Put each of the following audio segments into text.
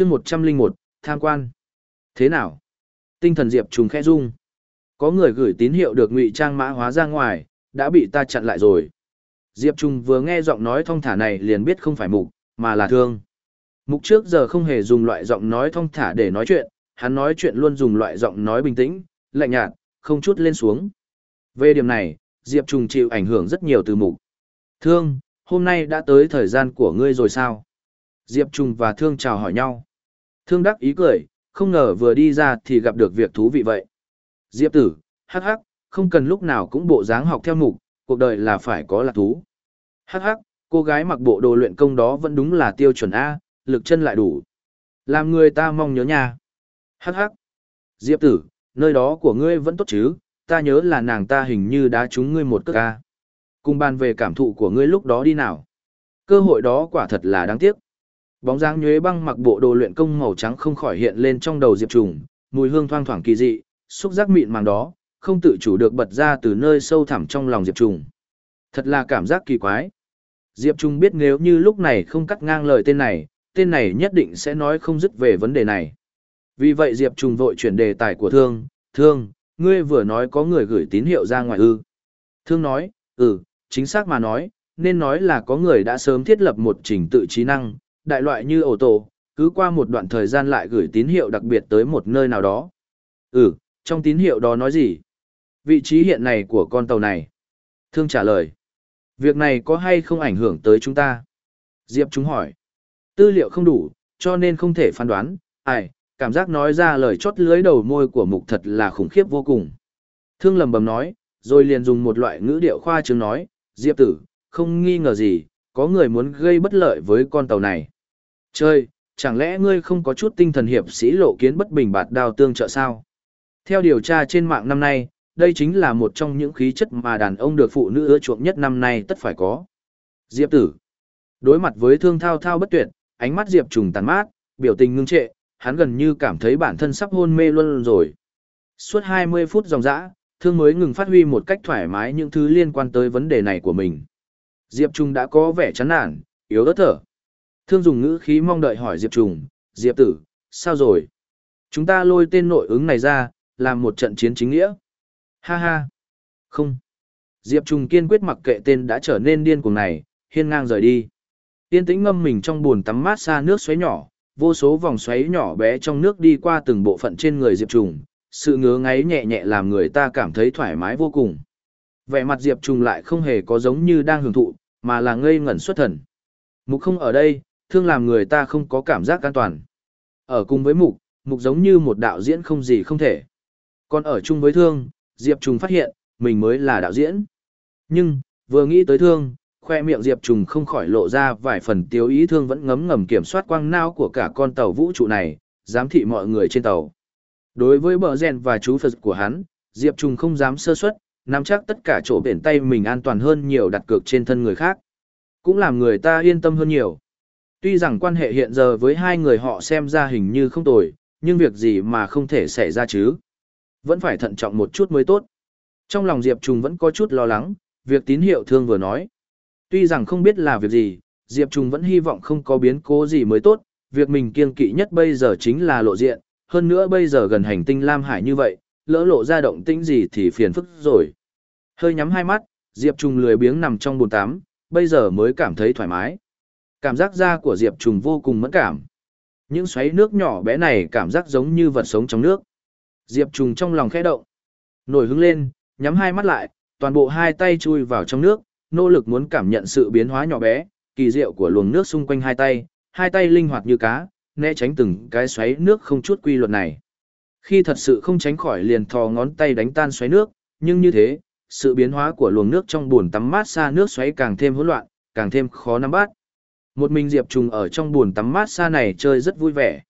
chương 101, tham quan. Thế nào? Tinh thần Diệp trùng khẽ rung. Có người gửi tín hiệu được ngụy trang mã hóa ra ngoài, đã bị ta chặn lại rồi. Diệp Trung vừa nghe giọng nói thong thả này liền biết không phải mục, mà là thương. Mục trước giờ không hề dùng loại giọng nói thong thả để nói chuyện, hắn nói chuyện luôn dùng loại giọng nói bình tĩnh, lạnh nhạt, không chút lên xuống. Về điểm này, Diệp Trung chịu ảnh hưởng rất nhiều từ mục. Thương, hôm nay đã tới thời gian của ngươi rồi sao? Diệp Trung và Thương chào hỏi nhau. Thương đắc ý cười, không ngờ vừa đi ra thì gặp được việc thú vị vậy. Diệp tử, hắc hắc, không cần lúc nào cũng bộ dáng học theo mục, cuộc đời là phải có lạc thú. Hắc hắc, cô gái mặc bộ đồ luyện công đó vẫn đúng là tiêu chuẩn A, lực chân lại đủ. Làm người ta mong nhớ nha. Hắc hắc. Diệp tử, nơi đó của ngươi vẫn tốt chứ, ta nhớ là nàng ta hình như đã trúng ngươi một cước A. Cùng bàn về cảm thụ của ngươi lúc đó đi nào. Cơ hội đó quả thật là đáng tiếc. Bóng dáng nhuế băng mặc bộ đồ luyện công màu trắng không khỏi hiện lên trong đầu Diệp Trùng, mùi hương thoang thoảng kỳ dị, xúc giác mịn màng đó, không tự chủ được bật ra từ nơi sâu thẳm trong lòng Diệp Trùng. Thật là cảm giác kỳ quái. Diệp Trung biết nếu như lúc này không cắt ngang lời tên này, tên này nhất định sẽ nói không dứt về vấn đề này. Vì vậy Diệp Trung vội chuyển đề tài của Thương, Thương, ngươi vừa nói có người gửi tín hiệu ra ngoài ư. Thương nói, ừ, chính xác mà nói, nên nói là có người đã sớm thiết lập một trình tự trí năng, đại loại như ổ tổ, cứ qua một đoạn thời gian lại gửi tín hiệu đặc biệt tới một nơi nào đó. Ừ, trong tín hiệu đó nói gì? Vị trí hiện này của con tàu này. Thương trả lời. Việc này có hay không ảnh hưởng tới chúng ta? Diệp chúng hỏi. Tư liệu không đủ, cho nên không thể phán đoán. Ai, cảm giác nói ra lời chót lưới đầu môi của mục thật là khủng khiếp vô cùng. Thương lầm bầm nói, rồi liền dùng một loại ngữ điệu khoa trương nói, Diệp tử, không nghi ngờ gì, có người muốn gây bất lợi với con tàu này. Chơi, chẳng lẽ ngươi không có chút tinh thần hiệp sĩ lộ kiến bất bình bạt đao tương trợ sao? Theo điều tra trên mạng năm nay, đây chính là một trong những khí chất mà đàn ông được phụ nữ ưa chuộng nhất năm nay tất phải có. Diệp tử. Đối mặt với thương thao thao bất tuyệt, ánh mắt Diệp trùng tàn mát, biểu tình ngưng trệ, hắn gần như cảm thấy bản thân sắp hôn mê luôn rồi. Suốt 20 phút dòng dã, thương mới ngừng phát huy một cách thoải mái những thứ liên quan tới vấn đề này của mình. Diệp Trung đã có vẻ chán nản, yếu ớt thở. Thương dùng ngữ khí mong đợi hỏi Diệp Trùng, Diệp tử, sao rồi? Chúng ta lôi tên nội ứng này ra, làm một trận chiến chính nghĩa. Ha ha. Không. Diệp Trùng kiên quyết mặc kệ tên đã trở nên điên cuồng này, hiên ngang rời đi. Tiên tĩnh ngâm mình trong bồn tắm mát xa nước xoáy nhỏ, vô số vòng xoáy nhỏ bé trong nước đi qua từng bộ phận trên người Diệp Trùng, sự ngứa ngáy nhẹ nhẹ làm người ta cảm thấy thoải mái vô cùng. Vẻ mặt Diệp Trùng lại không hề có giống như đang hưởng thụ, mà là ngây ngẩn xuất thần. Mục không ở đây, thương làm người ta không có cảm giác an toàn. Ở cùng với mục, mục giống như một đạo diễn không gì không thể. Còn ở chung với thương, Diệp Trùng phát hiện, mình mới là đạo diễn. Nhưng, vừa nghĩ tới thương, khoe miệng Diệp Trùng không khỏi lộ ra vài phần tiêu ý thương vẫn ngấm ngầm kiểm soát quang não của cả con tàu vũ trụ này, giám thị mọi người trên tàu. Đối với bờ rèn và chú Phật của hắn, Diệp Trùng không dám sơ suất, nắm chắc tất cả chỗ biển tay mình an toàn hơn nhiều đặt cược trên thân người khác. Cũng làm người ta yên tâm hơn nhiều. Tuy rằng quan hệ hiện giờ với hai người họ xem ra hình như không tồi, nhưng việc gì mà không thể xảy ra chứ. Vẫn phải thận trọng một chút mới tốt. Trong lòng Diệp Trùng vẫn có chút lo lắng, việc tín hiệu thương vừa nói. Tuy rằng không biết là việc gì, Diệp Trùng vẫn hy vọng không có biến cố gì mới tốt, việc mình kiêng kỵ nhất bây giờ chính là lộ diện, hơn nữa bây giờ gần hành tinh Lam Hải như vậy, lỡ lộ ra động tĩnh gì thì phiền phức rồi. Hơi nhắm hai mắt, Diệp Trùng lười biếng nằm trong bồn tắm, bây giờ mới cảm thấy thoải mái. Cảm giác da của Diệp Trùng vô cùng mẫn cảm. Những xoáy nước nhỏ bé này cảm giác giống như vật sống trong nước. Diệp Trùng trong lòng khẽ động. Nổi hứng lên, nhắm hai mắt lại, toàn bộ hai tay chui vào trong nước, nỗ lực muốn cảm nhận sự biến hóa nhỏ bé, kỳ diệu của luồng nước xung quanh hai tay, hai tay linh hoạt như cá, né tránh từng cái xoáy nước không chút quy luật này. Khi thật sự không tránh khỏi liền thò ngón tay đánh tan xoáy nước, nhưng như thế, sự biến hóa của luồng nước trong bồn tắm mát xa nước xoáy càng thêm hỗn loạn, càng thêm khó nắm bắt. Một mình Diệp Trùng ở trong buồn tắm mát xa này chơi rất vui vẻ.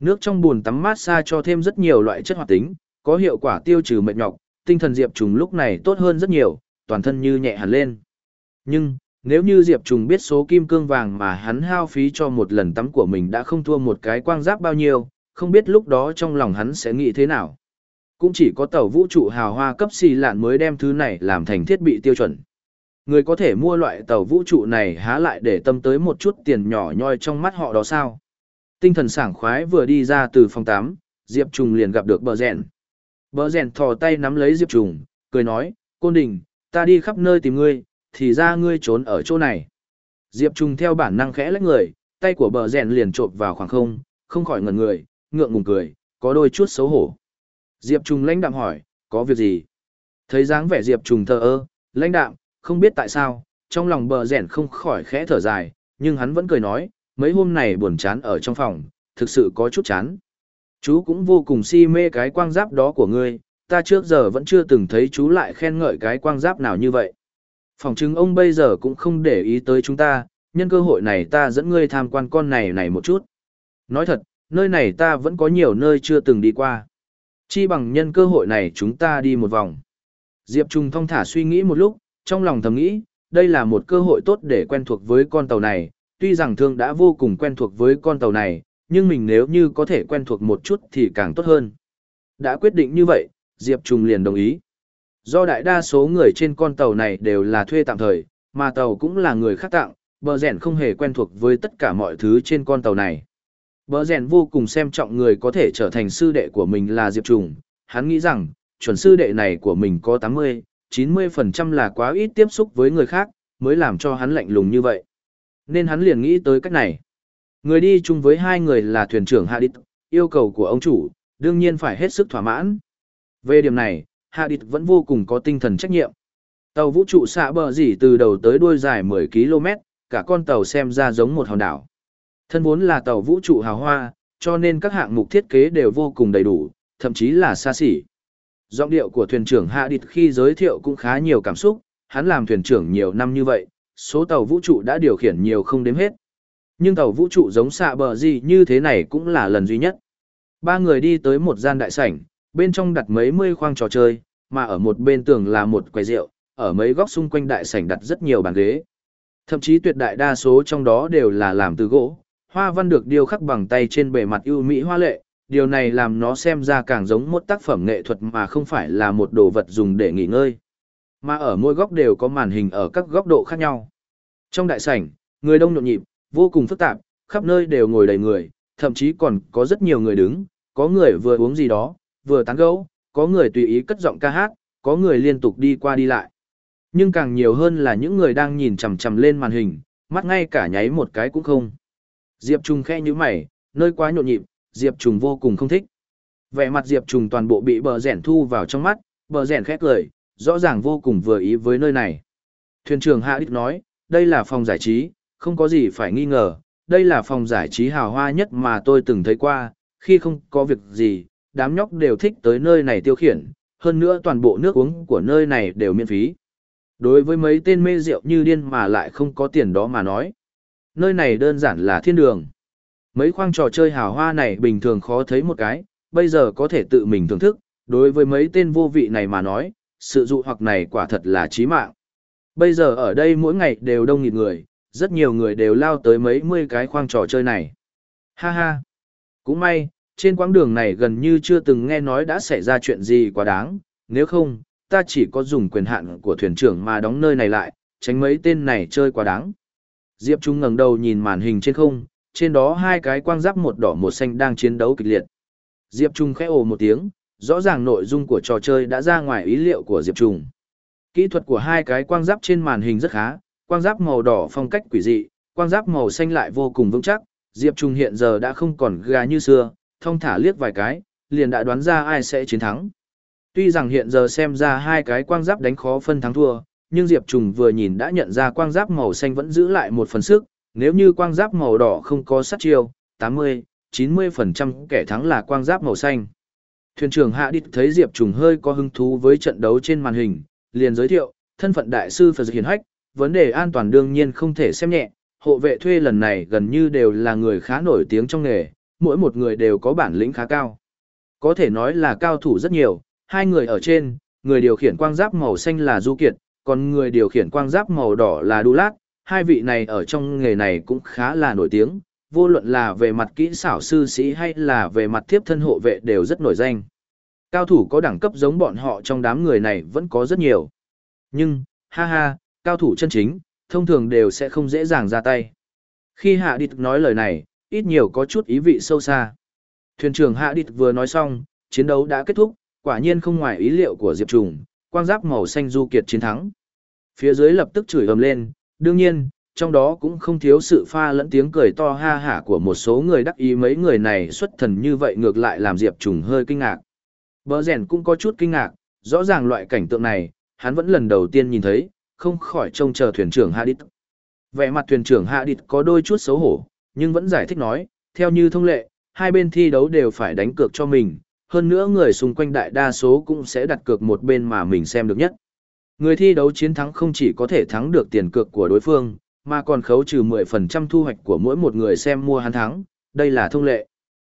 Nước trong buồn tắm mát xa cho thêm rất nhiều loại chất hoạt tính, có hiệu quả tiêu trừ mệt nhọc, tinh thần Diệp Trùng lúc này tốt hơn rất nhiều, toàn thân như nhẹ hẳn lên. Nhưng, nếu như Diệp Trùng biết số kim cương vàng mà hắn hao phí cho một lần tắm của mình đã không thua một cái quang giáp bao nhiêu, không biết lúc đó trong lòng hắn sẽ nghĩ thế nào. Cũng chỉ có tàu vũ trụ hào hoa cấp xì lạn mới đem thứ này làm thành thiết bị tiêu chuẩn. Người có thể mua loại tàu vũ trụ này há lại để tâm tới một chút tiền nhỏ nhoi trong mắt họ đó sao? Tinh thần sảng khoái vừa đi ra từ phòng 8, Diệp Trùng liền gặp được bờ rèn. Bờ rèn thò tay nắm lấy Diệp Trùng, cười nói, Côn Đình, ta đi khắp nơi tìm ngươi, thì ra ngươi trốn ở chỗ này. Diệp Trùng theo bản năng khẽ lách người, tay của bờ rèn liền trộm vào khoảng không, không khỏi ngẩn người, ngượng ngùng cười, có đôi chút xấu hổ. Diệp Trùng lãnh đạm hỏi, có việc gì? Thấy dáng vẻ Diệp Trùng thờ ơ, lãnh đạm, không biết tại sao, trong lòng bờ rẻn không khỏi khẽ thở dài, nhưng hắn vẫn cười nói, mấy hôm này buồn chán ở trong phòng, thực sự có chút chán. Chú cũng vô cùng si mê cái quang giáp đó của ngươi, ta trước giờ vẫn chưa từng thấy chú lại khen ngợi cái quang giáp nào như vậy. Phòng chứng ông bây giờ cũng không để ý tới chúng ta, nhân cơ hội này ta dẫn ngươi tham quan con này này một chút. Nói thật, nơi này ta vẫn có nhiều nơi chưa từng đi qua. Chi bằng nhân cơ hội này chúng ta đi một vòng. Diệp Trung thong thả suy nghĩ một lúc, trong lòng thầm nghĩ, đây là một cơ hội tốt để quen thuộc với con tàu này, tuy rằng thương đã vô cùng quen thuộc với con tàu này, nhưng mình nếu như có thể quen thuộc một chút thì càng tốt hơn. Đã quyết định như vậy, Diệp trùng liền đồng ý. Do đại đa số người trên con tàu này đều là thuê tạm thời, mà tàu cũng là người khác tặng, bờ rèn không hề quen thuộc với tất cả mọi thứ trên con tàu này. Bờ rèn vô cùng xem trọng người có thể trở thành sư đệ của mình là Diệp Trùng, hắn nghĩ rằng, chuẩn sư đệ này của mình có 80, 90% là quá ít tiếp xúc với người khác, mới làm cho hắn lạnh lùng như vậy. Nên hắn liền nghĩ tới cách này. Người đi chung với hai người là thuyền trưởng Hadith, yêu cầu của ông chủ, đương nhiên phải hết sức thỏa mãn. Về điểm này, Hadith vẫn vô cùng có tinh thần trách nhiệm. Tàu vũ trụ xạ bờ dỉ từ đầu tới đuôi dài 10 km, cả con tàu xem ra giống một hòn đảo. Thân vốn là tàu vũ trụ hào hoa, cho nên các hạng mục thiết kế đều vô cùng đầy đủ, thậm chí là xa xỉ. Giọng điệu của thuyền trưởng Hạ Địch khi giới thiệu cũng khá nhiều cảm xúc, hắn làm thuyền trưởng nhiều năm như vậy, số tàu vũ trụ đã điều khiển nhiều không đếm hết. Nhưng tàu vũ trụ giống xạ bờ gì như thế này cũng là lần duy nhất. Ba người đi tới một gian đại sảnh, bên trong đặt mấy mươi khoang trò chơi, mà ở một bên tường là một quầy rượu, ở mấy góc xung quanh đại sảnh đặt rất nhiều bàn ghế. Thậm chí tuyệt đại đa số trong đó đều là làm từ gỗ, hoa văn được điêu khắc bằng tay trên bề mặt ưu mỹ hoa lệ, điều này làm nó xem ra càng giống một tác phẩm nghệ thuật mà không phải là một đồ vật dùng để nghỉ ngơi. Mà ở mỗi góc đều có màn hình ở các góc độ khác nhau. Trong đại sảnh, người đông nhộn nhịp, vô cùng phức tạp, khắp nơi đều ngồi đầy người, thậm chí còn có rất nhiều người đứng, có người vừa uống gì đó, vừa tán gẫu, có người tùy ý cất giọng ca hát, có người liên tục đi qua đi lại. Nhưng càng nhiều hơn là những người đang nhìn chằm chằm lên màn hình, mắt ngay cả nháy một cái cũng không. Diệp Trung khe như mày, nơi quá nhộn nhịp, Diệp Trùng vô cùng không thích. Vẻ mặt Diệp Trùng toàn bộ bị bờ rẻn thu vào trong mắt, bờ rẻn khét lời, rõ ràng vô cùng vừa ý với nơi này. Thuyền trưởng Hạ Đích nói, đây là phòng giải trí, không có gì phải nghi ngờ, đây là phòng giải trí hào hoa nhất mà tôi từng thấy qua, khi không có việc gì, đám nhóc đều thích tới nơi này tiêu khiển, hơn nữa toàn bộ nước uống của nơi này đều miễn phí. Đối với mấy tên mê rượu như điên mà lại không có tiền đó mà nói. Nơi này đơn giản là thiên đường. Mấy khoang trò chơi hào hoa này bình thường khó thấy một cái, bây giờ có thể tự mình thưởng thức, đối với mấy tên vô vị này mà nói, sự dụ hoặc này quả thật là chí mạng. Bây giờ ở đây mỗi ngày đều đông nghịt người, rất nhiều người đều lao tới mấy mươi cái khoang trò chơi này. Ha ha! Cũng may, trên quãng đường này gần như chưa từng nghe nói đã xảy ra chuyện gì quá đáng, nếu không, ta chỉ có dùng quyền hạn của thuyền trưởng mà đóng nơi này lại, tránh mấy tên này chơi quá đáng. Diệp Trung ngẩng đầu nhìn màn hình trên không, trên đó hai cái quang giáp một đỏ một xanh đang chiến đấu kịch liệt. Diệp Trung khẽ ồ một tiếng, rõ ràng nội dung của trò chơi đã ra ngoài ý liệu của Diệp Trung. Kỹ thuật của hai cái quang giáp trên màn hình rất khá, quang giáp màu đỏ phong cách quỷ dị, quang giáp màu xanh lại vô cùng vững chắc. Diệp Trung hiện giờ đã không còn gà như xưa, thông thả liếc vài cái, liền đã đoán ra ai sẽ chiến thắng. Tuy rằng hiện giờ xem ra hai cái quang giáp đánh khó phân thắng thua, nhưng Diệp Trùng vừa nhìn đã nhận ra quang giáp màu xanh vẫn giữ lại một phần sức, nếu như quang giáp màu đỏ không có sát chiêu, 80, 90% kẻ thắng là quang giáp màu xanh. Thuyền trưởng Hạ Địch thấy Diệp Trùng hơi có hứng thú với trận đấu trên màn hình, liền giới thiệu, thân phận đại sư Phật Hiền Hách, vấn đề an toàn đương nhiên không thể xem nhẹ, hộ vệ thuê lần này gần như đều là người khá nổi tiếng trong nghề, mỗi một người đều có bản lĩnh khá cao. Có thể nói là cao thủ rất nhiều, hai người ở trên, người điều khiển quang giáp màu xanh là Du Kiệt, còn người điều khiển quang giáp màu đỏ là Đu Lát, hai vị này ở trong nghề này cũng khá là nổi tiếng, vô luận là về mặt kỹ xảo sư sĩ hay là về mặt thiếp thân hộ vệ đều rất nổi danh. Cao thủ có đẳng cấp giống bọn họ trong đám người này vẫn có rất nhiều. Nhưng, ha ha, cao thủ chân chính, thông thường đều sẽ không dễ dàng ra tay. Khi Hạ Địch nói lời này, ít nhiều có chút ý vị sâu xa. Thuyền trưởng Hạ Địch vừa nói xong, chiến đấu đã kết thúc, quả nhiên không ngoài ý liệu của Diệp Trùng, quang giáp màu xanh du kiệt chiến thắng. Phía dưới lập tức chửi ầm lên, đương nhiên, trong đó cũng không thiếu sự pha lẫn tiếng cười to ha hả của một số người đắc ý mấy người này xuất thần như vậy ngược lại làm Diệp Trùng hơi kinh ngạc. Bờ rèn cũng có chút kinh ngạc, rõ ràng loại cảnh tượng này, hắn vẫn lần đầu tiên nhìn thấy, không khỏi trông chờ thuyền trưởng Hadith. Vẻ mặt thuyền trưởng Hadith có đôi chút xấu hổ, nhưng vẫn giải thích nói, theo như thông lệ, hai bên thi đấu đều phải đánh cược cho mình, hơn nữa người xung quanh đại đa số cũng sẽ đặt cược một bên mà mình xem được nhất. Người thi đấu chiến thắng không chỉ có thể thắng được tiền cược của đối phương, mà còn khấu trừ 10% thu hoạch của mỗi một người xem mua hắn thắng, đây là thông lệ.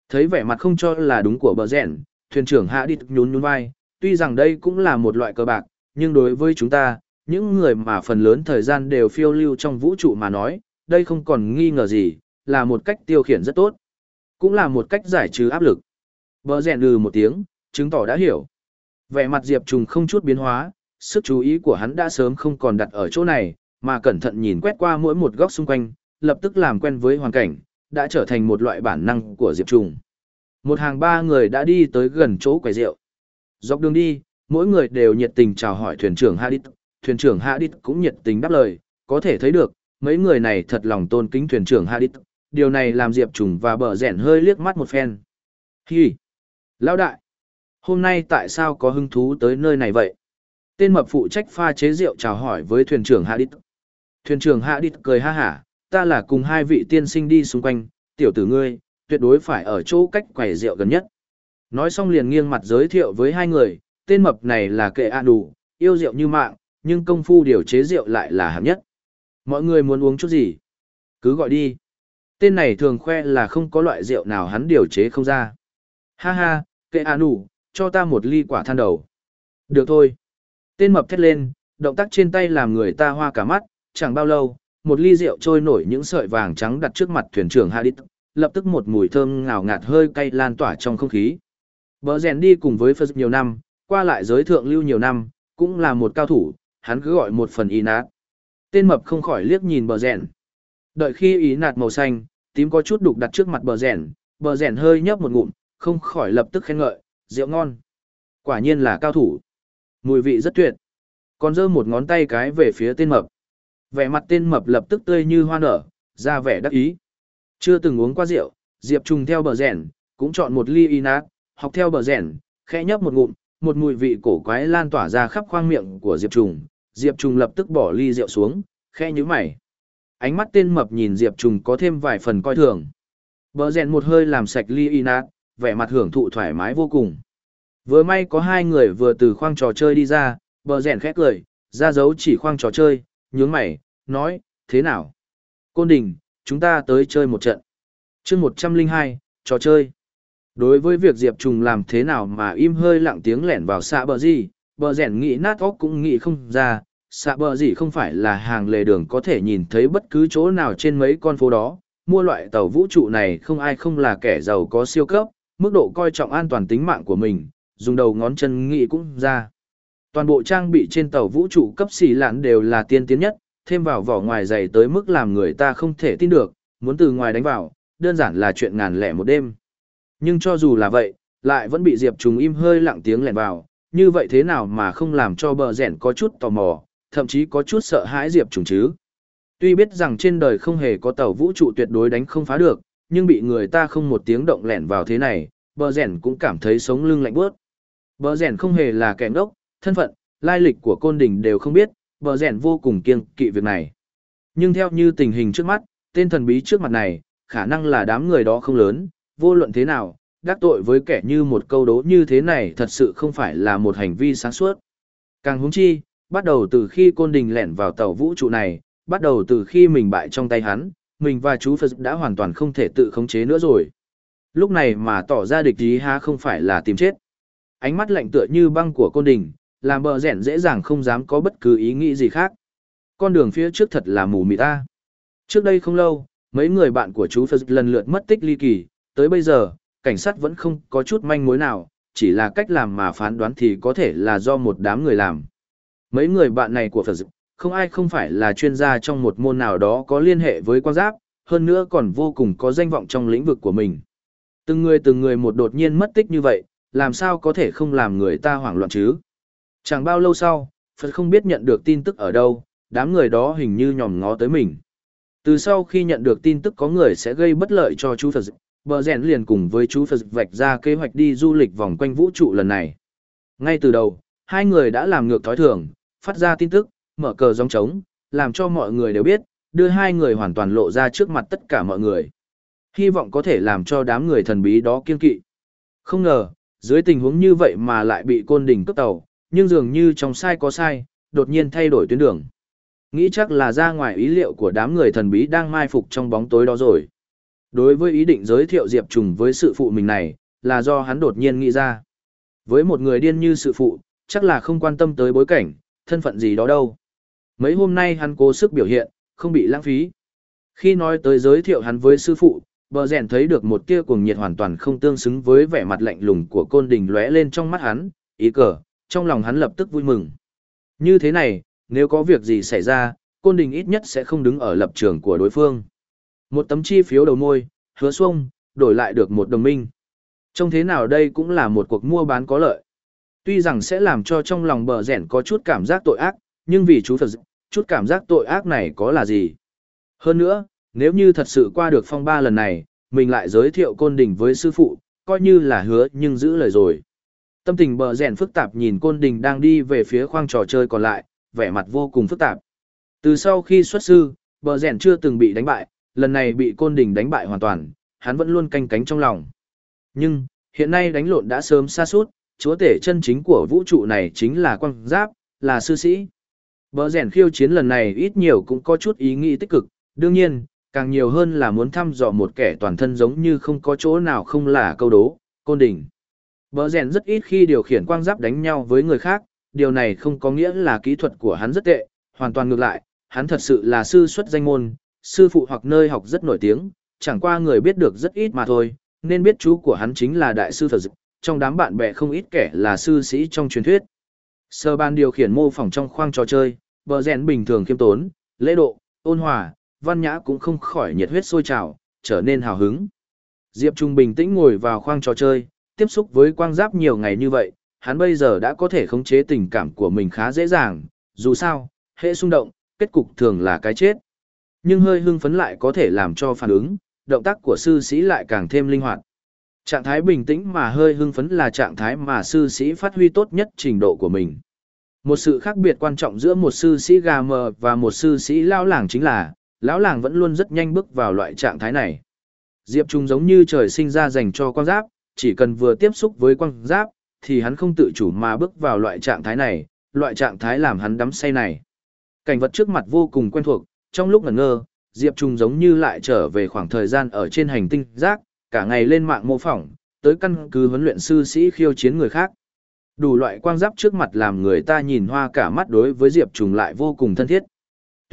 Thấy vẻ mặt không cho là đúng của bờ rèn, thuyền trưởng hạ đi nhún nhún vai, tuy rằng đây cũng là một loại cờ bạc, nhưng đối với chúng ta, những người mà phần lớn thời gian đều phiêu lưu trong vũ trụ mà nói, đây không còn nghi ngờ gì, là một cách tiêu khiển rất tốt. Cũng là một cách giải trừ áp lực. Bờ rèn lừ một tiếng, chứng tỏ đã hiểu. Vẻ mặt Diệp Trùng không chút biến hóa, sức chú ý của hắn đã sớm không còn đặt ở chỗ này, mà cẩn thận nhìn quét qua mỗi một góc xung quanh, lập tức làm quen với hoàn cảnh, đã trở thành một loại bản năng của Diệp Trùng. Một hàng ba người đã đi tới gần chỗ quầy rượu. Dọc đường đi, mỗi người đều nhiệt tình chào hỏi thuyền trưởng Hadith, thuyền trưởng Hadith cũng nhiệt tình đáp lời, có thể thấy được, mấy người này thật lòng tôn kính thuyền trưởng Hadith, điều này làm Diệp Trùng và bờ rẻn hơi liếc mắt một phen. Hi! Lão đại! Hôm nay tại sao có hứng thú tới nơi này vậy? Tên mập phụ trách pha chế rượu chào hỏi với thuyền trưởng Hadith. Thuyền trưởng Hadith cười ha hả, ta là cùng hai vị tiên sinh đi xung quanh, tiểu tử ngươi, tuyệt đối phải ở chỗ cách quầy rượu gần nhất. Nói xong liền nghiêng mặt giới thiệu với hai người, tên mập này là kệ a đủ, yêu rượu như mạng, nhưng công phu điều chế rượu lại là hạng nhất. Mọi người muốn uống chút gì? Cứ gọi đi. Tên này thường khoe là không có loại rượu nào hắn điều chế không ra. Ha ha, kệ a đủ, cho ta một ly quả than đầu. Được thôi. Tên mập thét lên, động tác trên tay làm người ta hoa cả mắt, chẳng bao lâu, một ly rượu trôi nổi những sợi vàng trắng đặt trước mặt thuyền trưởng Hadith, lập tức một mùi thơm ngào ngạt hơi cay lan tỏa trong không khí. Bờ rèn đi cùng với Phật nhiều năm, qua lại giới thượng lưu nhiều năm, cũng là một cao thủ, hắn cứ gọi một phần y nát. Tên mập không khỏi liếc nhìn bờ rèn. Đợi khi ý nạt màu xanh, tím có chút đục đặt trước mặt bờ rèn, bờ rèn hơi nhấp một ngụm, không khỏi lập tức khen ngợi, rượu ngon. Quả nhiên là cao thủ. Mùi vị rất tuyệt. Còn giơ một ngón tay cái về phía tên mập. Vẻ mặt tên mập lập tức tươi như hoa nở, ra vẻ đắc ý. Chưa từng uống qua rượu, Diệp Trùng theo bờ rèn, cũng chọn một ly Inat, học theo bờ rèn, khẽ nhấp một ngụm, một mùi vị cổ quái lan tỏa ra khắp khoang miệng của Diệp Trùng. Diệp Trùng lập tức bỏ ly rượu xuống, khẽ nhíu mày. Ánh mắt tên mập nhìn Diệp Trùng có thêm vài phần coi thường. Bờ rèn một hơi làm sạch ly Inat, vẻ mặt hưởng thụ thoải mái vô cùng. Vừa may có hai người vừa từ khoang trò chơi đi ra, bờ rèn khét cười, ra dấu chỉ khoang trò chơi, nhướng mày, nói, thế nào? Côn đình, chúng ta tới chơi một trận. chương 102, trò chơi. Đối với việc Diệp Trùng làm thế nào mà im hơi lặng tiếng lẻn vào xạ bờ gì, bờ rèn nghĩ nát óc cũng nghĩ không ra, xạ bờ gì không phải là hàng lề đường có thể nhìn thấy bất cứ chỗ nào trên mấy con phố đó, mua loại tàu vũ trụ này không ai không là kẻ giàu có siêu cấp, mức độ coi trọng an toàn tính mạng của mình, dùng đầu ngón chân nghĩ cũng ra. Toàn bộ trang bị trên tàu vũ trụ cấp xì lạn đều là tiên tiến nhất, thêm vào vỏ ngoài dày tới mức làm người ta không thể tin được, muốn từ ngoài đánh vào, đơn giản là chuyện ngàn lẻ một đêm. Nhưng cho dù là vậy, lại vẫn bị Diệp Trùng im hơi lặng tiếng lẻn vào, như vậy thế nào mà không làm cho bờ rẻn có chút tò mò, thậm chí có chút sợ hãi Diệp Trùng chứ. Tuy biết rằng trên đời không hề có tàu vũ trụ tuyệt đối đánh không phá được, nhưng bị người ta không một tiếng động lẻn vào thế này, bờ rẻn cũng cảm thấy sống lưng lạnh bước. Bờ rèn không hề là kẻ ngốc, thân phận, lai lịch của côn đình đều không biết, bờ rèn vô cùng kiêng kỵ việc này. Nhưng theo như tình hình trước mắt, tên thần bí trước mặt này, khả năng là đám người đó không lớn, vô luận thế nào, đắc tội với kẻ như một câu đố như thế này thật sự không phải là một hành vi sáng suốt. Càng húng chi, bắt đầu từ khi côn đình lẻn vào tàu vũ trụ này, bắt đầu từ khi mình bại trong tay hắn, mình và chú Phật đã hoàn toàn không thể tự khống chế nữa rồi. Lúc này mà tỏ ra địch ý ha không phải là tìm chết. Ánh mắt lạnh tựa như băng của côn đình, làm bờ rẻn dễ dàng không dám có bất cứ ý nghĩ gì khác. Con đường phía trước thật là mù mịt ta. Trước đây không lâu, mấy người bạn của chú Phật lần lượt mất tích ly kỳ, tới bây giờ, cảnh sát vẫn không có chút manh mối nào, chỉ là cách làm mà phán đoán thì có thể là do một đám người làm. Mấy người bạn này của Phật không ai không phải là chuyên gia trong một môn nào đó có liên hệ với quan giáp, hơn nữa còn vô cùng có danh vọng trong lĩnh vực của mình. Từng người từng người một đột nhiên mất tích như vậy, làm sao có thể không làm người ta hoảng loạn chứ? Chẳng bao lâu sau, Phật không biết nhận được tin tức ở đâu, đám người đó hình như nhòm ngó tới mình. Từ sau khi nhận được tin tức có người sẽ gây bất lợi cho chú Phật, bờ rèn liền cùng với chú Phật vạch ra kế hoạch đi du lịch vòng quanh vũ trụ lần này. Ngay từ đầu, hai người đã làm ngược thói thường, phát ra tin tức, mở cờ gióng trống, làm cho mọi người đều biết, đưa hai người hoàn toàn lộ ra trước mặt tất cả mọi người. Hy vọng có thể làm cho đám người thần bí đó kiên kỵ. Không ngờ, dưới tình huống như vậy mà lại bị côn đình cướp tàu, nhưng dường như trong sai có sai, đột nhiên thay đổi tuyến đường. Nghĩ chắc là ra ngoài ý liệu của đám người thần bí đang mai phục trong bóng tối đó rồi. Đối với ý định giới thiệu Diệp Trùng với sự phụ mình này, là do hắn đột nhiên nghĩ ra. Với một người điên như sự phụ, chắc là không quan tâm tới bối cảnh, thân phận gì đó đâu. Mấy hôm nay hắn cố sức biểu hiện, không bị lãng phí. Khi nói tới giới thiệu hắn với sư phụ, bờ rèn thấy được một tia cuồng nhiệt hoàn toàn không tương xứng với vẻ mặt lạnh lùng của côn đình lóe lên trong mắt hắn, ý cờ, trong lòng hắn lập tức vui mừng. Như thế này, nếu có việc gì xảy ra, côn đình ít nhất sẽ không đứng ở lập trường của đối phương. Một tấm chi phiếu đầu môi, hứa xuông, đổi lại được một đồng minh. Trong thế nào đây cũng là một cuộc mua bán có lợi. Tuy rằng sẽ làm cho trong lòng bờ rèn có chút cảm giác tội ác, nhưng vì chú Phật, chút cảm giác tội ác này có là gì? Hơn nữa, nếu như thật sự qua được phong ba lần này, mình lại giới thiệu côn đình với sư phụ, coi như là hứa nhưng giữ lời rồi. Tâm tình bờ rèn phức tạp nhìn côn đình đang đi về phía khoang trò chơi còn lại, vẻ mặt vô cùng phức tạp. Từ sau khi xuất sư, bờ rèn chưa từng bị đánh bại, lần này bị côn đình đánh bại hoàn toàn, hắn vẫn luôn canh cánh trong lòng. Nhưng, hiện nay đánh lộn đã sớm xa suốt, chúa tể chân chính của vũ trụ này chính là quang giáp, là sư sĩ. Bờ rèn khiêu chiến lần này ít nhiều cũng có chút ý nghĩ tích cực, đương nhiên, càng nhiều hơn là muốn thăm dò một kẻ toàn thân giống như không có chỗ nào không là câu đố, côn đỉnh. Bờ rèn rất ít khi điều khiển quang giáp đánh nhau với người khác, điều này không có nghĩa là kỹ thuật của hắn rất tệ, hoàn toàn ngược lại, hắn thật sự là sư xuất danh môn, sư phụ hoặc nơi học rất nổi tiếng, chẳng qua người biết được rất ít mà thôi, nên biết chú của hắn chính là đại sư Phật Dực, trong đám bạn bè không ít kẻ là sư sĩ trong truyền thuyết. Sơ ban điều khiển mô phỏng trong khoang trò chơi, bờ rèn bình thường khiêm tốn, lễ độ, ôn hòa, văn nhã cũng không khỏi nhiệt huyết sôi trào, trở nên hào hứng. Diệp Trung bình tĩnh ngồi vào khoang trò chơi, tiếp xúc với quang giáp nhiều ngày như vậy, hắn bây giờ đã có thể khống chế tình cảm của mình khá dễ dàng, dù sao, hệ xung động, kết cục thường là cái chết. Nhưng hơi hưng phấn lại có thể làm cho phản ứng, động tác của sư sĩ lại càng thêm linh hoạt. Trạng thái bình tĩnh mà hơi hưng phấn là trạng thái mà sư sĩ phát huy tốt nhất trình độ của mình. Một sự khác biệt quan trọng giữa một sư sĩ gà mờ và một sư sĩ lão làng chính là, lão làng vẫn luôn rất nhanh bước vào loại trạng thái này. Diệp Trung giống như trời sinh ra dành cho quang giáp, chỉ cần vừa tiếp xúc với quang giáp, thì hắn không tự chủ mà bước vào loại trạng thái này, loại trạng thái làm hắn đắm say này. Cảnh vật trước mặt vô cùng quen thuộc, trong lúc ngẩn ngơ, Diệp Trung giống như lại trở về khoảng thời gian ở trên hành tinh giác, cả ngày lên mạng mô phỏng, tới căn cứ huấn luyện sư sĩ khiêu chiến người khác. Đủ loại quang giáp trước mặt làm người ta nhìn hoa cả mắt đối với Diệp Trung lại vô cùng thân thiết.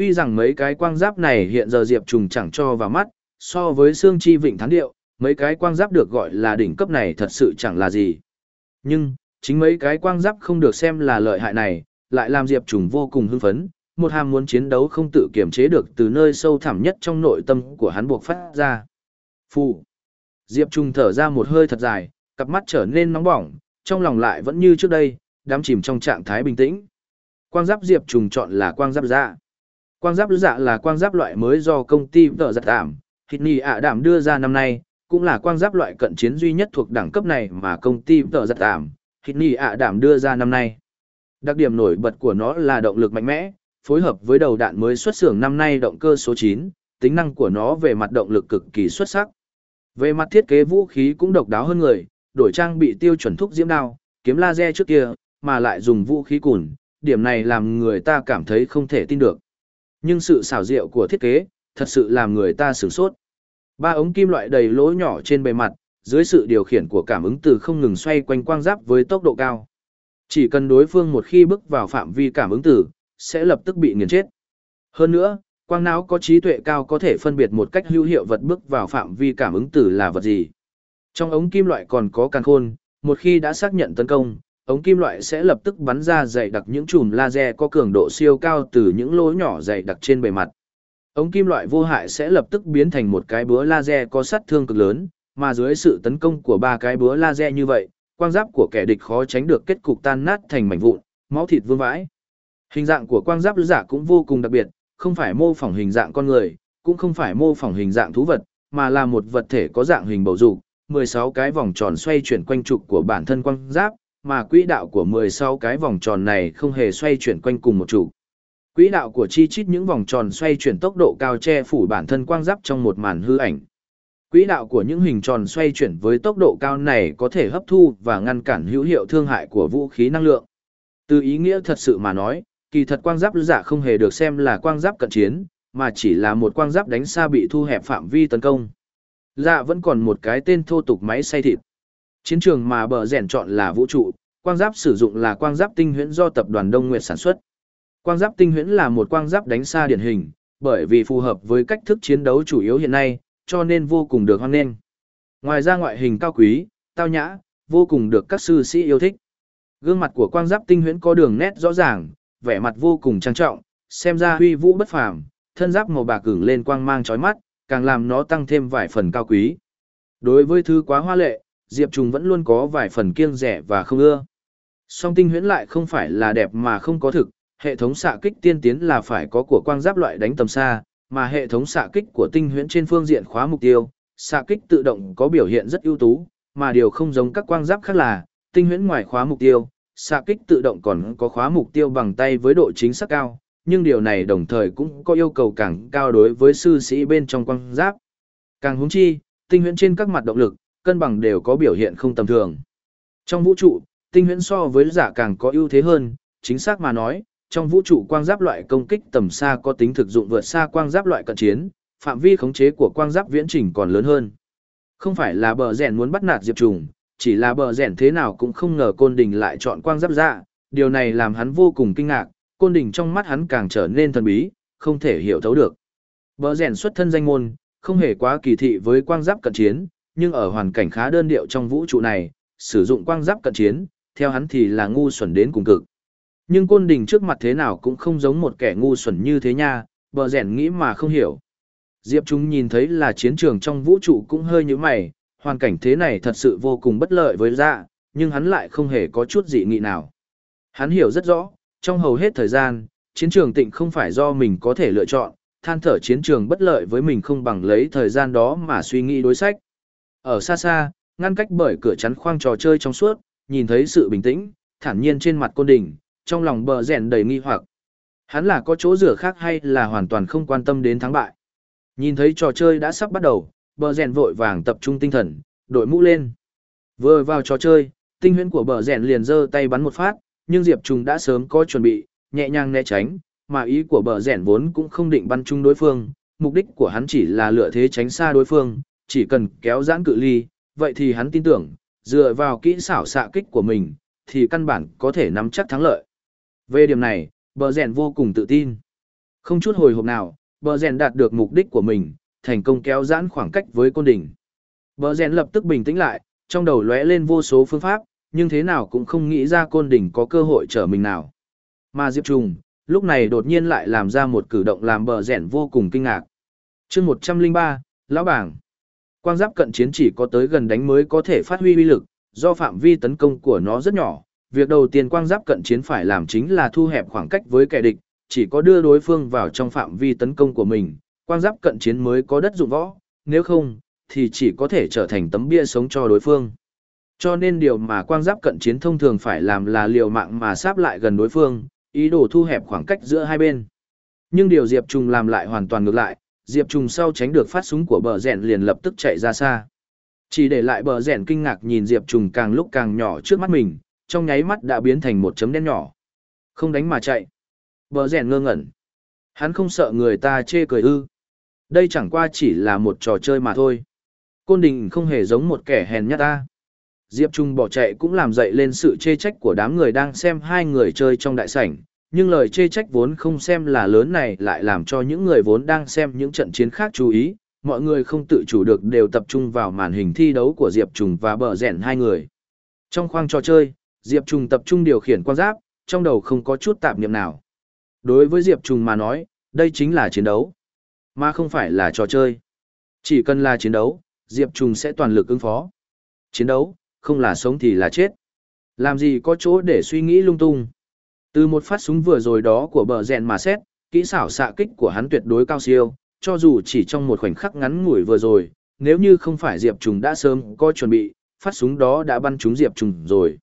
Tuy rằng mấy cái quang giáp này hiện giờ Diệp Trùng chẳng cho vào mắt, so với xương chi vịnh thắng điệu, mấy cái quang giáp được gọi là đỉnh cấp này thật sự chẳng là gì. Nhưng, chính mấy cái quang giáp không được xem là lợi hại này, lại làm Diệp Trùng vô cùng hưng phấn, một ham muốn chiến đấu không tự kiểm chế được từ nơi sâu thẳm nhất trong nội tâm của hắn buộc phát ra. Phụ. Diệp Trùng thở ra một hơi thật dài, cặp mắt trở nên nóng bỏng, trong lòng lại vẫn như trước đây, đắm chìm trong trạng thái bình tĩnh. Quang giáp Diệp Trùng chọn là quang giáp dạ. Quang giáp dạ là quang giáp loại mới do công ty tợ giật đảm, thịt nì ạ đảm đưa ra năm nay, cũng là quang giáp loại cận chiến duy nhất thuộc đẳng cấp này mà công ty tợ giật đảm, thịt nì ạ đảm đưa ra năm nay. Đặc điểm nổi bật của nó là động lực mạnh mẽ, phối hợp với đầu đạn mới xuất xưởng năm nay động cơ số 9, tính năng của nó về mặt động lực cực kỳ xuất sắc. Về mặt thiết kế vũ khí cũng độc đáo hơn người, đổi trang bị tiêu chuẩn thúc diễm đao, kiếm laser trước kia, mà lại dùng vũ khí cùn, điểm này làm người ta cảm thấy không thể tin được. Nhưng sự xảo diệu của thiết kế, thật sự làm người ta sửng sốt. Ba ống kim loại đầy lỗ nhỏ trên bề mặt, dưới sự điều khiển của cảm ứng từ không ngừng xoay quanh quang giáp với tốc độ cao. Chỉ cần đối phương một khi bước vào phạm vi cảm ứng tử, sẽ lập tức bị nghiền chết. Hơn nữa, quang não có trí tuệ cao có thể phân biệt một cách hữu hiệu vật bước vào phạm vi cảm ứng tử là vật gì. Trong ống kim loại còn có càng khôn, một khi đã xác nhận tấn công, ống kim loại sẽ lập tức bắn ra dày đặc những chùm laser có cường độ siêu cao từ những lỗ nhỏ dày đặc trên bề mặt. ống kim loại vô hại sẽ lập tức biến thành một cái búa laser có sát thương cực lớn, mà dưới sự tấn công của ba cái búa laser như vậy, quang giáp của kẻ địch khó tránh được kết cục tan nát thành mảnh vụn, máu thịt vương vãi. Hình dạng của quang giáp giả cũng vô cùng đặc biệt, không phải mô phỏng hình dạng con người, cũng không phải mô phỏng hình dạng thú vật, mà là một vật thể có dạng hình bầu dục, 16 cái vòng tròn xoay chuyển quanh trục của bản thân quang giáp, mà quỹ đạo của 16 cái vòng tròn này không hề xoay chuyển quanh cùng một trụ. Quỹ đạo của chi chít những vòng tròn xoay chuyển tốc độ cao che phủ bản thân quang giáp trong một màn hư ảnh. Quỹ đạo của những hình tròn xoay chuyển với tốc độ cao này có thể hấp thu và ngăn cản hữu hiệu thương hại của vũ khí năng lượng. Từ ý nghĩa thật sự mà nói, kỳ thật quang giáp giả không hề được xem là quang giáp cận chiến, mà chỉ là một quang giáp đánh xa bị thu hẹp phạm vi tấn công. Dạ vẫn còn một cái tên thô tục máy xay thịt. Chiến trường mà bờ rèn chọn là vũ trụ, quang giáp sử dụng là quang giáp tinh huyễn do tập đoàn Đông Nguyệt sản xuất. Quang giáp tinh huyễn là một quang giáp đánh xa điển hình, bởi vì phù hợp với cách thức chiến đấu chủ yếu hiện nay, cho nên vô cùng được hoan nghênh. Ngoài ra ngoại hình cao quý, tao nhã, vô cùng được các sư sĩ yêu thích. Gương mặt của quang giáp tinh huyễn có đường nét rõ ràng, vẻ mặt vô cùng trang trọng, xem ra huy vũ bất phàm, thân giáp màu bạc cứng lên quang mang chói mắt, càng làm nó tăng thêm vài phần cao quý. Đối với thứ quá hoa lệ, Diệp Trùng vẫn luôn có vài phần kiêng rẻ và không ưa. Song tinh huyễn lại không phải là đẹp mà không có thực, hệ thống xạ kích tiên tiến là phải có của quang giáp loại đánh tầm xa, mà hệ thống xạ kích của tinh huyễn trên phương diện khóa mục tiêu, xạ kích tự động có biểu hiện rất ưu tú, mà điều không giống các quang giáp khác là, tinh huyễn ngoài khóa mục tiêu, xạ kích tự động còn có khóa mục tiêu bằng tay với độ chính xác cao, nhưng điều này đồng thời cũng có yêu cầu càng cao đối với sư sĩ bên trong quang giáp. Càng húng chi, tinh huyễn trên các mặt động lực, cân bằng đều có biểu hiện không tầm thường. Trong vũ trụ, tinh huyễn so với giả càng có ưu thế hơn, chính xác mà nói, trong vũ trụ quang giáp loại công kích tầm xa có tính thực dụng vượt xa quang giáp loại cận chiến, phạm vi khống chế của quang giáp viễn trình còn lớn hơn. Không phải là bờ rèn muốn bắt nạt Diệp Trùng, chỉ là bờ rèn thế nào cũng không ngờ côn đình lại chọn quang giáp ra, điều này làm hắn vô cùng kinh ngạc, côn đình trong mắt hắn càng trở nên thần bí, không thể hiểu thấu được. Bờ rèn xuất thân danh môn, không hề quá kỳ thị với quang giáp cận chiến, nhưng ở hoàn cảnh khá đơn điệu trong vũ trụ này, sử dụng quang giáp cận chiến, theo hắn thì là ngu xuẩn đến cùng cực. Nhưng côn đình trước mặt thế nào cũng không giống một kẻ ngu xuẩn như thế nha, bờ rèn nghĩ mà không hiểu. Diệp chúng nhìn thấy là chiến trường trong vũ trụ cũng hơi như mày, hoàn cảnh thế này thật sự vô cùng bất lợi với dạ, nhưng hắn lại không hề có chút dị nghị nào. Hắn hiểu rất rõ, trong hầu hết thời gian, chiến trường tịnh không phải do mình có thể lựa chọn, than thở chiến trường bất lợi với mình không bằng lấy thời gian đó mà suy nghĩ đối sách. Ở xa xa, ngăn cách bởi cửa chắn khoang trò chơi trong suốt, nhìn thấy sự bình tĩnh, thản nhiên trên mặt côn đỉnh, trong lòng bờ rèn đầy nghi hoặc. Hắn là có chỗ rửa khác hay là hoàn toàn không quan tâm đến thắng bại. Nhìn thấy trò chơi đã sắp bắt đầu, bờ rèn vội vàng tập trung tinh thần, đội mũ lên. Vừa vào trò chơi, tinh huyễn của bờ rèn liền giơ tay bắn một phát, nhưng Diệp Trùng đã sớm có chuẩn bị, nhẹ nhàng né tránh, mà ý của bờ rèn vốn cũng không định bắn chung đối phương, mục đích của hắn chỉ là lựa thế tránh xa đối phương, chỉ cần kéo giãn cự ly, vậy thì hắn tin tưởng, dựa vào kỹ xảo xạ kích của mình, thì căn bản có thể nắm chắc thắng lợi. Về điểm này, bờ rèn vô cùng tự tin. Không chút hồi hộp nào, bờ rèn đạt được mục đích của mình, thành công kéo giãn khoảng cách với côn đỉnh. Bờ rèn lập tức bình tĩnh lại, trong đầu lóe lên vô số phương pháp, nhưng thế nào cũng không nghĩ ra côn đỉnh có cơ hội trở mình nào. Mà Diệp Trùng, lúc này đột nhiên lại làm ra một cử động làm bờ rèn vô cùng kinh ngạc. chương 103, Lão Bảng. Quang giáp cận chiến chỉ có tới gần đánh mới có thể phát huy uy lực, do phạm vi tấn công của nó rất nhỏ, việc đầu tiên quang giáp cận chiến phải làm chính là thu hẹp khoảng cách với kẻ địch, chỉ có đưa đối phương vào trong phạm vi tấn công của mình, quang giáp cận chiến mới có đất dụng võ, nếu không, thì chỉ có thể trở thành tấm bia sống cho đối phương. Cho nên điều mà quang giáp cận chiến thông thường phải làm là liều mạng mà sáp lại gần đối phương, ý đồ thu hẹp khoảng cách giữa hai bên. Nhưng điều Diệp Trùng làm lại hoàn toàn ngược lại, Diệp Trùng sau tránh được phát súng của bờ rèn liền lập tức chạy ra xa. Chỉ để lại bờ rèn kinh ngạc nhìn Diệp Trùng càng lúc càng nhỏ trước mắt mình, trong nháy mắt đã biến thành một chấm đen nhỏ. Không đánh mà chạy. Bờ rèn ngơ ngẩn. Hắn không sợ người ta chê cười ư. Đây chẳng qua chỉ là một trò chơi mà thôi. Côn đình không hề giống một kẻ hèn nhát ta. Diệp Trung bỏ chạy cũng làm dậy lên sự chê trách của đám người đang xem hai người chơi trong đại sảnh, nhưng lời chê trách vốn không xem là lớn này lại làm cho những người vốn đang xem những trận chiến khác chú ý, mọi người không tự chủ được đều tập trung vào màn hình thi đấu của Diệp Trùng và bờ rẽn hai người. Trong khoang trò chơi, Diệp Trùng tập trung điều khiển quan giáp, trong đầu không có chút tạp niệm nào. Đối với Diệp Trùng mà nói, đây chính là chiến đấu. mà không phải là trò chơi. Chỉ cần là chiến đấu, Diệp Trùng sẽ toàn lực ứng phó. Chiến đấu, không là sống thì là chết. Làm gì có chỗ để suy nghĩ lung tung. Từ một phát súng vừa rồi đó của bờ rèn mà xét, kỹ xảo xạ kích của hắn tuyệt đối cao siêu, cho dù chỉ trong một khoảnh khắc ngắn ngủi vừa rồi, nếu như không phải Diệp Trùng đã sớm có chuẩn bị, phát súng đó đã bắn trúng Diệp Trùng rồi.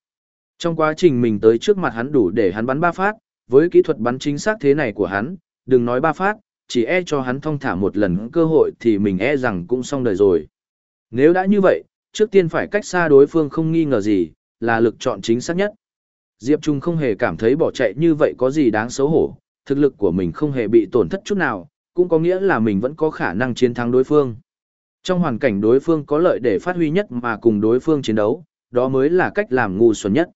Trong quá trình mình tới trước mặt hắn đủ để hắn bắn ba phát, với kỹ thuật bắn chính xác thế này của hắn, đừng nói ba phát, chỉ e cho hắn thông thả một lần cơ hội thì mình e rằng cũng xong đời rồi. Nếu đã như vậy, trước tiên phải cách xa đối phương không nghi ngờ gì, là lực chọn chính xác nhất. Diệp Trung không hề cảm thấy bỏ chạy như vậy có gì đáng xấu hổ, thực lực của mình không hề bị tổn thất chút nào, cũng có nghĩa là mình vẫn có khả năng chiến thắng đối phương. Trong hoàn cảnh đối phương có lợi để phát huy nhất mà cùng đối phương chiến đấu, đó mới là cách làm ngu xuẩn nhất.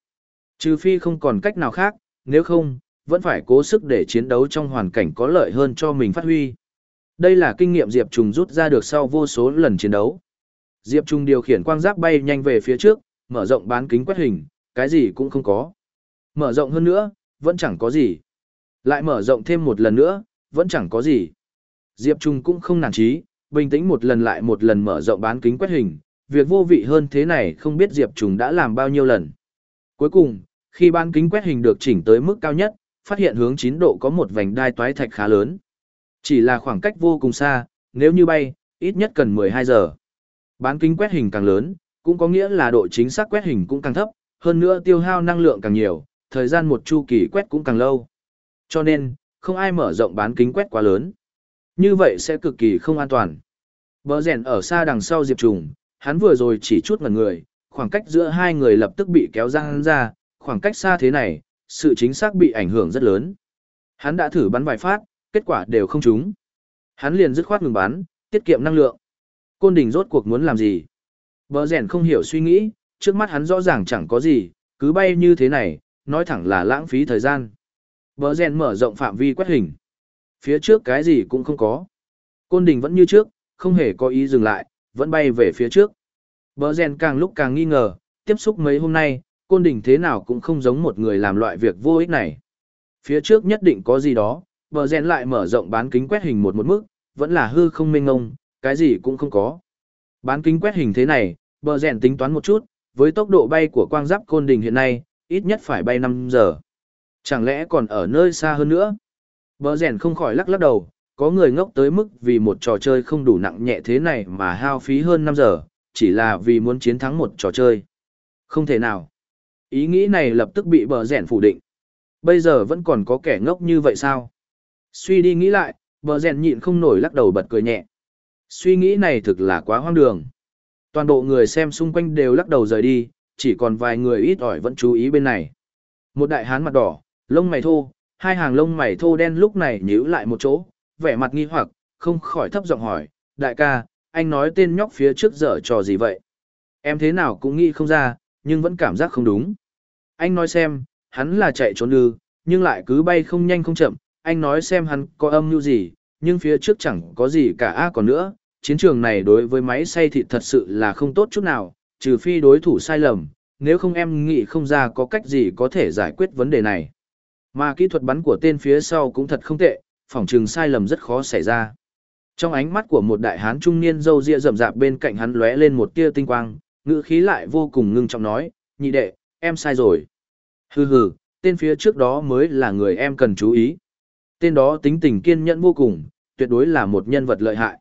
Trừ phi không còn cách nào khác, nếu không, vẫn phải cố sức để chiến đấu trong hoàn cảnh có lợi hơn cho mình phát huy. Đây là kinh nghiệm Diệp Trùng rút ra được sau vô số lần chiến đấu. Diệp Trung điều khiển quang giáp bay nhanh về phía trước, mở rộng bán kính quét hình, cái gì cũng không có. Mở rộng hơn nữa, vẫn chẳng có gì. Lại mở rộng thêm một lần nữa, vẫn chẳng có gì. Diệp Trung cũng không nản trí, bình tĩnh một lần lại một lần mở rộng bán kính quét hình, việc vô vị hơn thế này không biết Diệp Trung đã làm bao nhiêu lần. Cuối cùng, khi bán kính quét hình được chỉnh tới mức cao nhất, phát hiện hướng 9 độ có một vành đai toái thạch khá lớn. Chỉ là khoảng cách vô cùng xa, nếu như bay, ít nhất cần 12 giờ. Bán kính quét hình càng lớn, cũng có nghĩa là độ chính xác quét hình cũng càng thấp, hơn nữa tiêu hao năng lượng càng nhiều, thời gian một chu kỳ quét cũng càng lâu. Cho nên, không ai mở rộng bán kính quét quá lớn. Như vậy sẽ cực kỳ không an toàn. Bờ rèn ở xa đằng sau Diệp Trùng, hắn vừa rồi chỉ chút ngần người, khoảng cách giữa hai người lập tức bị kéo ra ra, khoảng cách xa thế này, sự chính xác bị ảnh hưởng rất lớn. Hắn đã thử bắn vài phát, kết quả đều không trúng. Hắn liền dứt khoát ngừng bắn, tiết kiệm năng lượng. Côn đình rốt cuộc muốn làm gì? Bờ rèn không hiểu suy nghĩ, trước mắt hắn rõ ràng chẳng có gì, cứ bay như thế này, nói thẳng là lãng phí thời gian. Bờ rèn mở rộng phạm vi quét hình. Phía trước cái gì cũng không có. Côn đình vẫn như trước, không hề có ý dừng lại, vẫn bay về phía trước. Bờ rèn càng lúc càng nghi ngờ, tiếp xúc mấy hôm nay, côn đình thế nào cũng không giống một người làm loại việc vô ích này. Phía trước nhất định có gì đó, bờ rèn lại mở rộng bán kính quét hình một một mức, vẫn là hư không mênh ngông, cái gì cũng không có. Bán kính quét hình thế này, bờ rèn tính toán một chút, với tốc độ bay của quang giáp côn đình hiện nay, ít nhất phải bay 5 giờ. Chẳng lẽ còn ở nơi xa hơn nữa? Bờ rèn không khỏi lắc lắc đầu, có người ngốc tới mức vì một trò chơi không đủ nặng nhẹ thế này mà hao phí hơn 5 giờ, chỉ là vì muốn chiến thắng một trò chơi. Không thể nào. Ý nghĩ này lập tức bị bờ rèn phủ định. Bây giờ vẫn còn có kẻ ngốc như vậy sao? Suy đi nghĩ lại, bờ rèn nhịn không nổi lắc đầu bật cười nhẹ. Suy nghĩ này thực là quá hoang đường. Toàn bộ người xem xung quanh đều lắc đầu rời đi, chỉ còn vài người ít ỏi vẫn chú ý bên này. Một đại hán mặt đỏ, lông mày thô, hai hàng lông mày thô đen lúc này nhíu lại một chỗ, vẻ mặt nghi hoặc, không khỏi thấp giọng hỏi, đại ca, anh nói tên nhóc phía trước dở trò gì vậy? Em thế nào cũng nghĩ không ra, nhưng vẫn cảm giác không đúng. Anh nói xem, hắn là chạy trốn ư, nhưng lại cứ bay không nhanh không chậm, anh nói xem hắn có âm mưu gì, nhưng phía trước chẳng có gì cả a còn nữa, chiến trường này đối với máy xay thịt thật sự là không tốt chút nào, trừ phi đối thủ sai lầm, nếu không em nghĩ không ra có cách gì có thể giải quyết vấn đề này. Mà kỹ thuật bắn của tên phía sau cũng thật không tệ, phỏng trường sai lầm rất khó xảy ra. Trong ánh mắt của một đại hán trung niên râu ria rậm rạp bên cạnh hắn lóe lên một tia tinh quang, ngữ khí lại vô cùng ngưng trọng nói, nhị đệ, em sai rồi. Hừ hừ, tên phía trước đó mới là người em cần chú ý. Tên đó tính tình kiên nhẫn vô cùng, tuyệt đối là một nhân vật lợi hại.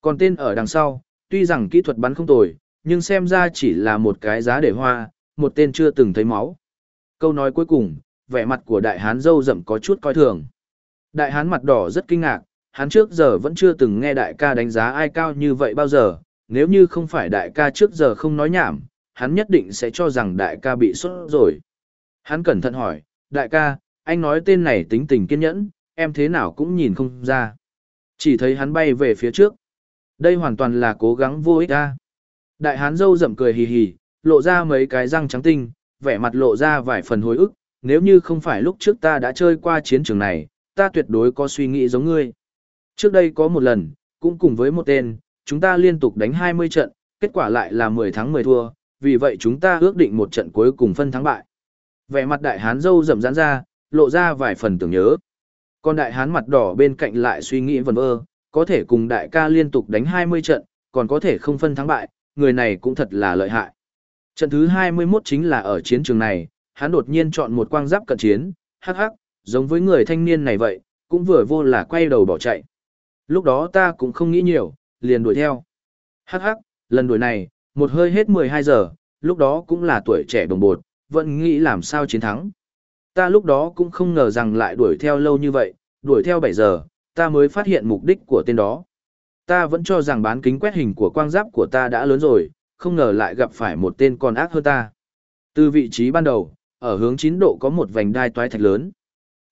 Còn tên ở đằng sau, tuy rằng kỹ thuật bắn không tồi, nhưng xem ra chỉ là một cái giá để hoa, một tên chưa từng thấy máu. Câu nói cuối cùng, vẻ mặt của đại hán dâu rậm có chút coi thường. Đại hán mặt đỏ rất kinh ngạc, hắn trước giờ vẫn chưa từng nghe đại ca đánh giá ai cao như vậy bao giờ, nếu như không phải đại ca trước giờ không nói nhảm, hắn nhất định sẽ cho rằng đại ca bị sốt rồi. Hắn cẩn thận hỏi, đại ca, anh nói tên này tính tình kiên nhẫn, em thế nào cũng nhìn không ra. Chỉ thấy hắn bay về phía trước. Đây hoàn toàn là cố gắng vô ích ra. Đại hán dâu rậm cười hì hì, lộ ra mấy cái răng trắng tinh, vẻ mặt lộ ra vài phần hối ức, nếu như không phải lúc trước ta đã chơi qua chiến trường này, ta tuyệt đối có suy nghĩ giống ngươi. Trước đây có một lần, cũng cùng với một tên, chúng ta liên tục đánh 20 trận, kết quả lại là 10 thắng 10 thua, vì vậy chúng ta ước định một trận cuối cùng phân thắng bại. Vẻ mặt đại hán dâu rậm rán ra, lộ ra vài phần tưởng nhớ. Còn đại hán mặt đỏ bên cạnh lại suy nghĩ vần vơ, có thể cùng đại ca liên tục đánh 20 trận, còn có thể không phân thắng bại, người này cũng thật là lợi hại. Trận thứ 21 chính là ở chiến trường này, hắn đột nhiên chọn một quang giáp cận chiến, hắc hắc, giống với người thanh niên này vậy, cũng vừa vô là quay đầu bỏ chạy. Lúc đó ta cũng không nghĩ nhiều, liền đuổi theo. Hắc hắc, lần đuổi này, một hơi hết 12 giờ, lúc đó cũng là tuổi trẻ đồng bột, vẫn nghĩ làm sao chiến thắng. Ta lúc đó cũng không ngờ rằng lại đuổi theo lâu như vậy, đuổi theo 7 giờ, ta mới phát hiện mục đích của tên đó. Ta vẫn cho rằng bán kính quét hình của quang giáp của ta đã lớn rồi, không ngờ lại gặp phải một tên còn ác hơn ta. Từ vị trí ban đầu, ở hướng 9 độ có một vành đai toái thạch lớn.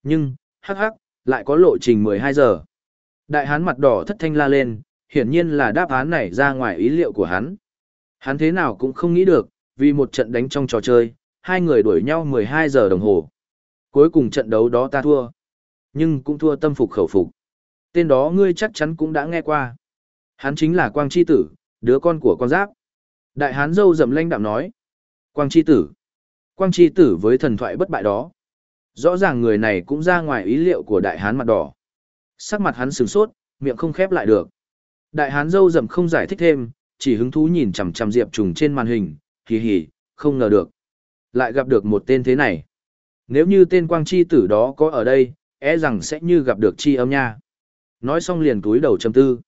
Nhưng, hắc hắc, lại có lộ trình 12 giờ. Đại hán mặt đỏ thất thanh la lên, hiển nhiên là đáp án này ra ngoài ý liệu của hắn. Hắn thế nào cũng không nghĩ được, vì một trận đánh trong trò chơi, hai người đuổi nhau 12 giờ đồng hồ. Cuối cùng trận đấu đó ta thua. Nhưng cũng thua tâm phục khẩu phục. Tên đó ngươi chắc chắn cũng đã nghe qua. Hắn chính là Quang Chi Tử, đứa con của con giáp. Đại hán dâu dầm lanh đạm nói. Quang Chi Tử. Quang Chi Tử với thần thoại bất bại đó. Rõ ràng người này cũng ra ngoài ý liệu của đại hán mặt đỏ. Sắc mặt hắn sửng sốt, miệng không khép lại được. Đại hán dâu dầm không giải thích thêm, chỉ hứng thú nhìn chằm chằm Diệp Trùng trên màn hình, hì hì, không ngờ được. Lại gặp được một tên thế này. Nếu như tên quang chi tử đó có ở đây, e rằng sẽ như gặp được chi âm nha. Nói xong liền túi đầu châm tư.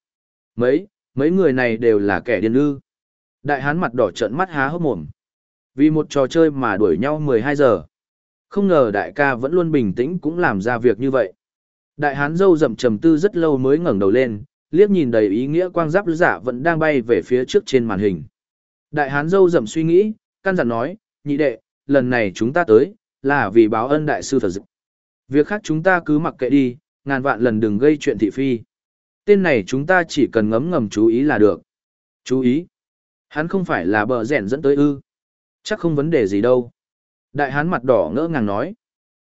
Mấy, mấy người này đều là kẻ điên ư. Đại hán mặt đỏ trợn mắt há hốc mồm. Vì một trò chơi mà đuổi nhau 12 giờ. Không ngờ đại ca vẫn luôn bình tĩnh cũng làm ra việc như vậy. Đại hán dâu rậm trầm tư rất lâu mới ngẩng đầu lên, liếc nhìn đầy ý nghĩa quang giáp giả vẫn đang bay về phía trước trên màn hình. Đại hán dâu rậm suy nghĩ, căn dặn nói, nhị đệ, lần này chúng ta tới, là vì báo ân đại sư Phật dịch. Việc khác chúng ta cứ mặc kệ đi, ngàn vạn lần đừng gây chuyện thị phi. Tên này chúng ta chỉ cần ngấm ngầm chú ý là được. Chú ý. Hắn không phải là bờ rẻn dẫn tới ư. Chắc không vấn đề gì đâu. Đại hán mặt đỏ ngỡ ngàng nói.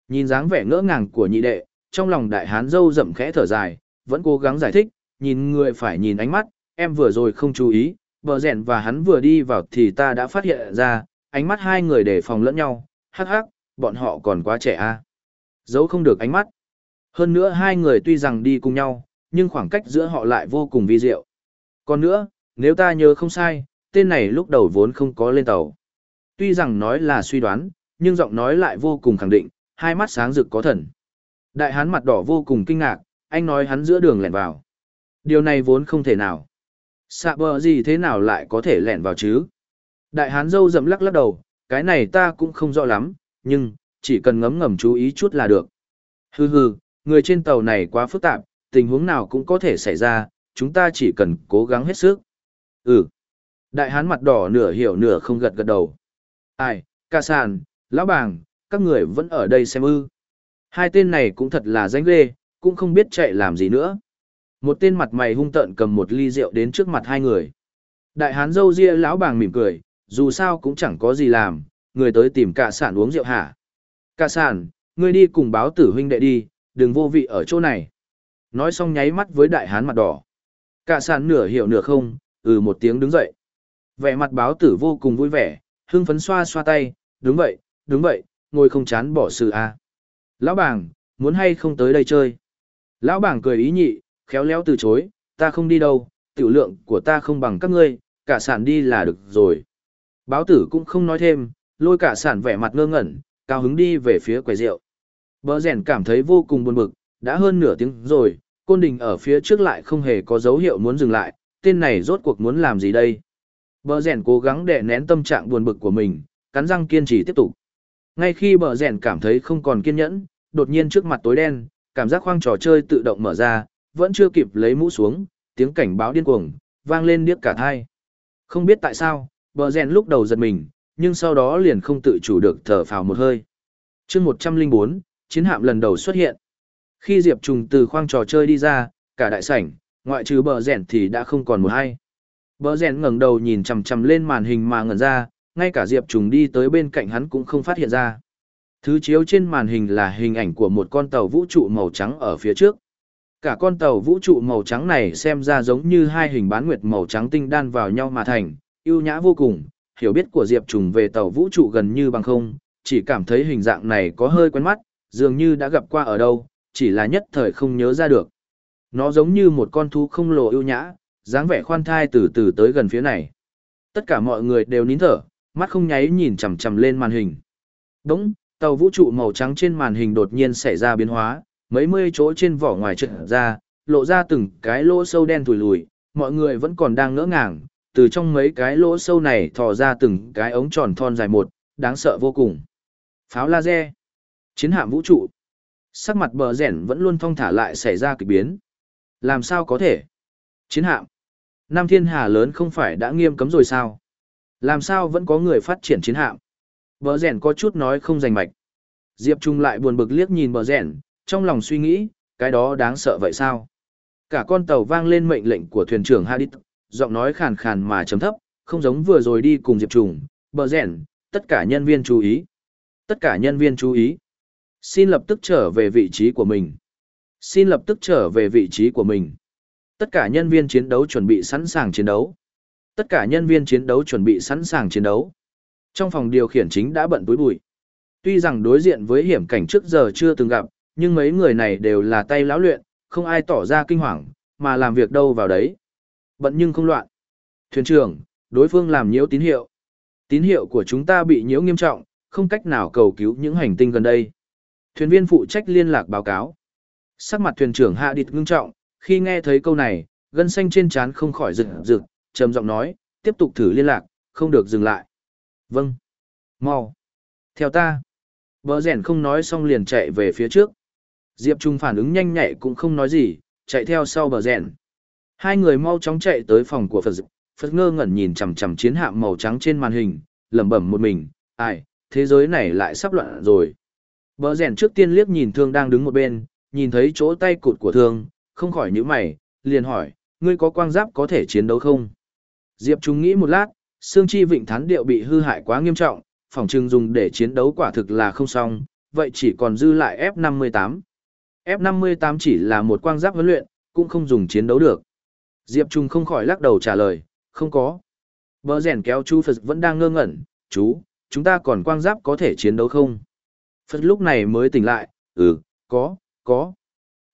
Nhìn dáng vẻ ngỡ ngàng của nhị đệ, trong lòng đại hán dâu rậm khẽ thở dài, vẫn cố gắng giải thích, nhìn người phải nhìn ánh mắt, em vừa rồi không chú ý, bờ rẻn và hắn vừa đi vào thì ta đã phát hiện ra, ánh mắt hai người đề phòng lẫn nhau, hắc hắc, bọn họ còn quá trẻ a. À. Giấu không được ánh mắt. Hơn nữa hai người tuy rằng đi cùng nhau, nhưng khoảng cách giữa họ lại vô cùng vi diệu. Còn nữa, nếu ta nhớ không sai, tên này lúc đầu vốn không có lên tàu. Tuy rằng nói là suy đoán, nhưng giọng nói lại vô cùng khẳng định, hai mắt sáng rực có thần. Đại hán mặt đỏ vô cùng kinh ngạc, anh nói hắn giữa đường lẻn vào. Điều này vốn không thể nào. Xạ bờ gì thế nào lại có thể lẻn vào chứ? Đại hán dâu dậm lắc lắc đầu, cái này ta cũng không rõ lắm, nhưng, chỉ cần ngấm ngầm chú ý chút là được. Hừ hừ, người trên tàu này quá phức tạp, tình huống nào cũng có thể xảy ra, chúng ta chỉ cần cố gắng hết sức. Ừ. Đại hán mặt đỏ nửa hiểu nửa không gật gật đầu. Ai, ca sàn, lão bàng, các người vẫn ở đây xem ư. Hai tên này cũng thật là danh ghê, cũng không biết chạy làm gì nữa. Một tên mặt mày hung tợn cầm một ly rượu đến trước mặt hai người. Đại hán dâu ria lão bàng mỉm cười, dù sao cũng chẳng có gì làm, người tới tìm cả sản uống rượu hả. Cả sản, ngươi đi cùng báo tử huynh đệ đi, đừng vô vị ở chỗ này. Nói xong nháy mắt với đại hán mặt đỏ. Cả sàn nửa hiểu nửa không, ừ một tiếng đứng dậy. Vẻ mặt báo tử vô cùng vui vẻ, hưng phấn xoa xoa tay, đúng vậy, đúng vậy, ngồi không chán bỏ sự à. Lão bảng muốn hay không tới đây chơi? Lão bảng cười ý nhị, khéo léo từ chối, ta không đi đâu, tiểu lượng của ta không bằng các ngươi, cả sản đi là được rồi. Báo tử cũng không nói thêm, lôi cả sản vẻ mặt ngơ ngẩn, cao hứng đi về phía quầy rượu. Bờ rèn cảm thấy vô cùng buồn bực, đã hơn nửa tiếng rồi, côn đình ở phía trước lại không hề có dấu hiệu muốn dừng lại, tên này rốt cuộc muốn làm gì đây? Bờ rèn cố gắng đè nén tâm trạng buồn bực của mình, cắn răng kiên trì tiếp tục. Ngay khi bờ rèn cảm thấy không còn kiên nhẫn, đột nhiên trước mặt tối đen, cảm giác khoang trò chơi tự động mở ra, vẫn chưa kịp lấy mũ xuống, tiếng cảnh báo điên cuồng, vang lên điếc cả thai. Không biết tại sao, bờ rèn lúc đầu giật mình, nhưng sau đó liền không tự chủ được thở phào một hơi. chương 104, chiến hạm lần đầu xuất hiện. Khi Diệp Trùng từ khoang trò chơi đi ra, cả đại sảnh, ngoại trừ bờ rèn thì đã không còn một hay. Bờ rèn ngẩng đầu nhìn chằm chằm lên màn hình mà ngẩn ra, ngay cả Diệp Trùng đi tới bên cạnh hắn cũng không phát hiện ra. Thứ chiếu trên màn hình là hình ảnh của một con tàu vũ trụ màu trắng ở phía trước. Cả con tàu vũ trụ màu trắng này xem ra giống như hai hình bán nguyệt màu trắng tinh đan vào nhau mà thành, yêu nhã vô cùng, hiểu biết của Diệp Trùng về tàu vũ trụ gần như bằng không, chỉ cảm thấy hình dạng này có hơi quen mắt, dường như đã gặp qua ở đâu, chỉ là nhất thời không nhớ ra được. Nó giống như một con thú không lồ ưu nhã, dáng vẻ khoan thai từ từ tới gần phía này. Tất cả mọi người đều nín thở, mắt không nháy nhìn chằm chằm lên màn hình. Đống, tàu vũ trụ màu trắng trên màn hình đột nhiên xảy ra biến hóa, mấy mươi chỗ trên vỏ ngoài trượt ra, lộ ra từng cái lỗ sâu đen thùi lùi, mọi người vẫn còn đang ngỡ ngàng, từ trong mấy cái lỗ sâu này thò ra từng cái ống tròn thon dài một, đáng sợ vô cùng. Pháo laser, chiến hạm vũ trụ. Sắc mặt bờ rẻn vẫn luôn thong thả lại xảy ra kỳ biến. Làm sao có thể? Chiến hạm. Nam thiên hà lớn không phải đã nghiêm cấm rồi sao? Làm sao vẫn có người phát triển chiến hạm? Bờ rẻn có chút nói không rành mạch. Diệp Trung lại buồn bực liếc nhìn bờ rẻn, trong lòng suy nghĩ, cái đó đáng sợ vậy sao? Cả con tàu vang lên mệnh lệnh của thuyền trưởng Hadith, giọng nói khàn khàn mà chấm thấp, không giống vừa rồi đi cùng Diệp Trùng, bờ rẻn, tất cả nhân viên chú ý. Tất cả nhân viên chú ý. Xin lập tức trở về vị trí của mình. Xin lập tức trở về vị trí của mình. Tất cả nhân viên chiến đấu chuẩn bị sẵn sàng chiến đấu. Tất cả nhân viên chiến đấu chuẩn bị sẵn sàng chiến đấu. Trong phòng điều khiển chính đã bận túi bụi. Tuy rằng đối diện với hiểm cảnh trước giờ chưa từng gặp, nhưng mấy người này đều là tay lão luyện, không ai tỏ ra kinh hoàng, mà làm việc đâu vào đấy. Bận nhưng không loạn. Thuyền trưởng, đối phương làm nhiễu tín hiệu. Tín hiệu của chúng ta bị nhiễu nghiêm trọng, không cách nào cầu cứu những hành tinh gần đây. Thuyền viên phụ trách liên lạc báo cáo. Sắc mặt thuyền trưởng hạ địt ngưng trọng, khi nghe thấy câu này, gân xanh trên trán không khỏi rực rực, trầm giọng nói, tiếp tục thử liên lạc, không được dừng lại. Vâng. Mau. Theo ta. Bờ rèn không nói xong liền chạy về phía trước. Diệp Trung phản ứng nhanh nhạy cũng không nói gì, chạy theo sau bờ rèn. Hai người mau chóng chạy tới phòng của Phật Phật ngơ ngẩn nhìn chằm chằm chiến hạm màu trắng trên màn hình, lẩm bẩm một mình, ai, thế giới này lại sắp loạn rồi. Bờ rèn trước tiên liếc nhìn thương đang đứng một bên, nhìn thấy chỗ tay cụt của thương, không khỏi nhíu mày, liền hỏi, ngươi có quang giáp có thể chiến đấu không? Diệp Trung nghĩ một lát, xương chi vịnh thán điệu bị hư hại quá nghiêm trọng, phòng trưng dùng để chiến đấu quả thực là không xong, vậy chỉ còn dư lại F58. F58 chỉ là một quang giáp huấn luyện, cũng không dùng chiến đấu được. Diệp Trung không khỏi lắc đầu trả lời, không có. Bờ rèn kéo chú Phật vẫn đang ngơ ngẩn, chú, chúng ta còn quang giáp có thể chiến đấu không? Phật lúc này mới tỉnh lại, ừ, có, có.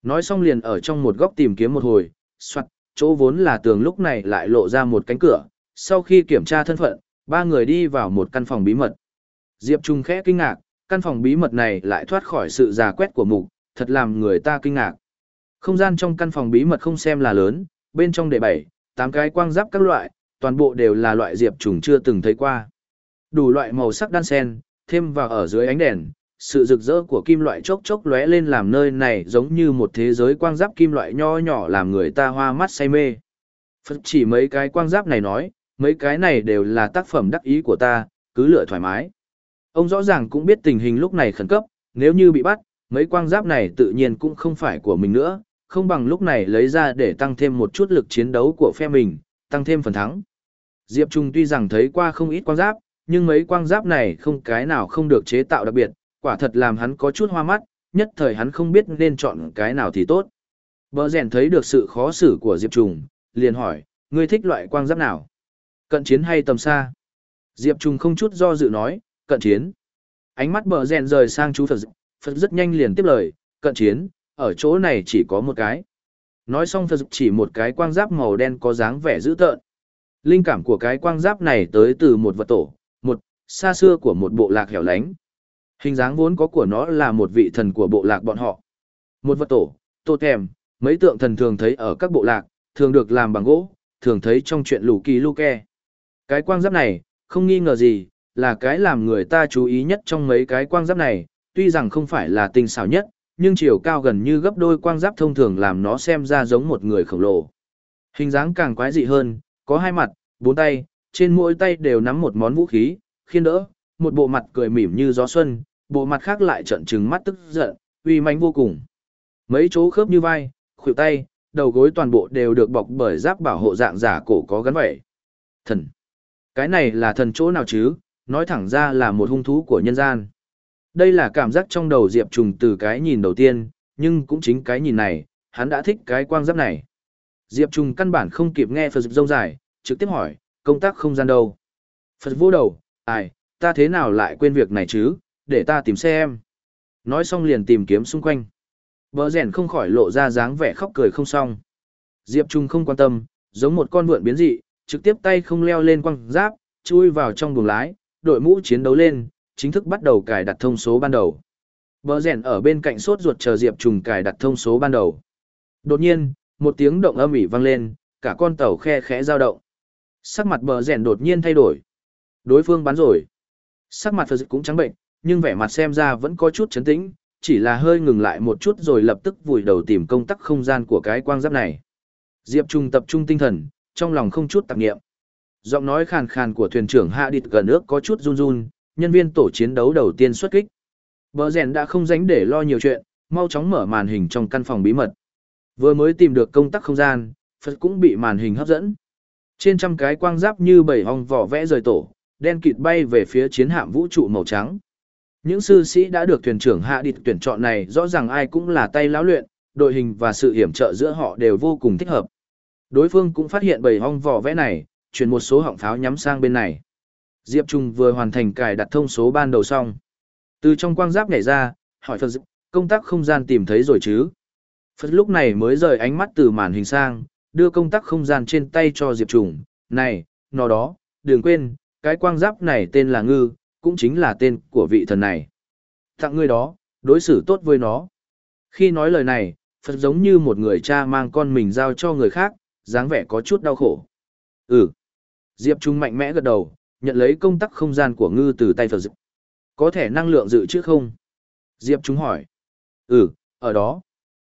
Nói xong liền ở trong một góc tìm kiếm một hồi, soạt, chỗ vốn là tường lúc này lại lộ ra một cánh cửa. Sau khi kiểm tra thân phận, ba người đi vào một căn phòng bí mật. Diệp Trung khẽ kinh ngạc, căn phòng bí mật này lại thoát khỏi sự giả quét của mục, thật làm người ta kinh ngạc. Không gian trong căn phòng bí mật không xem là lớn, bên trong để bảy, tám cái quang giáp các loại, toàn bộ đều là loại Diệp Trung chưa từng thấy qua. Đủ loại màu sắc đan sen, thêm vào ở dưới ánh đèn, sự rực rỡ của kim loại chốc chốc lóe lên làm nơi này giống như một thế giới quang giáp kim loại nho nhỏ làm người ta hoa mắt say mê. Phật chỉ mấy cái quang giáp này nói, mấy cái này đều là tác phẩm đắc ý của ta, cứ lựa thoải mái. Ông rõ ràng cũng biết tình hình lúc này khẩn cấp, nếu như bị bắt, mấy quang giáp này tự nhiên cũng không phải của mình nữa, không bằng lúc này lấy ra để tăng thêm một chút lực chiến đấu của phe mình, tăng thêm phần thắng. Diệp Trung tuy rằng thấy qua không ít quang giáp, nhưng mấy quang giáp này không cái nào không được chế tạo đặc biệt, quả thật làm hắn có chút hoa mắt, nhất thời hắn không biết nên chọn cái nào thì tốt. Bờ rèn thấy được sự khó xử của Diệp Trùng, liền hỏi, ngươi thích loại quang giáp nào? Cận chiến hay tầm xa? Diệp Trùng không chút do dự nói, cận chiến. Ánh mắt bờ rèn rời sang chú Phật, Phật rất nhanh liền tiếp lời, cận chiến, ở chỗ này chỉ có một cái. Nói xong Phật chỉ một cái quang giáp màu đen có dáng vẻ dữ tợn. Linh cảm của cái quang giáp này tới từ một vật tổ, một, xa xưa của một bộ lạc hẻo lánh. Hình dáng vốn có của nó là một vị thần của bộ lạc bọn họ. Một vật tổ, tô thèm, mấy tượng thần thường thấy ở các bộ lạc, thường được làm bằng gỗ, thường thấy trong chuyện lù kỳ lu ke. Cái quang giáp này, không nghi ngờ gì, là cái làm người ta chú ý nhất trong mấy cái quang giáp này, tuy rằng không phải là tinh xảo nhất, nhưng chiều cao gần như gấp đôi quang giáp thông thường làm nó xem ra giống một người khổng lồ. Hình dáng càng quái dị hơn, có hai mặt, bốn tay, trên mỗi tay đều nắm một món vũ khí, khiên đỡ, một bộ mặt cười mỉm như gió xuân, bộ mặt khác lại trợn trừng mắt tức giận, uy mãnh vô cùng. Mấy chỗ khớp như vai, khuỷu tay, đầu gối toàn bộ đều được bọc bởi giáp bảo hộ dạng giả cổ có gắn vậy. Thần. Cái này là thần chỗ nào chứ, nói thẳng ra là một hung thú của nhân gian. Đây là cảm giác trong đầu Diệp Trùng từ cái nhìn đầu tiên, nhưng cũng chính cái nhìn này, hắn đã thích cái quang giáp này. Diệp Trùng căn bản không kịp nghe Phật rông dài, trực tiếp hỏi, công tác không gian đâu? Phật vô đầu, ai, ta thế nào lại quên việc này chứ, để ta tìm xem. Nói xong liền tìm kiếm xung quanh. Bờ rèn không khỏi lộ ra dáng vẻ khóc cười không xong. Diệp Trung không quan tâm, giống một con vượn biến dị, trực tiếp tay không leo lên quăng giáp, chui vào trong buồng lái, đội mũ chiến đấu lên, chính thức bắt đầu cài đặt thông số ban đầu. Bờ rèn ở bên cạnh sốt ruột chờ Diệp Trùng cài đặt thông số ban đầu. Đột nhiên, một tiếng động âm ỉ vang lên, cả con tàu khe khẽ dao động. Sắc mặt bờ rèn đột nhiên thay đổi. Đối phương bắn rồi. Sắc mặt Phật cũng trắng bệnh, nhưng vẻ mặt xem ra vẫn có chút chấn tĩnh, chỉ là hơi ngừng lại một chút rồi lập tức vùi đầu tìm công tắc không gian của cái quang giáp này. Diệp Trung tập trung tinh thần, trong lòng không chút tạp niệm. Giọng nói khàn khàn của thuyền trưởng Hạ Địt gần ước có chút run run, nhân viên tổ chiến đấu đầu tiên xuất kích. Bờ rèn đã không dánh để lo nhiều chuyện, mau chóng mở màn hình trong căn phòng bí mật. Vừa mới tìm được công tắc không gian, Phật cũng bị màn hình hấp dẫn. Trên trăm cái quang giáp như bảy hong vỏ vẽ rời tổ, đen kịt bay về phía chiến hạm vũ trụ màu trắng. Những sư sĩ đã được thuyền trưởng hạ địt tuyển chọn này rõ ràng ai cũng là tay lão luyện, đội hình và sự hiểm trợ giữa họ đều vô cùng thích hợp. Đối phương cũng phát hiện bầy hong vỏ vẽ này, chuyển một số họng pháo nhắm sang bên này. Diệp Trung vừa hoàn thành cài đặt thông số ban đầu xong. Từ trong quang giáp nhảy ra, hỏi Phật công tác không gian tìm thấy rồi chứ? Phật lúc này mới rời ánh mắt từ màn hình sang, đưa công tác không gian trên tay cho Diệp Trung. Này, nó đó, đừng quên, cái quang giáp này tên là Ngư, cũng chính là tên của vị thần này. Tặng ngươi đó, đối xử tốt với nó. Khi nói lời này, Phật giống như một người cha mang con mình giao cho người khác, dáng vẻ có chút đau khổ. Ừ. Diệp Trung mạnh mẽ gật đầu, nhận lấy công tắc không gian của ngư từ tay Phật Diệp. Có thể năng lượng dự chứ không? Diệp Trung hỏi. Ừ, ở đó.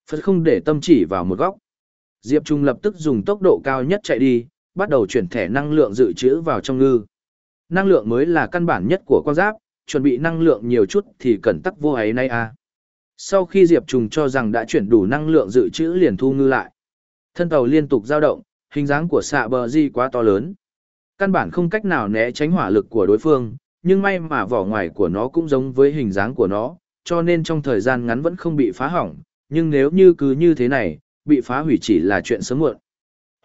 Phật không để tâm chỉ vào một góc. Diệp Trung lập tức dùng tốc độ cao nhất chạy đi, bắt đầu chuyển thẻ năng lượng dự trữ vào trong ngư. Năng lượng mới là căn bản nhất của quan giáp, chuẩn bị năng lượng nhiều chút thì cần tắc vô ấy nay à. Sau khi Diệp Trùng cho rằng đã chuyển đủ năng lượng dự trữ liền thu ngư lại. Thân tàu liên tục dao động, hình dáng của xạ bờ di quá to lớn. Căn bản không cách nào né tránh hỏa lực của đối phương, nhưng may mà vỏ ngoài của nó cũng giống với hình dáng của nó, cho nên trong thời gian ngắn vẫn không bị phá hỏng, nhưng nếu như cứ như thế này, bị phá hủy chỉ là chuyện sớm muộn.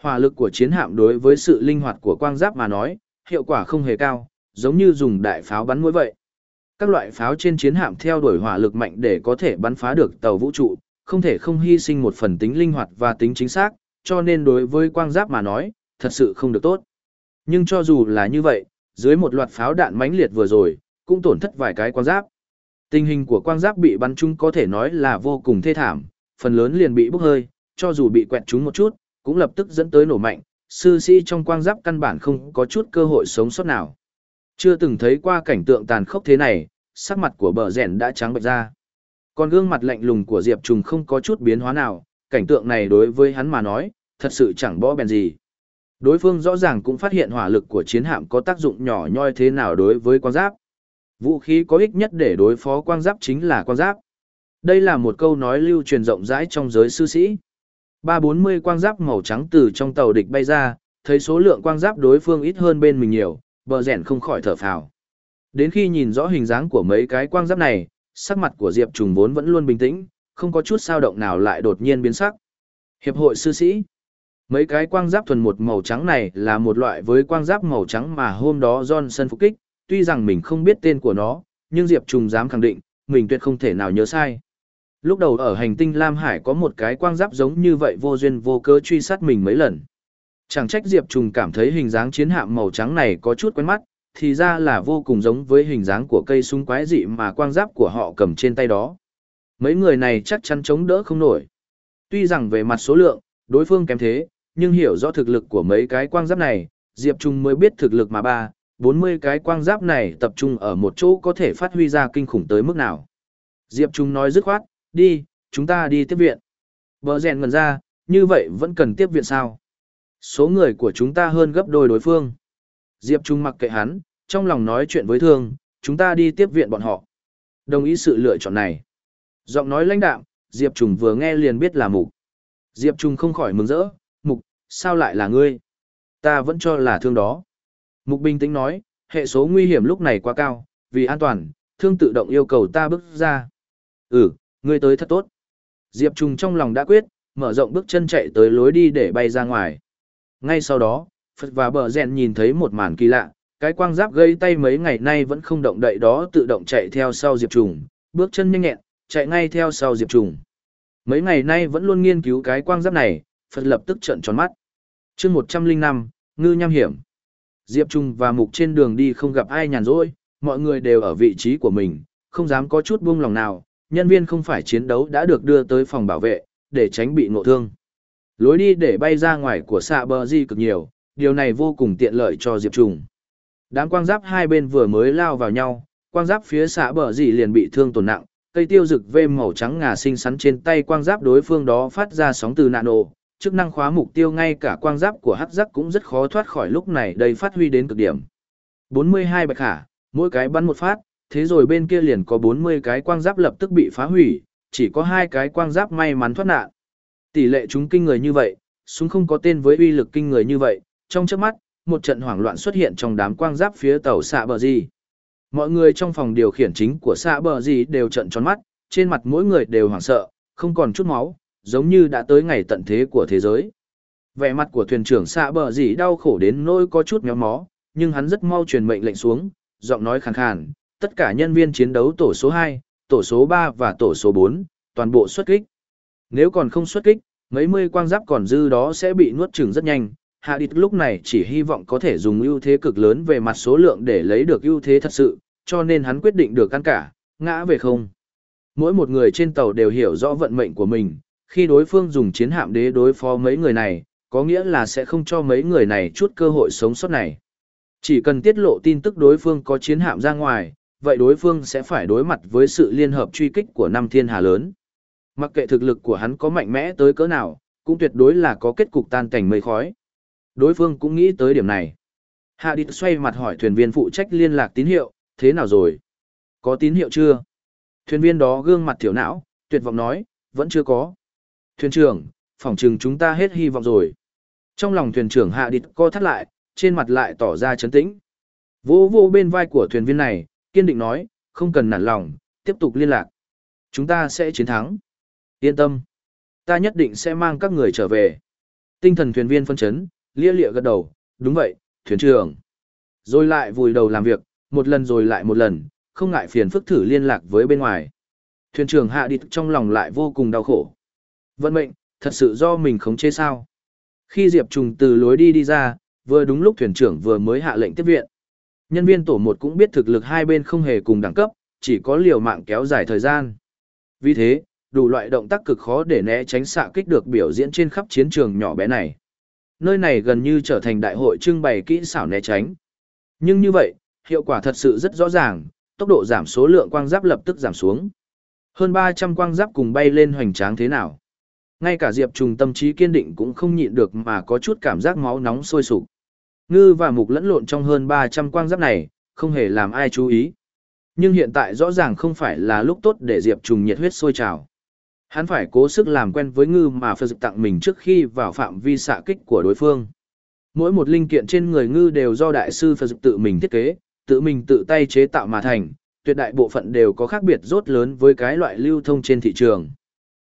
Hỏa lực của chiến hạm đối với sự linh hoạt của quang giáp mà nói, hiệu quả không hề cao, giống như dùng đại pháo bắn mũi vậy. Các loại pháo trên chiến hạm theo đuổi hỏa lực mạnh để có thể bắn phá được tàu vũ trụ, không thể không hy sinh một phần tính linh hoạt và tính chính xác, cho nên đối với quang giáp mà nói, thật sự không được tốt. Nhưng cho dù là như vậy, dưới một loạt pháo đạn mãnh liệt vừa rồi, cũng tổn thất vài cái quang giáp. Tình hình của quang giáp bị bắn trúng có thể nói là vô cùng thê thảm, phần lớn liền bị bốc hơi, cho dù bị quẹt trúng một chút, cũng lập tức dẫn tới nổ mạnh, sư sĩ trong quang giáp căn bản không có chút cơ hội sống sót nào. Chưa từng thấy qua cảnh tượng tàn khốc thế này, sắc mặt của bờ rèn đã trắng bệch ra. Còn gương mặt lạnh lùng của Diệp Trùng không có chút biến hóa nào, cảnh tượng này đối với hắn mà nói, thật sự chẳng bỏ bèn gì. Đối phương rõ ràng cũng phát hiện hỏa lực của chiến hạm có tác dụng nhỏ nhoi thế nào đối với quang giáp. Vũ khí có ích nhất để đối phó quang giáp chính là quang giáp. Đây là một câu nói lưu truyền rộng rãi trong giới sư sĩ. Ba bốn mươi quang giáp màu trắng từ trong tàu địch bay ra, thấy số lượng quang giáp đối phương ít hơn bên mình nhiều, bờ rẻn không khỏi thở phào. Đến khi nhìn rõ hình dáng của mấy cái quang giáp này, sắc mặt của Diệp Trùng vốn vẫn luôn bình tĩnh, không có chút sao động nào lại đột nhiên biến sắc. Hiệp hội sư sĩ Mấy cái quang giáp thuần một màu trắng này là một loại với quang giáp màu trắng mà hôm đó Johnson phục kích, tuy rằng mình không biết tên của nó, nhưng Diệp Trùng dám khẳng định, mình tuyệt không thể nào nhớ sai. Lúc đầu ở hành tinh Lam Hải có một cái quang giáp giống như vậy vô duyên vô cớ truy sát mình mấy lần. Chẳng trách Diệp Trùng cảm thấy hình dáng chiến hạm màu trắng này có chút quen mắt, thì ra là vô cùng giống với hình dáng của cây súng quái dị mà quang giáp của họ cầm trên tay đó. Mấy người này chắc chắn chống đỡ không nổi. Tuy rằng về mặt số lượng, đối phương kém thế, nhưng hiểu rõ thực lực của mấy cái quang giáp này, Diệp Trung mới biết thực lực mà ba, 40 cái quang giáp này tập trung ở một chỗ có thể phát huy ra kinh khủng tới mức nào. Diệp Trung nói dứt khoát, đi, chúng ta đi tiếp viện. Bờ rèn ngần ra, như vậy vẫn cần tiếp viện sao? Số người của chúng ta hơn gấp đôi đối phương. Diệp Trung mặc kệ hắn, trong lòng nói chuyện với thương, chúng ta đi tiếp viện bọn họ. Đồng ý sự lựa chọn này. Giọng nói lãnh đạm, Diệp Trung vừa nghe liền biết là mục. Diệp Trung không khỏi mừng rỡ, mục, sao lại là ngươi? Ta vẫn cho là thương đó. Mục bình tĩnh nói, hệ số nguy hiểm lúc này quá cao, vì an toàn, thương tự động yêu cầu ta bước ra. Ừ, ngươi tới thật tốt. Diệp Trung trong lòng đã quyết, mở rộng bước chân chạy tới lối đi để bay ra ngoài. Ngay sau đó, Phật và bờ rèn nhìn thấy một màn kỳ lạ, cái quang giáp gây tay mấy ngày nay vẫn không động đậy đó tự động chạy theo sau Diệp Trùng, bước chân nhanh nhẹn, chạy ngay theo sau Diệp Trùng. Mấy ngày nay vẫn luôn nghiên cứu cái quang giáp này, Phật lập tức trợn tròn mắt. chương 105, ngư nham hiểm. Diệp Trung và Mục trên đường đi không gặp ai nhàn rỗi, mọi người đều ở vị trí của mình, không dám có chút buông lòng nào, nhân viên không phải chiến đấu đã được đưa tới phòng bảo vệ, để tránh bị ngộ thương. Lối đi để bay ra ngoài của xạ bờ di cực nhiều, điều này vô cùng tiện lợi cho Diệp Trùng. Đám quang giáp hai bên vừa mới lao vào nhau, quang giáp phía xạ bờ di liền bị thương tổn nặng, cây tiêu rực vêm màu trắng ngà xinh xắn trên tay quang giáp đối phương đó phát ra sóng từ nano, chức năng khóa mục tiêu ngay cả quang giáp của hắc giáp cũng rất khó thoát khỏi lúc này đây phát huy đến cực điểm. 42 bạch khả, mỗi cái bắn một phát, thế rồi bên kia liền có 40 cái quang giáp lập tức bị phá hủy, chỉ có hai cái quang giáp may mắn thoát nạn. Tỷ lệ chúng kinh người như vậy, súng không có tên với uy lực kinh người như vậy, trong chớp mắt, một trận hoảng loạn xuất hiện trong đám quang giáp phía tàu xạ bờ gì. Mọi người trong phòng điều khiển chính của xạ bờ gì đều trận tròn mắt, trên mặt mỗi người đều hoảng sợ, không còn chút máu, giống như đã tới ngày tận thế của thế giới. Vẻ mặt của thuyền trưởng xạ bờ gì đau khổ đến nỗi có chút méo mó, nhưng hắn rất mau truyền mệnh lệnh xuống, giọng nói khàn khàn, tất cả nhân viên chiến đấu tổ số 2, tổ số 3 và tổ số 4, toàn bộ xuất kích. Nếu còn không xuất kích, mấy mươi quang giáp còn dư đó sẽ bị nuốt chửng rất nhanh. Hạ Địch lúc này chỉ hy vọng có thể dùng ưu thế cực lớn về mặt số lượng để lấy được ưu thế thật sự, cho nên hắn quyết định được căn cả, ngã về không. Mỗi một người trên tàu đều hiểu rõ vận mệnh của mình, khi đối phương dùng chiến hạm đế đối phó mấy người này, có nghĩa là sẽ không cho mấy người này chút cơ hội sống sót này. Chỉ cần tiết lộ tin tức đối phương có chiến hạm ra ngoài, vậy đối phương sẽ phải đối mặt với sự liên hợp truy kích của năm thiên hà lớn. Mặc kệ thực lực của hắn có mạnh mẽ tới cỡ nào, cũng tuyệt đối là có kết cục tan cảnh mây khói. Đối phương cũng nghĩ tới điểm này. Hạ Địch xoay mặt hỏi thuyền viên phụ trách liên lạc tín hiệu, thế nào rồi? Có tín hiệu chưa? Thuyền viên đó gương mặt thiểu não, tuyệt vọng nói, vẫn chưa có. Thuyền trưởng, phỏng chừng chúng ta hết hy vọng rồi. Trong lòng thuyền trưởng Hạ Địch co thắt lại, trên mặt lại tỏ ra chấn tĩnh. Vô vô bên vai của thuyền viên này, kiên định nói, không cần nản lòng, tiếp tục liên lạc. Chúng ta sẽ chiến thắng. Yên tâm. Ta nhất định sẽ mang các người trở về. Tinh thần thuyền viên phân chấn, lia lịa gật đầu, đúng vậy, thuyền trưởng. Rồi lại vùi đầu làm việc, một lần rồi lại một lần, không ngại phiền phức thử liên lạc với bên ngoài. Thuyền trưởng hạ đi trong lòng lại vô cùng đau khổ. Vận mệnh, thật sự do mình khống chế sao. Khi Diệp Trùng từ lối đi đi ra, vừa đúng lúc thuyền trưởng vừa mới hạ lệnh tiếp viện. Nhân viên tổ một cũng biết thực lực hai bên không hề cùng đẳng cấp, chỉ có liều mạng kéo dài thời gian. Vì thế, đủ loại động tác cực khó để né tránh xạ kích được biểu diễn trên khắp chiến trường nhỏ bé này. Nơi này gần như trở thành đại hội trưng bày kỹ xảo né tránh. Nhưng như vậy, hiệu quả thật sự rất rõ ràng, tốc độ giảm số lượng quang giáp lập tức giảm xuống. Hơn 300 quang giáp cùng bay lên hoành tráng thế nào. Ngay cả Diệp Trùng tâm trí kiên định cũng không nhịn được mà có chút cảm giác máu nóng sôi sục. Ngư và mục lẫn lộn trong hơn 300 quang giáp này, không hề làm ai chú ý. Nhưng hiện tại rõ ràng không phải là lúc tốt để Diệp Trùng nhiệt huyết sôi trào. Hắn phải cố sức làm quen với ngư mà Phật tặng mình trước khi vào phạm vi xạ kích của đối phương. Mỗi một linh kiện trên người ngư đều do đại sư Phật tự mình thiết kế, tự mình tự tay chế tạo mà thành, tuyệt đại bộ phận đều có khác biệt rốt lớn với cái loại lưu thông trên thị trường.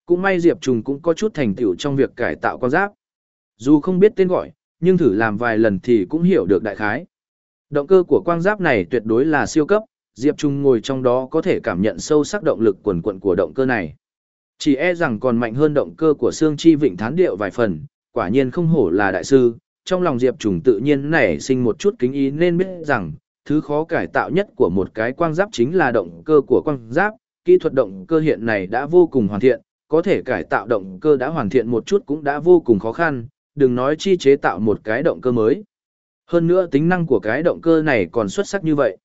Cũng may Diệp Trùng cũng có chút thành tựu trong việc cải tạo con giáp. Dù không biết tên gọi, nhưng thử làm vài lần thì cũng hiểu được đại khái. Động cơ của quang giáp này tuyệt đối là siêu cấp, Diệp Trung ngồi trong đó có thể cảm nhận sâu sắc động lực quần quận của động cơ này. Chỉ e rằng còn mạnh hơn động cơ của xương chi vịnh thán điệu vài phần, quả nhiên không hổ là đại sư, trong lòng Diệp Trung tự nhiên nảy sinh một chút kính ý nên biết rằng, thứ khó cải tạo nhất của một cái quang giáp chính là động cơ của quang giáp, kỹ thuật động cơ hiện này đã vô cùng hoàn thiện, có thể cải tạo động cơ đã hoàn thiện một chút cũng đã vô cùng khó khăn, đừng nói chi chế tạo một cái động cơ mới. Hơn nữa tính năng của cái động cơ này còn xuất sắc như vậy.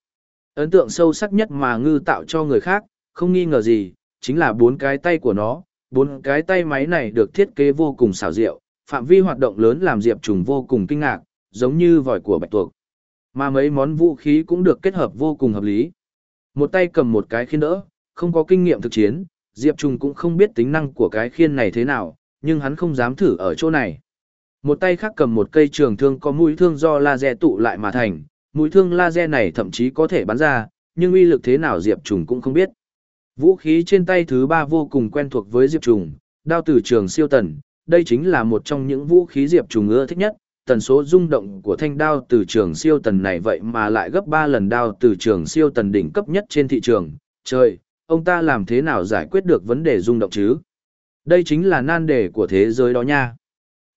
Ấn tượng sâu sắc nhất mà ngư tạo cho người khác, không nghi ngờ gì, chính là bốn cái tay của nó. Bốn cái tay máy này được thiết kế vô cùng xảo diệu, phạm vi hoạt động lớn làm Diệp Trùng vô cùng kinh ngạc, giống như vòi của bạch tuộc. Mà mấy món vũ khí cũng được kết hợp vô cùng hợp lý. Một tay cầm một cái khiên đỡ, không có kinh nghiệm thực chiến, Diệp Trùng cũng không biết tính năng của cái khiên này thế nào, nhưng hắn không dám thử ở chỗ này. Một tay khác cầm một cây trường thương có mũi thương do laser tụ lại mà thành, mũi thương laser này thậm chí có thể bắn ra, nhưng uy lực thế nào Diệp Trùng cũng không biết. Vũ khí trên tay thứ ba vô cùng quen thuộc với Diệp Trùng, đao tử trường siêu tần, đây chính là một trong những vũ khí Diệp Trùng ưa thích nhất, tần số rung động của thanh đao từ trường siêu tần này vậy mà lại gấp 3 lần đao từ trường siêu tần đỉnh cấp nhất trên thị trường. Trời, ông ta làm thế nào giải quyết được vấn đề rung động chứ? Đây chính là nan đề của thế giới đó nha.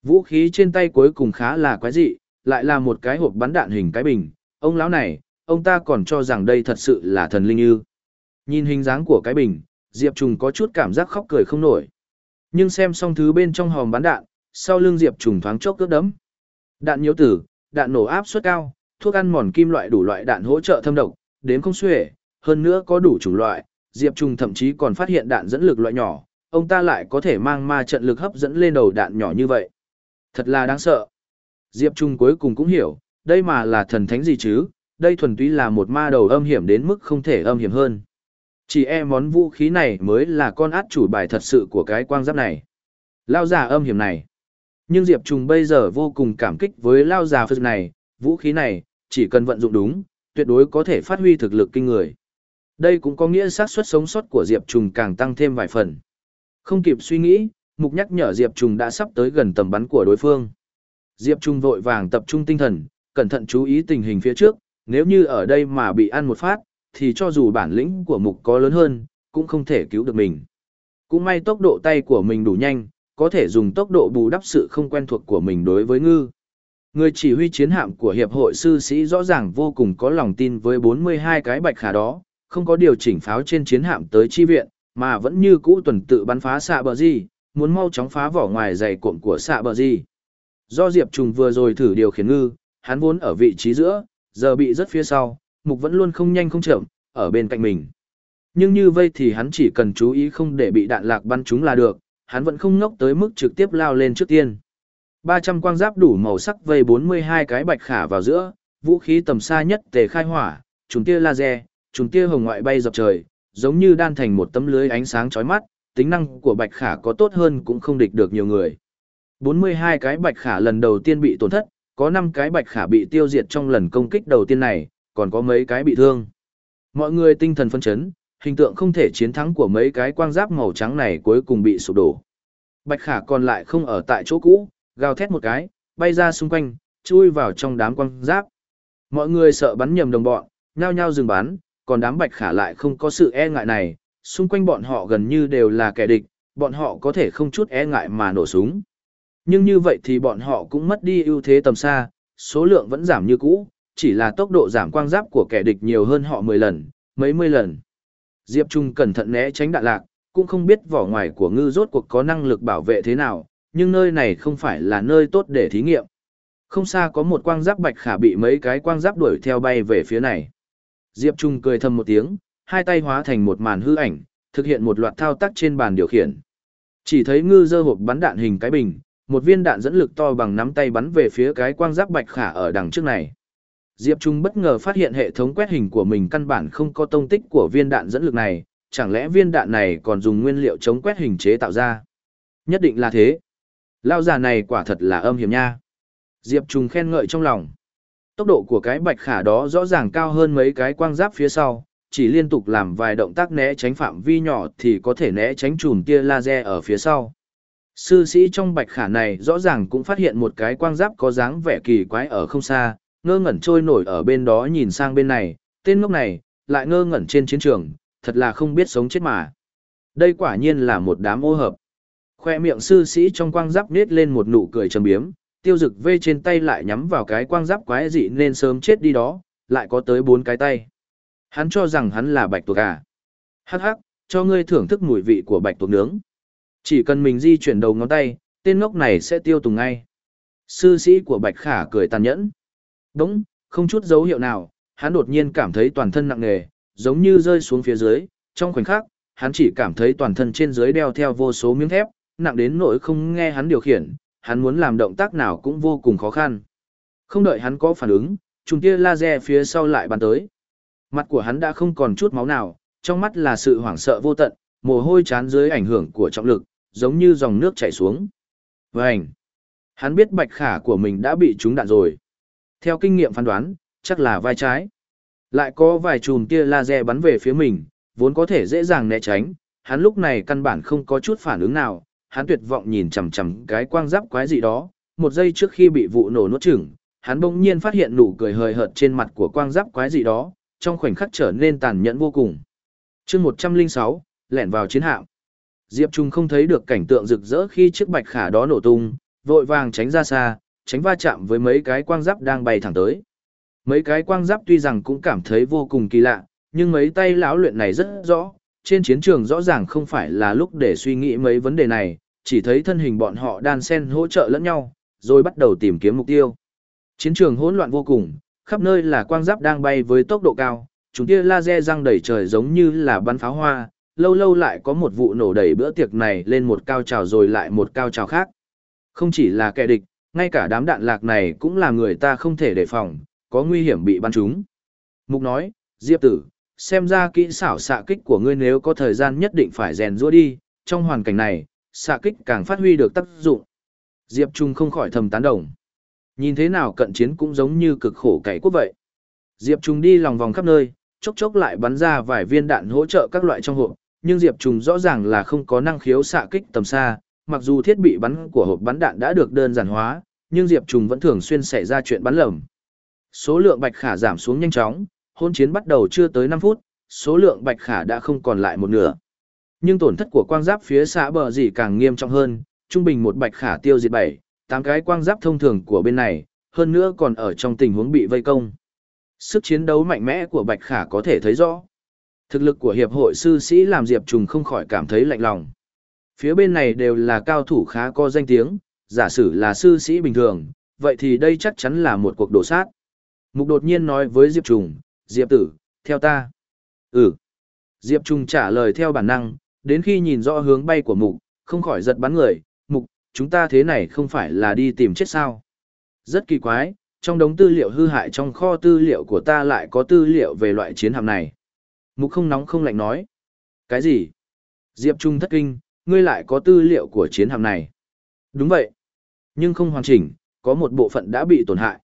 Vũ khí trên tay cuối cùng khá là quái dị, lại là một cái hộp bắn đạn hình cái bình. Ông lão này, ông ta còn cho rằng đây thật sự là thần linh ư. Nhìn hình dáng của cái bình, Diệp Trùng có chút cảm giác khóc cười không nổi. Nhưng xem xong thứ bên trong hòm bắn đạn, sau lưng Diệp Trùng thoáng chốc cướp đấm. Đạn nhiễu tử, đạn nổ áp suất cao, thuốc ăn mòn kim loại đủ loại đạn hỗ trợ thâm độc, đến không xuể, hơn nữa có đủ chủng loại, Diệp Trùng thậm chí còn phát hiện đạn dẫn lực loại nhỏ, ông ta lại có thể mang ma trận lực hấp dẫn lên đầu đạn nhỏ như vậy. Thật là đáng sợ. Diệp Trung cuối cùng cũng hiểu, đây mà là thần thánh gì chứ, đây thuần túy là một ma đầu âm hiểm đến mức không thể âm hiểm hơn. Chỉ e món vũ khí này mới là con át chủ bài thật sự của cái quang giáp này. Lao giả âm hiểm này. Nhưng Diệp Trung bây giờ vô cùng cảm kích với Lao giả phật này, vũ khí này, chỉ cần vận dụng đúng, tuyệt đối có thể phát huy thực lực kinh người. Đây cũng có nghĩa xác suất sống sót của Diệp Trung càng tăng thêm vài phần. Không kịp suy nghĩ, mục nhắc nhở Diệp Trung đã sắp tới gần tầm bắn của đối phương. Diệp Trung vội vàng tập trung tinh thần, cẩn thận chú ý tình hình phía trước, nếu như ở đây mà bị ăn một phát, thì cho dù bản lĩnh của mục có lớn hơn, cũng không thể cứu được mình. Cũng may tốc độ tay của mình đủ nhanh, có thể dùng tốc độ bù đắp sự không quen thuộc của mình đối với ngư. Người chỉ huy chiến hạm của Hiệp hội sư sĩ rõ ràng vô cùng có lòng tin với 42 cái bạch khả đó, không có điều chỉnh pháo trên chiến hạm tới chi viện, mà vẫn như cũ tuần tự bắn phá xạ bờ gì, muốn mau chóng phá vỏ ngoài dày cuộn của xạ bờ gì. Do Diệp Trùng vừa rồi thử điều khiển ngư, hắn vốn ở vị trí giữa, giờ bị rất phía sau, mục vẫn luôn không nhanh không chậm, ở bên cạnh mình. Nhưng như vậy thì hắn chỉ cần chú ý không để bị đạn lạc bắn chúng là được, hắn vẫn không ngốc tới mức trực tiếp lao lên trước tiên. 300 quang giáp đủ màu sắc vây 42 cái bạch khả vào giữa, vũ khí tầm xa nhất tề khai hỏa, trùng tia laser, trùng tia hồng ngoại bay dọc trời, giống như đan thành một tấm lưới ánh sáng chói mắt, tính năng của bạch khả có tốt hơn cũng không địch được nhiều người. 42 cái bạch khả lần đầu tiên bị tổn thất, có 5 cái bạch khả bị tiêu diệt trong lần công kích đầu tiên này, còn có mấy cái bị thương. Mọi người tinh thần phân chấn, hình tượng không thể chiến thắng của mấy cái quang giáp màu trắng này cuối cùng bị sụp đổ. Bạch khả còn lại không ở tại chỗ cũ, gào thét một cái, bay ra xung quanh, chui vào trong đám quang giáp. Mọi người sợ bắn nhầm đồng bọn, nhao nhao dừng bắn, còn đám bạch khả lại không có sự e ngại này, xung quanh bọn họ gần như đều là kẻ địch, bọn họ có thể không chút e ngại mà nổ súng. Nhưng như vậy thì bọn họ cũng mất đi ưu thế tầm xa, số lượng vẫn giảm như cũ, chỉ là tốc độ giảm quang giáp của kẻ địch nhiều hơn họ 10 lần, mấy mươi lần. Diệp Trung cẩn thận né tránh đạn lạc, cũng không biết vỏ ngoài của ngư rốt cuộc có năng lực bảo vệ thế nào, nhưng nơi này không phải là nơi tốt để thí nghiệm. Không xa có một quang giáp bạch khả bị mấy cái quang giáp đuổi theo bay về phía này. Diệp Trung cười thầm một tiếng, hai tay hóa thành một màn hư ảnh, thực hiện một loạt thao tác trên bàn điều khiển. Chỉ thấy ngư dơ hộp bắn đạn hình cái bình, một viên đạn dẫn lực to bằng nắm tay bắn về phía cái quang giáp bạch khả ở đằng trước này. Diệp Trung bất ngờ phát hiện hệ thống quét hình của mình căn bản không có tông tích của viên đạn dẫn lực này, chẳng lẽ viên đạn này còn dùng nguyên liệu chống quét hình chế tạo ra? Nhất định là thế. Lao già này quả thật là âm hiểm nha. Diệp Trung khen ngợi trong lòng. Tốc độ của cái bạch khả đó rõ ràng cao hơn mấy cái quang giáp phía sau, chỉ liên tục làm vài động tác né tránh phạm vi nhỏ thì có thể né tránh chùm tia laser ở phía sau. Sư sĩ trong bạch khả này rõ ràng cũng phát hiện một cái quang giáp có dáng vẻ kỳ quái ở không xa, ngơ ngẩn trôi nổi ở bên đó nhìn sang bên này, tên ngốc này, lại ngơ ngẩn trên chiến trường, thật là không biết sống chết mà. Đây quả nhiên là một đám ô hợp. Khoe miệng sư sĩ trong quang giáp nết lên một nụ cười trầm biếm, tiêu dực vê trên tay lại nhắm vào cái quang giáp quái dị nên sớm chết đi đó, lại có tới bốn cái tay. Hắn cho rằng hắn là bạch tuộc à. Hắc hắc, cho ngươi thưởng thức mùi vị của bạch tuộc nướng. Chỉ cần mình di chuyển đầu ngón tay, tên ngốc này sẽ tiêu tùng ngay. Sư sĩ của bạch khả cười tàn nhẫn. Đúng, không chút dấu hiệu nào, hắn đột nhiên cảm thấy toàn thân nặng nề, giống như rơi xuống phía dưới, trong khoảnh khắc, hắn chỉ cảm thấy toàn thân trên dưới đeo theo vô số miếng thép, nặng đến nỗi không nghe hắn điều khiển, hắn muốn làm động tác nào cũng vô cùng khó khăn. Không đợi hắn có phản ứng, trùng tia laser phía sau lại bắn tới. Mặt của hắn đã không còn chút máu nào, trong mắt là sự hoảng sợ vô tận, mồ hôi chán dưới ảnh hưởng của trọng lực, giống như dòng nước chảy xuống. Vành! Hắn biết bạch khả của mình đã bị trúng đạn rồi. Theo kinh nghiệm phán đoán, chắc là vai trái. Lại có vài chùm tia laser bắn về phía mình, vốn có thể dễ dàng né tránh, hắn lúc này căn bản không có chút phản ứng nào, hắn tuyệt vọng nhìn chằm chằm cái quang giáp quái gì đó, một giây trước khi bị vụ nổ nuốt chửng, hắn bỗng nhiên phát hiện nụ cười hời hợt trên mặt của quang giáp quái gì đó, trong khoảnh khắc trở nên tàn nhẫn vô cùng. Chương 106, lẻn vào chiến hạm. Diệp Trung không thấy được cảnh tượng rực rỡ khi chiếc bạch khả đó nổ tung, vội vàng tránh ra xa, tránh va chạm với mấy cái quang giáp đang bay thẳng tới. Mấy cái quang giáp tuy rằng cũng cảm thấy vô cùng kỳ lạ, nhưng mấy tay lão luyện này rất rõ, trên chiến trường rõ ràng không phải là lúc để suy nghĩ mấy vấn đề này, chỉ thấy thân hình bọn họ đan sen hỗ trợ lẫn nhau, rồi bắt đầu tìm kiếm mục tiêu. Chiến trường hỗn loạn vô cùng, khắp nơi là quang giáp đang bay với tốc độ cao, chúng tia laser răng đầy trời giống như là bắn pháo hoa, lâu lâu lại có một vụ nổ đẩy bữa tiệc này lên một cao trào rồi lại một cao trào khác. Không chỉ là kẻ địch, ngay cả đám đạn lạc này cũng là người ta không thể đề phòng, có nguy hiểm bị bắn trúng. Mục nói, Diệp tử, xem ra kỹ xảo xạ kích của ngươi nếu có thời gian nhất định phải rèn rũa đi, trong hoàn cảnh này, xạ kích càng phát huy được tác dụng. Diệp Trung không khỏi thầm tán đồng. Nhìn thế nào cận chiến cũng giống như cực khổ cày quốc vậy. Diệp Trung đi lòng vòng khắp nơi, chốc chốc lại bắn ra vài viên đạn hỗ trợ các loại trong hộp, nhưng Diệp Trung rõ ràng là không có năng khiếu xạ kích tầm xa, mặc dù thiết bị bắn của hộp bắn đạn đã được đơn giản hóa, nhưng Diệp Trung vẫn thường xuyên xảy ra chuyện bắn lầm. Số lượng bạch khả giảm xuống nhanh chóng, hôn chiến bắt đầu chưa tới 5 phút, số lượng bạch khả đã không còn lại một nửa. Nhưng tổn thất của quang giáp phía xã bờ gì càng nghiêm trọng hơn, trung bình một bạch khả tiêu diệt 7, tám cái quang giáp thông thường của bên này, hơn nữa còn ở trong tình huống bị vây công. Sức chiến đấu mạnh mẽ của bạch khả có thể thấy rõ. Thực lực của hiệp hội sư sĩ làm Diệp Trùng không khỏi cảm thấy lạnh lòng. Phía bên này đều là cao thủ khá có danh tiếng, giả sử là sư sĩ bình thường, vậy thì đây chắc chắn là một cuộc đổ sát. Mục đột nhiên nói với Diệp Trùng, Diệp tử, theo ta. Ừ. Diệp Trùng trả lời theo bản năng, đến khi nhìn rõ hướng bay của mục, không khỏi giật bắn người, chúng ta thế này không phải là đi tìm chết sao. Rất kỳ quái, trong đống tư liệu hư hại trong kho tư liệu của ta lại có tư liệu về loại chiến hạm này. Mục không nóng không lạnh nói. Cái gì? Diệp Trung thất kinh, ngươi lại có tư liệu của chiến hạm này. Đúng vậy. Nhưng không hoàn chỉnh, có một bộ phận đã bị tổn hại.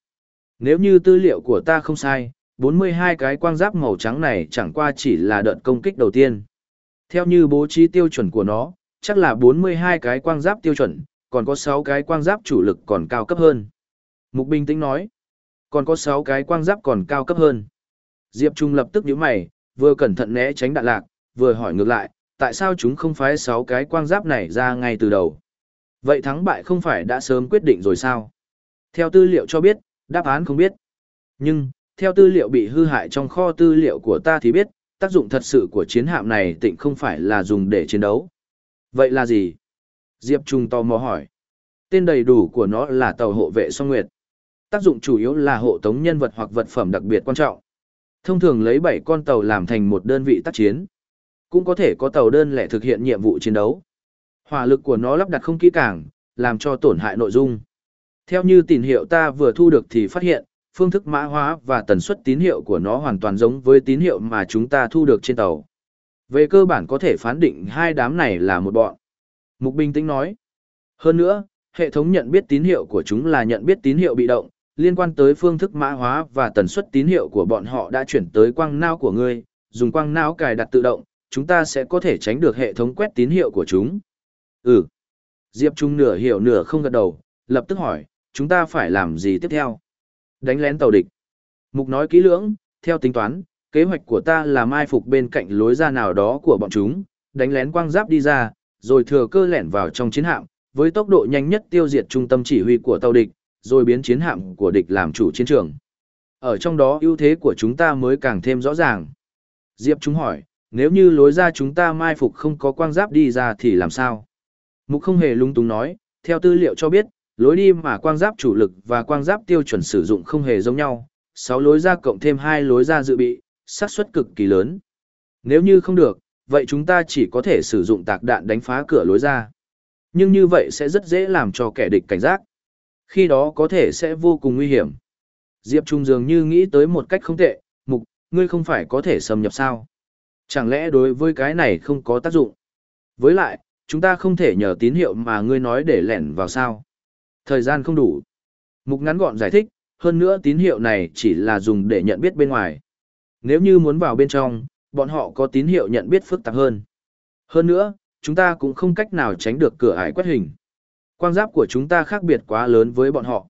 Nếu như tư liệu của ta không sai, 42 cái quang giáp màu trắng này chẳng qua chỉ là đợt công kích đầu tiên. Theo như bố trí tiêu chuẩn của nó, chắc là 42 cái quang giáp tiêu chuẩn, còn có 6 cái quang giáp chủ lực còn cao cấp hơn. Mục bình tĩnh nói, còn có 6 cái quang giáp còn cao cấp hơn. Diệp Trung lập tức nhíu mày, vừa cẩn thận né tránh đạn lạc, vừa hỏi ngược lại, tại sao chúng không phái 6 cái quang giáp này ra ngay từ đầu? Vậy thắng bại không phải đã sớm quyết định rồi sao? Theo tư liệu cho biết, đáp án không biết. Nhưng, theo tư liệu bị hư hại trong kho tư liệu của ta thì biết, tác dụng thật sự của chiến hạm này tịnh không phải là dùng để chiến đấu. Vậy là gì? Diệp Trung tò mò hỏi. Tên đầy đủ của nó là tàu hộ vệ song nguyệt. Tác dụng chủ yếu là hộ tống nhân vật hoặc vật phẩm đặc biệt quan trọng. Thông thường lấy 7 con tàu làm thành một đơn vị tác chiến. Cũng có thể có tàu đơn lẻ thực hiện nhiệm vụ chiến đấu. Hỏa lực của nó lắp đặt không kỹ càng, làm cho tổn hại nội dung. Theo như tín hiệu ta vừa thu được thì phát hiện, phương thức mã hóa và tần suất tín hiệu của nó hoàn toàn giống với tín hiệu mà chúng ta thu được trên tàu. Về cơ bản có thể phán định hai đám này là một bọn. Mục Bình tĩnh nói. Hơn nữa, hệ thống nhận biết tín hiệu của chúng là nhận biết tín hiệu bị động, liên quan tới phương thức mã hóa và tần suất tín hiệu của bọn họ đã chuyển tới quang não của ngươi, dùng quang não cài đặt tự động, chúng ta sẽ có thể tránh được hệ thống quét tín hiệu của chúng. Ừ. Diệp Trung nửa hiểu nửa không gật đầu, lập tức hỏi, chúng ta phải làm gì tiếp theo? Đánh lén tàu địch. Mục nói kỹ lưỡng, theo tính toán, kế hoạch của ta là mai phục bên cạnh lối ra nào đó của bọn chúng, đánh lén quang giáp đi ra, rồi thừa cơ lẻn vào trong chiến hạm, với tốc độ nhanh nhất tiêu diệt trung tâm chỉ huy của tàu địch, rồi biến chiến hạm của địch làm chủ chiến trường. Ở trong đó ưu thế của chúng ta mới càng thêm rõ ràng. Diệp chúng hỏi, nếu như lối ra chúng ta mai phục không có quang giáp đi ra thì làm sao? Mục không hề lung tung nói, theo tư liệu cho biết, lối đi mà quang giáp chủ lực và quang giáp tiêu chuẩn sử dụng không hề giống nhau, 6 lối ra cộng thêm 2 lối ra dự bị, xác suất cực kỳ lớn. Nếu như không được, vậy chúng ta chỉ có thể sử dụng tạc đạn đánh phá cửa lối ra. Nhưng như vậy sẽ rất dễ làm cho kẻ địch cảnh giác. Khi đó có thể sẽ vô cùng nguy hiểm. Diệp Trung dường như nghĩ tới một cách không tệ, mục, ngươi không phải có thể xâm nhập sao? Chẳng lẽ đối với cái này không có tác dụng? Với lại, chúng ta không thể nhờ tín hiệu mà ngươi nói để lẻn vào sao? Thời gian không đủ. Mục ngắn gọn giải thích, hơn nữa tín hiệu này chỉ là dùng để nhận biết bên ngoài. Nếu như muốn vào bên trong, bọn họ có tín hiệu nhận biết phức tạp hơn. Hơn nữa, chúng ta cũng không cách nào tránh được cửa ải quét hình. Quang giáp của chúng ta khác biệt quá lớn với bọn họ.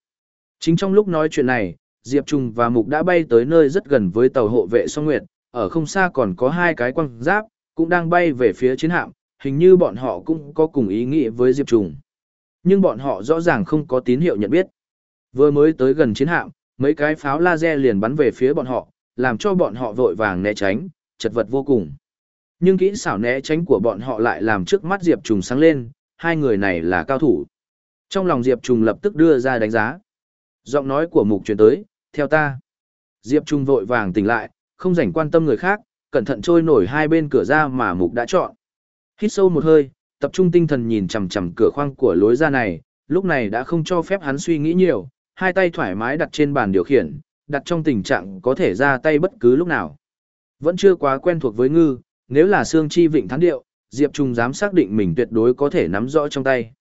Chính trong lúc nói chuyện này, Diệp Trung và Mục đã bay tới nơi rất gần với tàu hộ vệ song nguyệt, ở không xa còn có hai cái quang giáp, cũng đang bay về phía chiến hạm, hình như bọn họ cũng có cùng ý nghĩa với Diệp Trung. Nhưng bọn họ rõ ràng không có tín hiệu nhận biết. Vừa mới tới gần chiến hạm, mấy cái pháo laser liền bắn về phía bọn họ, làm cho bọn họ vội vàng né tránh, chật vật vô cùng. Nhưng kỹ xảo né tránh của bọn họ lại làm trước mắt Diệp Trùng sáng lên, hai người này là cao thủ. Trong lòng Diệp Trùng lập tức đưa ra đánh giá. Giọng nói của mục truyền tới, theo ta. Diệp Trùng vội vàng tỉnh lại, không rảnh quan tâm người khác, cẩn thận trôi nổi hai bên cửa ra mà mục đã chọn. Hít sâu một hơi, tập trung tinh thần nhìn chằm chằm cửa khoang của lối ra này, lúc này đã không cho phép hắn suy nghĩ nhiều, hai tay thoải mái đặt trên bàn điều khiển, đặt trong tình trạng có thể ra tay bất cứ lúc nào. Vẫn chưa quá quen thuộc với ngư, nếu là xương chi vịnh thắng điệu, Diệp Trung dám xác định mình tuyệt đối có thể nắm rõ trong tay.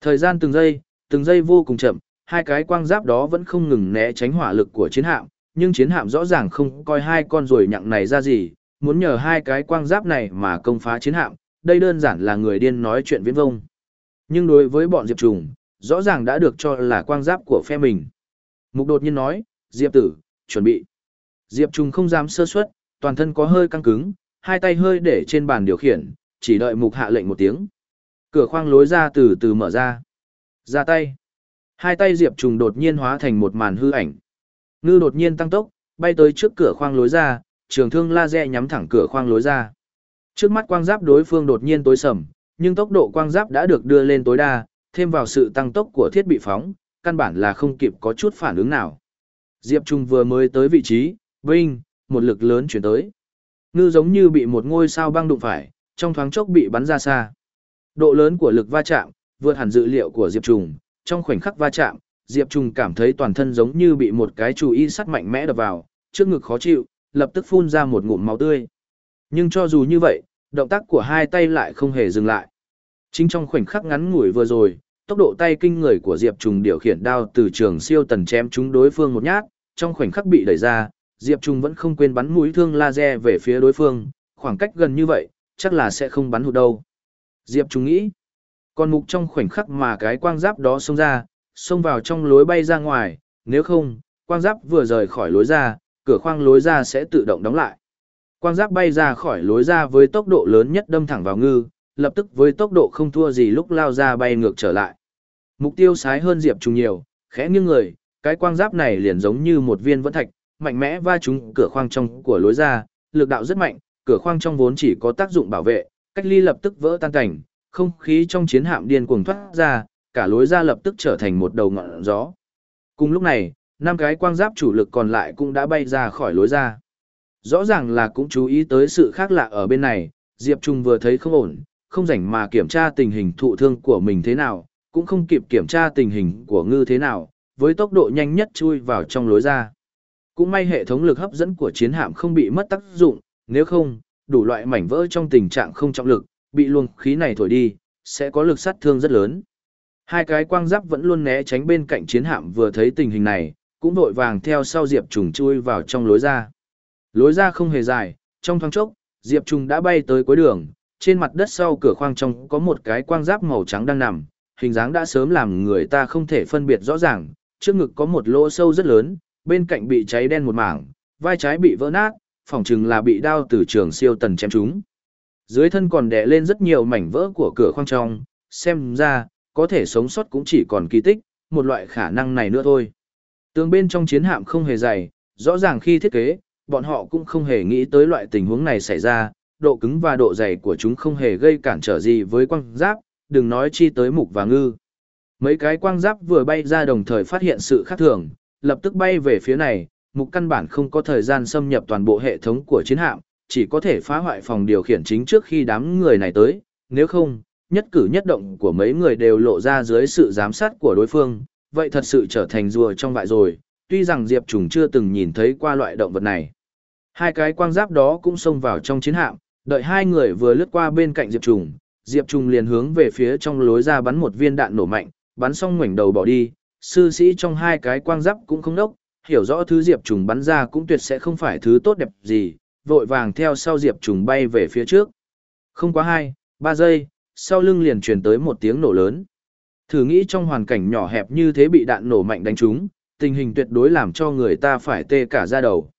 Thời gian từng giây, từng giây vô cùng chậm, hai cái quang giáp đó vẫn không ngừng né tránh hỏa lực của chiến hạm, nhưng chiến hạm rõ ràng không coi hai con ruồi nhặng này ra gì, muốn nhờ hai cái quang giáp này mà công phá chiến hạm, đây đơn giản là người điên nói chuyện viễn vông. Nhưng đối với bọn Diệp Trùng, rõ ràng đã được cho là quang giáp của phe mình. Mục đột nhiên nói, Diệp tử, chuẩn bị. Diệp Trùng không dám sơ suất, toàn thân có hơi căng cứng, hai tay hơi để trên bàn điều khiển, chỉ đợi mục hạ lệnh một tiếng. Cửa khoang lối ra từ từ mở ra. Ra tay. Hai tay Diệp Trùng đột nhiên hóa thành một màn hư ảnh. Ngư đột nhiên tăng tốc, bay tới trước cửa khoang lối ra, trường thương laser nhắm thẳng cửa khoang lối ra. Trước mắt quang giáp đối phương đột nhiên tối sầm, nhưng tốc độ quang giáp đã được đưa lên tối đa, thêm vào sự tăng tốc của thiết bị phóng, căn bản là không kịp có chút phản ứng nào. Diệp Trung vừa mới tới vị trí, vinh, một lực lớn chuyển tới. Ngư giống như bị một ngôi sao băng đụng phải, trong thoáng chốc bị bắn ra xa. Độ lớn của lực va chạm, vượt hẳn dự liệu của Diệp Trùng. trong khoảnh khắc va chạm, Diệp Trùng cảm thấy toàn thân giống như bị một cái chú y sắt mạnh mẽ đập vào, trước ngực khó chịu, lập tức phun ra một ngụm máu tươi. Nhưng cho dù như vậy, động tác của hai tay lại không hề dừng lại. Chính trong khoảnh khắc ngắn ngủi vừa rồi, tốc độ tay kinh người của Diệp Trùng điều khiển đao từ trường siêu tần chém trúng đối phương một nhát, trong khoảnh khắc bị đẩy ra, Diệp Trung vẫn không quên bắn mũi thương laser về phía đối phương, khoảng cách gần như vậy, chắc là sẽ không bắn hụt đâu. Diệp Trung nghĩ, còn mục trong khoảnh khắc mà cái quang giáp đó xông ra, xông vào trong lối bay ra ngoài, nếu không, quang giáp vừa rời khỏi lối ra, cửa khoang lối ra sẽ tự động đóng lại. Quang giáp bay ra khỏi lối ra với tốc độ lớn nhất đâm thẳng vào ngư, lập tức với tốc độ không thua gì lúc lao ra bay ngược trở lại. Mục tiêu sái hơn Diệp Trung nhiều, khẽ nghiêng người, cái quang giáp này liền giống như một viên vẫn thạch, mạnh mẽ va trúng cửa khoang trong của lối ra, lực đạo rất mạnh, cửa khoang trong vốn chỉ có tác dụng bảo vệ, cách ly lập tức vỡ tan cảnh, không khí trong chiến hạm điên cuồng thoát ra, cả lối ra lập tức trở thành một đầu ngọn gió. Cùng lúc này, năm cái quang giáp chủ lực còn lại cũng đã bay ra khỏi lối ra. Rõ ràng là cũng chú ý tới sự khác lạ ở bên này, Diệp Trung vừa thấy không ổn, không rảnh mà kiểm tra tình hình thụ thương của mình thế nào, cũng không kịp kiểm tra tình hình của ngư thế nào, với tốc độ nhanh nhất chui vào trong lối ra. Cũng may hệ thống lực hấp dẫn của chiến hạm không bị mất tác dụng, nếu không, đủ loại mảnh vỡ trong tình trạng không trọng lực, bị luồng khí này thổi đi, sẽ có lực sát thương rất lớn. Hai cái quang giáp vẫn luôn né tránh bên cạnh chiến hạm vừa thấy tình hình này, cũng vội vàng theo sau Diệp Trùng chui vào trong lối ra. Lối ra không hề dài, trong thoáng chốc, Diệp Trùng đã bay tới cuối đường, trên mặt đất sau cửa khoang trong có một cái quang giáp màu trắng đang nằm, hình dáng đã sớm làm người ta không thể phân biệt rõ ràng, trước ngực có một lỗ sâu rất lớn, bên cạnh bị cháy đen một mảng, vai trái bị vỡ nát, phỏng chừng là bị đao từ trường siêu tần chém trúng. Dưới thân còn đè lên rất nhiều mảnh vỡ của cửa khoang trong, xem ra, có thể sống sót cũng chỉ còn kỳ tích, một loại khả năng này nữa thôi. Tường bên trong chiến hạm không hề dày, rõ ràng khi thiết kế, bọn họ cũng không hề nghĩ tới loại tình huống này xảy ra, độ cứng và độ dày của chúng không hề gây cản trở gì với quang giáp, đừng nói chi tới mục và ngư. Mấy cái quang giáp vừa bay ra đồng thời phát hiện sự khác thường, lập tức bay về phía này, mục căn bản không có thời gian xâm nhập toàn bộ hệ thống của chiến hạm, chỉ có thể phá hoại phòng điều khiển chính trước khi đám người này tới, nếu không, nhất cử nhất động của mấy người đều lộ ra dưới sự giám sát của đối phương, vậy thật sự trở thành rùa trong vại rồi, tuy rằng Diệp Trùng chưa từng nhìn thấy qua loại động vật này. Hai cái quang giáp đó cũng xông vào trong chiến hạm, đợi hai người vừa lướt qua bên cạnh Diệp Trùng, Diệp Trùng liền hướng về phía trong lối ra bắn một viên đạn nổ mạnh, bắn xong ngoảnh đầu bỏ đi, sư sĩ trong hai cái quang giáp cũng không đốc, hiểu rõ thứ Diệp Trùng bắn ra cũng tuyệt sẽ không phải thứ tốt đẹp gì, vội vàng theo sau Diệp Trùng bay về phía trước. Không quá hai, ba giây, sau lưng liền truyền tới một tiếng nổ lớn. Thử nghĩ trong hoàn cảnh nhỏ hẹp như thế bị đạn nổ mạnh đánh trúng, tình hình tuyệt đối làm cho người ta phải tê cả da đầu.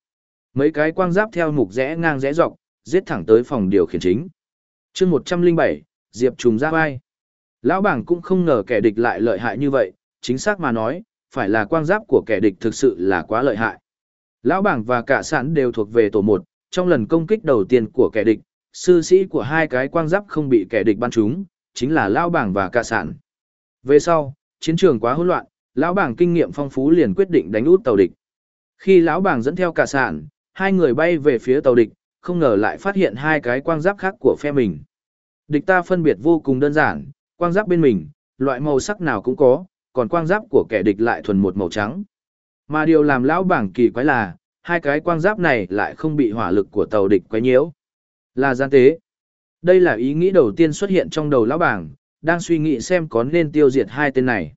Mấy cái quang giáp theo mục rẽ ngang rẽ dọc, giết thẳng tới phòng điều khiển chính. chương 107, Diệp Trùng ra vai. Lão bảng cũng không ngờ kẻ địch lại lợi hại như vậy, chính xác mà nói, phải là quang giáp của kẻ địch thực sự là quá lợi hại. Lão bảng và cả sản đều thuộc về tổ một, trong lần công kích đầu tiên của kẻ địch, sư sĩ của hai cái quang giáp không bị kẻ địch bắn trúng, chính là Lão bảng và cả sản. Về sau, chiến trường quá hỗn loạn, Lão bảng kinh nghiệm phong phú liền quyết định đánh út tàu địch. Khi Lão bảng dẫn theo cả sản, hai người bay về phía tàu địch, không ngờ lại phát hiện hai cái quang giáp khác của phe mình. Địch ta phân biệt vô cùng đơn giản, quang giáp bên mình, loại màu sắc nào cũng có, còn quang giáp của kẻ địch lại thuần một màu trắng. Mà điều làm lão bảng kỳ quái là, hai cái quang giáp này lại không bị hỏa lực của tàu địch quấy nhiễu. Là gian tế. Đây là ý nghĩ đầu tiên xuất hiện trong đầu lão bảng, đang suy nghĩ xem có nên tiêu diệt hai tên này.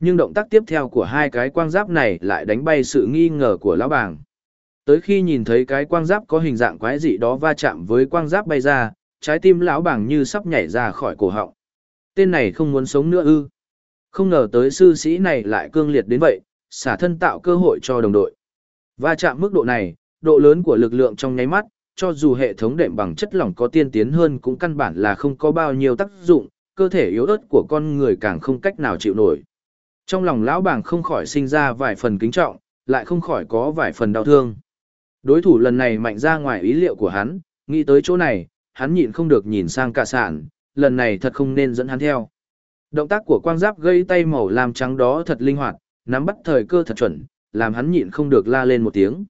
Nhưng động tác tiếp theo của hai cái quang giáp này lại đánh bay sự nghi ngờ của lão bảng. Tới khi nhìn thấy cái quang giáp có hình dạng quái dị đó va chạm với quang giáp bay ra, trái tim lão bảng như sắp nhảy ra khỏi cổ họng. Tên này không muốn sống nữa ư. Không ngờ tới sư sĩ này lại cương liệt đến vậy, xả thân tạo cơ hội cho đồng đội. Va chạm mức độ này, độ lớn của lực lượng trong nháy mắt, cho dù hệ thống đệm bằng chất lỏng có tiên tiến hơn cũng căn bản là không có bao nhiêu tác dụng, cơ thể yếu ớt của con người càng không cách nào chịu nổi. Trong lòng lão bảng không khỏi sinh ra vài phần kính trọng, lại không khỏi có vài phần đau thương. Đối thủ lần này mạnh ra ngoài ý liệu của hắn, nghĩ tới chỗ này, hắn nhịn không được nhìn sang cả sản, lần này thật không nên dẫn hắn theo. Động tác của quang giáp gây tay màu làm trắng đó thật linh hoạt, nắm bắt thời cơ thật chuẩn, làm hắn nhịn không được la lên một tiếng.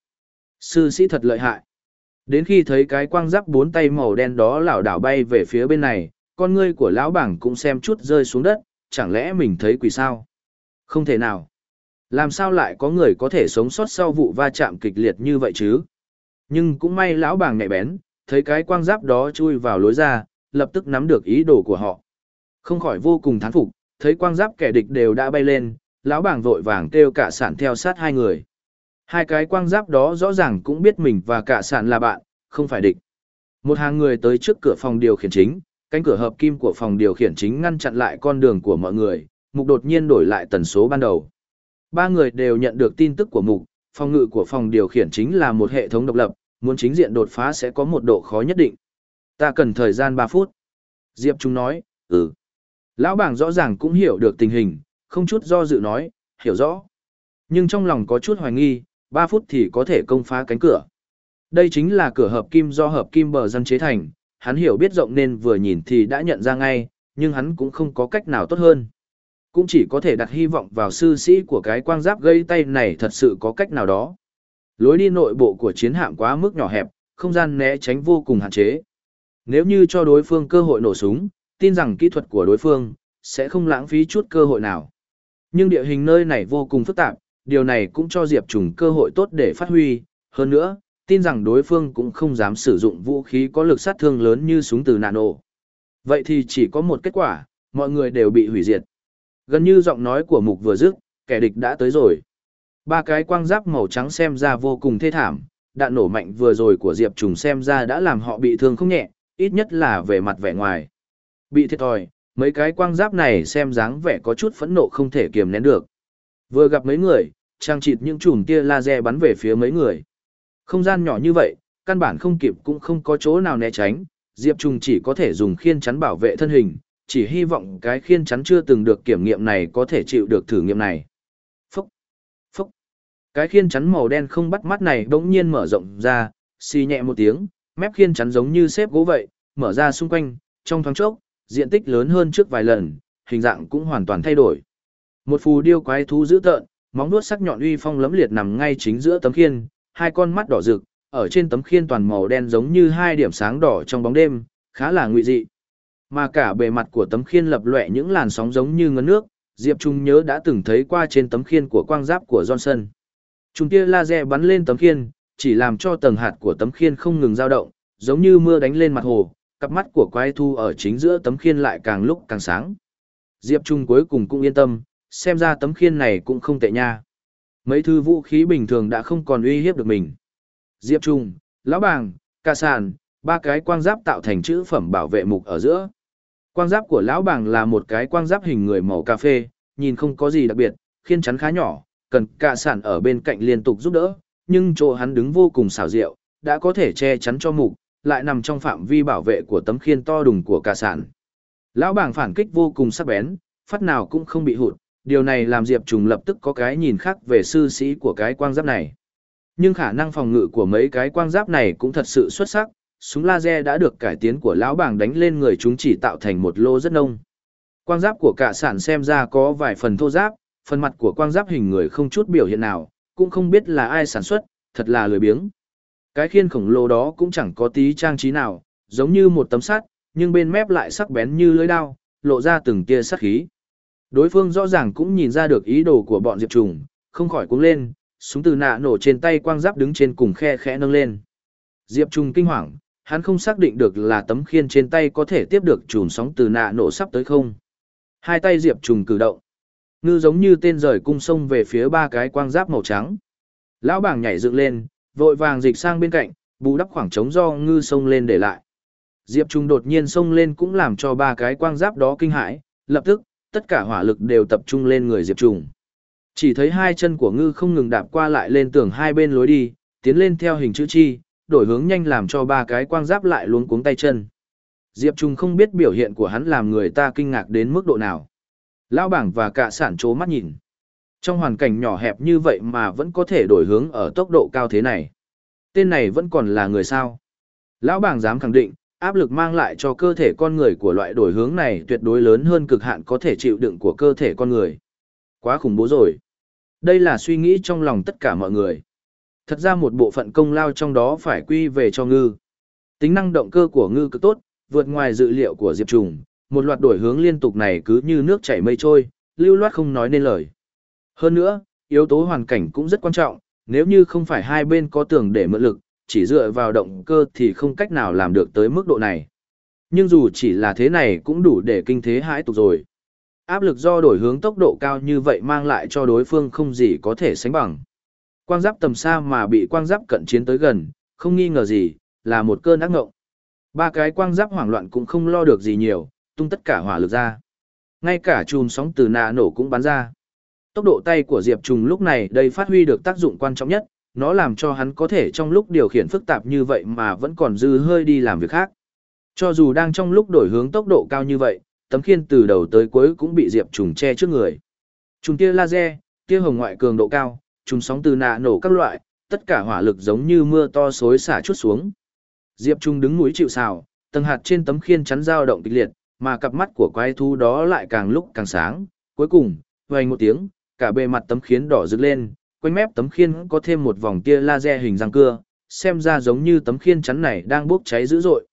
Sư sĩ thật lợi hại. Đến khi thấy cái quang giáp bốn tay màu đen đó lảo đảo bay về phía bên này, con ngươi của lão bảng cũng xem chút rơi xuống đất, chẳng lẽ mình thấy quỷ sao? Không thể nào. Làm sao lại có người có thể sống sót sau vụ va chạm kịch liệt như vậy chứ? Nhưng cũng may lão bảng nhạy bén, thấy cái quang giáp đó chui vào lối ra, lập tức nắm được ý đồ của họ. Không khỏi vô cùng thán phục, thấy quang giáp kẻ địch đều đã bay lên, lão bảng vội vàng kêu cả sản theo sát hai người. Hai cái quang giáp đó rõ ràng cũng biết mình và cả sản là bạn, không phải địch. Một hàng người tới trước cửa phòng điều khiển chính, cánh cửa hợp kim của phòng điều khiển chính ngăn chặn lại con đường của mọi người, mục đột nhiên đổi lại tần số ban đầu. Ba người đều nhận được tin tức của mục, phòng ngự của phòng điều khiển chính là một hệ thống độc lập, muốn chính diện đột phá sẽ có một độ khó nhất định. Ta cần thời gian 3 phút. Diệp Trung nói, ừ. Lão bảng rõ ràng cũng hiểu được tình hình, không chút do dự nói, hiểu rõ. Nhưng trong lòng có chút hoài nghi, 3 phút thì có thể công phá cánh cửa. Đây chính là cửa hợp kim do hợp kim bờ dân chế thành, hắn hiểu biết rộng nên vừa nhìn thì đã nhận ra ngay, nhưng hắn cũng không có cách nào tốt hơn. Cũng chỉ có thể đặt hy vọng vào sư sĩ của cái quang giáp gây tay này thật sự có cách nào đó. Lối đi nội bộ của chiến hạm quá mức nhỏ hẹp, không gian né tránh vô cùng hạn chế. Nếu như cho đối phương cơ hội nổ súng, tin rằng kỹ thuật của đối phương sẽ không lãng phí chút cơ hội nào. Nhưng địa hình nơi này vô cùng phức tạp, điều này cũng cho Diệp Trùng cơ hội tốt để phát huy, hơn nữa, tin rằng đối phương cũng không dám sử dụng vũ khí có lực sát thương lớn như súng từ nano. Vậy thì chỉ có một kết quả, mọi người đều bị hủy diệt. Gần như giọng nói của mục vừa dứt, kẻ địch đã tới rồi. Ba cái quang giáp màu trắng xem ra vô cùng thê thảm, đạn nổ mạnh vừa rồi của Diệp Trùng xem ra đã làm họ bị thương không nhẹ, ít nhất là về mặt vẻ ngoài. Bị thiệt thòi, mấy cái quang giáp này xem dáng vẻ có chút phẫn nộ không thể kiềm nén được. Vừa gặp mấy người, trang trịt những chùm tia laser bắn về phía mấy người. Không gian nhỏ như vậy, căn bản không kịp cũng không có chỗ nào né tránh, Diệp Trùng chỉ có thể dùng khiên chắn bảo vệ thân hình, chỉ hy vọng cái khiên chắn chưa từng được kiểm nghiệm này có thể chịu được thử nghiệm này. Phúc! Phúc! Cái khiên chắn màu đen không bắt mắt này bỗng nhiên mở rộng ra, xì nhẹ một tiếng, mép khiên chắn giống như xếp gỗ vậy, mở ra xung quanh, trong thoáng chốc, diện tích lớn hơn trước vài lần, hình dạng cũng hoàn toàn thay đổi. Một phù điêu quái thú dữ tợn, móng vuốt sắc nhọn uy phong lấm liệt nằm ngay chính giữa tấm khiên, hai con mắt đỏ rực, ở trên tấm khiên toàn màu đen giống như hai điểm sáng đỏ trong bóng đêm, khá là nguy dị. Mà cả bề mặt của tấm khiên lập lòe những làn sóng giống như ngấn nước, Diệp Trung nhớ đã từng thấy qua trên tấm khiên của quang giáp của Johnson. Trung tia laser bắn lên tấm khiên, chỉ làm cho tầng hạt của tấm khiên không ngừng dao động, giống như mưa đánh lên mặt hồ, cặp mắt của quái thu ở chính giữa tấm khiên lại càng lúc càng sáng. Diệp Trung cuối cùng cũng yên tâm, xem ra tấm khiên này cũng không tệ nha. Mấy thứ vũ khí bình thường đã không còn uy hiếp được mình. Diệp Trung, Lão Bàng, Ca Sàn, ba cái quang giáp tạo thành chữ phẩm bảo vệ mục ở giữa. Quang giáp của Lão Bàng là một cái quang giáp hình người màu cà phê, nhìn không có gì đặc biệt, khiên chắn khá nhỏ, cần Ca Sàn ở bên cạnh liên tục giúp đỡ, nhưng chỗ hắn đứng vô cùng xảo diệu, đã có thể che chắn cho mục, lại nằm trong phạm vi bảo vệ của tấm khiên to đùng của cả sản. Lão bảng phản kích vô cùng sắc bén, phát nào cũng không bị hụt, điều này làm Diệp Trùng lập tức có cái nhìn khác về sư sĩ của cái quang giáp này. Nhưng khả năng phòng ngự của mấy cái quang giáp này cũng thật sự xuất sắc, súng laser đã được cải tiến của lão bảng đánh lên người chúng chỉ tạo thành một lô rất nông. Quang giáp của cả sản xem ra có vài phần thô giáp, phần mặt của quang giáp hình người không chút biểu hiện nào, cũng không biết là ai sản xuất, thật là lười biếng. Cái khiên khổng lồ đó cũng chẳng có tí trang trí nào, giống như một tấm sắt, nhưng bên mép lại sắc bén như lưỡi dao, lộ ra từng tia sắc khí. Đối phương rõ ràng cũng nhìn ra được ý đồ của bọn Diệp Trùng, không khỏi cuống lên, súng từ nạ nổ trên tay quang giáp đứng trên cùng khe khẽ nâng lên. Diệp Trùng kinh hoàng, hắn không xác định được là tấm khiên trên tay có thể tiếp được chùm sóng từ nạ nổ sắp tới không. Hai tay Diệp Trùng cử động. Ngư giống như tên rời cung sông về phía ba cái quang giáp màu trắng. Lão bảng nhảy dựng lên, vội vàng dịch sang bên cạnh, bù đắp khoảng trống do ngư sông lên để lại. Diệp Trung đột nhiên sông lên cũng làm cho ba cái quang giáp đó kinh hãi, lập tức, tất cả hỏa lực đều tập trung lên người Diệp Trung. Chỉ thấy hai chân của ngư không ngừng đạp qua lại lên tường hai bên lối đi, tiến lên theo hình chữ chi, đổi hướng nhanh làm cho ba cái quang giáp lại luống cuống tay chân. Diệp Trung không biết biểu hiện của hắn làm người ta kinh ngạc đến mức độ nào. Lão bảng và cả sản chố mắt nhìn. Trong hoàn cảnh nhỏ hẹp như vậy mà vẫn có thể đổi hướng ở tốc độ cao thế này. Tên này vẫn còn là người sao. Lão bảng dám khẳng định, áp lực mang lại cho cơ thể con người của loại đổi hướng này tuyệt đối lớn hơn cực hạn có thể chịu đựng của cơ thể con người. Quá khủng bố rồi. Đây là suy nghĩ trong lòng tất cả mọi người. Thật ra một bộ phận công lao trong đó phải quy về cho ngư. Tính năng động cơ của ngư cực tốt, vượt ngoài dự liệu của Diệp Trùng, một loạt đổi hướng liên tục này cứ như nước chảy mây trôi, lưu loát không nói nên lời. Hơn nữa, yếu tố hoàn cảnh cũng rất quan trọng, nếu như không phải hai bên có tường để mượn lực, chỉ dựa vào động cơ thì không cách nào làm được tới mức độ này. Nhưng dù chỉ là thế này cũng đủ để kinh thế hãi tục rồi. Áp lực do đổi hướng tốc độ cao như vậy mang lại cho đối phương không gì có thể sánh bằng. Quang giáp tầm xa mà bị quang giáp cận chiến tới gần, không nghi ngờ gì, là một cơn ác ngộng. Ba cái quang giáp hoảng loạn cũng không lo được gì nhiều, tung tất cả hỏa lực ra. Ngay cả chùm sóng từ nạ nổ cũng bắn ra. Tốc độ tay của Diệp Trùng lúc này đây phát huy được tác dụng quan trọng nhất, nó làm cho hắn có thể trong lúc điều khiển phức tạp như vậy mà vẫn còn dư hơi đi làm việc khác. Cho dù đang trong lúc đổi hướng tốc độ cao như vậy, tấm khiên từ đầu tới cuối cũng bị Diệp Trùng che trước người. Trùng tia laser, tia hồng ngoại cường độ cao, trùng sóng từ nạ nổ các loại, tất cả hỏa lực giống như mưa to xối xả chút xuống. Diệp Trung đứng núi chịu sào, tầng hạt trên tấm khiên chắn dao động kịch liệt, mà cặp mắt của quái thú đó lại càng lúc càng sáng. Cuối cùng, vang một tiếng, cả bề mặt tấm khiên đỏ rực lên, quanh mép tấm khiên có thêm một vòng tia laser hình răng cưa, xem ra giống như tấm khiên chắn này đang bốc cháy dữ dội.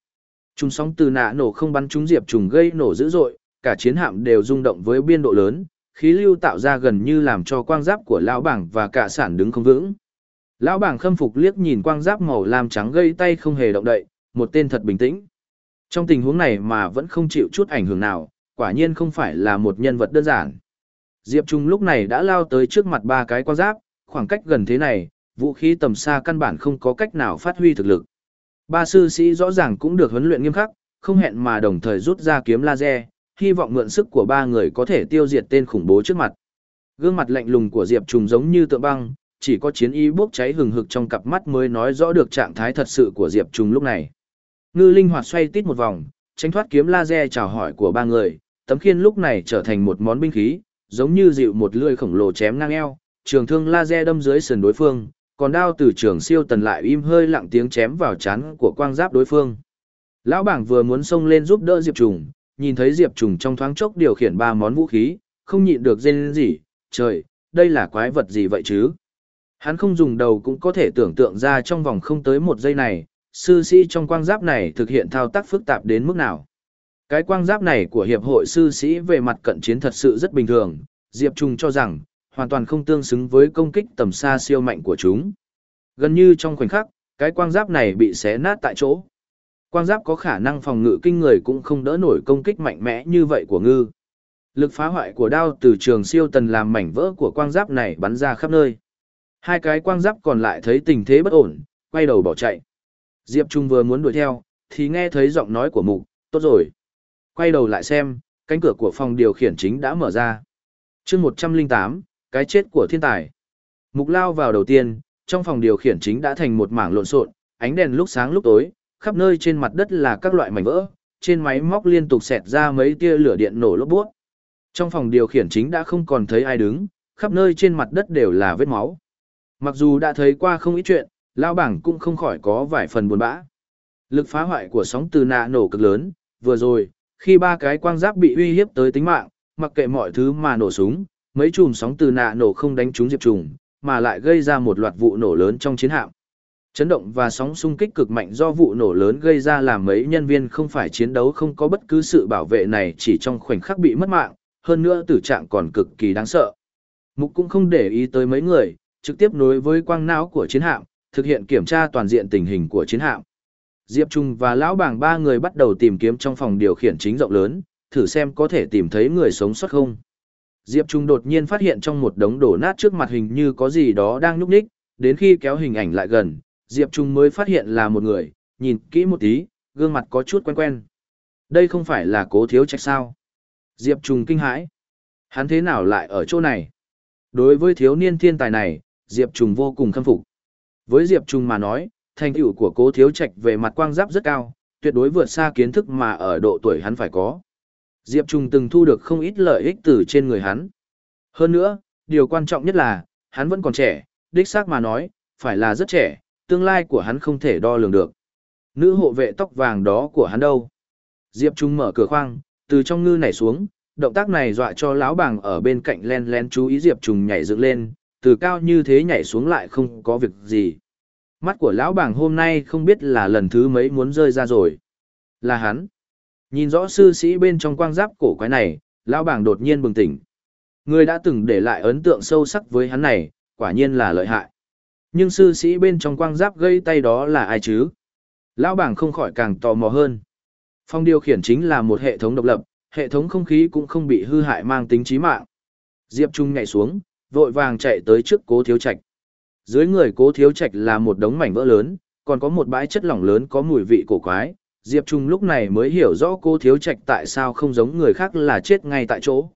Trung sóng từ nạ nổ không bắn trúng diệp trùng gây nổ dữ dội, cả chiến hạm đều rung động với biên độ lớn, khí lưu tạo ra gần như làm cho quang giáp của lão bảng và cả sản đứng không vững. Lão bảng khâm phục liếc nhìn quang giáp màu lam trắng gây tay không hề động đậy, một tên thật bình tĩnh. Trong tình huống này mà vẫn không chịu chút ảnh hưởng nào, quả nhiên không phải là một nhân vật đơn giản. Diệp Trung lúc này đã lao tới trước mặt ba cái quan giáp, khoảng cách gần thế này, vũ khí tầm xa căn bản không có cách nào phát huy thực lực. Ba sư sĩ rõ ràng cũng được huấn luyện nghiêm khắc, không hẹn mà đồng thời rút ra kiếm laser, hy vọng mượn sức của ba người có thể tiêu diệt tên khủng bố trước mặt. Gương mặt lạnh lùng của Diệp Trùng giống như tượng băng, chỉ có chiến ý bốc cháy hừng hực trong cặp mắt mới nói rõ được trạng thái thật sự của Diệp Trùng lúc này. Ngư linh hoạt xoay tít một vòng, tránh thoát kiếm laser chào hỏi của ba người, tấm khiên lúc này trở thành một món binh khí, giống như dịu một lưỡi khổng lồ chém ngang eo, trường thương laser đâm dưới sườn đối phương, còn đao từ trường siêu tần lại im hơi lặng tiếng chém vào chán của quang giáp đối phương. Lão bảng vừa muốn xông lên giúp đỡ Diệp Trùng, nhìn thấy Diệp Trùng trong thoáng chốc điều khiển ba món vũ khí, không nhịn được rên gì, trời, đây là quái vật gì vậy chứ? Hắn không dùng đầu cũng có thể tưởng tượng ra trong vòng không tới một giây này, sư sĩ trong quang giáp này thực hiện thao tác phức tạp đến mức nào. Cái quang giáp này của hiệp hội sư sĩ về mặt cận chiến thật sự rất bình thường, Diệp Trung cho rằng, hoàn toàn không tương xứng với công kích tầm xa siêu mạnh của chúng. Gần như trong khoảnh khắc, cái quang giáp này bị xé nát tại chỗ. Quang giáp có khả năng phòng ngự kinh người cũng không đỡ nổi công kích mạnh mẽ như vậy của ngư. Lực phá hoại của đao từ trường siêu tần làm mảnh vỡ của quang giáp này bắn ra khắp nơi. Hai cái quang giáp còn lại thấy tình thế bất ổn, quay đầu bỏ chạy. Diệp Trung vừa muốn đuổi theo, thì nghe thấy giọng nói của mục, tốt rồi. Quay đầu lại xem, cánh cửa của phòng điều khiển chính đã mở ra. chương 108, cái chết của thiên tài. Mục lao vào đầu tiên, trong phòng điều khiển chính đã thành một mảng lộn xộn, ánh đèn lúc sáng lúc tối, khắp nơi trên mặt đất là các loại mảnh vỡ, trên máy móc liên tục xẹt ra mấy tia lửa điện nổ lốp bút. Trong phòng điều khiển chính đã không còn thấy ai đứng, khắp nơi trên mặt đất đều là vết máu. Mặc dù đã thấy qua không ít chuyện, Lao Bảng cũng không khỏi có vài phần buồn bã. Lực phá hoại của sóng từ nạ nổ cực lớn, vừa rồi, khi ba cái quang giáp bị uy hiếp tới tính mạng, mặc kệ mọi thứ mà nổ súng, mấy chùm sóng từ nạ nổ không đánh trúng Diệp Trùng, mà lại gây ra một loạt vụ nổ lớn trong chiến hạm. Chấn động và sóng xung kích cực mạnh do vụ nổ lớn gây ra làm mấy nhân viên không phải chiến đấu không có bất cứ sự bảo vệ này chỉ trong khoảnh khắc bị mất mạng, hơn nữa tử trạng còn cực kỳ đáng sợ. Mục cũng không để ý tới mấy người, trực tiếp nối với quang não của chiến hạm, thực hiện kiểm tra toàn diện tình hình của chiến hạm. Diệp Trung và Lão Bảng ba người bắt đầu tìm kiếm trong phòng điều khiển chính rộng lớn, thử xem có thể tìm thấy người sống sót không. Diệp Trung đột nhiên phát hiện trong một đống đổ nát trước mặt hình như có gì đó đang nhúc nhích, đến khi kéo hình ảnh lại gần, Diệp Trung mới phát hiện là một người, nhìn kỹ một tí, gương mặt có chút quen quen. Đây không phải là cố thiếu trách sao? Diệp Trung kinh hãi. Hắn thế nào lại ở chỗ này? Đối với thiếu niên thiên tài này, Diệp Trung vô cùng khâm phục. Với Diệp Trung mà nói, thành tựu của cố thiếu trạch về mặt quang giáp rất cao, tuyệt đối vượt xa kiến thức mà ở độ tuổi hắn phải có. Diệp Trung từng thu được không ít lợi ích từ trên người hắn. Hơn nữa, điều quan trọng nhất là, hắn vẫn còn trẻ, đích xác mà nói, phải là rất trẻ, tương lai của hắn không thể đo lường được. Nữ hộ vệ tóc vàng đó của hắn đâu? Diệp Trung mở cửa khoang, từ trong ngư này xuống, động tác này dọa cho lão bàng ở bên cạnh len len chú ý Diệp Trung nhảy dựng lên, từ cao như thế nhảy xuống lại không có việc gì. Mắt của lão bàng hôm nay không biết là lần thứ mấy muốn rơi ra rồi. Là hắn. Nhìn rõ sư sĩ bên trong quang giáp cổ quái này, lão bàng đột nhiên bừng tỉnh. Người đã từng để lại ấn tượng sâu sắc với hắn này, quả nhiên là lợi hại. Nhưng sư sĩ bên trong quang giáp gây tay đó là ai chứ? Lão bàng không khỏi càng tò mò hơn. Phong điều khiển chính là một hệ thống độc lập, hệ thống không khí cũng không bị hư hại mang tính chí mạng. Diệp Trung nhảy xuống, vội vàng chạy tới trước cố thiếu trạch. Dưới người cố thiếu trạch là một đống mảnh vỡ lớn, còn có một bãi chất lỏng lớn có mùi vị cổ quái. Diệp Trung lúc này mới hiểu rõ cô thiếu trạch tại sao không giống người khác là chết ngay tại chỗ.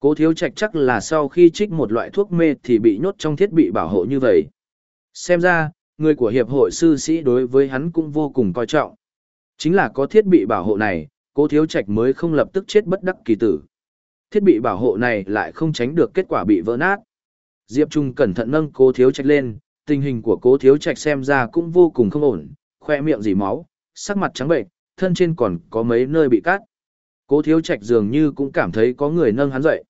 Cố thiếu trạch chắc là sau khi trích một loại thuốc mê thì bị nhốt trong thiết bị bảo hộ như vậy. Xem ra, người của hiệp hội sư sĩ đối với hắn cũng vô cùng coi trọng. Chính là có thiết bị bảo hộ này, cố thiếu trạch mới không lập tức chết bất đắc kỳ tử. Thiết bị bảo hộ này lại không tránh được kết quả bị vỡ nát. Diệp Trung cẩn thận nâng cố thiếu trạch lên, tình hình của cố thiếu trạch xem ra cũng vô cùng không ổn, khoe miệng dỉ máu, sắc mặt trắng bệnh, thân trên còn có mấy nơi bị cắt. Cố thiếu trạch dường như cũng cảm thấy có người nâng hắn dậy.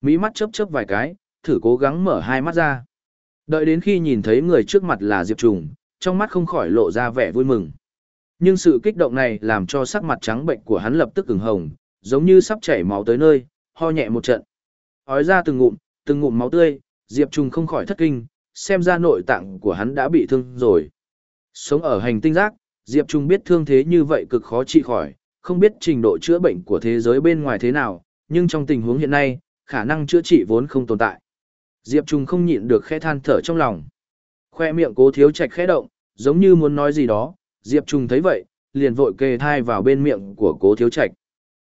Mỹ mắt chớp chớp vài cái, thử cố gắng mở hai mắt ra. Đợi đến khi nhìn thấy người trước mặt là Diệp Trùng, trong mắt không khỏi lộ ra vẻ vui mừng. Nhưng sự kích động này làm cho sắc mặt trắng bệnh của hắn lập tức ửng hồng, giống như sắp chảy máu tới nơi, ho nhẹ một trận. Ói ra từng ngụm, từng ngụm máu tươi, Diệp Trùng không khỏi thất kinh, xem ra nội tạng của hắn đã bị thương rồi. Sống ở hành tinh giác, Diệp Trung biết thương thế như vậy cực khó trị khỏi, không biết trình độ chữa bệnh của thế giới bên ngoài thế nào, nhưng trong tình huống hiện nay, khả năng chữa trị vốn không tồn tại. Diệp Trung không nhịn được khẽ than thở trong lòng. Khoe miệng cố thiếu trạch khẽ động, giống như muốn nói gì đó, Diệp Trung thấy vậy, liền vội kề thai vào bên miệng của cố thiếu trạch.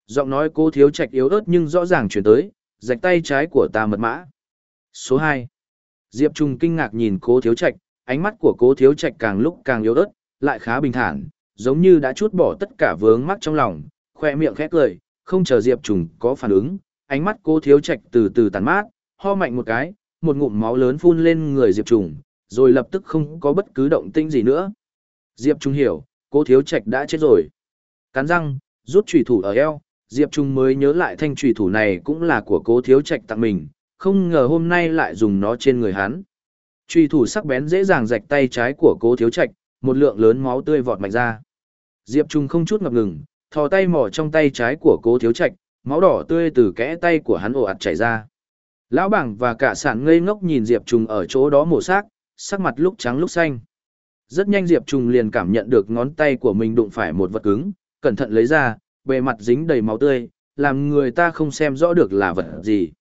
Giọng nói cố thiếu trạch yếu ớt nhưng rõ ràng chuyển tới, rạch tay trái của ta mật mã. Số 2. Diệp Trung kinh ngạc nhìn cố thiếu trạch, ánh mắt của cố thiếu trạch càng lúc càng yếu ớt, lại khá bình thản, giống như đã chút bỏ tất cả vướng mắc trong lòng, khoe miệng khẽ cười, không chờ Diệp Trung có phản ứng, ánh mắt cố thiếu trạch từ từ tàn mát, ho mạnh một cái, một ngụm máu lớn phun lên người Diệp Trung, rồi lập tức không có bất cứ động tĩnh gì nữa. Diệp Trung hiểu, cố thiếu trạch đã chết rồi. Cắn răng, rút chủy thủ ở eo, Diệp Trung mới nhớ lại thanh chủy thủ này cũng là của cố thiếu trạch tặng mình, không ngờ hôm nay lại dùng nó trên người hắn. Truy thủ sắc bén dễ dàng rạch tay trái của cố thiếu trạch, một lượng lớn máu tươi vọt mạnh ra. Diệp Trung không chút ngập ngừng, thò tay mỏ trong tay trái của cố thiếu trạch, máu đỏ tươi từ kẽ tay của hắn ồ ạt chảy ra. Lão bảng và cả sản ngây ngốc nhìn Diệp Trung ở chỗ đó mổ xác, sắc mặt lúc trắng lúc xanh. Rất nhanh Diệp Trung liền cảm nhận được ngón tay của mình đụng phải một vật cứng, cẩn thận lấy ra, bề mặt dính đầy máu tươi, làm người ta không xem rõ được là vật gì.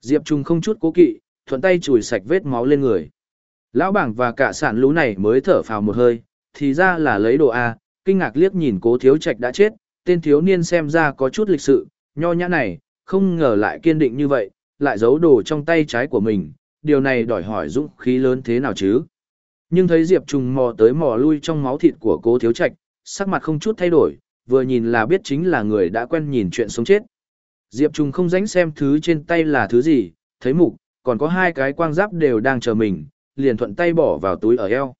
Diệp Trung không chút cố kỵ, thuận tay chùi sạch vết máu lên người. Lão bảng và cả sản lũ này mới thở phào một hơi, thì ra là lấy đồ A, kinh ngạc liếc nhìn cố thiếu trạch đã chết, tên thiếu niên xem ra có chút lịch sự, nho nhã này, không ngờ lại kiên định như vậy, lại giấu đồ trong tay trái của mình, điều này đòi hỏi dũng khí lớn thế nào chứ. Nhưng thấy Diệp Trung mò tới mò lui trong máu thịt của cố thiếu trạch, sắc mặt không chút thay đổi, vừa nhìn là biết chính là người đã quen nhìn chuyện sống chết. Diệp Trung không dánh xem thứ trên tay là thứ gì, thấy mục, còn có hai cái quang giáp đều đang chờ mình, liền thuận tay bỏ vào túi ở eo.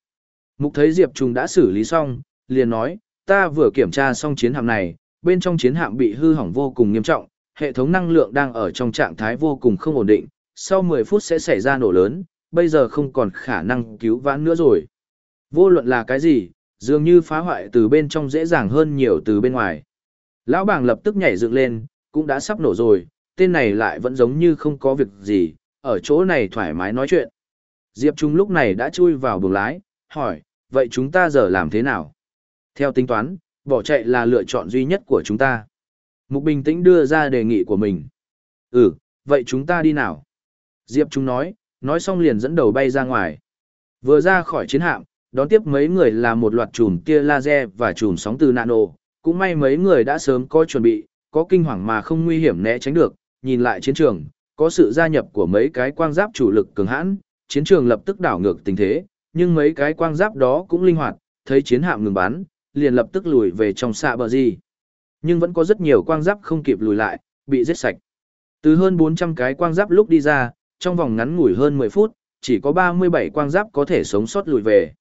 Mục thấy Diệp Trung đã xử lý xong, liền nói, ta vừa kiểm tra xong chiến hạm này, bên trong chiến hạm bị hư hỏng vô cùng nghiêm trọng, hệ thống năng lượng đang ở trong trạng thái vô cùng không ổn định, sau 10 phút sẽ xảy ra nổ lớn, bây giờ không còn khả năng cứu vãn nữa rồi. Vô luận là cái gì, dường như phá hoại từ bên trong dễ dàng hơn nhiều từ bên ngoài. Lão bàng lập tức nhảy dựng lên, cũng đã sắp nổ rồi, tên này lại vẫn giống như không có việc gì, ở chỗ này thoải mái nói chuyện. Diệp Trung lúc này đã chui vào buồng lái, hỏi, vậy chúng ta giờ làm thế nào? Theo tính toán, bỏ chạy là lựa chọn duy nhất của chúng ta. Mục bình tĩnh đưa ra đề nghị của mình. Ừ, vậy chúng ta đi nào? Diệp Trung nói, nói xong liền dẫn đầu bay ra ngoài. Vừa ra khỏi chiến hạm, đón tiếp mấy người là một loạt chùm tia laser và chùm sóng từ nano. Cũng may mấy người đã sớm có chuẩn bị, có kinh hoàng mà không nguy hiểm né tránh được. Nhìn lại chiến trường, có sự gia nhập của mấy cái quang giáp chủ lực cường hãn, chiến trường lập tức đảo ngược tình thế, nhưng mấy cái quang giáp đó cũng linh hoạt, thấy chiến hạm ngừng bắn, liền lập tức lùi về trong xạ bờ gì. Nhưng vẫn có rất nhiều quang giáp không kịp lùi lại, bị giết sạch. Từ hơn 400 cái quang giáp lúc đi ra, trong vòng ngắn ngủi hơn 10 phút, chỉ có 37 quang giáp có thể sống sót lùi về.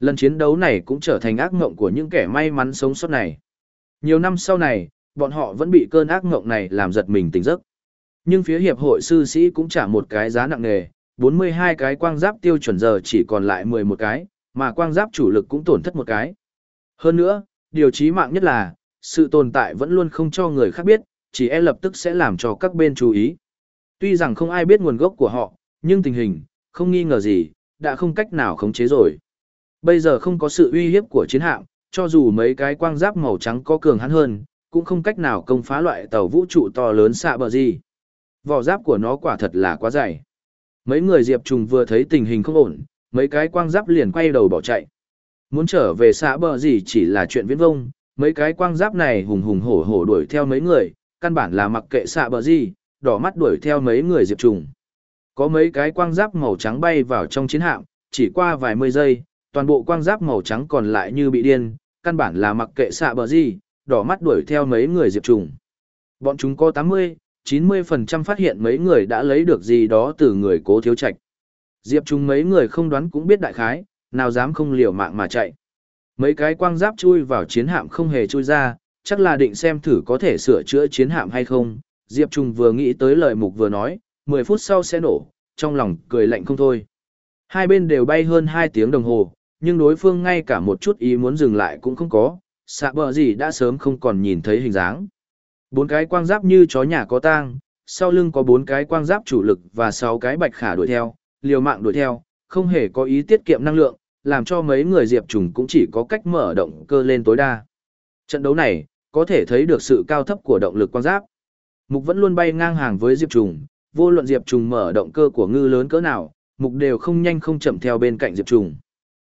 Lần chiến đấu này cũng trở thành ác mộng của những kẻ may mắn sống sót này. Nhiều năm sau này, bọn họ vẫn bị cơn ác ngộng này làm giật mình tỉnh giấc. Nhưng phía hiệp hội sư sĩ cũng trả một cái giá nặng nề, 42 cái quang giáp tiêu chuẩn giờ chỉ còn lại 11 cái, mà quang giáp chủ lực cũng tổn thất một cái. Hơn nữa, điều chí mạng nhất là, sự tồn tại vẫn luôn không cho người khác biết, chỉ e lập tức sẽ làm cho các bên chú ý. Tuy rằng không ai biết nguồn gốc của họ, nhưng tình hình, không nghi ngờ gì, đã không cách nào khống chế rồi. Bây giờ không có sự uy hiếp của chiến hạm, cho dù mấy cái quang giáp màu trắng có cường hắn hơn, cũng không cách nào công phá loại tàu vũ trụ to lớn xạ bờ gì. Vỏ giáp của nó quả thật là quá dày. Mấy người Diệp Trùng vừa thấy tình hình không ổn, mấy cái quang giáp liền quay đầu bỏ chạy. Muốn trở về xã bờ gì chỉ là chuyện viễn vông, mấy cái quang giáp này hùng hùng hổ hổ đuổi theo mấy người, căn bản là mặc kệ xạ bờ gì, đỏ mắt đuổi theo mấy người Diệp Trùng. Có mấy cái quang giáp màu trắng bay vào trong chiến hạm, chỉ qua vài mươi giây, toàn bộ quang giáp màu trắng còn lại như bị điên, căn bản là mặc kệ xạ bờ gì, đỏ mắt đuổi theo mấy người Diệp Trùng. Bọn chúng có 80, 90% phát hiện mấy người đã lấy được gì đó từ người cố thiếu trạch. Diệp Trung mấy người không đoán cũng biết đại khái, nào dám không liều mạng mà chạy. Mấy cái quang giáp chui vào chiến hạm không hề chui ra, chắc là định xem thử có thể sửa chữa chiến hạm hay không. Diệp Trung vừa nghĩ tới lời mục vừa nói, 10 phút sau sẽ nổ, trong lòng cười lạnh không thôi. Hai bên đều bay hơn 2 tiếng đồng hồ, nhưng đối phương ngay cả một chút ý muốn dừng lại cũng không có, xạ bờ gì đã sớm không còn nhìn thấy hình dáng. Bốn cái quang giáp như chó nhà có tang, sau lưng có bốn cái quang giáp chủ lực và sáu cái bạch khả đuổi theo, liều mạng đuổi theo, không hề có ý tiết kiệm năng lượng, làm cho mấy người diệp trùng cũng chỉ có cách mở động cơ lên tối đa. Trận đấu này, có thể thấy được sự cao thấp của động lực quang giáp. Mục vẫn luôn bay ngang hàng với diệp trùng, vô luận diệp trùng mở động cơ của ngư lớn cỡ nào, mục đều không nhanh không chậm theo bên cạnh diệp trùng.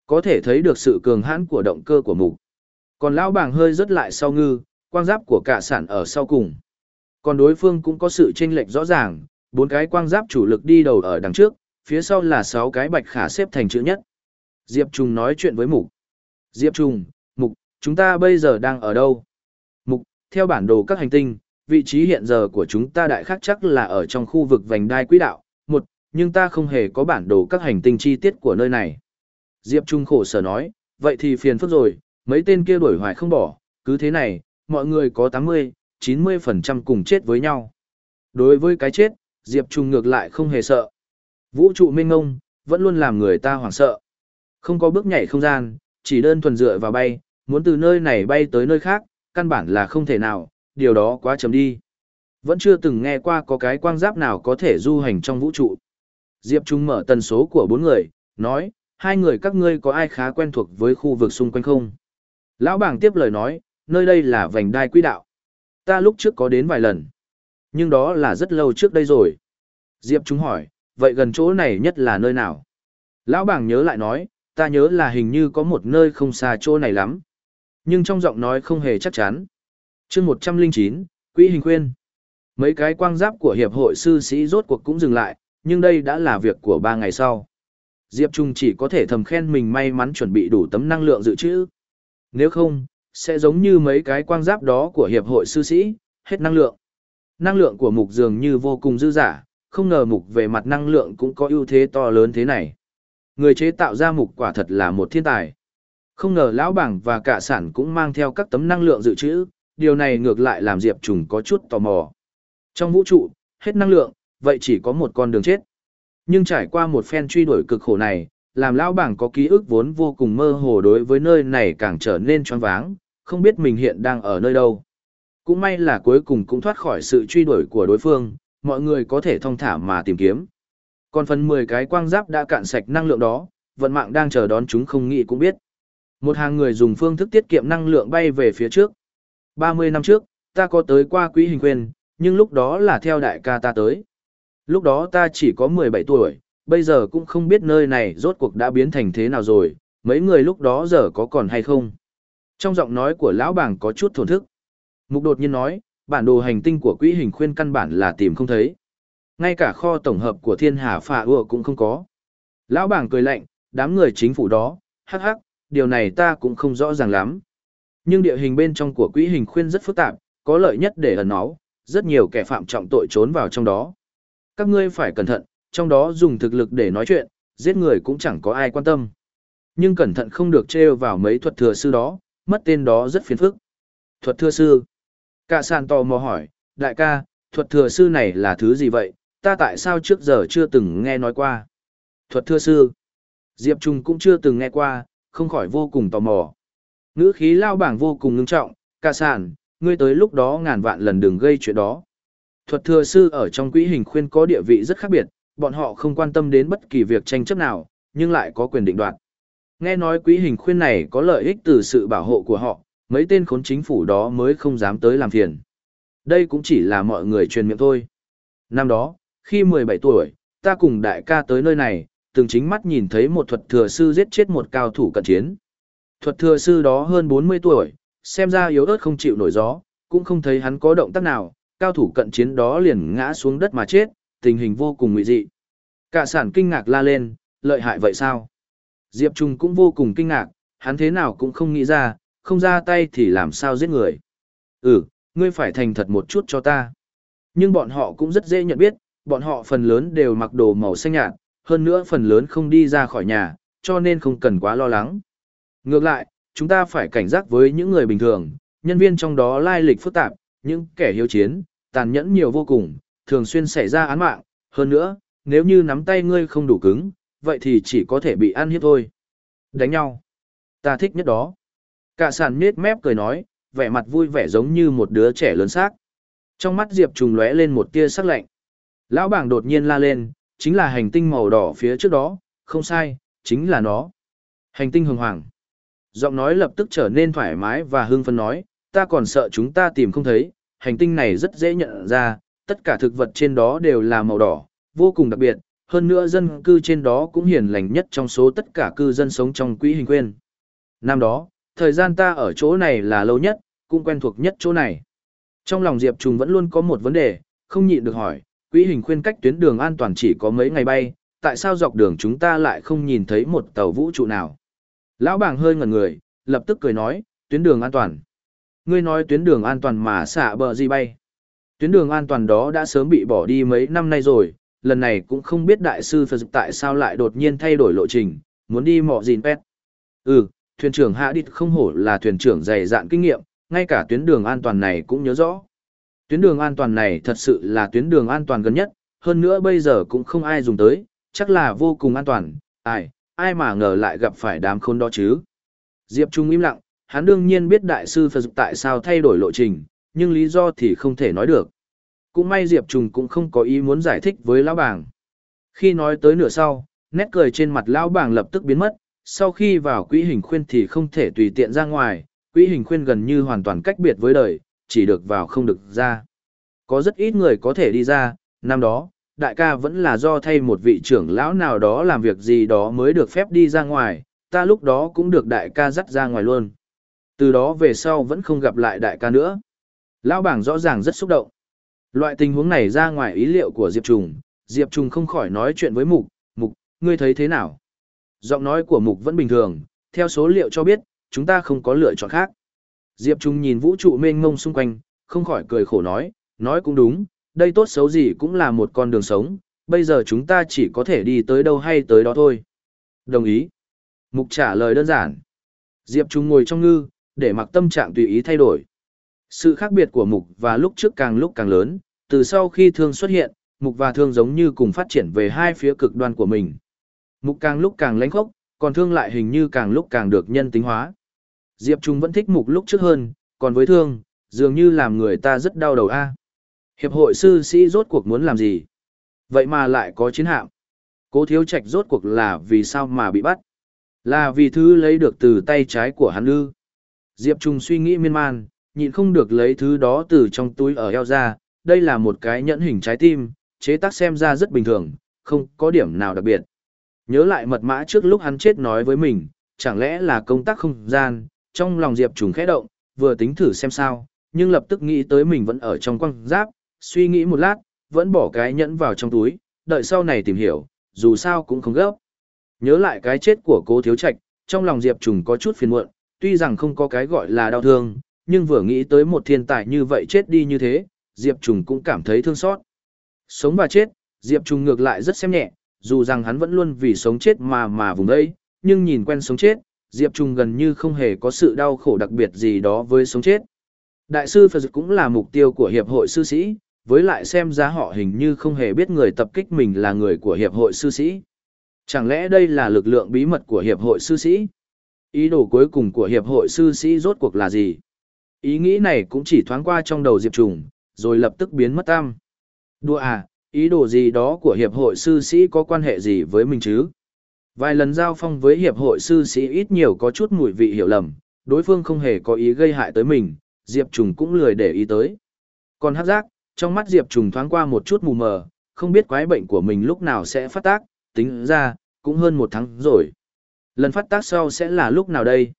Có thể thấy được sự cường hãn của động cơ của mục. Còn lão bảng hơi rớt lại sau ngư, quang giáp của cả sản ở sau cùng. Còn đối phương cũng có sự chênh lệch rõ ràng, bốn cái quang giáp chủ lực đi đầu ở đằng trước, phía sau là sáu cái bạch khả xếp thành chữ nhất. Diệp Trùng nói chuyện với Mục. Diệp Trùng, Mục, chúng ta bây giờ đang ở đâu? Mục, theo bản đồ các hành tinh, vị trí hiện giờ của chúng ta đại khắc chắc là ở trong khu vực vành đai quỹ đạo. Một, nhưng ta không hề có bản đồ các hành tinh chi tiết của nơi này. Diệp Trung khổ sở nói, vậy thì phiền phức rồi, mấy tên kia đuổi hoài không bỏ, cứ thế này, mọi người có 80, 90% cùng chết với nhau. Đối với cái chết, Diệp Trung ngược lại không hề sợ. Vũ trụ mênh ngông, vẫn luôn làm người ta hoảng sợ. Không có bước nhảy không gian, chỉ đơn thuần dựa vào bay, muốn từ nơi này bay tới nơi khác, căn bản là không thể nào, điều đó quá chấm đi. Vẫn chưa từng nghe qua có cái quang giáp nào có thể du hành trong vũ trụ. Diệp Trung mở tần số của bốn người, nói, hai người các ngươi có ai khá quen thuộc với khu vực xung quanh không? Lão bảng tiếp lời nói, nơi đây là vành đai quỹ đạo. Ta lúc trước có đến vài lần. Nhưng đó là rất lâu trước đây rồi. Diệp chúng hỏi, vậy gần chỗ này nhất là nơi nào? Lão bảng nhớ lại nói, ta nhớ là hình như có một nơi không xa chỗ này lắm. Nhưng trong giọng nói không hề chắc chắn. chương 109, Quỹ hình khuyên. Mấy cái quang giáp của hiệp hội sư sĩ rốt cuộc cũng dừng lại, nhưng đây đã là việc của ba ngày sau. Diệp Trung chỉ có thể thầm khen mình may mắn chuẩn bị đủ tấm năng lượng dự trữ. Nếu không, sẽ giống như mấy cái quang giáp đó của hiệp hội sư sĩ, hết năng lượng. Năng lượng của mục dường như vô cùng dư giả, không ngờ mục về mặt năng lượng cũng có ưu thế to lớn thế này. Người chế tạo ra mục quả thật là một thiên tài. Không ngờ lão bảng và cả sản cũng mang theo các tấm năng lượng dự trữ, điều này ngược lại làm Diệp Trùng có chút tò mò. Trong vũ trụ, hết năng lượng, vậy chỉ có một con đường chết. Nhưng trải qua một phen truy đuổi cực khổ này, làm lão bảng có ký ức vốn vô cùng mơ hồ đối với nơi này càng trở nên choáng váng, không biết mình hiện đang ở nơi đâu. Cũng may là cuối cùng cũng thoát khỏi sự truy đuổi của đối phương, mọi người có thể thông thả mà tìm kiếm. Còn phần 10 cái quang giáp đã cạn sạch năng lượng đó, vận mạng đang chờ đón chúng không nghĩ cũng biết. Một hàng người dùng phương thức tiết kiệm năng lượng bay về phía trước. 30 năm trước, ta có tới qua quỹ hình quyền, nhưng lúc đó là theo đại ca ta tới. Lúc đó ta chỉ có 17 tuổi, bây giờ cũng không biết nơi này rốt cuộc đã biến thành thế nào rồi, mấy người lúc đó giờ có còn hay không. Trong giọng nói của lão bảng có chút thổn thức. Mục đột nhiên nói, bản đồ hành tinh của quỹ hình khuyên căn bản là tìm không thấy. Ngay cả kho tổng hợp của thiên hà phà ưa cũng không có. Lão bảng cười lạnh, đám người chính phủ đó, hắc hắc, điều này ta cũng không rõ ràng lắm. Nhưng địa hình bên trong của quỹ hình khuyên rất phức tạp, có lợi nhất để ẩn náu, rất nhiều kẻ phạm trọng tội trốn vào trong đó. Các ngươi phải cẩn thận, trong đó dùng thực lực để nói chuyện, giết người cũng chẳng có ai quan tâm. Nhưng cẩn thận không được trêu vào mấy thuật thừa sư đó, mất tên đó rất phiền phức. Thuật thừa sư. Cả sàn tò mò hỏi, đại ca, thuật thừa sư này là thứ gì vậy, ta tại sao trước giờ chưa từng nghe nói qua. Thuật thừa sư. Diệp Trung cũng chưa từng nghe qua, không khỏi vô cùng tò mò. Ngữ khí lao bảng vô cùng ngưng trọng, cả sàn, ngươi tới lúc đó ngàn vạn lần đừng gây chuyện đó. Thuật thừa sư ở trong quỹ hình khuyên có địa vị rất khác biệt, bọn họ không quan tâm đến bất kỳ việc tranh chấp nào, nhưng lại có quyền định đoạt. Nghe nói quỹ hình khuyên này có lợi ích từ sự bảo hộ của họ, mấy tên khốn chính phủ đó mới không dám tới làm phiền. Đây cũng chỉ là mọi người truyền miệng thôi. Năm đó, khi 17 tuổi, ta cùng đại ca tới nơi này, từng chính mắt nhìn thấy một thuật thừa sư giết chết một cao thủ cận chiến. Thuật thừa sư đó hơn 40 tuổi, xem ra yếu ớt không chịu nổi gió, cũng không thấy hắn có động tác nào, cao thủ cận chiến đó liền ngã xuống đất mà chết, tình hình vô cùng nguy dị. Cả sản kinh ngạc la lên, lợi hại vậy sao? Diệp Trung cũng vô cùng kinh ngạc, hắn thế nào cũng không nghĩ ra, không ra tay thì làm sao giết người. Ừ, ngươi phải thành thật một chút cho ta. Nhưng bọn họ cũng rất dễ nhận biết, bọn họ phần lớn đều mặc đồ màu xanh nhạt, hơn nữa phần lớn không đi ra khỏi nhà, cho nên không cần quá lo lắng. Ngược lại, chúng ta phải cảnh giác với những người bình thường, nhân viên trong đó lai lịch phức tạp, những kẻ hiếu chiến, tàn nhẫn nhiều vô cùng, thường xuyên xảy ra án mạng, hơn nữa, nếu như nắm tay ngươi không đủ cứng, vậy thì chỉ có thể bị ăn hiếp thôi. Đánh nhau. Ta thích nhất đó. Cả sàn nết mép cười nói, vẻ mặt vui vẻ giống như một đứa trẻ lớn xác. Trong mắt Diệp trùng lóe lên một tia sắc lạnh. Lão bảng đột nhiên la lên, chính là hành tinh màu đỏ phía trước đó, không sai, chính là nó. Hành tinh hồng hoàng. Giọng nói lập tức trở nên thoải mái và hưng phấn nói, ta còn sợ chúng ta tìm không thấy, hành tinh này rất dễ nhận ra, tất cả thực vật trên đó đều là màu đỏ, vô cùng đặc biệt, hơn nữa dân cư trên đó cũng hiền lành nhất trong số tất cả cư dân sống trong quỹ hình Quyền. Năm đó, thời gian ta ở chỗ này là lâu nhất, cũng quen thuộc nhất chỗ này. Trong lòng Diệp Trùng vẫn luôn có một vấn đề, không nhịn được hỏi, quỹ hình khuyên cách tuyến đường an toàn chỉ có mấy ngày bay, tại sao dọc đường chúng ta lại không nhìn thấy một tàu vũ trụ nào? Lão bảng hơi ngẩn người, lập tức cười nói, tuyến đường an toàn. Ngươi nói tuyến đường an toàn mà xả bờ gì bay. Tuyến đường an toàn đó đã sớm bị bỏ đi mấy năm nay rồi, lần này cũng không biết đại sư Phật tại sao lại đột nhiên thay đổi lộ trình, muốn đi mọ gìn pet. Ừ, thuyền trưởng Hạ Đít không hổ là thuyền trưởng dày dạn kinh nghiệm, ngay cả tuyến đường an toàn này cũng nhớ rõ. Tuyến đường an toàn này thật sự là tuyến đường an toàn gần nhất, hơn nữa bây giờ cũng không ai dùng tới, chắc là vô cùng an toàn, ai, ai mà ngờ lại gặp phải đám khôn đó chứ. Diệp Trung im lặng, hắn đương nhiên biết đại sư Phật tại sao thay đổi lộ trình, nhưng lý do thì không thể nói được. Cũng may Diệp Trùng cũng không có ý muốn giải thích với lão bảng. Khi nói tới nửa sau, nét cười trên mặt lão bảng lập tức biến mất, sau khi vào quỹ hình khuyên thì không thể tùy tiện ra ngoài, quỹ hình khuyên gần như hoàn toàn cách biệt với đời, chỉ được vào không được ra. Có rất ít người có thể đi ra, năm đó, đại ca vẫn là do thay một vị trưởng lão nào đó làm việc gì đó mới được phép đi ra ngoài, ta lúc đó cũng được đại ca dắt ra ngoài luôn. Từ đó về sau vẫn không gặp lại đại ca nữa. Lão bảng rõ ràng rất xúc động. Loại tình huống này ra ngoài ý liệu của Diệp Trùng, Diệp Trùng không khỏi nói chuyện với Mục, Mục, ngươi thấy thế nào? Giọng nói của Mục vẫn bình thường, theo số liệu cho biết, chúng ta không có lựa chọn khác. Diệp Trùng nhìn vũ trụ mênh mông xung quanh, không khỏi cười khổ nói, nói cũng đúng, đây tốt xấu gì cũng là một con đường sống, bây giờ chúng ta chỉ có thể đi tới đâu hay tới đó thôi. Đồng ý. Mục trả lời đơn giản. Diệp Trung ngồi trong ngư, để mặc tâm trạng tùy ý thay đổi. Sự khác biệt của mục và lúc trước càng lúc càng lớn, từ sau khi thương xuất hiện, mục và thương giống như cùng phát triển về hai phía cực đoan của mình. Mục càng lúc càng lãnh khốc, còn thương lại hình như càng lúc càng được nhân tính hóa. Diệp Trung vẫn thích mục lúc trước hơn, còn với thương, dường như làm người ta rất đau đầu a. Hiệp hội sư sĩ rốt cuộc muốn làm gì? Vậy mà lại có chiến hạm. Cố thiếu trạch rốt cuộc là vì sao mà bị bắt? Là vì thứ lấy được từ tay trái của hắn ư? Diệp Trung suy nghĩ miên man, nhịn không được lấy thứ đó từ trong túi ở eo ra. Đây là một cái nhẫn hình trái tim, chế tác xem ra rất bình thường, không có điểm nào đặc biệt. Nhớ lại mật mã trước lúc hắn chết nói với mình, chẳng lẽ là công tác không gian, trong lòng Diệp Trùng khẽ động, vừa tính thử xem sao, nhưng lập tức nghĩ tới mình vẫn ở trong quăng giáp, suy nghĩ một lát, vẫn bỏ cái nhẫn vào trong túi, đợi sau này tìm hiểu, dù sao cũng không gấp. Nhớ lại cái chết của cố thiếu trạch, trong lòng Diệp Trùng có chút phiền muộn, tuy rằng không có cái gọi là đau thương, nhưng vừa nghĩ tới một thiên tài như vậy chết đi như thế, Diệp Trùng cũng cảm thấy thương xót. Sống và chết, Diệp Trùng ngược lại rất xem nhẹ, dù rằng hắn vẫn luôn vì sống chết mà mà vùng đây, nhưng nhìn quen sống chết, Diệp Trùng gần như không hề có sự đau khổ đặc biệt gì đó với sống chết. Đại sư Phật cũng là mục tiêu của Hiệp hội sư sĩ, với lại xem ra họ hình như không hề biết người tập kích mình là người của Hiệp hội sư sĩ. Chẳng lẽ đây là lực lượng bí mật của Hiệp hội sư sĩ? Ý đồ cuối cùng của Hiệp hội sư sĩ rốt cuộc là gì? Ý nghĩ này cũng chỉ thoáng qua trong đầu Diệp Trùng, rồi lập tức biến mất tam. Đùa à, ý đồ gì đó của Hiệp hội sư sĩ có quan hệ gì với mình chứ? Vài lần giao phong với Hiệp hội sư sĩ ít nhiều có chút mùi vị hiểu lầm, đối phương không hề có ý gây hại tới mình, Diệp Trùng cũng lười để ý tới. Còn hát giác, trong mắt Diệp Trùng thoáng qua một chút mù mờ, không biết quái bệnh của mình lúc nào sẽ phát tác, tính ra, cũng hơn một tháng rồi. Lần phát tác sau sẽ là lúc nào đây?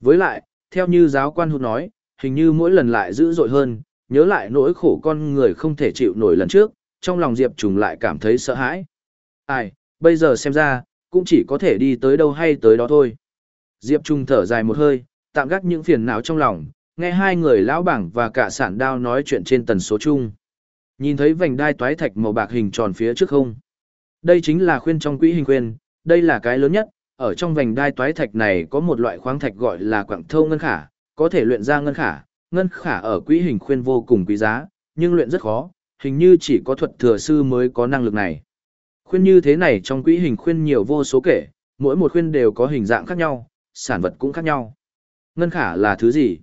Với lại, theo như giáo quan hụt nói, hình như mỗi lần lại dữ dội hơn, nhớ lại nỗi khổ con người không thể chịu nổi lần trước, trong lòng Diệp Trùng lại cảm thấy sợ hãi. Ai, bây giờ xem ra, cũng chỉ có thể đi tới đâu hay tới đó thôi. Diệp Trung thở dài một hơi, tạm gác những phiền não trong lòng, nghe hai người lão bảng và cả sản đao nói chuyện trên tần số chung. Nhìn thấy vành đai toái thạch màu bạc hình tròn phía trước không? Đây chính là khuyên trong quỹ hình khuyên, đây là cái lớn nhất, ở trong vành đai toái thạch này có một loại khoáng thạch gọi là quặng thâu ngân khả, có thể luyện ra ngân khả, ngân khả ở quỹ hình khuyên vô cùng quý giá, nhưng luyện rất khó, hình như chỉ có thuật thừa sư mới có năng lực này. Khuyên như thế này trong quỹ hình khuyên nhiều vô số kể, mỗi một khuyên đều có hình dạng khác nhau, sản vật cũng khác nhau. Ngân khả là thứ gì?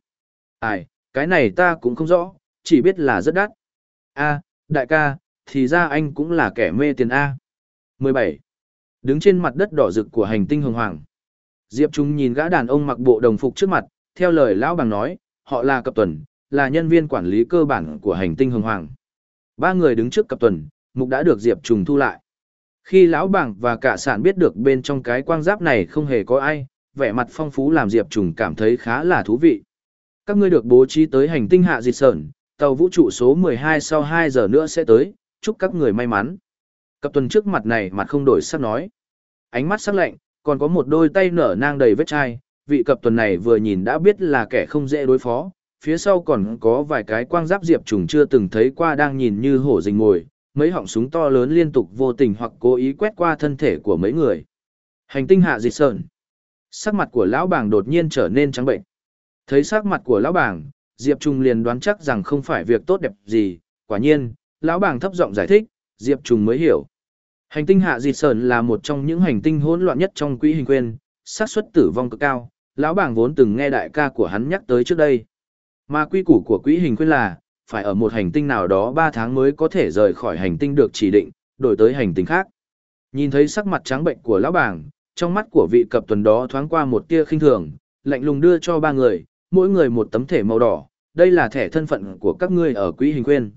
Ai, cái này ta cũng không rõ, chỉ biết là rất đắt. A, đại ca, thì ra anh cũng là kẻ mê tiền A. 17. Đứng trên mặt đất đỏ rực của hành tinh hồng hoàng. Diệp Trung nhìn gã đàn ông mặc bộ đồng phục trước mặt, theo lời lão bằng nói, họ là cập tuần, là nhân viên quản lý cơ bản của hành tinh hồng hoàng. Ba người đứng trước cập tuần, mục đã được Diệp trùng thu lại. Khi lão bảng và cả sản biết được bên trong cái quang giáp này không hề có ai, vẻ mặt phong phú làm Diệp Trùng cảm thấy khá là thú vị. Các ngươi được bố trí tới hành tinh hạ dịch sởn, tàu vũ trụ số 12 sau 2 giờ nữa sẽ tới, chúc các người may mắn. Cặp tuần trước mặt này mặt không đổi sắc nói. Ánh mắt sắc lạnh, còn có một đôi tay nở nang đầy vết chai, vị cập tuần này vừa nhìn đã biết là kẻ không dễ đối phó, phía sau còn có vài cái quang giáp Diệp Trùng chưa từng thấy qua đang nhìn như hổ rình mồi, mấy họng súng to lớn liên tục vô tình hoặc cố ý quét qua thân thể của mấy người. Hành tinh hạ dịch sợn. Sắc mặt của lão bàng đột nhiên trở nên trắng bệnh. Thấy sắc mặt của lão bàng, Diệp Trung liền đoán chắc rằng không phải việc tốt đẹp gì, quả nhiên, lão bàng thấp giọng giải thích, Diệp Trung mới hiểu. Hành tinh hạ dịch sợn là một trong những hành tinh hỗn loạn nhất trong quỹ hình Quyền, xác suất tử vong cực cao, lão bảng vốn từng nghe đại ca của hắn nhắc tới trước đây. Mà quy củ của quỹ hình khuyên là, phải ở một hành tinh nào đó 3 tháng mới có thể rời khỏi hành tinh được chỉ định, đổi tới hành tinh khác. Nhìn thấy sắc mặt trắng bệnh của lão bảng, trong mắt của vị cập tuần đó thoáng qua một tia khinh thường, lạnh lùng đưa cho ba người, mỗi người một tấm thẻ màu đỏ, đây là thẻ thân phận của các ngươi ở quỹ hình khuyên.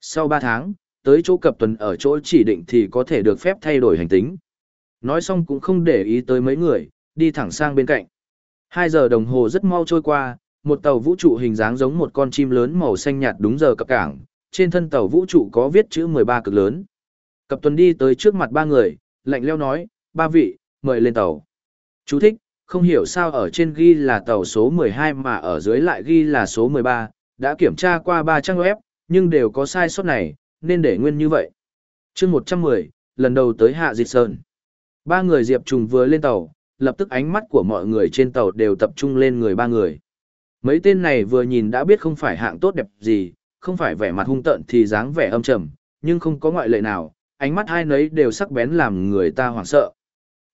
Sau 3 tháng, tới chỗ cập tuần ở chỗ chỉ định thì có thể được phép thay đổi hành tinh. Nói xong cũng không để ý tới mấy người, đi thẳng sang bên cạnh. 2 giờ đồng hồ rất mau trôi qua, một tàu vũ trụ hình dáng giống một con chim lớn màu xanh nhạt đúng giờ cập cảng, trên thân tàu vũ trụ có viết chữ 13 cực lớn. Cập tuần đi tới trước mặt ba người, lạnh leo nói, ba vị, mời lên tàu. Chú thích, không hiểu sao ở trên ghi là tàu số 12 mà ở dưới lại ghi là số 13, đã kiểm tra qua ba trang web, nhưng đều có sai sót này, nên để nguyên như vậy. chương 110, lần đầu tới Hạ Dịch Sơn. Ba người Diệp Trùng vừa lên tàu, lập tức ánh mắt của mọi người trên tàu đều tập trung lên người ba người. Mấy tên này vừa nhìn đã biết không phải hạng tốt đẹp gì, không phải vẻ mặt hung tợn thì dáng vẻ âm trầm, nhưng không có ngoại lệ nào, ánh mắt hai nấy đều sắc bén làm người ta hoảng sợ.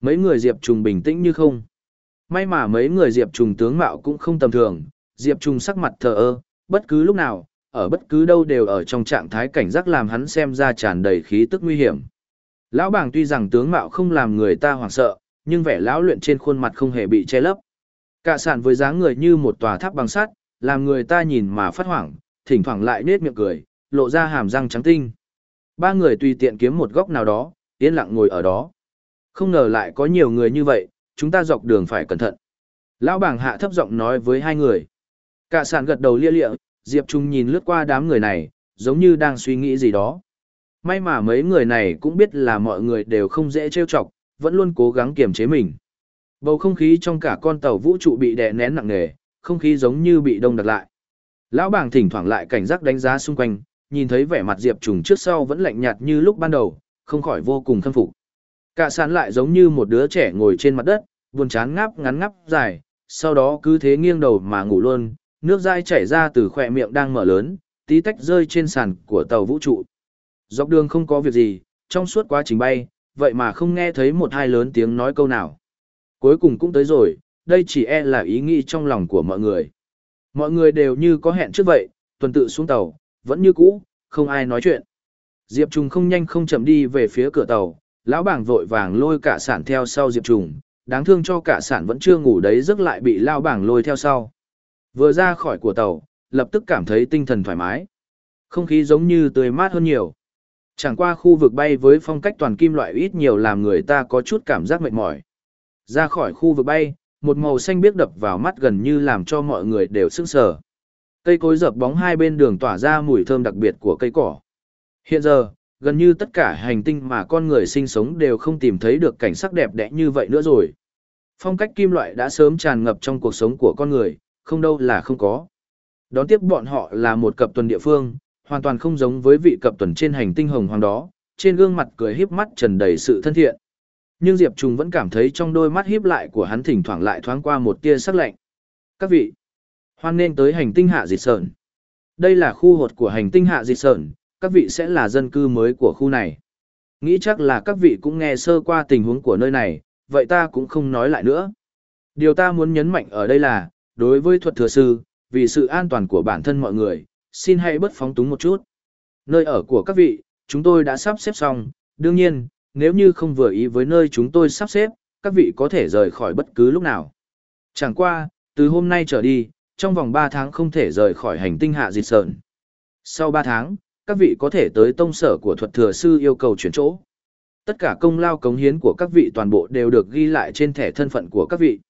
Mấy người Diệp Trùng bình tĩnh như không. May mà mấy người Diệp Trùng tướng mạo cũng không tầm thường, Diệp Trùng sắc mặt thờ ơ, bất cứ lúc nào, ở bất cứ đâu đều ở trong trạng thái cảnh giác làm hắn xem ra tràn đầy khí tức nguy hiểm. Lão bàng tuy rằng tướng mạo không làm người ta hoảng sợ, nhưng vẻ lão luyện trên khuôn mặt không hề bị che lấp. Cả sản với dáng người như một tòa tháp bằng sắt, làm người ta nhìn mà phát hoảng, thỉnh thoảng lại nết miệng cười, lộ ra hàm răng trắng tinh. Ba người tùy tiện kiếm một góc nào đó, yên lặng ngồi ở đó. Không ngờ lại có nhiều người như vậy, chúng ta dọc đường phải cẩn thận. Lão bảng hạ thấp giọng nói với hai người. Cả sản gật đầu lia lịa, Diệp Trung nhìn lướt qua đám người này, giống như đang suy nghĩ gì đó. May mà mấy người này cũng biết là mọi người đều không dễ trêu chọc, vẫn luôn cố gắng kiềm chế mình. Bầu không khí trong cả con tàu vũ trụ bị đè nén nặng nề, không khí giống như bị đông đặc lại. Lão bảng thỉnh thoảng lại cảnh giác đánh giá xung quanh, nhìn thấy vẻ mặt Diệp Trùng trước sau vẫn lạnh nhạt như lúc ban đầu, không khỏi vô cùng khâm phục. Cả sán lại giống như một đứa trẻ ngồi trên mặt đất, buồn chán ngáp ngắn ngáp dài, sau đó cứ thế nghiêng đầu mà ngủ luôn, nước dai chảy ra từ khỏe miệng đang mở lớn, tí tách rơi trên sàn của tàu vũ trụ. Dọc đường không có việc gì, trong suốt quá trình bay, vậy mà không nghe thấy một hai lớn tiếng nói câu nào. Cuối cùng cũng tới rồi, đây chỉ e là ý nghĩ trong lòng của mọi người. Mọi người đều như có hẹn trước vậy, tuần tự xuống tàu, vẫn như cũ, không ai nói chuyện. Diệp Trùng không nhanh không chậm đi về phía cửa tàu, lão bảng vội vàng lôi cả sản theo sau Diệp Trùng, đáng thương cho cả sản vẫn chưa ngủ đấy giấc lại bị lao bảng lôi theo sau. Vừa ra khỏi của tàu, lập tức cảm thấy tinh thần thoải mái. Không khí giống như tươi mát hơn nhiều. Chẳng qua khu vực bay với phong cách toàn kim loại ít nhiều làm người ta có chút cảm giác mệt mỏi. Ra khỏi khu vực bay, một màu xanh biếc đập vào mắt gần như làm cho mọi người đều sững sờ. Cây cối dập bóng hai bên đường tỏa ra mùi thơm đặc biệt của cây cỏ. Hiện giờ, gần như tất cả hành tinh mà con người sinh sống đều không tìm thấy được cảnh sắc đẹp đẽ như vậy nữa rồi. Phong cách kim loại đã sớm tràn ngập trong cuộc sống của con người, không đâu là không có. Đón tiếp bọn họ là một cặp tuần địa phương, hoàn toàn không giống với vị cập tuần trên hành tinh hồng hoàng đó, trên gương mặt cười híp mắt trần đầy sự thân thiện. Nhưng Diệp Trùng vẫn cảm thấy trong đôi mắt híp lại của hắn thỉnh thoảng lại thoáng qua một tia sắc lạnh. Các vị, hoan nên tới hành tinh hạ dịch sởn. Đây là khu hột của hành tinh hạ dịch sởn, các vị sẽ là dân cư mới của khu này. Nghĩ chắc là các vị cũng nghe sơ qua tình huống của nơi này, vậy ta cũng không nói lại nữa. Điều ta muốn nhấn mạnh ở đây là, đối với thuật thừa sư, vì sự an toàn của bản thân mọi người, xin hãy bớt phóng túng một chút. Nơi ở của các vị, chúng tôi đã sắp xếp xong, đương nhiên, nếu như không vừa ý với nơi chúng tôi sắp xếp, các vị có thể rời khỏi bất cứ lúc nào. Chẳng qua, từ hôm nay trở đi, trong vòng 3 tháng không thể rời khỏi hành tinh hạ dịch sợn. Sau 3 tháng, các vị có thể tới tông sở của thuật thừa sư yêu cầu chuyển chỗ. Tất cả công lao cống hiến của các vị toàn bộ đều được ghi lại trên thẻ thân phận của các vị.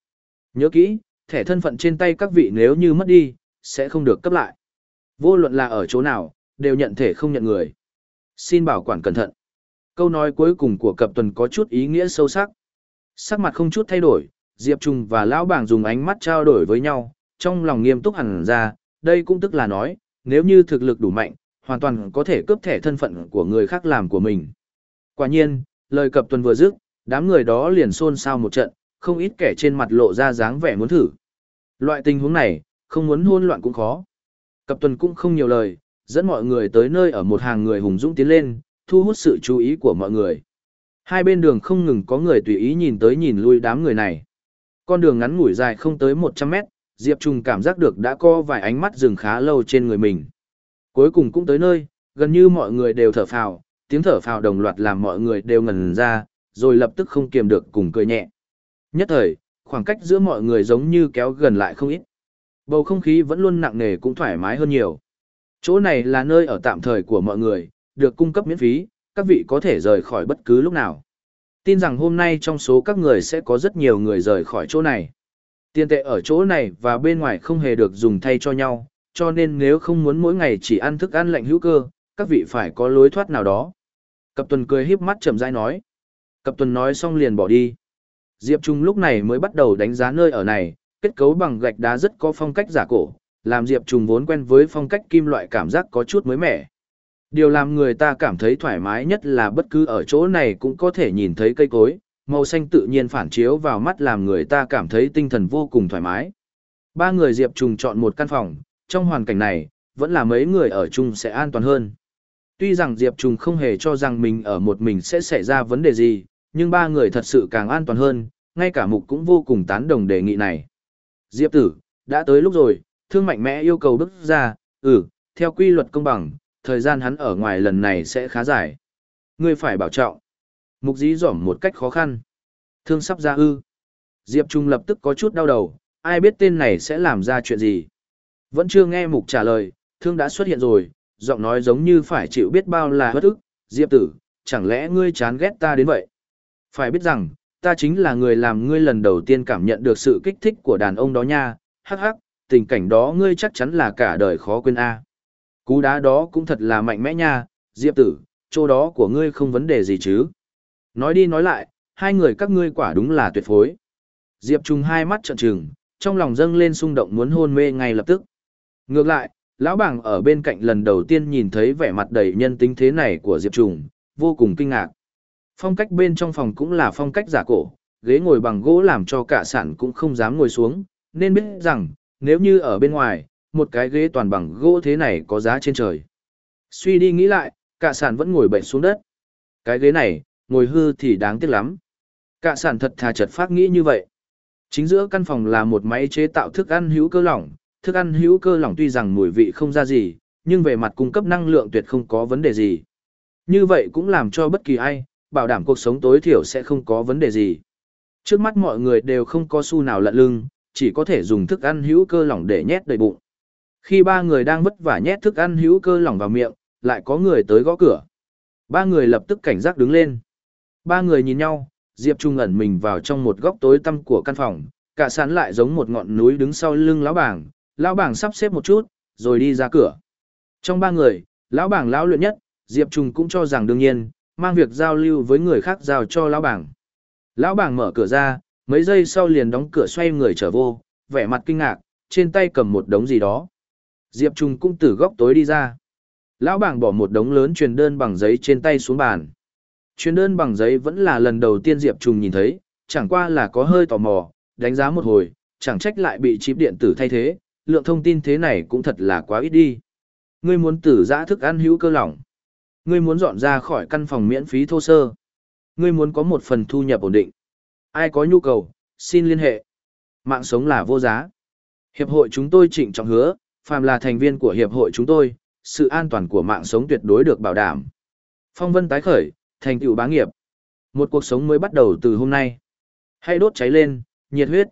Nhớ kỹ, thẻ thân phận trên tay các vị nếu như mất đi, sẽ không được cấp lại. Vô luận là ở chỗ nào, đều nhận thể không nhận người. Xin bảo quản cẩn thận. Câu nói cuối cùng của cập tuần có chút ý nghĩa sâu sắc. Sắc mặt không chút thay đổi, Diệp Trung và Lão Bàng dùng ánh mắt trao đổi với nhau, trong lòng nghiêm túc hẳn ra, đây cũng tức là nói, nếu như thực lực đủ mạnh, hoàn toàn có thể cướp thẻ thân phận của người khác làm của mình. Quả nhiên, lời cập tuần vừa dứt, đám người đó liền xôn xao một trận, không ít kẻ trên mặt lộ ra dáng vẻ muốn thử. Loại tình huống này, không muốn hôn loạn cũng khó. Cập tuần cũng không nhiều lời, dẫn mọi người tới nơi ở một hàng người hùng dũng tiến lên, thu hút sự chú ý của mọi người. Hai bên đường không ngừng có người tùy ý nhìn tới nhìn lui đám người này. Con đường ngắn ngủi dài không tới 100 mét, Diệp Trung cảm giác được đã có vài ánh mắt dừng khá lâu trên người mình. Cuối cùng cũng tới nơi, gần như mọi người đều thở phào, tiếng thở phào đồng loạt làm mọi người đều ngẩn ra, rồi lập tức không kiềm được cùng cười nhẹ. Nhất thời, khoảng cách giữa mọi người giống như kéo gần lại không ít. Bầu không khí vẫn luôn nặng nề cũng thoải mái hơn nhiều. Chỗ này là nơi ở tạm thời của mọi người, được cung cấp miễn phí, các vị có thể rời khỏi bất cứ lúc nào. Tin rằng hôm nay trong số các người sẽ có rất nhiều người rời khỏi chỗ này. Tiền tệ ở chỗ này và bên ngoài không hề được dùng thay cho nhau, cho nên nếu không muốn mỗi ngày chỉ ăn thức ăn lạnh hữu cơ, các vị phải có lối thoát nào đó. Cập tuần cười híp mắt chậm rãi nói. Cập tuần nói xong liền bỏ đi. Diệp Trung lúc này mới bắt đầu đánh giá nơi ở này, kết cấu bằng gạch đá rất có phong cách giả cổ, làm Diệp Trung vốn quen với phong cách kim loại cảm giác có chút mới mẻ. Điều làm người ta cảm thấy thoải mái nhất là bất cứ ở chỗ này cũng có thể nhìn thấy cây cối, màu xanh tự nhiên phản chiếu vào mắt làm người ta cảm thấy tinh thần vô cùng thoải mái. Ba người Diệp Trùng chọn một căn phòng, trong hoàn cảnh này, vẫn là mấy người ở chung sẽ an toàn hơn. Tuy rằng Diệp Trùng không hề cho rằng mình ở một mình sẽ xảy ra vấn đề gì, nhưng ba người thật sự càng an toàn hơn, ngay cả mục cũng vô cùng tán đồng đề nghị này. Diệp tử, đã tới lúc rồi, thương mạnh mẽ yêu cầu bước ra, ừ, theo quy luật công bằng, thời gian hắn ở ngoài lần này sẽ khá dài. Ngươi phải bảo trọng. Mục dí dỏm một cách khó khăn. Thương sắp ra ư. Diệp Trung lập tức có chút đau đầu, ai biết tên này sẽ làm ra chuyện gì. Vẫn chưa nghe mục trả lời, thương đã xuất hiện rồi, giọng nói giống như phải chịu biết bao là bất ức. Diệp tử, chẳng lẽ ngươi chán ghét ta đến vậy? Phải biết rằng, ta chính là người làm ngươi lần đầu tiên cảm nhận được sự kích thích của đàn ông đó nha, hắc hắc, tình cảnh đó ngươi chắc chắn là cả đời khó quên a. Cú đá đó cũng thật là mạnh mẽ nha, Diệp tử, chỗ đó của ngươi không vấn đề gì chứ. Nói đi nói lại, hai người các ngươi quả đúng là tuyệt phối. Diệp Trung hai mắt trợn trừng, trong lòng dâng lên xung động muốn hôn mê ngay lập tức. Ngược lại, lão bảng ở bên cạnh lần đầu tiên nhìn thấy vẻ mặt đầy nhân tính thế này của Diệp Trung, vô cùng kinh ngạc. Phong cách bên trong phòng cũng là phong cách giả cổ, ghế ngồi bằng gỗ làm cho cả sản cũng không dám ngồi xuống, nên biết rằng, nếu như ở bên ngoài, một cái ghế toàn bằng gỗ thế này có giá trên trời. Suy đi nghĩ lại, cả sản vẫn ngồi bệnh xuống đất. Cái ghế này, ngồi hư thì đáng tiếc lắm. Cả sản thật thà chật phát nghĩ như vậy. Chính giữa căn phòng là một máy chế tạo thức ăn hữu cơ lỏng, thức ăn hữu cơ lỏng tuy rằng mùi vị không ra gì, nhưng về mặt cung cấp năng lượng tuyệt không có vấn đề gì. Như vậy cũng làm cho bất kỳ ai, bảo đảm cuộc sống tối thiểu sẽ không có vấn đề gì. Trước mắt mọi người đều không có xu nào lận lưng, chỉ có thể dùng thức ăn hữu cơ lỏng để nhét đầy bụng. Khi ba người đang vất vả nhét thức ăn hữu cơ lỏng vào miệng, lại có người tới gõ cửa. Ba người lập tức cảnh giác đứng lên. Ba người nhìn nhau, Diệp Trung ẩn mình vào trong một góc tối tăm của căn phòng, cả sán lại giống một ngọn núi đứng sau lưng lão bảng, lão bảng sắp xếp một chút, rồi đi ra cửa. Trong ba người, lão bảng lão luyện nhất, Diệp Trung cũng cho rằng đương nhiên, mang việc giao lưu với người khác giao cho lão bảng. Lão bảng mở cửa ra, mấy giây sau liền đóng cửa xoay người trở vô, vẻ mặt kinh ngạc, trên tay cầm một đống gì đó. Diệp Trung cũng từ góc tối đi ra. Lão bảng bỏ một đống lớn truyền đơn bằng giấy trên tay xuống bàn. Truyền đơn bằng giấy vẫn là lần đầu tiên Diệp Trung nhìn thấy, chẳng qua là có hơi tò mò, đánh giá một hồi, chẳng trách lại bị chip điện tử thay thế, lượng thông tin thế này cũng thật là quá ít đi. Ngươi muốn tử giã thức ăn hữu cơ lỏng. Ngươi muốn dọn ra khỏi căn phòng miễn phí thô sơ. Ngươi muốn có một phần thu nhập ổn định. Ai có nhu cầu, xin liên hệ. Mạng sống là vô giá. Hiệp hội chúng tôi trịnh trọng hứa, phàm là thành viên của hiệp hội chúng tôi, sự an toàn của mạng sống tuyệt đối được bảo đảm. Phong vân tái khởi, thành tựu bá nghiệp. Một cuộc sống mới bắt đầu từ hôm nay. Hãy đốt cháy lên, nhiệt huyết.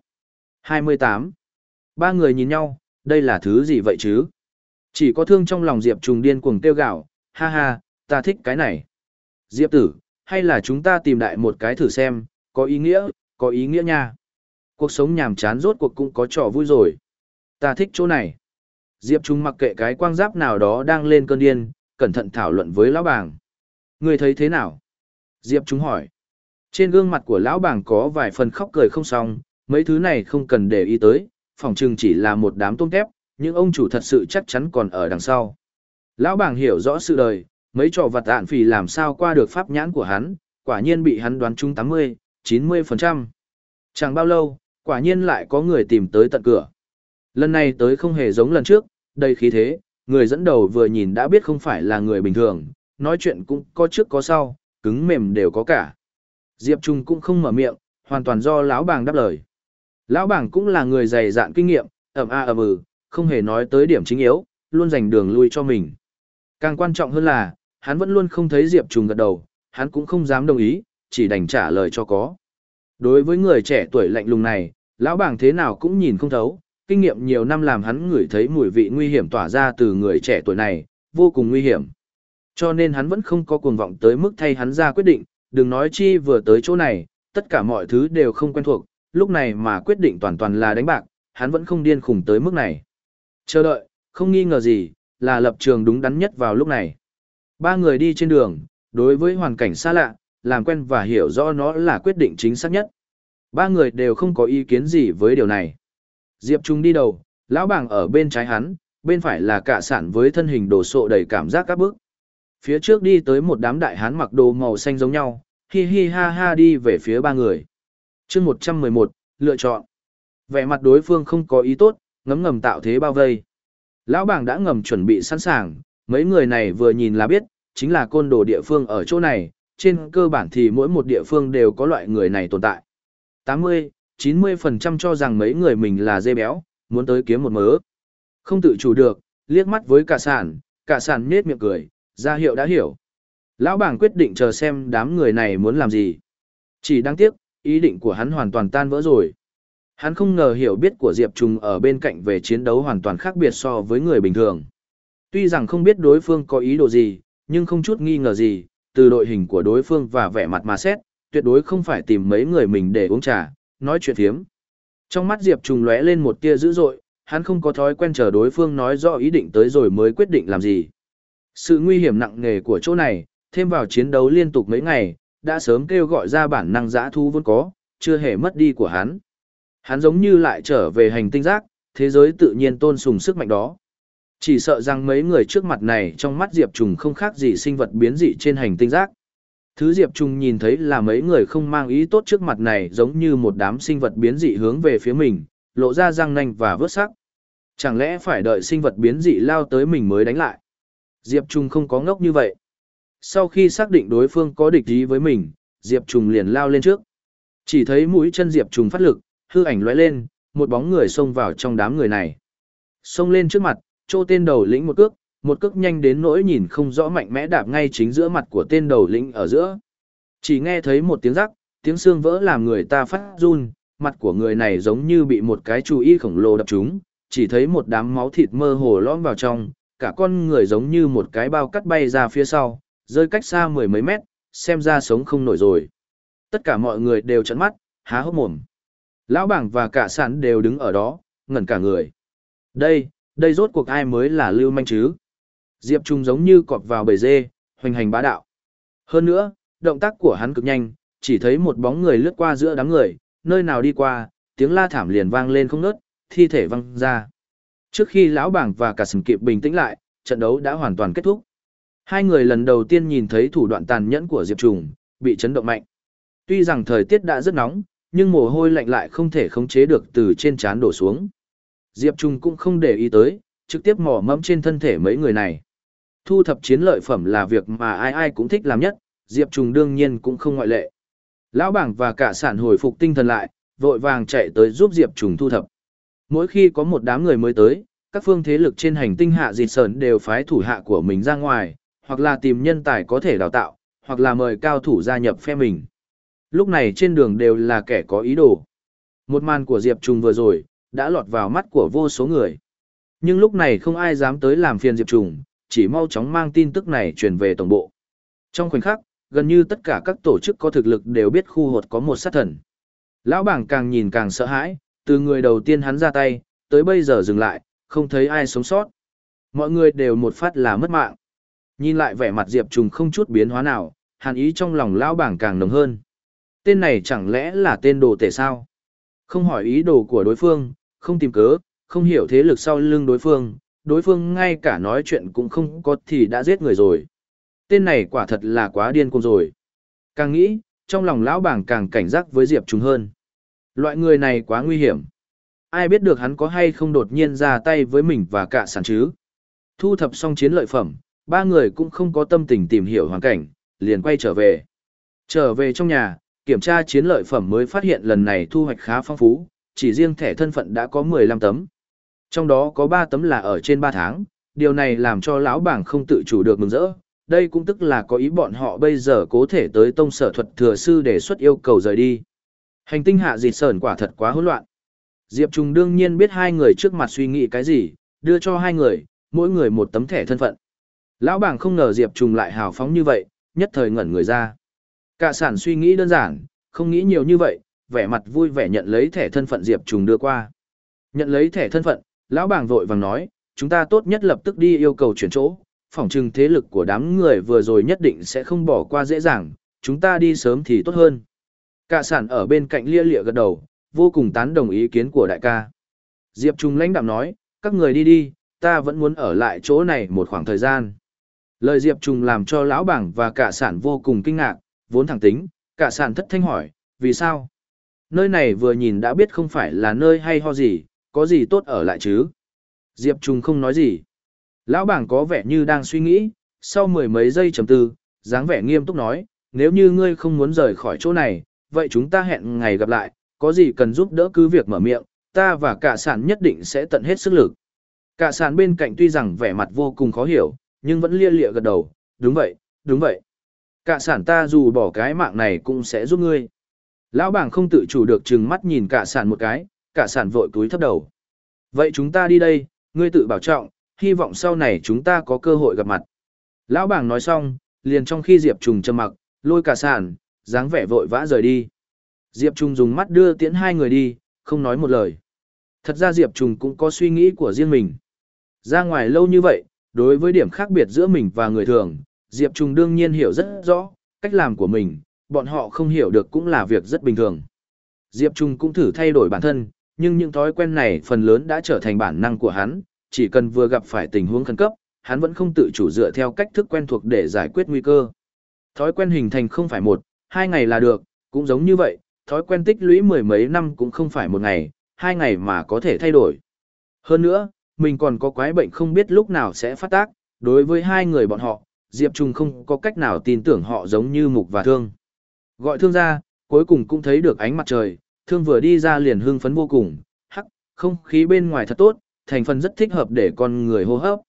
28. Ba người nhìn nhau, đây là thứ gì vậy chứ? Chỉ có thương trong lòng Diệp trùng điên cuồng tiêu gạo, ha ha, ta thích cái này. Diệp tử, hay là chúng ta tìm đại một cái thử xem, có ý nghĩa, có ý nghĩa nha. Cuộc sống nhàm chán rốt cuộc cũng có trò vui rồi. Ta thích chỗ này. Diệp Trung mặc kệ cái quang giáp nào đó đang lên cơn điên, cẩn thận thảo luận với lão bàng. Người thấy thế nào? Diệp Trung hỏi. Trên gương mặt của lão bàng có vài phần khóc cười không xong, mấy thứ này không cần để ý tới, phòng trừng chỉ là một đám tôm tép, nhưng ông chủ thật sự chắc chắn còn ở đằng sau. Lão bàng hiểu rõ sự đời, mấy trò vật ạn phì làm sao qua được pháp nhãn của hắn, quả nhiên bị hắn đoán trúng 80, 90%. Chẳng bao lâu, quả nhiên lại có người tìm tới tận cửa. Lần này tới không hề giống lần trước, đầy khí thế, người dẫn đầu vừa nhìn đã biết không phải là người bình thường, nói chuyện cũng có trước có sau, cứng mềm đều có cả. Diệp Trung cũng không mở miệng, hoàn toàn do lão bàng đáp lời. Lão bàng cũng là người dày dạn kinh nghiệm, ẩm a ẩm ừ, không hề nói tới điểm chính yếu, luôn dành đường lui cho mình. Càng quan trọng hơn là, hắn vẫn luôn không thấy Diệp trùng gật đầu, hắn cũng không dám đồng ý, chỉ đành trả lời cho có. Đối với người trẻ tuổi lạnh lùng này, lão bảng thế nào cũng nhìn không thấu, kinh nghiệm nhiều năm làm hắn ngửi thấy mùi vị nguy hiểm tỏa ra từ người trẻ tuổi này, vô cùng nguy hiểm. Cho nên hắn vẫn không có cuồng vọng tới mức thay hắn ra quyết định, đừng nói chi vừa tới chỗ này, tất cả mọi thứ đều không quen thuộc, lúc này mà quyết định toàn toàn là đánh bạc, hắn vẫn không điên khủng tới mức này. Chờ đợi, không nghi ngờ gì, là lập trường đúng đắn nhất vào lúc này. Ba người đi trên đường, đối với hoàn cảnh xa lạ, làm quen và hiểu rõ nó là quyết định chính xác nhất. Ba người đều không có ý kiến gì với điều này. Diệp Trung đi đầu, lão bảng ở bên trái hắn, bên phải là cả sản với thân hình đồ sộ đầy cảm giác các bước. Phía trước đi tới một đám đại hán mặc đồ màu xanh giống nhau, hi hi ha ha đi về phía ba người. chương 111, lựa chọn. Vẻ mặt đối phương không có ý tốt, ngấm ngầm tạo thế bao vây. Lão bảng đã ngầm chuẩn bị sẵn sàng, mấy người này vừa nhìn là biết, chính là côn đồ địa phương ở chỗ này, trên cơ bản thì mỗi một địa phương đều có loại người này tồn tại. 80, 90% cho rằng mấy người mình là dê béo, muốn tới kiếm một mớ. Không tự chủ được, liếc mắt với cả sản, cả sản nết miệng cười, ra hiệu đã hiểu. Lão bảng quyết định chờ xem đám người này muốn làm gì. Chỉ đáng tiếc, ý định của hắn hoàn toàn tan vỡ rồi. Hắn không ngờ hiểu biết của Diệp Trùng ở bên cạnh về chiến đấu hoàn toàn khác biệt so với người bình thường. Tuy rằng không biết đối phương có ý đồ gì, nhưng không chút nghi ngờ gì, từ đội hình của đối phương và vẻ mặt mà xét, tuyệt đối không phải tìm mấy người mình để uống trà, nói chuyện thiếm. Trong mắt Diệp Trùng lóe lên một tia dữ dội, hắn không có thói quen chờ đối phương nói rõ ý định tới rồi mới quyết định làm gì. Sự nguy hiểm nặng nề của chỗ này, thêm vào chiến đấu liên tục mấy ngày, đã sớm kêu gọi ra bản năng giã thu vốn có, chưa hề mất đi của hắn. Hắn giống như lại trở về hành tinh giác, thế giới tự nhiên tôn sùng sức mạnh đó. Chỉ sợ rằng mấy người trước mặt này trong mắt Diệp Trùng không khác gì sinh vật biến dị trên hành tinh giác. Thứ Diệp Trùng nhìn thấy là mấy người không mang ý tốt trước mặt này giống như một đám sinh vật biến dị hướng về phía mình, lộ ra răng nanh và vớt sắc. Chẳng lẽ phải đợi sinh vật biến dị lao tới mình mới đánh lại? Diệp Trùng không có ngốc như vậy. Sau khi xác định đối phương có địch ý với mình, Diệp Trùng liền lao lên trước. Chỉ thấy mũi chân Diệp Trùng phát lực, hư ảnh lóe lên, một bóng người xông vào trong đám người này. Xông lên trước mặt, chỗ tên đầu lĩnh một cước, một cước nhanh đến nỗi nhìn không rõ mạnh mẽ đạp ngay chính giữa mặt của tên đầu lĩnh ở giữa. Chỉ nghe thấy một tiếng rắc, tiếng xương vỡ làm người ta phát run, mặt của người này giống như bị một cái chú y khổng lồ đập trúng, chỉ thấy một đám máu thịt mơ hồ lõm vào trong, cả con người giống như một cái bao cắt bay ra phía sau, rơi cách xa mười mấy mét, xem ra sống không nổi rồi. Tất cả mọi người đều trợn mắt, há hốc mồm. Lão bảng và cả sản đều đứng ở đó, ngẩn cả người. Đây, đây rốt cuộc ai mới là lưu manh chứ? Diệp Trung giống như cọp vào bầy dê, hoành hành bá đạo. Hơn nữa, động tác của hắn cực nhanh, chỉ thấy một bóng người lướt qua giữa đám người, nơi nào đi qua, tiếng la thảm liền vang lên không ngớt, thi thể văng ra. Trước khi lão bảng và cả sừng kịp bình tĩnh lại, trận đấu đã hoàn toàn kết thúc. Hai người lần đầu tiên nhìn thấy thủ đoạn tàn nhẫn của Diệp Trùng, bị chấn động mạnh. Tuy rằng thời tiết đã rất nóng, nhưng mồ hôi lạnh lại không thể khống chế được từ trên trán đổ xuống. Diệp Trung cũng không để ý tới, trực tiếp mò mẫm trên thân thể mấy người này. Thu thập chiến lợi phẩm là việc mà ai ai cũng thích làm nhất, Diệp Trung đương nhiên cũng không ngoại lệ. Lão bảng và cả sản hồi phục tinh thần lại, vội vàng chạy tới giúp Diệp Trung thu thập. Mỗi khi có một đám người mới tới, các phương thế lực trên hành tinh hạ dịt sờn đều phái thủ hạ của mình ra ngoài, hoặc là tìm nhân tài có thể đào tạo, hoặc là mời cao thủ gia nhập phe mình. Lúc này trên đường đều là kẻ có ý đồ. Một màn của Diệp Trung vừa rồi, đã lọt vào mắt của vô số người. Nhưng lúc này không ai dám tới làm phiền Diệp Trùng, chỉ mau chóng mang tin tức này truyền về tổng bộ. Trong khoảnh khắc, gần như tất cả các tổ chức có thực lực đều biết khu hột có một sát thần. Lão bảng càng nhìn càng sợ hãi, từ người đầu tiên hắn ra tay, tới bây giờ dừng lại, không thấy ai sống sót. Mọi người đều một phát là mất mạng. Nhìn lại vẻ mặt Diệp Trùng không chút biến hóa nào, hàn ý trong lòng lão bảng càng nồng hơn. Tên này chẳng lẽ là tên đồ tể sao? Không hỏi ý đồ của đối phương, không tìm cớ, không hiểu thế lực sau lưng đối phương, đối phương ngay cả nói chuyện cũng không có thì đã giết người rồi. Tên này quả thật là quá điên cuồng rồi. Càng nghĩ, trong lòng lão bảng càng cảnh giác với Diệp Trùng hơn. Loại người này quá nguy hiểm. Ai biết được hắn có hay không đột nhiên ra tay với mình và cả sản chứ. Thu thập xong chiến lợi phẩm, ba người cũng không có tâm tình tìm hiểu hoàn cảnh, liền quay trở về. Trở về trong nhà, kiểm tra chiến lợi phẩm mới phát hiện lần này thu hoạch khá phong phú, chỉ riêng thẻ thân phận đã có 15 tấm. Trong đó có 3 tấm là ở trên 3 tháng, điều này làm cho lão bảng không tự chủ được mừng rỡ. Đây cũng tức là có ý bọn họ bây giờ cố thể tới tông sở thuật thừa sư đề xuất yêu cầu rời đi. Hành tinh hạ dịt sờn quả thật quá hỗn loạn. Diệp Trung đương nhiên biết hai người trước mặt suy nghĩ cái gì, đưa cho hai người, mỗi người một tấm thẻ thân phận. Lão bảng không ngờ Diệp Trung lại hào phóng như vậy, nhất thời ngẩn người ra. Cả sản suy nghĩ đơn giản, không nghĩ nhiều như vậy, vẻ mặt vui vẻ nhận lấy thẻ thân phận Diệp Trùng đưa qua. Nhận lấy thẻ thân phận, lão bảng vội vàng nói, chúng ta tốt nhất lập tức đi yêu cầu chuyển chỗ, phỏng chừng thế lực của đám người vừa rồi nhất định sẽ không bỏ qua dễ dàng, chúng ta đi sớm thì tốt hơn. Cả sản ở bên cạnh lia lịa gật đầu, vô cùng tán đồng ý kiến của đại ca. Diệp Trung lãnh đạm nói, các người đi đi, ta vẫn muốn ở lại chỗ này một khoảng thời gian. Lời Diệp Trung làm cho lão bảng và cả sản vô cùng kinh ngạc, vốn thẳng tính, cả sản thất thanh hỏi, vì sao? Nơi này vừa nhìn đã biết không phải là nơi hay ho gì, có gì tốt ở lại chứ? Diệp Trung không nói gì. Lão bảng có vẻ như đang suy nghĩ, sau mười mấy giây trầm tư, dáng vẻ nghiêm túc nói, nếu như ngươi không muốn rời khỏi chỗ này, vậy chúng ta hẹn ngày gặp lại, có gì cần giúp đỡ cứ việc mở miệng, ta và cả sản nhất định sẽ tận hết sức lực. Cả sản bên cạnh tuy rằng vẻ mặt vô cùng khó hiểu, nhưng vẫn lia lịa gật đầu, đúng vậy, đúng vậy. Cả sản ta dù bỏ cái mạng này cũng sẽ giúp ngươi. Lão bảng không tự chủ được chừng mắt nhìn cả sản một cái, cả sản vội túi thấp đầu. Vậy chúng ta đi đây, ngươi tự bảo trọng, hy vọng sau này chúng ta có cơ hội gặp mặt. Lão bảng nói xong, liền trong khi Diệp Trùng trầm mặc, lôi cả sản, dáng vẻ vội vã rời đi. Diệp Trùng dùng mắt đưa tiễn hai người đi, không nói một lời. Thật ra Diệp Trùng cũng có suy nghĩ của riêng mình. Ra ngoài lâu như vậy, đối với điểm khác biệt giữa mình và người thường, Diệp Trùng đương nhiên hiểu rất rõ, cách làm của mình, bọn họ không hiểu được cũng là việc rất bình thường. Diệp Trung cũng thử thay đổi bản thân, nhưng những thói quen này phần lớn đã trở thành bản năng của hắn, chỉ cần vừa gặp phải tình huống khẩn cấp, hắn vẫn không tự chủ dựa theo cách thức quen thuộc để giải quyết nguy cơ. Thói quen hình thành không phải một, hai ngày là được, cũng giống như vậy, thói quen tích lũy mười mấy năm cũng không phải một ngày, hai ngày mà có thể thay đổi. Hơn nữa, mình còn có quái bệnh không biết lúc nào sẽ phát tác, đối với hai người bọn họ, Diệp Trung không có cách nào tin tưởng họ giống như mục và thương. Gọi thương ra, cuối cùng cũng thấy được ánh mặt trời, thương vừa đi ra liền hưng phấn vô cùng, hắc, không khí bên ngoài thật tốt, thành phần rất thích hợp để con người hô hấp.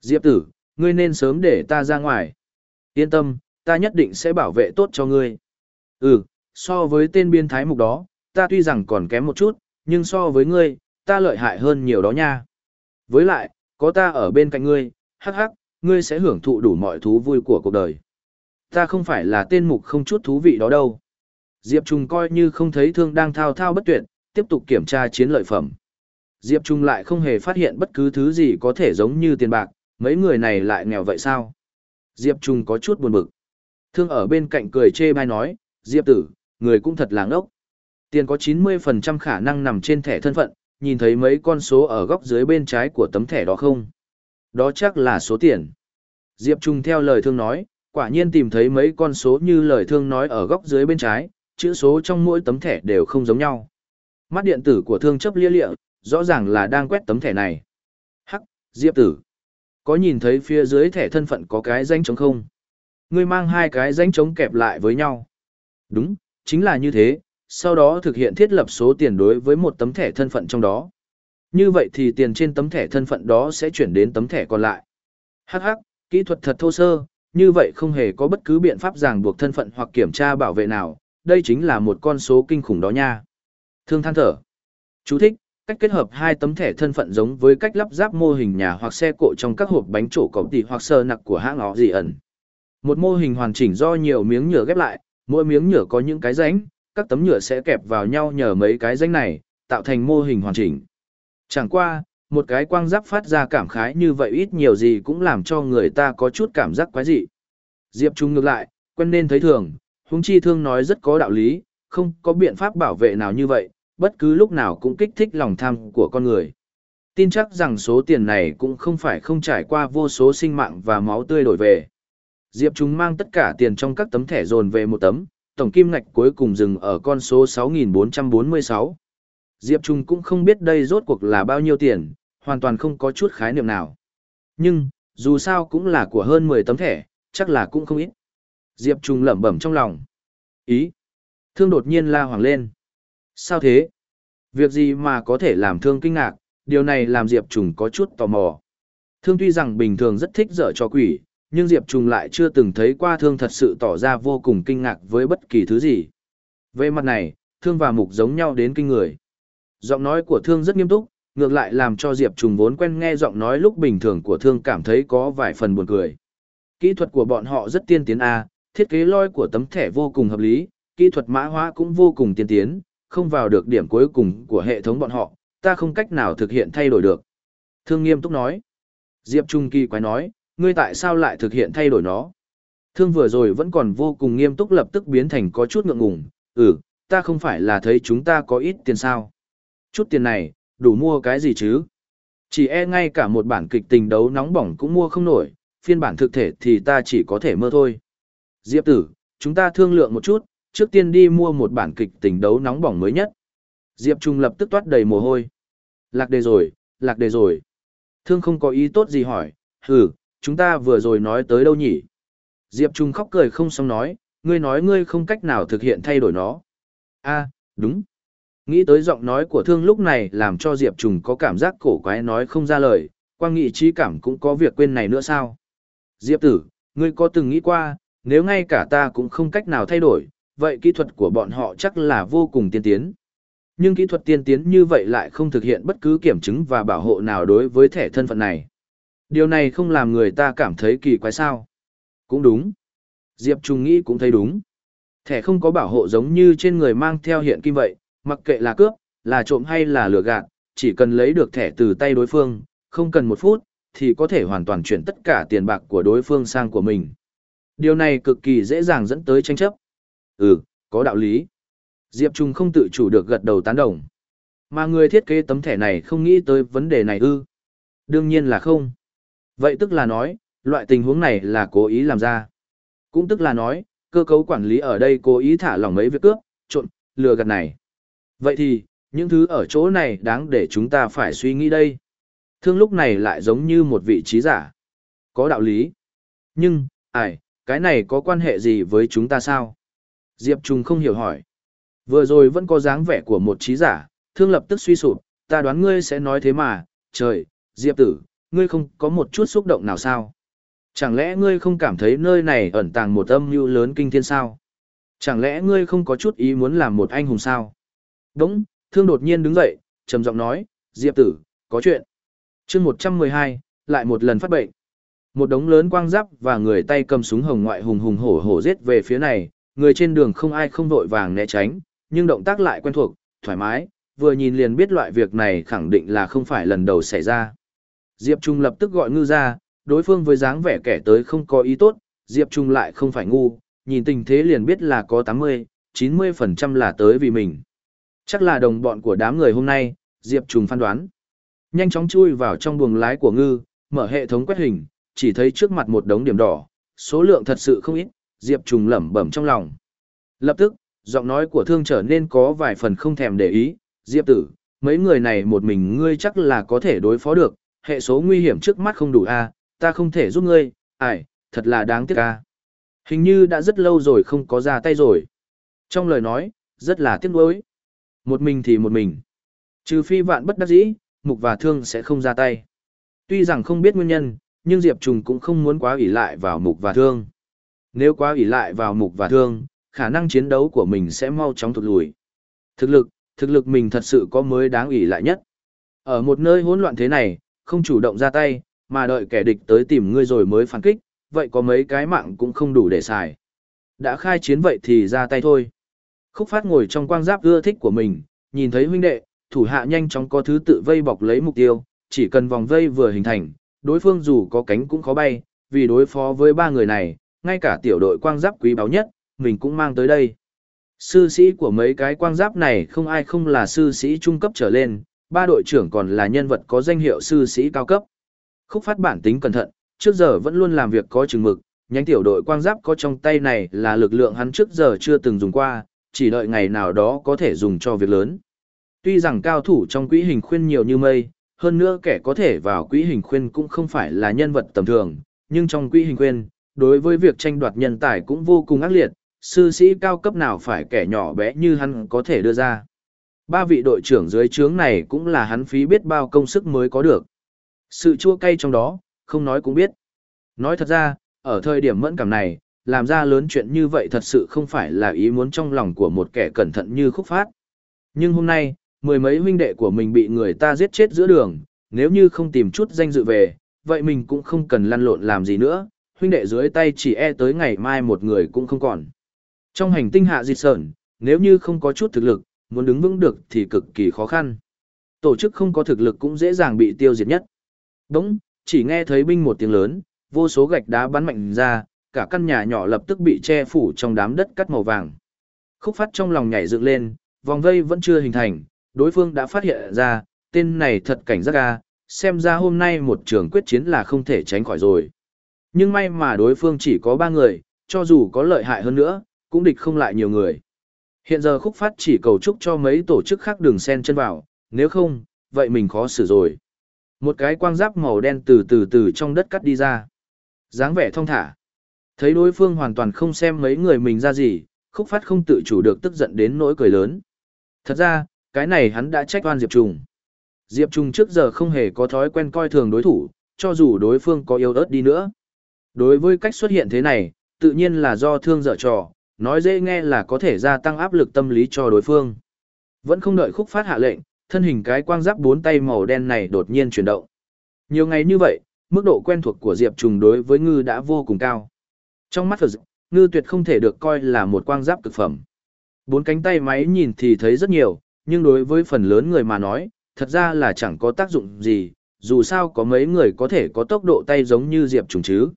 Diệp tử, ngươi nên sớm để ta ra ngoài. Yên tâm, ta nhất định sẽ bảo vệ tốt cho ngươi. Ừ, so với tên biên thái mục đó, ta tuy rằng còn kém một chút, nhưng so với ngươi, ta lợi hại hơn nhiều đó nha. Với lại, có ta ở bên cạnh ngươi, hắc hắc, ngươi sẽ hưởng thụ đủ mọi thú vui của cuộc đời. Ta không phải là tên mục không chút thú vị đó đâu. Diệp Trung coi như không thấy thương đang thao thao bất tuyệt, tiếp tục kiểm tra chiến lợi phẩm. Diệp Trung lại không hề phát hiện bất cứ thứ gì có thể giống như tiền bạc, mấy người này lại nghèo vậy sao? Diệp Trung có chút buồn bực. Thương ở bên cạnh cười chê bai nói, Diệp tử, người cũng thật làng ốc. Tiền có 90% khả năng nằm trên thẻ thân phận, nhìn thấy mấy con số ở góc dưới bên trái của tấm thẻ đó không? Đó chắc là số tiền. Diệp Trung theo lời thương nói, quả nhiên tìm thấy mấy con số như lời thương nói ở góc dưới bên trái, chữ số trong mỗi tấm thẻ đều không giống nhau. Mắt điện tử của thương chấp lia lịa, rõ ràng là đang quét tấm thẻ này. Hắc, Diệp tử. Có nhìn thấy phía dưới thẻ thân phận có cái danh trống không? Ngươi mang hai cái danh trống kẹp lại với nhau. Đúng, chính là như thế, sau đó thực hiện thiết lập số tiền đối với một tấm thẻ thân phận trong đó. Như vậy thì tiền trên tấm thẻ thân phận đó sẽ chuyển đến tấm thẻ còn lại. Hắc hắc, kỹ thuật thật thô sơ, như vậy không hề có bất cứ biện pháp ràng buộc thân phận hoặc kiểm tra bảo vệ nào, đây chính là một con số kinh khủng đó nha. Thương than thở. Chú thích, cách kết hợp hai tấm thẻ thân phận giống với cách lắp ráp mô hình nhà hoặc xe cộ trong các hộp bánh trổ cổng tỷ hoặc sơ nặc của hãng ó gì ẩn. Một mô hình hoàn chỉnh do nhiều miếng nhựa ghép lại, mỗi miếng nhựa có những cái rãnh, các tấm nhựa sẽ kẹp vào nhau nhờ mấy cái rãnh này, tạo thành mô hình hoàn chỉnh. Chẳng qua, một cái quang giáp phát ra cảm khái như vậy ít nhiều gì cũng làm cho người ta có chút cảm giác quái dị. Diệp Trung ngược lại, quen nên thấy thường, huống chi thương nói rất có đạo lý, không có biện pháp bảo vệ nào như vậy, bất cứ lúc nào cũng kích thích lòng tham của con người. Tin chắc rằng số tiền này cũng không phải không trải qua vô số sinh mạng và máu tươi đổi về. Diệp Trung mang tất cả tiền trong các tấm thẻ dồn về một tấm, tổng kim ngạch cuối cùng dừng ở con số 6.446. Diệp Trung cũng không biết đây rốt cuộc là bao nhiêu tiền, hoàn toàn không có chút khái niệm nào. Nhưng, dù sao cũng là của hơn 10 tấm thẻ, chắc là cũng không ít. Diệp Trung lẩm bẩm trong lòng. Ý. Thương đột nhiên la hoàng lên. Sao thế? Việc gì mà có thể làm thương kinh ngạc, điều này làm Diệp Trung có chút tò mò. Thương tuy rằng bình thường rất thích dở cho quỷ, nhưng Diệp Trung lại chưa từng thấy qua thương thật sự tỏ ra vô cùng kinh ngạc với bất kỳ thứ gì. Về mặt này, thương và mục giống nhau đến kinh người. Giọng nói của thương rất nghiêm túc, ngược lại làm cho Diệp Trùng vốn quen nghe giọng nói lúc bình thường của thương cảm thấy có vài phần buồn cười. Kỹ thuật của bọn họ rất tiên tiến a, thiết kế loi của tấm thẻ vô cùng hợp lý, kỹ thuật mã hóa cũng vô cùng tiên tiến, không vào được điểm cuối cùng của hệ thống bọn họ, ta không cách nào thực hiện thay đổi được. Thương nghiêm túc nói. Diệp Trung kỳ quái nói, ngươi tại sao lại thực hiện thay đổi nó? Thương vừa rồi vẫn còn vô cùng nghiêm túc lập tức biến thành có chút ngượng ngùng, ừ, ta không phải là thấy chúng ta có ít tiền sao. Chút tiền này, đủ mua cái gì chứ? Chỉ e ngay cả một bản kịch tình đấu nóng bỏng cũng mua không nổi, phiên bản thực thể thì ta chỉ có thể mơ thôi. Diệp tử, chúng ta thương lượng một chút, trước tiên đi mua một bản kịch tình đấu nóng bỏng mới nhất. Diệp Trung lập tức toát đầy mồ hôi. Lạc đề rồi, lạc đề rồi. Thương không có ý tốt gì hỏi, hừ, chúng ta vừa rồi nói tới đâu nhỉ? Diệp Trung khóc cười không xong nói, ngươi nói ngươi không cách nào thực hiện thay đổi nó. a đúng. Nghĩ tới giọng nói của thương lúc này làm cho Diệp trùng có cảm giác cổ quái nói không ra lời, quang nghị trí cảm cũng có việc quên này nữa sao? Diệp tử, ngươi có từng nghĩ qua, nếu ngay cả ta cũng không cách nào thay đổi, vậy kỹ thuật của bọn họ chắc là vô cùng tiên tiến. Nhưng kỹ thuật tiên tiến như vậy lại không thực hiện bất cứ kiểm chứng và bảo hộ nào đối với thẻ thân phận này. Điều này không làm người ta cảm thấy kỳ quái sao. Cũng đúng. Diệp Trung nghĩ cũng thấy đúng. Thẻ không có bảo hộ giống như trên người mang theo hiện kim vậy, mặc kệ là cướp, là trộm hay là lừa gạt, chỉ cần lấy được thẻ từ tay đối phương, không cần một phút, thì có thể hoàn toàn chuyển tất cả tiền bạc của đối phương sang của mình. Điều này cực kỳ dễ dàng dẫn tới tranh chấp. Ừ, có đạo lý. Diệp Trung không tự chủ được gật đầu tán đồng. Mà người thiết kế tấm thẻ này không nghĩ tới vấn đề này ư. Đương nhiên là không. Vậy tức là nói, loại tình huống này là cố ý làm ra. Cũng tức là nói, cơ cấu quản lý ở đây cố ý thả lỏng mấy việc cướp, trộm, lừa gạt này. Vậy thì, những thứ ở chỗ này đáng để chúng ta phải suy nghĩ đây. Thương lúc này lại giống như một vị trí giả. Có đạo lý. Nhưng, ải, cái này có quan hệ gì với chúng ta sao? Diệp Trung không hiểu hỏi. Vừa rồi vẫn có dáng vẻ của một trí giả, thương lập tức suy sụp, ta đoán ngươi sẽ nói thế mà, trời, Diệp tử, ngươi không có một chút xúc động nào sao? Chẳng lẽ ngươi không cảm thấy nơi này ẩn tàng một âm mưu lớn kinh thiên sao? Chẳng lẽ ngươi không có chút ý muốn làm một anh hùng sao? Đúng, thương đột nhiên đứng dậy, trầm giọng nói, Diệp tử, có chuyện. chương 112, lại một lần phát bệnh. Một đống lớn quang giáp và người tay cầm súng hồng ngoại hùng hùng hổ hổ giết về phía này, người trên đường không ai không vội vàng né tránh, nhưng động tác lại quen thuộc, thoải mái, vừa nhìn liền biết loại việc này khẳng định là không phải lần đầu xảy ra. Diệp Trung lập tức gọi ngư ra, đối phương với dáng vẻ kẻ tới không có ý tốt, Diệp Trung lại không phải ngu, nhìn tình thế liền biết là có 80, 90% là tới vì mình. Chắc là đồng bọn của đám người hôm nay, Diệp Trùng phán đoán. Nhanh chóng chui vào trong buồng lái của ngư, mở hệ thống quét hình, chỉ thấy trước mặt một đống điểm đỏ, số lượng thật sự không ít, Diệp Trùng lẩm bẩm trong lòng. Lập tức, giọng nói của thương trở nên có vài phần không thèm để ý, Diệp tử, mấy người này một mình ngươi chắc là có thể đối phó được, hệ số nguy hiểm trước mắt không đủ a, ta không thể giúp ngươi, ải, thật là đáng tiếc a. Hình như đã rất lâu rồi không có ra tay rồi. Trong lời nói, rất là tiếc nuối. Một mình thì một mình. Trừ phi vạn bất đắc dĩ, mục và thương sẽ không ra tay. Tuy rằng không biết nguyên nhân, nhưng Diệp Trùng cũng không muốn quá ủy lại vào mục và thương. Nếu quá ủy lại vào mục và thương, khả năng chiến đấu của mình sẽ mau chóng thụt lùi. Thực lực, thực lực mình thật sự có mới đáng ủy lại nhất. Ở một nơi hỗn loạn thế này, không chủ động ra tay, mà đợi kẻ địch tới tìm ngươi rồi mới phản kích, vậy có mấy cái mạng cũng không đủ để xài. Đã khai chiến vậy thì ra tay thôi. Khúc phát ngồi trong quang giáp ưa thích của mình, nhìn thấy huynh đệ, thủ hạ nhanh chóng có thứ tự vây bọc lấy mục tiêu, chỉ cần vòng vây vừa hình thành, đối phương dù có cánh cũng khó bay, vì đối phó với ba người này, ngay cả tiểu đội quang giáp quý báu nhất, mình cũng mang tới đây. Sư sĩ của mấy cái quang giáp này không ai không là sư sĩ trung cấp trở lên, ba đội trưởng còn là nhân vật có danh hiệu sư sĩ cao cấp. Khúc phát bản tính cẩn thận, trước giờ vẫn luôn làm việc có chừng mực, nhánh tiểu đội quang giáp có trong tay này là lực lượng hắn trước giờ chưa từng dùng qua, chỉ đợi ngày nào đó có thể dùng cho việc lớn. Tuy rằng cao thủ trong quỹ hình khuyên nhiều như mây, hơn nữa kẻ có thể vào quỹ hình khuyên cũng không phải là nhân vật tầm thường, nhưng trong quỹ hình khuyên, đối với việc tranh đoạt nhân tài cũng vô cùng ác liệt, sư sĩ cao cấp nào phải kẻ nhỏ bé như hắn có thể đưa ra. Ba vị đội trưởng dưới trướng này cũng là hắn phí biết bao công sức mới có được. Sự chua cay trong đó, không nói cũng biết. Nói thật ra, ở thời điểm mẫn cảm này, làm ra lớn chuyện như vậy thật sự không phải là ý muốn trong lòng của một kẻ cẩn thận như khúc phát. Nhưng hôm nay, mười mấy huynh đệ của mình bị người ta giết chết giữa đường, nếu như không tìm chút danh dự về, vậy mình cũng không cần lăn lộn làm gì nữa, huynh đệ dưới tay chỉ e tới ngày mai một người cũng không còn. Trong hành tinh hạ dịch sởn, nếu như không có chút thực lực, muốn đứng vững được thì cực kỳ khó khăn. Tổ chức không có thực lực cũng dễ dàng bị tiêu diệt nhất. Đúng, chỉ nghe thấy binh một tiếng lớn, vô số gạch đá bắn mạnh ra, cả căn nhà nhỏ lập tức bị che phủ trong đám đất cắt màu vàng. Khúc phát trong lòng nhảy dựng lên, vòng vây vẫn chưa hình thành, đối phương đã phát hiện ra, tên này thật cảnh giác ga, xem ra hôm nay một trường quyết chiến là không thể tránh khỏi rồi. Nhưng may mà đối phương chỉ có ba người, cho dù có lợi hại hơn nữa, cũng địch không lại nhiều người. Hiện giờ khúc phát chỉ cầu chúc cho mấy tổ chức khác đừng xen chân vào, nếu không, vậy mình khó xử rồi. Một cái quang giáp màu đen từ từ từ trong đất cắt đi ra. dáng vẻ thong thả. Thấy đối phương hoàn toàn không xem mấy người mình ra gì, khúc phát không tự chủ được tức giận đến nỗi cười lớn. Thật ra, cái này hắn đã trách oan Diệp Trùng. Diệp Trùng trước giờ không hề có thói quen coi thường đối thủ, cho dù đối phương có yếu ớt đi nữa. Đối với cách xuất hiện thế này, tự nhiên là do thương dở trò, nói dễ nghe là có thể gia tăng áp lực tâm lý cho đối phương. Vẫn không đợi khúc phát hạ lệnh, thân hình cái quang giáp bốn tay màu đen này đột nhiên chuyển động. Nhiều ngày như vậy, mức độ quen thuộc của Diệp Trùng đối với ngư đã vô cùng cao. Trong mắt Phật ngư tuyệt không thể được coi là một quang giáp cực phẩm. Bốn cánh tay máy nhìn thì thấy rất nhiều, nhưng đối với phần lớn người mà nói, thật ra là chẳng có tác dụng gì, dù sao có mấy người có thể có tốc độ tay giống như Diệp Trùng chứ.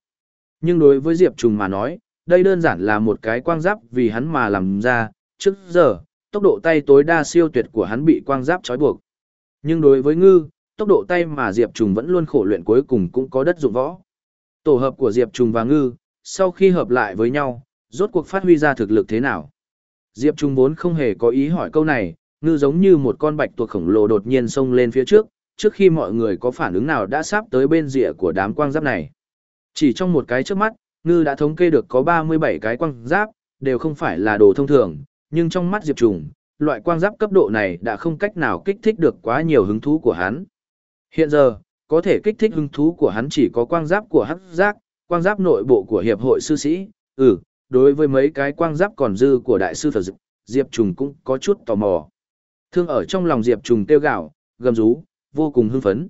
Nhưng đối với Diệp Trùng mà nói, đây đơn giản là một cái quang giáp vì hắn mà làm ra, trước giờ, tốc độ tay tối đa siêu tuyệt của hắn bị quang giáp trói buộc. Nhưng đối với ngư, tốc độ tay mà Diệp Trùng vẫn luôn khổ luyện cuối cùng cũng có đất dụng võ. Tổ hợp của Diệp Trùng và ngư, sau khi hợp lại với nhau, rốt cuộc phát huy ra thực lực thế nào? Diệp Trung vốn không hề có ý hỏi câu này, ngư giống như một con bạch tuộc khổng lồ đột nhiên xông lên phía trước, trước khi mọi người có phản ứng nào đã sắp tới bên rìa của đám quang giáp này. Chỉ trong một cái trước mắt, ngư đã thống kê được có 37 cái quang giáp, đều không phải là đồ thông thường, nhưng trong mắt Diệp Trùng, loại quang giáp cấp độ này đã không cách nào kích thích được quá nhiều hứng thú của hắn. Hiện giờ, có thể kích thích hứng thú của hắn chỉ có quang giáp của hắc giác, quang giáp nội bộ của hiệp hội sư sĩ, ừ, đối với mấy cái quang giáp còn dư của đại sư Phật Diệp Trùng cũng có chút tò mò. Thương ở trong lòng Diệp Trùng tiêu gạo, gầm rú, vô cùng hưng phấn.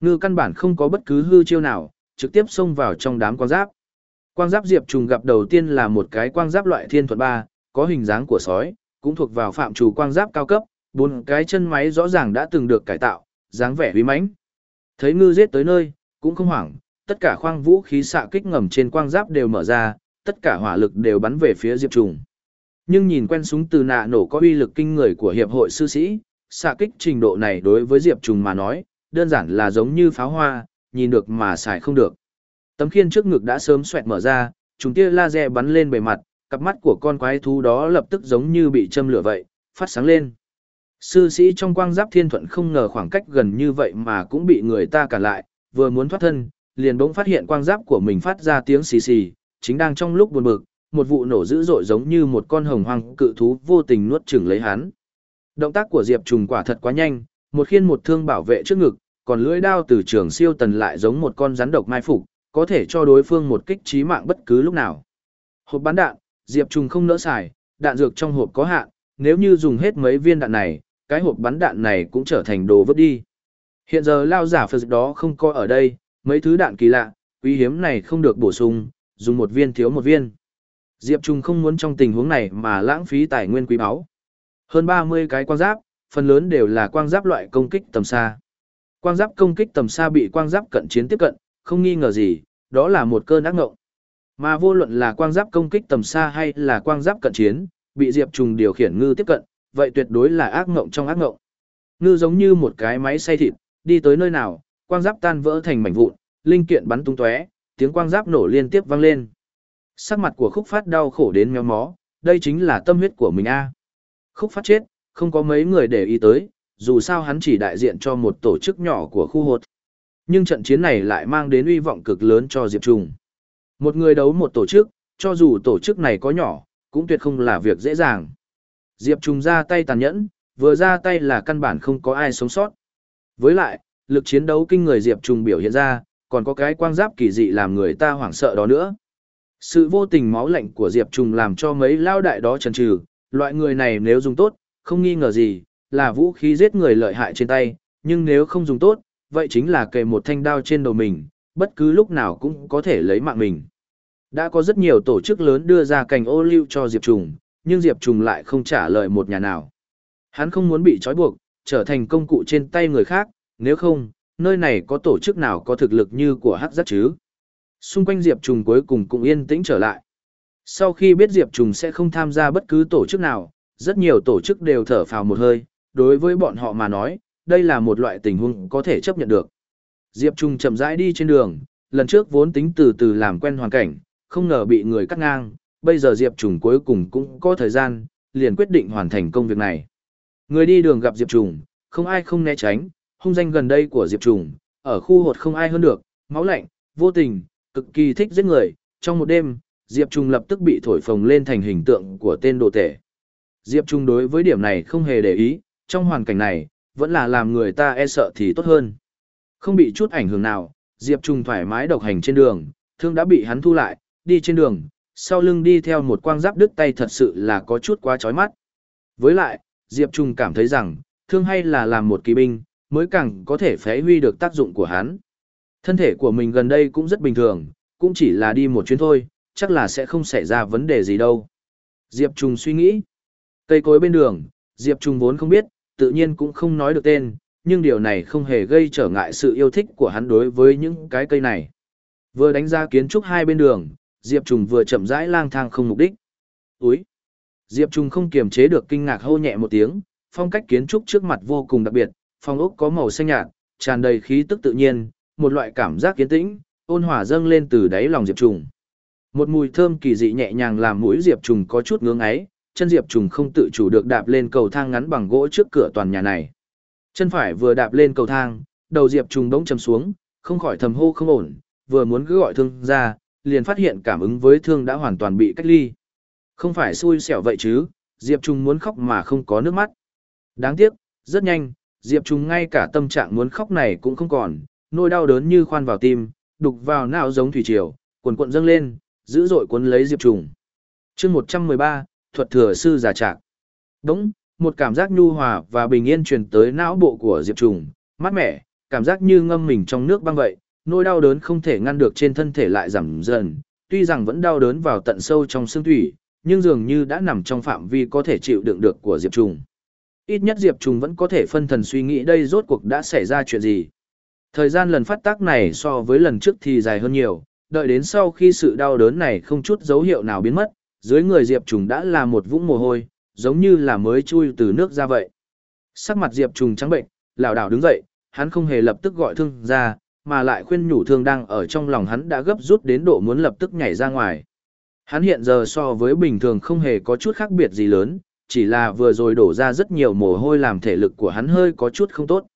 Ngư căn bản không có bất cứ hư chiêu nào, trực tiếp xông vào trong đám quang giáp. Quang giáp Diệp Trùng gặp đầu tiên là một cái quang giáp loại thiên thuật ba, có hình dáng của sói, cũng thuộc vào phạm chủ quang giáp cao cấp, bốn cái chân máy rõ ràng đã từng được cải tạo, dáng vẻ uy mãnh. Thấy ngư giết tới nơi, cũng không hoảng, tất cả khoang vũ khí xạ kích ngầm trên quang giáp đều mở ra, tất cả hỏa lực đều bắn về phía Diệp Trùng. Nhưng nhìn quen súng từ nạ nổ có uy lực kinh người của hiệp hội sư sĩ, xạ kích trình độ này đối với Diệp Trùng mà nói, đơn giản là giống như pháo hoa, nhìn được mà xài không được. Tấm khiên trước ngực đã sớm xoẹt mở ra, trùng tia laser bắn lên bề mặt, cặp mắt của con quái thú đó lập tức giống như bị châm lửa vậy, phát sáng lên. Sư sĩ trong quang giáp thiên thuận không ngờ khoảng cách gần như vậy mà cũng bị người ta cản lại, vừa muốn thoát thân, liền bỗng phát hiện quang giáp của mình phát ra tiếng xì xì, chính đang trong lúc buồn bực, một vụ nổ dữ dội giống như một con hồng hoang cự thú vô tình nuốt chửng lấy hắn. Động tác của Diệp Trùng quả thật quá nhanh, một khiên một thương bảo vệ trước ngực, còn lưỡi đao từ trường siêu tần lại giống một con rắn độc mai phục, có thể cho đối phương một kích chí mạng bất cứ lúc nào. Hộp bắn đạn, Diệp Trùng không nỡ xài, đạn dược trong hộp có hạn, nếu như dùng hết mấy viên đạn này, cái hộp bắn đạn này cũng trở thành đồ vứt đi. Hiện giờ lao giả phật đó không coi ở đây, mấy thứ đạn kỳ lạ, quý hiếm này không được bổ sung, dùng một viên thiếu một viên. Diệp Trung không muốn trong tình huống này mà lãng phí tài nguyên quý báu. Hơn 30 cái quang giáp, phần lớn đều là quang giáp loại công kích tầm xa. Quang giáp công kích tầm xa bị quang giáp cận chiến tiếp cận, không nghi ngờ gì, đó là một cơn ác ngộng. Mà vô luận là quang giáp công kích tầm xa hay là quang giáp cận chiến, bị Diệp Trùng điều khiển ngư tiếp cận, vậy tuyệt đối là ác ngộng trong ác ngộng. Ngư giống như một cái máy xay thịt, đi tới nơi nào, quang giáp tan vỡ thành mảnh vụn, linh kiện bắn tung tóe, tiếng quang giáp nổ liên tiếp vang lên. Sắc mặt của Khúc Phát đau khổ đến méo mó, đây chính là tâm huyết của mình a. Khúc Phát chết, không có mấy người để ý tới, dù sao hắn chỉ đại diện cho một tổ chức nhỏ của khu hột. Nhưng trận chiến này lại mang đến uy vọng cực lớn cho Diệp Trùng. Một người đấu một tổ chức, cho dù tổ chức này có nhỏ, cũng tuyệt không là việc dễ dàng. Diệp Trùng ra tay tàn nhẫn, vừa ra tay là căn bản không có ai sống sót. Với lại, lực chiến đấu kinh người Diệp Trùng biểu hiện ra, còn có cái quang giáp kỳ dị làm người ta hoảng sợ đó nữa. Sự vô tình máu lạnh của Diệp Trùng làm cho mấy lao đại đó chần chừ, loại người này nếu dùng tốt, không nghi ngờ gì, là vũ khí giết người lợi hại trên tay, nhưng nếu không dùng tốt, vậy chính là kề một thanh đao trên đầu mình, bất cứ lúc nào cũng có thể lấy mạng mình. Đã có rất nhiều tổ chức lớn đưa ra cành ô liu cho Diệp Trùng, nhưng Diệp Trùng lại không trả lời một nhà nào. Hắn không muốn bị trói buộc, trở thành công cụ trên tay người khác, nếu không, nơi này có tổ chức nào có thực lực như của hắc giác chứ. Xung quanh Diệp Trùng cuối cùng cũng yên tĩnh trở lại. Sau khi biết Diệp Trùng sẽ không tham gia bất cứ tổ chức nào, rất nhiều tổ chức đều thở phào một hơi, đối với bọn họ mà nói, đây là một loại tình huống có thể chấp nhận được. Diệp Trùng chậm rãi đi trên đường, lần trước vốn tính từ từ làm quen hoàn cảnh, không ngờ bị người cắt ngang, bây giờ Diệp Trùng cuối cùng cũng có thời gian, liền quyết định hoàn thành công việc này. Người đi đường gặp Diệp Trùng, không ai không né tránh, hung danh gần đây của Diệp Trùng, ở khu hột không ai hơn được, máu lạnh, vô tình, cực kỳ thích giết người, trong một đêm, Diệp Trùng lập tức bị thổi phồng lên thành hình tượng của tên đồ tể. Diệp Trùng đối với điểm này không hề để ý, trong hoàn cảnh này, vẫn là làm người ta e sợ thì tốt hơn. Không bị chút ảnh hưởng nào, Diệp Trùng thoải mái độc hành trên đường, thương đã bị hắn thu lại, đi trên đường, sau lưng đi theo một quang giáp đứt tay thật sự là có chút quá chói mắt. Với lại, Diệp Trùng cảm thấy rằng, thương hay là làm một kỳ binh, mới càng có thể phế huy được tác dụng của hắn. Thân thể của mình gần đây cũng rất bình thường, cũng chỉ là đi một chuyến thôi, chắc là sẽ không xảy ra vấn đề gì đâu. Diệp Trung suy nghĩ. Cây cối bên đường, Diệp Trung vốn không biết, tự nhiên cũng không nói được tên, nhưng điều này không hề gây trở ngại sự yêu thích của hắn đối với những cái cây này. Vừa đánh ra kiến trúc hai bên đường, Diệp Trùng vừa chậm rãi lang thang không mục đích. Úi! Diệp Trùng không kiềm chế được kinh ngạc hô nhẹ một tiếng, phong cách kiến trúc trước mặt vô cùng đặc biệt, Phòng ốc có màu xanh nhạt, tràn đầy khí tức tự nhiên, một loại cảm giác kiến tĩnh, ôn hòa dâng lên từ đáy lòng Diệp Trùng. Một mùi thơm kỳ dị nhẹ nhàng làm mũi Diệp Trùng có chút ngưỡng ấy, chân Diệp Trùng không tự chủ được đạp lên cầu thang ngắn bằng gỗ trước cửa toàn nhà này. Chân phải vừa đạp lên cầu thang, đầu Diệp Trùng đống chầm xuống, không khỏi thầm hô không ổn, vừa muốn cứ gọi thương ra, liền phát hiện cảm ứng với thương đã hoàn toàn bị cách ly. Không phải xui xẻo vậy chứ, Diệp Trùng muốn khóc mà không có nước mắt. Đáng tiếc, rất nhanh, Diệp Trùng ngay cả tâm trạng muốn khóc này cũng không còn, nỗi đau đớn như khoan vào tim, đục vào não giống thủy triều, cuồn cuộn dâng lên, dữ dội cuốn lấy Diệp Trùng. Chương 113, thuật thừa sư giả trạc. Đúng, một cảm giác nhu hòa và bình yên truyền tới não bộ của Diệp Trùng, mát mẻ, cảm giác như ngâm mình trong nước băng vậy, nỗi đau đớn không thể ngăn được trên thân thể lại giảm dần, tuy rằng vẫn đau đớn vào tận sâu trong xương thủy, nhưng dường như đã nằm trong phạm vi có thể chịu đựng được của Diệp Trùng. Ít nhất Diệp Trùng vẫn có thể phân thần suy nghĩ đây rốt cuộc đã xảy ra chuyện gì. Thời gian lần phát tác này so với lần trước thì dài hơn nhiều, đợi đến sau khi sự đau đớn này không chút dấu hiệu nào biến mất, dưới người Diệp Trùng đã là một vũng mồ hôi, giống như là mới chui từ nước ra vậy. Sắc mặt Diệp Trùng trắng bệnh, lảo đảo đứng dậy, hắn không hề lập tức gọi thương ra, mà lại khuyên nhủ thương đang ở trong lòng hắn đã gấp rút đến độ muốn lập tức nhảy ra ngoài. Hắn hiện giờ so với bình thường không hề có chút khác biệt gì lớn, chỉ là vừa rồi đổ ra rất nhiều mồ hôi làm thể lực của hắn hơi có chút không tốt.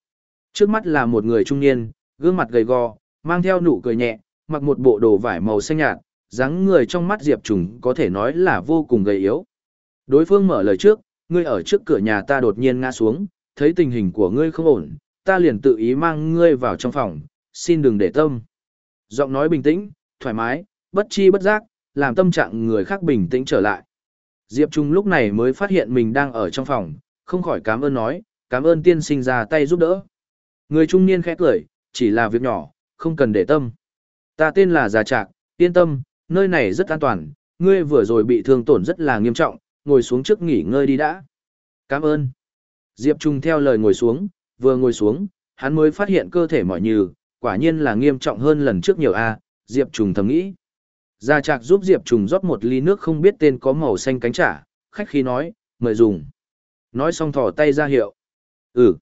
Trước mắt là một người trung niên, gương mặt gầy gò, mang theo nụ cười nhẹ, mặc một bộ đồ vải màu xanh nhạt, dáng người trong mắt Diệp Trùng có thể nói là vô cùng gầy yếu. Đối phương mở lời trước, ngươi ở trước cửa nhà ta đột nhiên ngã xuống, thấy tình hình của ngươi không ổn, ta liền tự ý mang ngươi vào trong phòng, xin đừng để tâm. Giọng nói bình tĩnh, thoải mái, bất chi bất giác, làm tâm trạng người khác bình tĩnh trở lại. Diệp Trung lúc này mới phát hiện mình đang ở trong phòng, không khỏi cảm ơn nói, cảm ơn tiên sinh ra tay giúp đỡ. Người trung niên khẽ cười, chỉ là việc nhỏ, không cần để tâm. Ta tên là Già Trạc, yên tâm, nơi này rất an toàn, ngươi vừa rồi bị thương tổn rất là nghiêm trọng, ngồi xuống trước nghỉ ngơi đi đã. Cảm ơn. Diệp Trung theo lời ngồi xuống, vừa ngồi xuống, hắn mới phát hiện cơ thể mỏi nhừ, quả nhiên là nghiêm trọng hơn lần trước nhiều a. Diệp Trung thầm nghĩ. Gia Trạc giúp Diệp trùng rót một ly nước không biết tên có màu xanh cánh trả, khách khí nói, mời dùng. Nói xong thỏ tay ra hiệu. Ừ.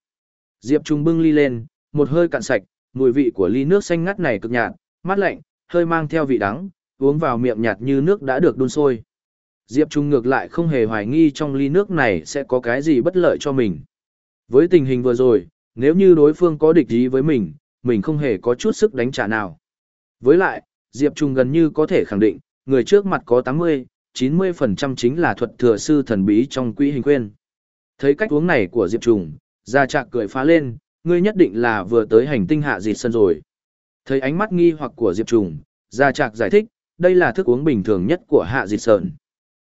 Diệp trùng bưng ly lên, một hơi cạn sạch, mùi vị của ly nước xanh ngắt này cực nhạt, mát lạnh, hơi mang theo vị đắng, uống vào miệng nhạt như nước đã được đun sôi. Diệp Trung ngược lại không hề hoài nghi trong ly nước này sẽ có cái gì bất lợi cho mình. Với tình hình vừa rồi, nếu như đối phương có địch ý với mình, mình không hề có chút sức đánh trả nào. Với lại, Diệp Trung gần như có thể khẳng định, người trước mặt có 80, 90% chính là thuật thừa sư thần bí trong quỹ hình quên. Thấy cách uống này của Diệp Trung, Gia Trạc cười phá lên, ngươi nhất định là vừa tới hành tinh hạ dịt sân rồi. Thấy ánh mắt nghi hoặc của Diệp Trung, Gia Trạc giải thích, đây là thức uống bình thường nhất của hạ dịt sơn.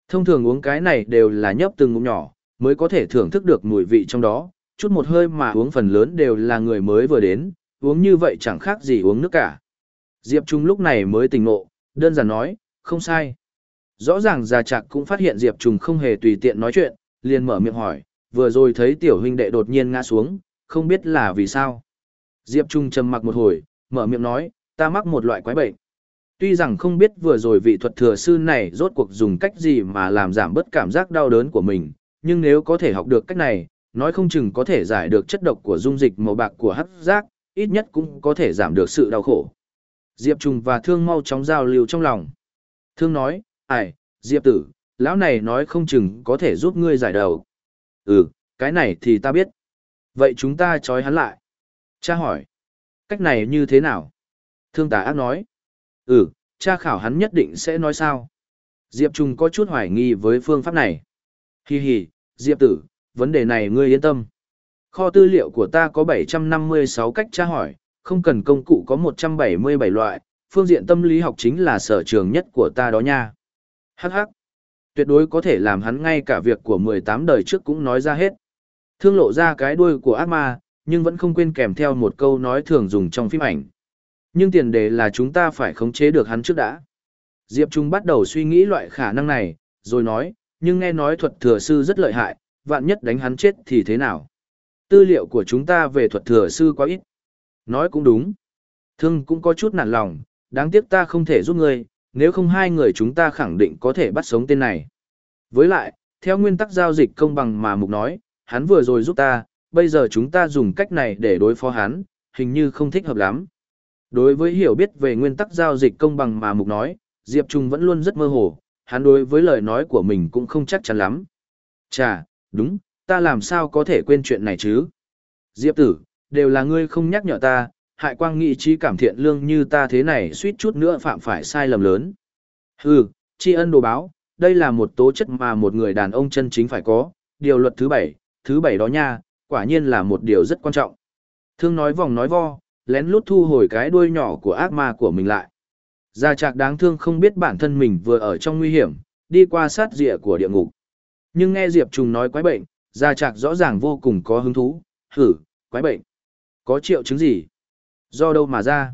Thông thường uống cái này đều là nhấp từng ngụm nhỏ, mới có thể thưởng thức được mùi vị trong đó, chút một hơi mà uống phần lớn đều là người mới vừa đến, uống như vậy chẳng khác gì uống nước cả. Diệp Trung lúc này mới tỉnh ngộ, đơn giản nói, không sai. Rõ ràng Già Trạc cũng phát hiện Diệp Trung không hề tùy tiện nói chuyện, liền mở miệng hỏi, vừa rồi thấy tiểu huynh đệ đột nhiên ngã xuống, không biết là vì sao. Diệp Trung trầm mặc một hồi, mở miệng nói, ta mắc một loại quái bệnh. Tuy rằng không biết vừa rồi vị thuật thừa sư này rốt cuộc dùng cách gì mà làm giảm bớt cảm giác đau đớn của mình, nhưng nếu có thể học được cách này, nói không chừng có thể giải được chất độc của dung dịch màu bạc của hắc giác, ít nhất cũng có thể giảm được sự đau khổ. Diệp Trùng và Thương mau chóng giao lưu trong lòng. Thương nói, ải, Diệp tử, lão này nói không chừng có thể giúp ngươi giải đầu. Ừ, cái này thì ta biết. Vậy chúng ta trói hắn lại. Cha hỏi, cách này như thế nào? Thương tà ác nói, ừ, cha khảo hắn nhất định sẽ nói sao. Diệp Trung có chút hoài nghi với phương pháp này. Hi hi, Diệp tử, vấn đề này ngươi yên tâm. Kho tư liệu của ta có 756 cách tra hỏi, không cần công cụ có 177 loại, phương diện tâm lý học chính là sở trường nhất của ta đó nha. Hắc hắc. Tuyệt đối có thể làm hắn ngay cả việc của 18 đời trước cũng nói ra hết. Thương lộ ra cái đuôi của ác ma, nhưng vẫn không quên kèm theo một câu nói thường dùng trong phim ảnh. Nhưng tiền đề là chúng ta phải khống chế được hắn trước đã. Diệp Trung bắt đầu suy nghĩ loại khả năng này, rồi nói, nhưng nghe nói thuật thừa sư rất lợi hại, vạn nhất đánh hắn chết thì thế nào? Tư liệu của chúng ta về thuật thừa sư quá ít. Nói cũng đúng. Thương cũng có chút nản lòng, đáng tiếc ta không thể giúp ngươi, nếu không hai người chúng ta khẳng định có thể bắt sống tên này. Với lại, theo nguyên tắc giao dịch công bằng mà Mục nói, hắn vừa rồi giúp ta, bây giờ chúng ta dùng cách này để đối phó hắn, hình như không thích hợp lắm. Đối với hiểu biết về nguyên tắc giao dịch công bằng mà Mục nói, Diệp Trung vẫn luôn rất mơ hồ, hắn đối với lời nói của mình cũng không chắc chắn lắm. Chà, đúng, ta làm sao có thể quên chuyện này chứ? Diệp tử, đều là ngươi không nhắc nhở ta, hại quang nghị trí cảm thiện lương như ta thế này suýt chút nữa phạm phải sai lầm lớn. Hừ, tri ân đồ báo, đây là một tố chất mà một người đàn ông chân chính phải có, điều luật thứ bảy, thứ bảy đó nha, quả nhiên là một điều rất quan trọng. Thương nói vòng nói vo, lén lút thu hồi cái đuôi nhỏ của ác ma của mình lại. Gia trạc đáng thương không biết bản thân mình vừa ở trong nguy hiểm, đi qua sát rịa của địa ngục. Nhưng nghe Diệp Trùng nói quái bệnh, Gia trạc rõ ràng vô cùng có hứng thú, hử, quái bệnh. Có triệu chứng gì? Do đâu mà ra?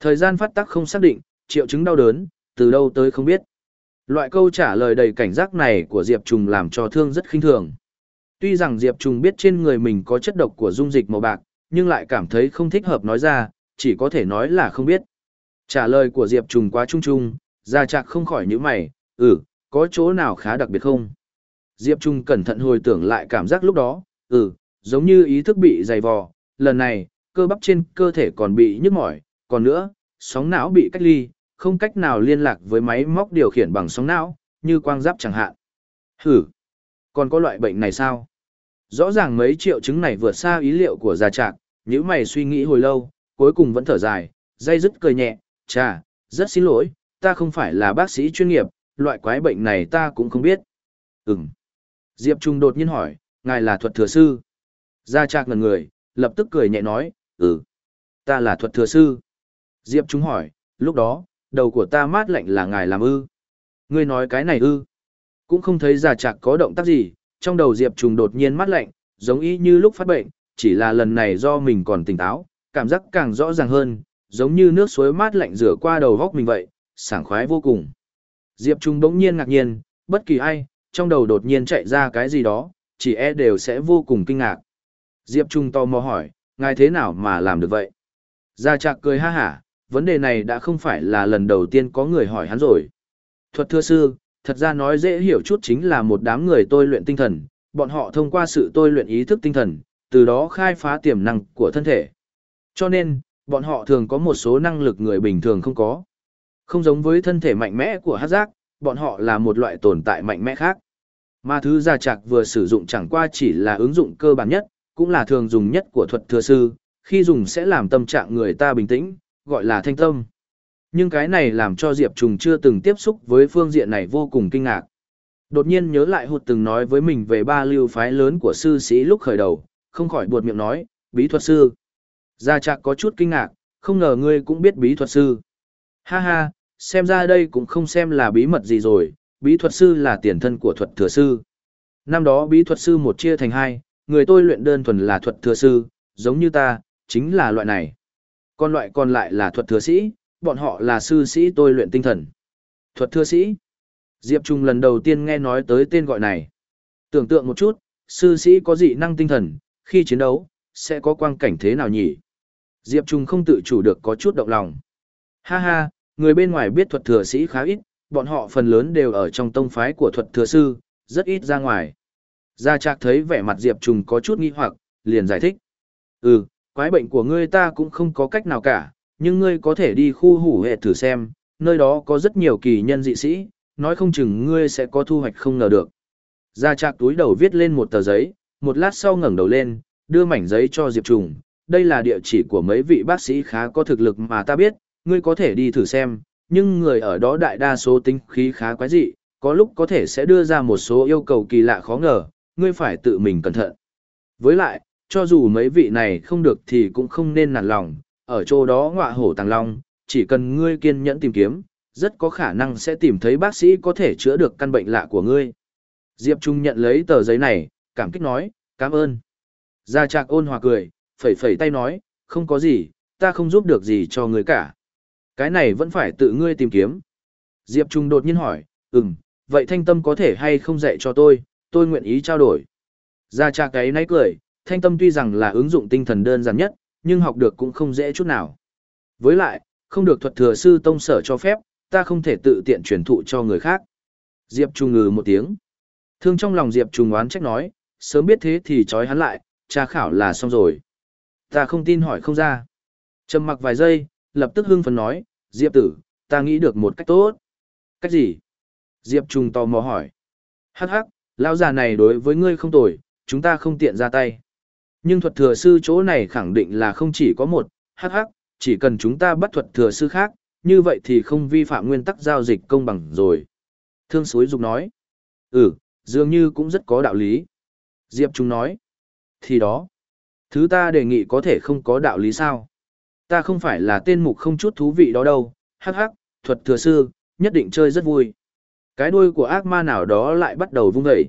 Thời gian phát tác không xác định, triệu chứng đau đớn, từ đâu tới không biết. Loại câu trả lời đầy cảnh giác này của Diệp Trùng làm cho thương rất khinh thường. Tuy rằng Diệp Trùng biết trên người mình có chất độc của dung dịch màu bạc, nhưng lại cảm thấy không thích hợp nói ra, chỉ có thể nói là không biết. Trả lời của Diệp Trùng quá trung trung, ra chạc không khỏi những mày, ừ, có chỗ nào khá đặc biệt không? Diệp Trung cẩn thận hồi tưởng lại cảm giác lúc đó, ừ, giống như ý thức bị dày vò, lần này, cơ bắp trên cơ thể còn bị nhức mỏi, còn nữa, sóng não bị cách ly, không cách nào liên lạc với máy móc điều khiển bằng sóng não, như quang giáp chẳng hạn. Hử, còn có loại bệnh này sao? Rõ ràng mấy triệu chứng này vượt xa ý liệu của gia trạc, nếu mày suy nghĩ hồi lâu, cuối cùng vẫn thở dài, dây dứt cười nhẹ, chà, rất xin lỗi, ta không phải là bác sĩ chuyên nghiệp, loại quái bệnh này ta cũng không biết. Ừm. Diệp Trung đột nhiên hỏi, ngài là thuật thừa sư. Gia Trạc ngần người, lập tức cười nhẹ nói, ừ, ta là thuật thừa sư. Diệp Trung hỏi, lúc đó, đầu của ta mát lạnh là ngài làm ư. Ngươi nói cái này ư. Cũng không thấy giả Trạc có động tác gì, trong đầu Diệp Trung đột nhiên mát lạnh, giống y như lúc phát bệnh, chỉ là lần này do mình còn tỉnh táo, cảm giác càng rõ ràng hơn, giống như nước suối mát lạnh rửa qua đầu góc mình vậy, sảng khoái vô cùng. Diệp Trung đống nhiên ngạc nhiên, bất kỳ ai, trong đầu đột nhiên chạy ra cái gì đó, chỉ e đều sẽ vô cùng kinh ngạc. Diệp Trung to mò hỏi, ngài thế nào mà làm được vậy? Gia Trạc cười ha hả, vấn đề này đã không phải là lần đầu tiên có người hỏi hắn rồi. Thuật thưa sư, thật ra nói dễ hiểu chút chính là một đám người tôi luyện tinh thần, bọn họ thông qua sự tôi luyện ý thức tinh thần, từ đó khai phá tiềm năng của thân thể. Cho nên, bọn họ thường có một số năng lực người bình thường không có. Không giống với thân thể mạnh mẽ của hát giác, bọn họ là một loại tồn tại mạnh mẽ khác. Mà thứ gia trạc vừa sử dụng chẳng qua chỉ là ứng dụng cơ bản nhất, cũng là thường dùng nhất của thuật thừa sư, khi dùng sẽ làm tâm trạng người ta bình tĩnh, gọi là thanh tâm. Nhưng cái này làm cho Diệp Trùng chưa từng tiếp xúc với phương diện này vô cùng kinh ngạc. Đột nhiên nhớ lại hụt từng nói với mình về ba lưu phái lớn của sư sĩ lúc khởi đầu, không khỏi buột miệng nói, bí thuật sư. Gia Trạc có chút kinh ngạc, không ngờ ngươi cũng biết bí thuật sư. Ha ha, xem ra đây cũng không xem là bí mật gì rồi, bí thuật sư là tiền thân của thuật thừa sư. Năm đó bí thuật sư một chia thành hai, người tôi luyện đơn thuần là thuật thừa sư, giống như ta, chính là loại này. Còn loại còn lại là thuật thừa sĩ, bọn họ là sư sĩ tôi luyện tinh thần. Thuật thừa sĩ. Diệp Trung lần đầu tiên nghe nói tới tên gọi này. Tưởng tượng một chút, sư sĩ có dị năng tinh thần, khi chiến đấu, sẽ có quang cảnh thế nào nhỉ? Diệp Trung không tự chủ được có chút động lòng. Ha ha, người bên ngoài biết thuật thừa sĩ khá ít, bọn họ phần lớn đều ở trong tông phái của thuật thừa sư, rất ít ra ngoài. Gia Trạc thấy vẻ mặt Diệp Trùng có chút nghi hoặc, liền giải thích. Ừ, quái bệnh của ngươi ta cũng không có cách nào cả, nhưng ngươi có thể đi khu hủ hệ thử xem, nơi đó có rất nhiều kỳ nhân dị sĩ, nói không chừng ngươi sẽ có thu hoạch không ngờ được. Gia Trạc túi đầu viết lên một tờ giấy, một lát sau ngẩng đầu lên, đưa mảnh giấy cho Diệp Trùng. Đây là địa chỉ của mấy vị bác sĩ khá có thực lực mà ta biết, ngươi có thể đi thử xem, nhưng người ở đó đại đa số tính khí khá quái dị, có lúc có thể sẽ đưa ra một số yêu cầu kỳ lạ khó ngờ, ngươi phải tự mình cẩn thận. Với lại, cho dù mấy vị này không được thì cũng không nên nản lòng, ở chỗ đó ngọa hổ tàng long, chỉ cần ngươi kiên nhẫn tìm kiếm, rất có khả năng sẽ tìm thấy bác sĩ có thể chữa được căn bệnh lạ của ngươi. Diệp Trung nhận lấy tờ giấy này, cảm kích nói, cảm ơn. Gia Trạc ôn hòa cười, phẩy phẩy tay nói, không có gì, ta không giúp được gì cho ngươi cả. Cái này vẫn phải tự ngươi tìm kiếm. Diệp Trung đột nhiên hỏi, ừm, vậy thanh tâm có thể hay không dạy cho tôi, tôi nguyện ý trao đổi. Gia cha cái nấy cười, thanh tâm tuy rằng là ứng dụng tinh thần đơn giản nhất, nhưng học được cũng không dễ chút nào. Với lại, không được thuật thừa sư tông sở cho phép, ta không thể tự tiện truyền thụ cho người khác. Diệp Trung ngừ một tiếng. Thương trong lòng Diệp Trung oán trách nói, sớm biết thế thì trói hắn lại, tra khảo là xong rồi. Ta không tin hỏi không ra. Trầm mặc vài giây, lập tức hưng phấn nói, Diệp tử, ta nghĩ được một cách tốt. Cách gì? Diệp Trung tò mò hỏi. Hắc hắc, lão già này đối với ngươi không tồi, chúng ta không tiện ra tay. Nhưng thuật thừa sư chỗ này khẳng định là không chỉ có một, hắc hắc, chỉ cần chúng ta bắt thuật thừa sư khác, như vậy thì không vi phạm nguyên tắc giao dịch công bằng rồi. Thương suối dục nói. Ừ, dường như cũng rất có đạo lý. Diệp Trung nói. Thì đó. Thứ ta đề nghị có thể không có đạo lý sao. Ta không phải là tên mục không chút thú vị đó đâu. Hắc hắc, thuật thừa sư, nhất định chơi rất vui. Cái đuôi của ác ma nào đó lại bắt đầu vung dậy.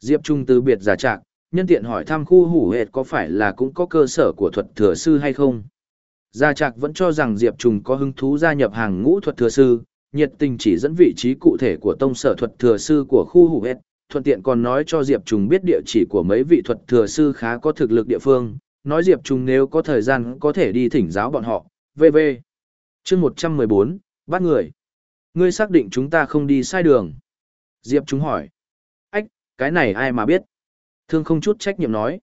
Diệp Trung từ biệt giả trạng, nhân tiện hỏi thăm khu hủ hệt có phải là cũng có cơ sở của thuật thừa sư hay không. Gia Trạc vẫn cho rằng Diệp Trùng có hứng thú gia nhập hàng ngũ thuật thừa sư, nhiệt tình chỉ dẫn vị trí cụ thể của tông sở thuật thừa sư của khu hủ hệt, thuận tiện còn nói cho Diệp Trùng biết địa chỉ của mấy vị thuật thừa sư khá có thực lực địa phương, nói Diệp Trùng nếu có thời gian có thể đi thỉnh giáo bọn họ, v.v. chương 114, bắt người. Ngươi xác định chúng ta không đi sai đường. Diệp chúng hỏi. Ách, cái này ai mà biết? Thương không chút trách nhiệm nói.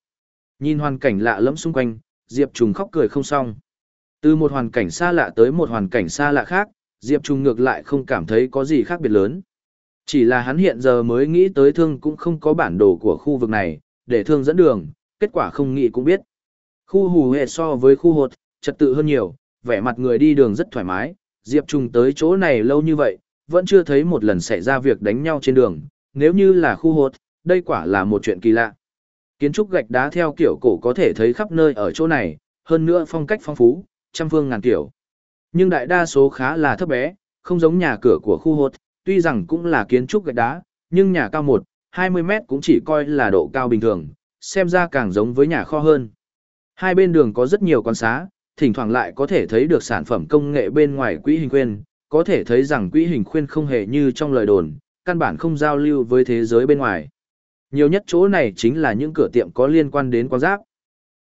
Nhìn hoàn cảnh lạ lẫm xung quanh, Diệp Trùng khóc cười không xong. Từ một hoàn cảnh xa lạ tới một hoàn cảnh xa lạ khác, Diệp Trùng ngược lại không cảm thấy có gì khác biệt lớn. Chỉ là hắn hiện giờ mới nghĩ tới thương cũng không có bản đồ của khu vực này, để thương dẫn đường, kết quả không nghĩ cũng biết. Khu hù hệ so với khu hột, trật tự hơn nhiều, vẻ mặt người đi đường rất thoải mái, Diệp Trung tới chỗ này lâu như vậy, vẫn chưa thấy một lần xảy ra việc đánh nhau trên đường, nếu như là khu hột, đây quả là một chuyện kỳ lạ. Kiến trúc gạch đá theo kiểu cổ có thể thấy khắp nơi ở chỗ này, hơn nữa phong cách phong phú, trăm phương ngàn kiểu. Nhưng đại đa số khá là thấp bé, không giống nhà cửa của khu hột, tuy rằng cũng là kiến trúc gạch đá, nhưng nhà cao 1, 20 mét cũng chỉ coi là độ cao bình thường, xem ra càng giống với nhà kho hơn. Hai bên đường có rất nhiều quán xá, thỉnh thoảng lại có thể thấy được sản phẩm công nghệ bên ngoài quỹ hình khuyên, có thể thấy rằng quỹ hình khuyên không hề như trong lời đồn, căn bản không giao lưu với thế giới bên ngoài. Nhiều nhất chỗ này chính là những cửa tiệm có liên quan đến quan giáp.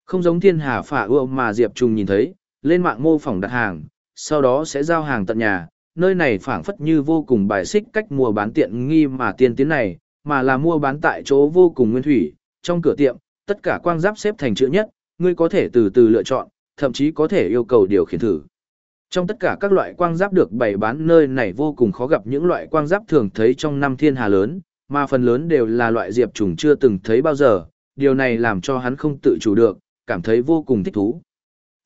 Không giống thiên hà phả ưa mà Diệp Trung nhìn thấy, lên mạng mô phỏng đặt hàng, sau đó sẽ giao hàng tận nhà, nơi này phảng phất như vô cùng bài xích cách mua bán tiện nghi mà tiên tiến này, mà là mua bán tại chỗ vô cùng nguyên thủy, trong cửa tiệm, tất cả quang giáp xếp thành chữ nhất, ngươi có thể từ từ lựa chọn, thậm chí có thể yêu cầu điều khiển thử. Trong tất cả các loại quang giáp được bày bán nơi này vô cùng khó gặp những loại quang giáp thường thấy trong năm thiên hà lớn, mà phần lớn đều là loại diệp trùng chưa từng thấy bao giờ, điều này làm cho hắn không tự chủ được, cảm thấy vô cùng thích thú.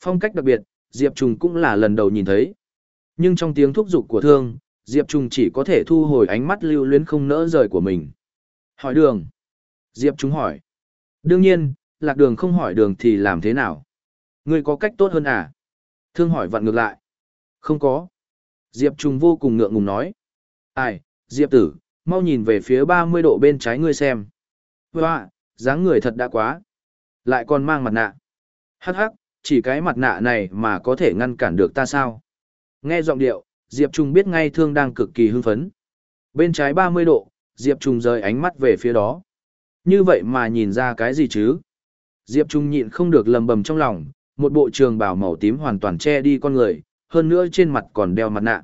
Phong cách đặc biệt, diệp trùng cũng là lần đầu nhìn thấy. Nhưng trong tiếng thúc giục của thương, Diệp Trùng chỉ có thể thu hồi ánh mắt lưu luyến không nỡ rời của mình. Hỏi đường. Diệp Trùng hỏi. Đương nhiên, lạc đường không hỏi đường thì làm thế nào? Ngươi có cách tốt hơn à? Thương hỏi vặn ngược lại. Không có. Diệp Trung vô cùng ngượng ngùng nói. Ai, Diệp tử, mau nhìn về phía 30 độ bên trái ngươi xem. Hoa, dáng người thật đã quá. Lại còn mang mặt nạ. Hắc hắc, chỉ cái mặt nạ này mà có thể ngăn cản được ta sao? Nghe giọng điệu, Diệp Trung biết ngay thương đang cực kỳ hưng phấn. Bên trái 30 độ, Diệp Trung rời ánh mắt về phía đó. Như vậy mà nhìn ra cái gì chứ? Diệp Trung nhịn không được lầm bầm trong lòng, một bộ trường bào màu tím hoàn toàn che đi con người, hơn nữa trên mặt còn đeo mặt nạ.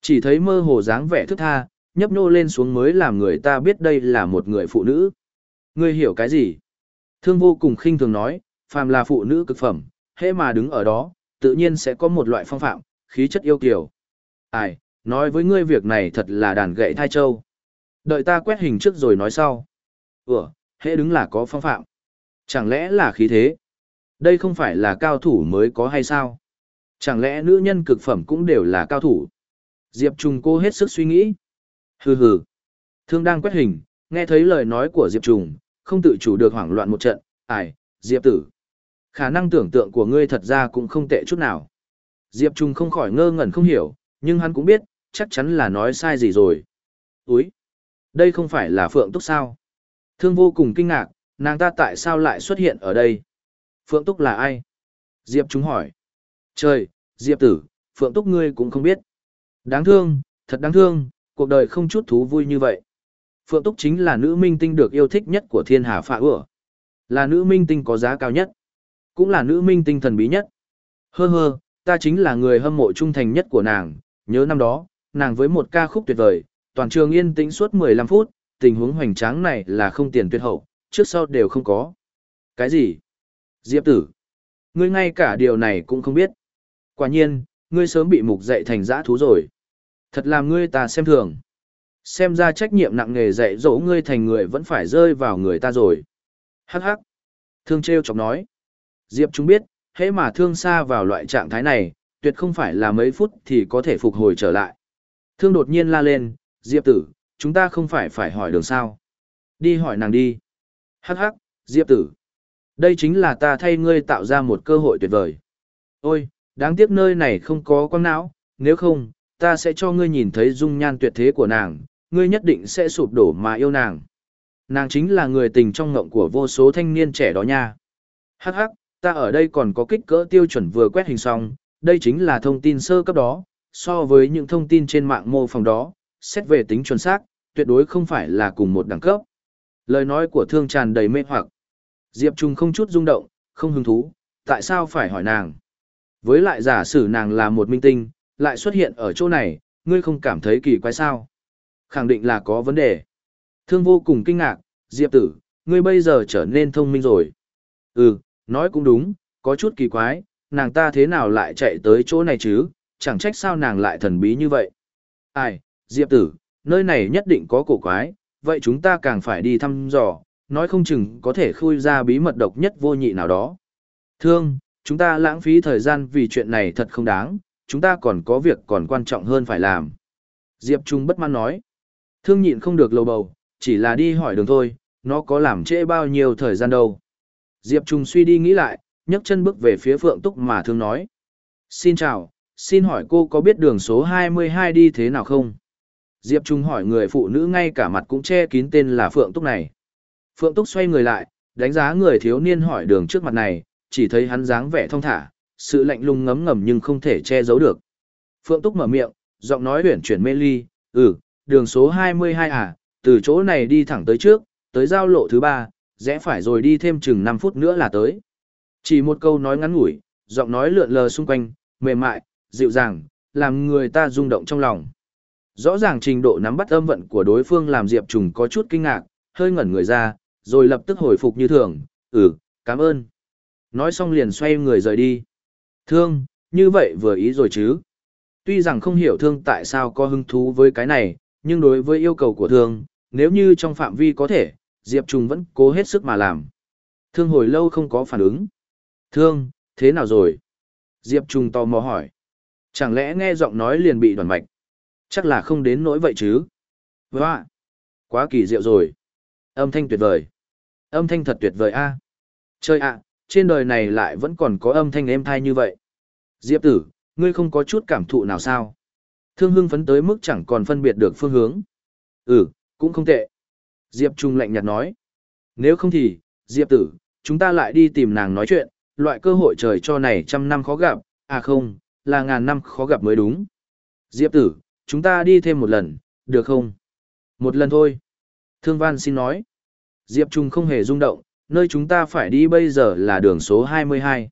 Chỉ thấy mơ hồ dáng vẻ thức tha, nhấp nô lên xuống mới làm người ta biết đây là một người phụ nữ. Ngươi hiểu cái gì? Thương vô cùng khinh thường nói, phàm là phụ nữ cực phẩm, hễ mà đứng ở đó, tự nhiên sẽ có một loại phong phạm, khí chất yêu kiều. Ai, nói với ngươi việc này thật là đàn gậy thai châu. Đợi ta quét hình trước rồi nói sau. Ủa, hễ đứng là có phong phạm. Chẳng lẽ là khí thế? Đây không phải là cao thủ mới có hay sao? Chẳng lẽ nữ nhân cực phẩm cũng đều là cao thủ? Diệp Trùng cô hết sức suy nghĩ. Hừ hừ. Thương đang quét hình, nghe thấy lời nói của Diệp Trùng, không tự chủ được hoảng loạn một trận. Ải, Diệp tử. Khả năng tưởng tượng của ngươi thật ra cũng không tệ chút nào. Diệp Trùng không khỏi ngơ ngẩn không hiểu, nhưng hắn cũng biết, chắc chắn là nói sai gì rồi. Úi! Đây không phải là Phượng Túc sao? Thương vô cùng kinh ngạc, nàng ta tại sao lại xuất hiện ở đây? Phượng Túc là ai? Diệp chúng hỏi. Trời, Diệp tử, Phượng Túc ngươi cũng không biết. Đáng thương, thật đáng thương, cuộc đời không chút thú vui như vậy. Phượng Túc chính là nữ minh tinh được yêu thích nhất của thiên hà phạ ửa. Là nữ minh tinh có giá cao nhất. Cũng là nữ minh tinh thần bí nhất. Hơ hơ, ta chính là người hâm mộ trung thành nhất của nàng. Nhớ năm đó, nàng với một ca khúc tuyệt vời, toàn trường yên tĩnh suốt 15 phút, tình huống hoành tráng này là không tiền tuyệt hậu, trước sau đều không có. Cái gì? Diệp tử. Ngươi ngay cả điều này cũng không biết. Quả nhiên, ngươi sớm bị mục dạy thành dã thú rồi. Thật làm ngươi ta xem thường. Xem ra trách nhiệm nặng nề dạy dỗ ngươi thành người vẫn phải rơi vào người ta rồi. Hắc hắc. Thương treo chọc nói. Diệp chúng biết, hễ mà thương xa vào loại trạng thái này, tuyệt không phải là mấy phút thì có thể phục hồi trở lại. Thương đột nhiên la lên, Diệp tử, chúng ta không phải phải hỏi đường sao. Đi hỏi nàng đi. Hắc hắc, Diệp tử. Đây chính là ta thay ngươi tạo ra một cơ hội tuyệt vời. Ôi, đáng tiếc nơi này không có quang não, nếu không, ta sẽ cho ngươi nhìn thấy dung nhan tuyệt thế của nàng, ngươi nhất định sẽ sụp đổ mà yêu nàng. Nàng chính là người tình trong ngộng của vô số thanh niên trẻ đó nha. Hắc hắc, ta ở đây còn có kích cỡ tiêu chuẩn vừa quét hình xong, đây chính là thông tin sơ cấp đó, so với những thông tin trên mạng mô phỏng đó, xét về tính chuẩn xác, tuyệt đối không phải là cùng một đẳng cấp. Lời nói của thương tràn đầy mê hoặc. Diệp Trung không chút rung động, không hứng thú, tại sao phải hỏi nàng? Với lại giả sử nàng là một minh tinh, lại xuất hiện ở chỗ này, ngươi không cảm thấy kỳ quái sao? Khẳng định là có vấn đề. Thương vô cùng kinh ngạc, Diệp tử, ngươi bây giờ trở nên thông minh rồi. Ừ, nói cũng đúng, có chút kỳ quái, nàng ta thế nào lại chạy tới chỗ này chứ, chẳng trách sao nàng lại thần bí như vậy. Ai, Diệp tử, nơi này nhất định có cổ quái, vậy chúng ta càng phải đi thăm dò, nói không chừng có thể khui ra bí mật độc nhất vô nhị nào đó. Thương, chúng ta lãng phí thời gian vì chuyện này thật không đáng, chúng ta còn có việc còn quan trọng hơn phải làm. Diệp Trung bất mãn nói. Thương nhịn không được lầu bầu, chỉ là đi hỏi đường thôi, nó có làm trễ bao nhiêu thời gian đâu. Diệp Trung suy đi nghĩ lại, nhấc chân bước về phía Phượng Túc mà thương nói. Xin chào, xin hỏi cô có biết đường số 22 đi thế nào không? Diệp Trung hỏi người phụ nữ ngay cả mặt cũng che kín tên là Phượng Túc này. Phượng Túc xoay người lại, đánh giá người thiếu niên hỏi đường trước mặt này, chỉ thấy hắn dáng vẻ thong thả, sự lạnh lùng ngấm ngầm nhưng không thể che giấu được. Phượng Túc mở miệng, giọng nói huyển chuyển mê ly, ừ, đường số 22 à, từ chỗ này đi thẳng tới trước, tới giao lộ thứ ba, rẽ phải rồi đi thêm chừng 5 phút nữa là tới. Chỉ một câu nói ngắn ngủi, giọng nói lượn lờ xung quanh, mềm mại, dịu dàng, làm người ta rung động trong lòng. Rõ ràng trình độ nắm bắt âm vận của đối phương làm Diệp Trùng có chút kinh ngạc, hơi ngẩn người ra, rồi lập tức hồi phục như thường, ừ, cảm ơn. Nói xong liền xoay người rời đi. Thương, như vậy vừa ý rồi chứ. Tuy rằng không hiểu thương tại sao có hứng thú với cái này, nhưng đối với yêu cầu của thương, nếu như trong phạm vi có thể, Diệp Trùng vẫn cố hết sức mà làm. Thương hồi lâu không có phản ứng. Thương, thế nào rồi? Diệp Trùng tò mò hỏi. Chẳng lẽ nghe giọng nói liền bị đoàn mạch? Chắc là không đến nỗi vậy chứ. Và, Quá kỳ diệu rồi. Âm thanh tuyệt vời. Âm thanh thật tuyệt vời a. Chơi ạ, trên đời này lại vẫn còn có âm thanh êm thai như vậy. Diệp tử, ngươi không có chút cảm thụ nào sao? Thương hưng phấn tới mức chẳng còn phân biệt được phương hướng. Ừ, cũng không tệ. Diệp Trung lạnh nhạt nói. Nếu không thì, Diệp tử, chúng ta lại đi tìm nàng nói chuyện, loại cơ hội trời cho này trăm năm khó gặp, à không, là ngàn năm khó gặp mới đúng. Diệp tử, chúng ta đi thêm một lần, được không? Một lần thôi. Thương Văn xin nói. Diệp Trung không hề rung động, nơi chúng ta phải đi bây giờ là đường số 22.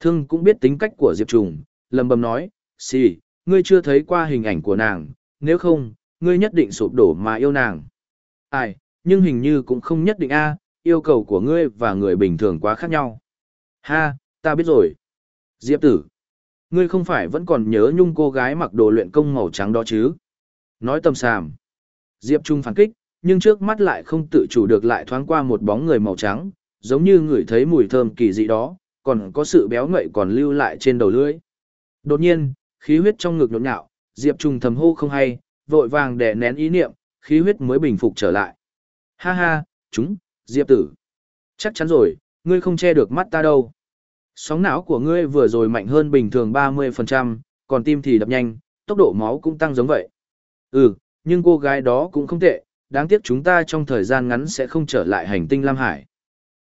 Thương cũng biết tính cách của Diệp Trung, lầm bầm nói, xì, ngươi chưa thấy qua hình ảnh của nàng, nếu không, ngươi nhất định sụp đổ mà yêu nàng. Ai, nhưng hình như cũng không nhất định a, yêu cầu của ngươi và người bình thường quá khác nhau. Ha, ta biết rồi. Diệp tử, ngươi không phải vẫn còn nhớ nhung cô gái mặc đồ luyện công màu trắng đó chứ? Nói tầm sàm. Diệp Trung phản kích, nhưng trước mắt lại không tự chủ được lại thoáng qua một bóng người màu trắng, giống như người thấy mùi thơm kỳ dị đó, còn có sự béo ngậy còn lưu lại trên đầu lưỡi. Đột nhiên, khí huyết trong ngực nhộn nhạo, Diệp trùng thầm hô không hay, vội vàng đè nén ý niệm, khí huyết mới bình phục trở lại. Ha ha, chúng, Diệp tử. Chắc chắn rồi, ngươi không che được mắt ta đâu. Sóng não của ngươi vừa rồi mạnh hơn bình thường 30%, còn tim thì đập nhanh, tốc độ máu cũng tăng giống vậy. Ừ, nhưng cô gái đó cũng không tệ, đáng tiếc chúng ta trong thời gian ngắn sẽ không trở lại hành tinh Lam Hải.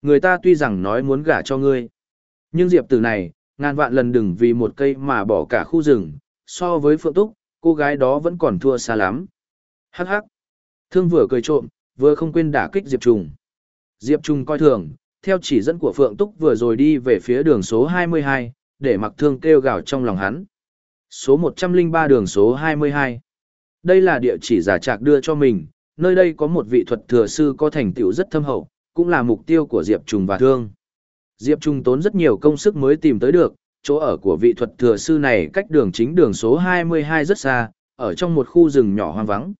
Người ta tuy rằng nói muốn gả cho ngươi, nhưng Diệp tử này, ngàn vạn lần đừng vì một cây mà bỏ cả khu rừng, so với Phượng Túc, cô gái đó vẫn còn thua xa lắm. Hắc hắc. Thương vừa cười trộm, vừa không quên đả kích Diệp Trùng. Diệp Trùng coi thường, theo chỉ dẫn của Phượng Túc vừa rồi đi về phía đường số 22, để mặc thương kêu gào trong lòng hắn. Số 103 đường số 22. Đây là địa chỉ giả trạc đưa cho mình, nơi đây có một vị thuật thừa sư có thành tựu rất thâm hậu, cũng là mục tiêu của Diệp Trùng và Thương. Diệp Trùng tốn rất nhiều công sức mới tìm tới được, chỗ ở của vị thuật thừa sư này cách đường chính đường số 22 rất xa, ở trong một khu rừng nhỏ hoang vắng.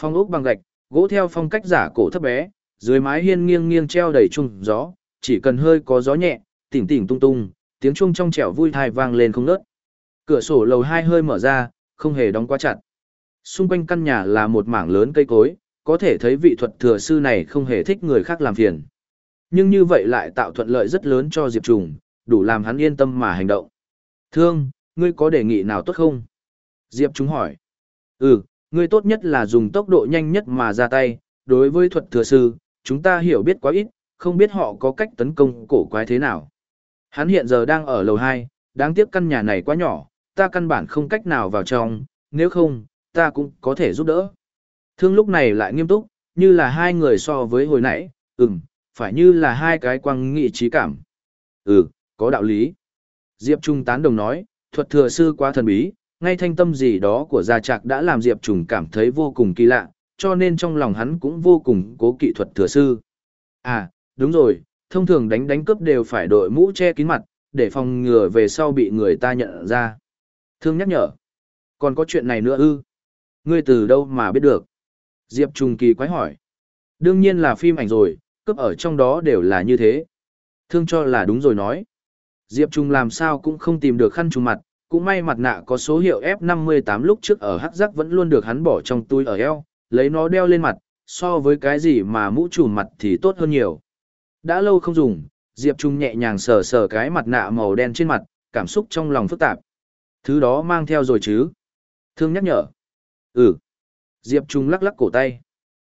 Phong ốc bằng gạch, gỗ theo phong cách giả cổ thấp bé, dưới mái hiên nghiêng nghiêng treo đầy chung gió, chỉ cần hơi có gió nhẹ, tỉnh tỉnh tung tung, tiếng chuông trong trẻo vui thai vang lên không ngớt. Cửa sổ lầu hai hơi mở ra, không hề đóng quá chặt. Xung quanh căn nhà là một mảng lớn cây cối, có thể thấy vị thuật thừa sư này không hề thích người khác làm phiền. Nhưng như vậy lại tạo thuận lợi rất lớn cho Diệp Trùng, đủ làm hắn yên tâm mà hành động. Thương, ngươi có đề nghị nào tốt không? Diệp Trùng hỏi. Ừ, ngươi tốt nhất là dùng tốc độ nhanh nhất mà ra tay, đối với thuật thừa sư, chúng ta hiểu biết quá ít, không biết họ có cách tấn công cổ quái thế nào. Hắn hiện giờ đang ở lầu 2, đáng tiếc căn nhà này quá nhỏ, ta căn bản không cách nào vào trong, nếu không, ta cũng có thể giúp đỡ. Thương lúc này lại nghiêm túc, như là hai người so với hồi nãy, ừm, phải như là hai cái quang nghị trí cảm. Ừ, có đạo lý. Diệp Trung tán đồng nói, thuật thừa sư quá thần bí, ngay thanh tâm gì đó của gia trạc đã làm Diệp Trung cảm thấy vô cùng kỳ lạ, cho nên trong lòng hắn cũng vô cùng cố kỵ thuật thừa sư. À, đúng rồi, thông thường đánh đánh cướp đều phải đội mũ che kín mặt, để phòng ngừa về sau bị người ta nhận ra. Thương nhắc nhở. Còn có chuyện này nữa ư? Ngươi từ đâu mà biết được? Diệp Trung kỳ quái hỏi. Đương nhiên là phim ảnh rồi, cướp ở trong đó đều là như thế. Thương cho là đúng rồi nói. Diệp Trung làm sao cũng không tìm được khăn trùng mặt, cũng may mặt nạ có số hiệu F58 lúc trước ở hắc giác vẫn luôn được hắn bỏ trong túi ở eo, lấy nó đeo lên mặt, so với cái gì mà mũ trùm mặt thì tốt hơn nhiều. Đã lâu không dùng, Diệp Trung nhẹ nhàng sờ sờ cái mặt nạ màu đen trên mặt, cảm xúc trong lòng phức tạp. Thứ đó mang theo rồi chứ? Thương nhắc nhở. Ừ. Diệp Trung lắc lắc cổ tay.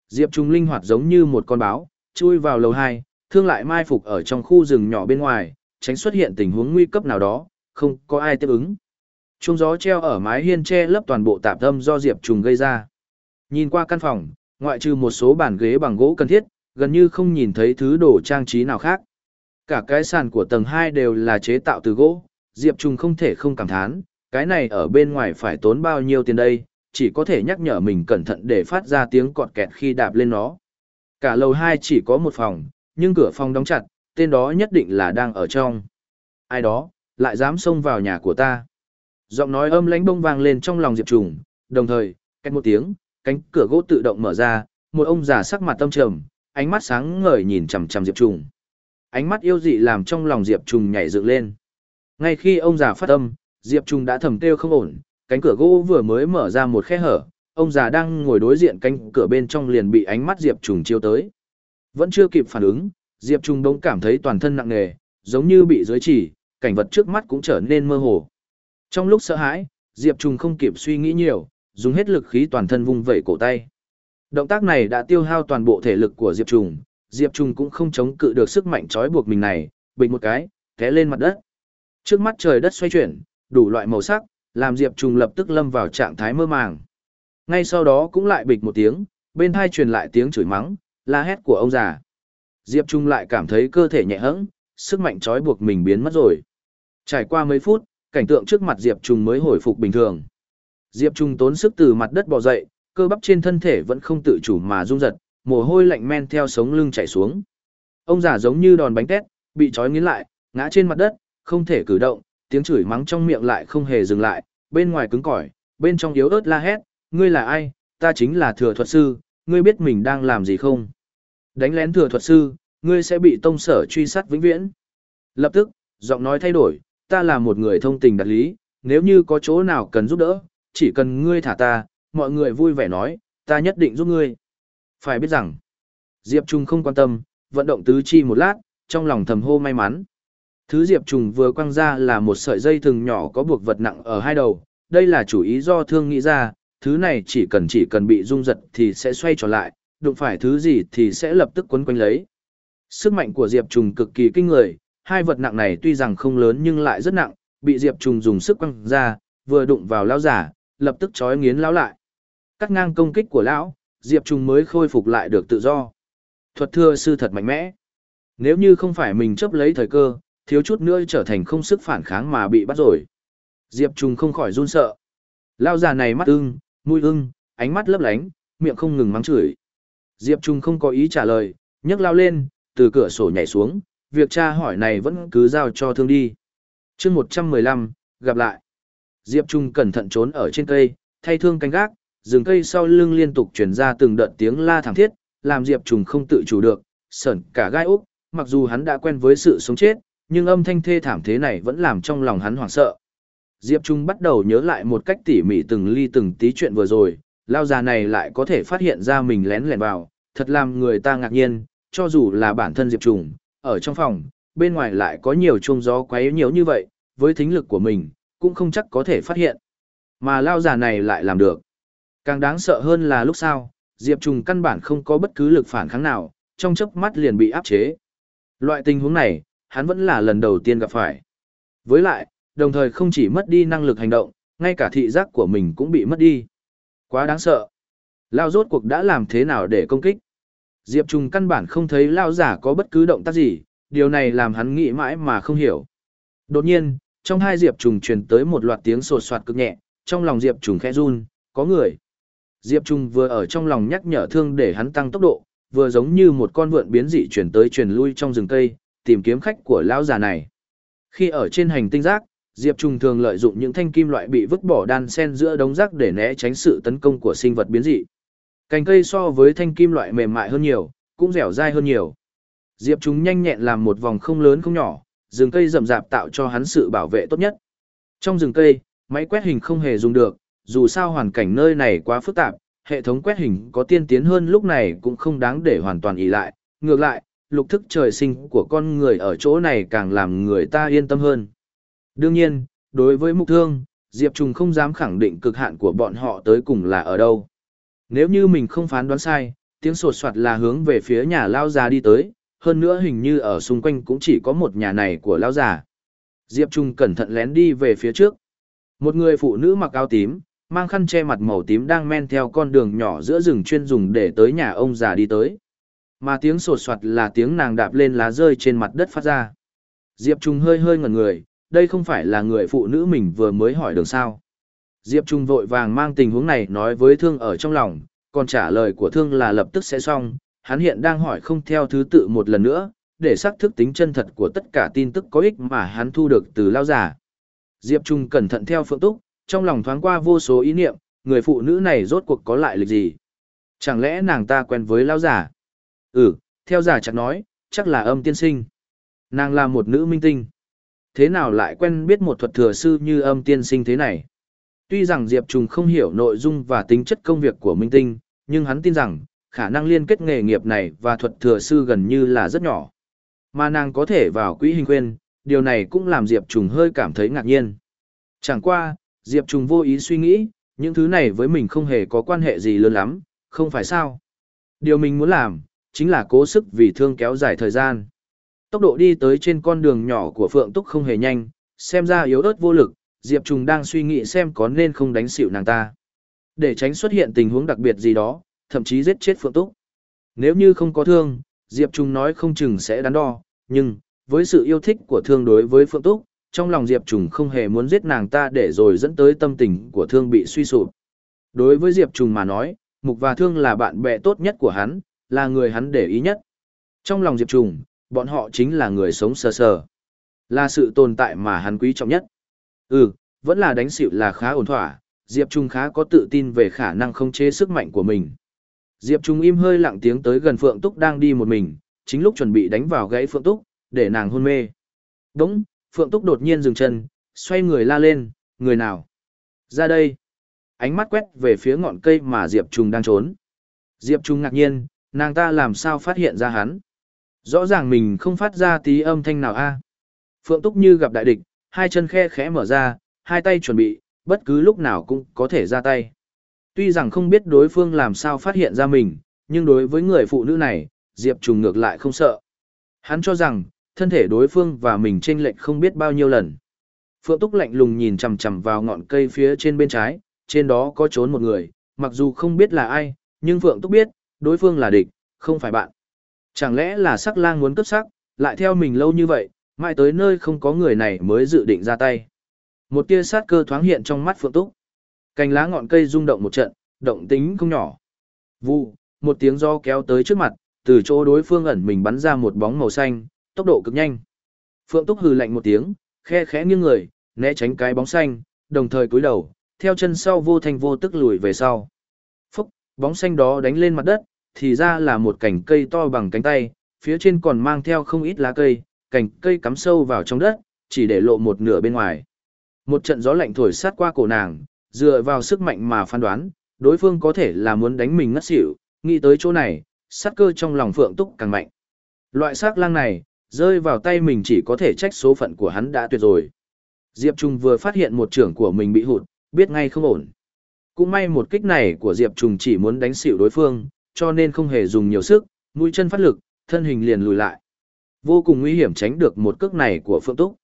Diệp Trung linh hoạt giống như một con báo, chui vào lầu 2, thương lại mai phục ở trong khu rừng nhỏ bên ngoài, tránh xuất hiện tình huống nguy cấp nào đó, không có ai tiếp ứng. Trung gió treo ở mái hiên che lấp toàn bộ tạp âm do Diệp Trung gây ra. Nhìn qua căn phòng, ngoại trừ một số bàn ghế bằng gỗ cần thiết, gần như không nhìn thấy thứ đồ trang trí nào khác. Cả cái sàn của tầng 2 đều là chế tạo từ gỗ, Diệp Trung không thể không cảm thán, cái này ở bên ngoài phải tốn bao nhiêu tiền đây, chỉ có thể nhắc nhở mình cẩn thận để phát ra tiếng cọt kẹt khi đạp lên nó. Cả lầu 2 chỉ có một phòng, nhưng cửa phòng đóng chặt, tên đó nhất định là đang ở trong. Ai đó, lại dám xông vào nhà của ta. Giọng nói âm lãnh bông vang lên trong lòng Diệp Trùng, đồng thời, cách một tiếng, cánh cửa gỗ tự động mở ra, một ông già sắc mặt tâm trầm, ánh mắt sáng ngời nhìn chằm chằm Diệp Trùng. Ánh mắt yêu dị làm trong lòng Diệp Trùng nhảy dựng lên. Ngay khi ông già phát âm, Diệp Trùng đã thầm kêu không ổn, cánh cửa gỗ vừa mới mở ra một khe hở, ông già đang ngồi đối diện cánh cửa bên trong liền bị ánh mắt Diệp Trùng chiếu tới. Vẫn chưa kịp phản ứng, Diệp Trùng đông cảm thấy toàn thân nặng nề, giống như bị dưới chỉ, cảnh vật trước mắt cũng trở nên mơ hồ. Trong lúc sợ hãi, Diệp Trùng không kịp suy nghĩ nhiều, dùng hết lực khí toàn thân vung vẩy cổ tay. Động tác này đã tiêu hao toàn bộ thể lực của Diệp Trùng, Diệp Trùng cũng không chống cự được sức mạnh trói buộc mình này, bình một cái, té lên mặt đất. Trước mắt trời đất xoay chuyển, đủ loại màu sắc, làm Diệp Trùng lập tức lâm vào trạng thái mơ màng. Ngay sau đó cũng lại bịch một tiếng, bên thai truyền lại tiếng chửi mắng, la hét của ông già. Diệp Trung lại cảm thấy cơ thể nhẹ hẫng, sức mạnh trói buộc mình biến mất rồi. Trải qua mấy phút, cảnh tượng trước mặt Diệp Trung mới hồi phục bình thường. Diệp Trung tốn sức từ mặt đất bò dậy, cơ bắp trên thân thể vẫn không tự chủ mà rung giật, mồ hôi lạnh men theo sống lưng chảy xuống. Ông già giống như đòn bánh tét, bị trói nghiến lại, ngã trên mặt đất, không thể cử động, tiếng chửi mắng trong miệng lại không hề dừng lại, bên ngoài cứng cỏi, bên trong yếu ớt la hét, ngươi là ai, ta chính là thừa thuật sư, ngươi biết mình đang làm gì không? Đánh lén thừa thuật sư, ngươi sẽ bị tông sở truy sát vĩnh viễn. Lập tức, giọng nói thay đổi, ta là một người thông tình đạt lý, nếu như có chỗ nào cần giúp đỡ, chỉ cần ngươi thả ta, mọi người vui vẻ nói, ta nhất định giúp ngươi. Phải biết rằng, Diệp Trung không quan tâm, vận động tứ chi một lát, trong lòng thầm hô may mắn. Thứ Diệp Trùng vừa quăng ra là một sợi dây thừng nhỏ có buộc vật nặng ở hai đầu, đây là chủ ý do thương nghĩ ra, thứ này chỉ cần chỉ cần bị rung giật thì sẽ xoay trở lại, đụng phải thứ gì thì sẽ lập tức quấn quanh lấy. Sức mạnh của Diệp Trùng cực kỳ kinh người, hai vật nặng này tuy rằng không lớn nhưng lại rất nặng, bị Diệp Trùng dùng sức quăng ra, vừa đụng vào lão giả, lập tức chói nghiến lão lại. Cắt ngang công kích của lão, Diệp Trùng mới khôi phục lại được tự do. Thuật thưa sư thật mạnh mẽ. Nếu như không phải mình chấp lấy thời cơ, thiếu chút nữa trở thành không sức phản kháng mà bị bắt rồi. Diệp Trùng không khỏi run sợ. Lao già này mắt ưng, mũi ưng, ánh mắt lấp lánh, miệng không ngừng mắng chửi. Diệp Trung không có ý trả lời, nhấc lao lên, từ cửa sổ nhảy xuống, việc tra hỏi này vẫn cứ giao cho thương đi. chương 115, gặp lại. Diệp Trung cẩn thận trốn ở trên cây, thay thương canh gác, rừng cây sau lưng liên tục truyền ra từng đợt tiếng la thảm thiết, làm Diệp Trung không tự chủ được, sởn cả gai úc, mặc dù hắn đã quen với sự sống chết, nhưng âm thanh thê thảm thế này vẫn làm trong lòng hắn hoảng sợ. Diệp Trung bắt đầu nhớ lại một cách tỉ mỉ từng ly từng tí chuyện vừa rồi, lao già này lại có thể phát hiện ra mình lén lẻn vào, thật làm người ta ngạc nhiên, cho dù là bản thân Diệp Trung, ở trong phòng, bên ngoài lại có nhiều chuông gió quấy nhiều như vậy, với thính lực của mình, cũng không chắc có thể phát hiện. Mà lao già này lại làm được. Càng đáng sợ hơn là lúc sau, Diệp Trung căn bản không có bất cứ lực phản kháng nào, trong chớp mắt liền bị áp chế. Loại tình huống này, hắn vẫn là lần đầu tiên gặp phải. Với lại, đồng thời không chỉ mất đi năng lực hành động, ngay cả thị giác của mình cũng bị mất đi. Quá đáng sợ. Lao rốt cuộc đã làm thế nào để công kích? Diệp Trung căn bản không thấy Lao giả có bất cứ động tác gì, điều này làm hắn nghĩ mãi mà không hiểu. Đột nhiên, trong hai Diệp Trung truyền tới một loạt tiếng sột soạt cực nhẹ, trong lòng Diệp Trung khẽ run, có người. Diệp Trung vừa ở trong lòng nhắc nhở thương để hắn tăng tốc độ, vừa giống như một con vượn biến dị chuyển tới truyền lui trong rừng cây, tìm kiếm khách của lão già này. Khi ở trên hành tinh rác, Diệp Trung thường lợi dụng những thanh kim loại bị vứt bỏ đan xen giữa đống rác để né tránh sự tấn công của sinh vật biến dị. Cành cây so với thanh kim loại mềm mại hơn nhiều, cũng dẻo dai hơn nhiều. Diệp Trung nhanh nhẹn làm một vòng không lớn không nhỏ, rừng cây rậm rạp tạo cho hắn sự bảo vệ tốt nhất. Trong rừng cây, máy quét hình không hề dùng được, dù sao hoàn cảnh nơi này quá phức tạp, hệ thống quét hình có tiên tiến hơn lúc này cũng không đáng để hoàn toàn ỷ lại. Ngược lại, lục thức trời sinh của con người ở chỗ này càng làm người ta yên tâm hơn. Đương nhiên, đối với mục thương, Diệp Trùng không dám khẳng định cực hạn của bọn họ tới cùng là ở đâu. Nếu như mình không phán đoán sai, tiếng sột soạt là hướng về phía nhà lao già đi tới, hơn nữa hình như ở xung quanh cũng chỉ có một nhà này của lao già. Diệp Trung cẩn thận lén đi về phía trước. Một người phụ nữ mặc áo tím, mang khăn che mặt màu tím đang men theo con đường nhỏ giữa rừng chuyên dùng để tới nhà ông già đi tới. Mà tiếng sột soạt là tiếng nàng đạp lên lá rơi trên mặt đất phát ra. Diệp Trung hơi hơi ngẩn người, đây không phải là người phụ nữ mình vừa mới hỏi đường sao. Diệp Trung vội vàng mang tình huống này nói với thương ở trong lòng, còn trả lời của thương là lập tức sẽ xong, hắn hiện đang hỏi không theo thứ tự một lần nữa, để xác thức tính chân thật của tất cả tin tức có ích mà hắn thu được từ lao giả. Diệp Trung cẩn thận theo phượng túc, trong lòng thoáng qua vô số ý niệm, người phụ nữ này rốt cuộc có lại lịch gì. Chẳng lẽ nàng ta quen với lao giả? Ừ, theo giả chặt nói, chắc là âm tiên sinh. Nàng là một nữ minh tinh. Thế nào lại quen biết một thuật thừa sư như âm tiên sinh thế này? Tuy rằng Diệp Trùng không hiểu nội dung và tính chất công việc của minh tinh, nhưng hắn tin rằng, khả năng liên kết nghề nghiệp này và thuật thừa sư gần như là rất nhỏ. Mà nàng có thể vào quỹ hình khuyên, điều này cũng làm Diệp Trùng hơi cảm thấy ngạc nhiên. Chẳng qua, Diệp Trùng vô ý suy nghĩ, những thứ này với mình không hề có quan hệ gì lớn lắm, không phải sao. Điều mình muốn làm, chính là cố sức vì thương kéo dài thời gian. Tốc độ đi tới trên con đường nhỏ của Phượng Túc không hề nhanh, xem ra yếu ớt vô lực, Diệp Trùng đang suy nghĩ xem có nên không đánh xỉu nàng ta. Để tránh xuất hiện tình huống đặc biệt gì đó, thậm chí giết chết Phượng Túc. Nếu như không có thương, Diệp Trùng nói không chừng sẽ đắn đo, nhưng, với sự yêu thích của thương đối với Phượng Túc, trong lòng Diệp Trùng không hề muốn giết nàng ta để rồi dẫn tới tâm tình của thương bị suy sụp. Đối với Diệp Trùng mà nói, Mục và Thương là bạn bè tốt nhất của hắn, là người hắn để ý nhất. Trong lòng Diệp Trùng, bọn họ chính là người sống sờ sờ. Là sự tồn tại mà hắn quý trọng nhất. Ừ, vẫn là đánh xịu là khá ổn thỏa, Diệp Trung khá có tự tin về khả năng khống chế sức mạnh của mình. Diệp Trung im hơi lặng tiếng tới gần Phượng Túc đang đi một mình, chính lúc chuẩn bị đánh vào gãy Phượng Túc, để nàng hôn mê. Đúng, Phượng Túc đột nhiên dừng chân, xoay người la lên, người nào? Ra đây. Ánh mắt quét về phía ngọn cây mà Diệp Trung đang trốn. Diệp Trung ngạc nhiên, nàng ta làm sao phát hiện ra hắn? Rõ ràng mình không phát ra tí âm thanh nào a. Phượng Túc như gặp đại địch, hai chân khe khẽ mở ra, hai tay chuẩn bị, bất cứ lúc nào cũng có thể ra tay. Tuy rằng không biết đối phương làm sao phát hiện ra mình, nhưng đối với người phụ nữ này, Diệp Trùng ngược lại không sợ. Hắn cho rằng, thân thể đối phương và mình chênh lệch không biết bao nhiêu lần. Phượng Túc lạnh lùng nhìn chằm chằm vào ngọn cây phía trên bên trái, trên đó có trốn một người, mặc dù không biết là ai, nhưng Phượng Túc biết, đối phương là địch, không phải bạn. Chẳng lẽ là sắc lang muốn cấp sắc, lại theo mình lâu như vậy, mãi tới nơi không có người này mới dự định ra tay. Một tia sát cơ thoáng hiện trong mắt Phượng Túc. Cành lá ngọn cây rung động một trận, động tính không nhỏ. Vụ, một tiếng gió kéo tới trước mặt, từ chỗ đối phương ẩn mình bắn ra một bóng màu xanh, tốc độ cực nhanh. Phượng Túc hừ lạnh một tiếng, khe khẽ nghiêng người, né tránh cái bóng xanh, đồng thời cúi đầu, theo chân sau vô thành vô tức lùi về sau. Phúc, bóng xanh đó đánh lên mặt đất, thì ra là một cành cây to bằng cánh tay, phía trên còn mang theo không ít lá cây, cành cây cắm sâu vào trong đất, chỉ để lộ một nửa bên ngoài. Một trận gió lạnh thổi sát qua cổ nàng, dựa vào sức mạnh mà phán đoán, đối phương có thể là muốn đánh mình ngất xỉu, nghĩ tới chỗ này, sát cơ trong lòng Phượng Túc càng mạnh. Loại sát lang này, rơi vào tay mình chỉ có thể trách số phận của hắn đã tuyệt rồi. Diệp Trung vừa phát hiện một trưởng của mình bị hụt, biết ngay không ổn. Cũng may một kích này của Diệp Trung chỉ muốn đánh xỉu đối phương, cho nên không hề dùng nhiều sức, mũi chân phát lực, thân hình liền lùi lại. Vô cùng nguy hiểm tránh được một cước này của Phượng Túc.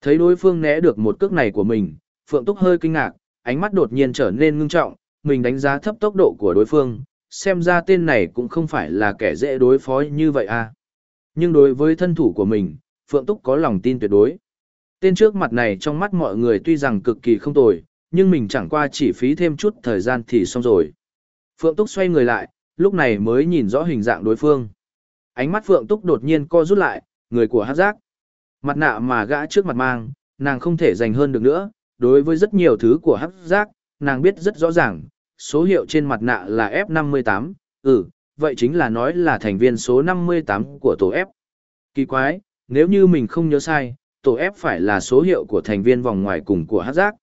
Thấy đối phương né được một cước này của mình, Phượng Túc hơi kinh ngạc, ánh mắt đột nhiên trở nên ngưng trọng, mình đánh giá thấp tốc độ của đối phương, xem ra tên này cũng không phải là kẻ dễ đối phó như vậy à. Nhưng đối với thân thủ của mình, Phượng Túc có lòng tin tuyệt đối. Tên trước mặt này trong mắt mọi người tuy rằng cực kỳ không tồi, nhưng mình chẳng qua chỉ phí thêm chút thời gian thì xong rồi. Phượng Túc xoay người lại, lúc này mới nhìn rõ hình dạng đối phương. Ánh mắt Phượng Túc đột nhiên co rút lại, người của hát giác. Mặt nạ mà gã trước mặt mang, nàng không thể dành hơn được nữa, đối với rất nhiều thứ của hắc giác, nàng biết rất rõ ràng, số hiệu trên mặt nạ là F58, ừ, vậy chính là nói là thành viên số 58 của tổ F. Kỳ quái, nếu như mình không nhớ sai, tổ F phải là số hiệu của thành viên vòng ngoài cùng của hắc giác.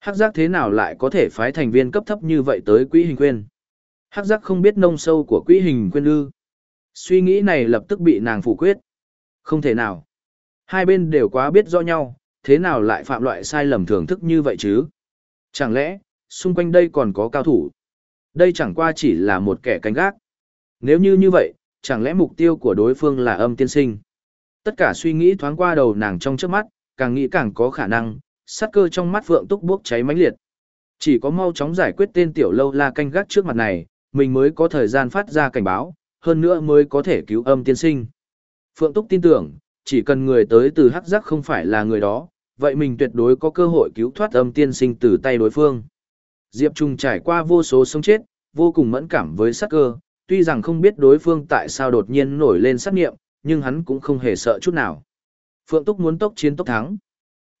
Hắc giác thế nào lại có thể phái thành viên cấp thấp như vậy tới quỹ hình quyền? Hắc giác không biết nông sâu của quỹ hình quên ư. Suy nghĩ này lập tức bị nàng phủ quyết. Không thể nào. Hai bên đều quá biết rõ nhau, thế nào lại phạm loại sai lầm thưởng thức như vậy chứ? Chẳng lẽ, xung quanh đây còn có cao thủ? Đây chẳng qua chỉ là một kẻ canh gác. Nếu như như vậy, chẳng lẽ mục tiêu của đối phương là âm tiên sinh? Tất cả suy nghĩ thoáng qua đầu nàng trong trước mắt, càng nghĩ càng có khả năng, sát cơ trong mắt Phượng Túc bốc cháy mãnh liệt. Chỉ có mau chóng giải quyết tên tiểu lâu la canh gác trước mặt này, mình mới có thời gian phát ra cảnh báo, hơn nữa mới có thể cứu âm tiên sinh. Phượng Túc tin tưởng, chỉ cần người tới từ hắc giác không phải là người đó, vậy mình tuyệt đối có cơ hội cứu thoát âm tiên sinh từ tay đối phương. Diệp Trung trải qua vô số sống chết, vô cùng mẫn cảm với sát cơ, tuy rằng không biết đối phương tại sao đột nhiên nổi lên sát nghiệm, nhưng hắn cũng không hề sợ chút nào. Phượng Túc muốn tốc chiến tốc thắng.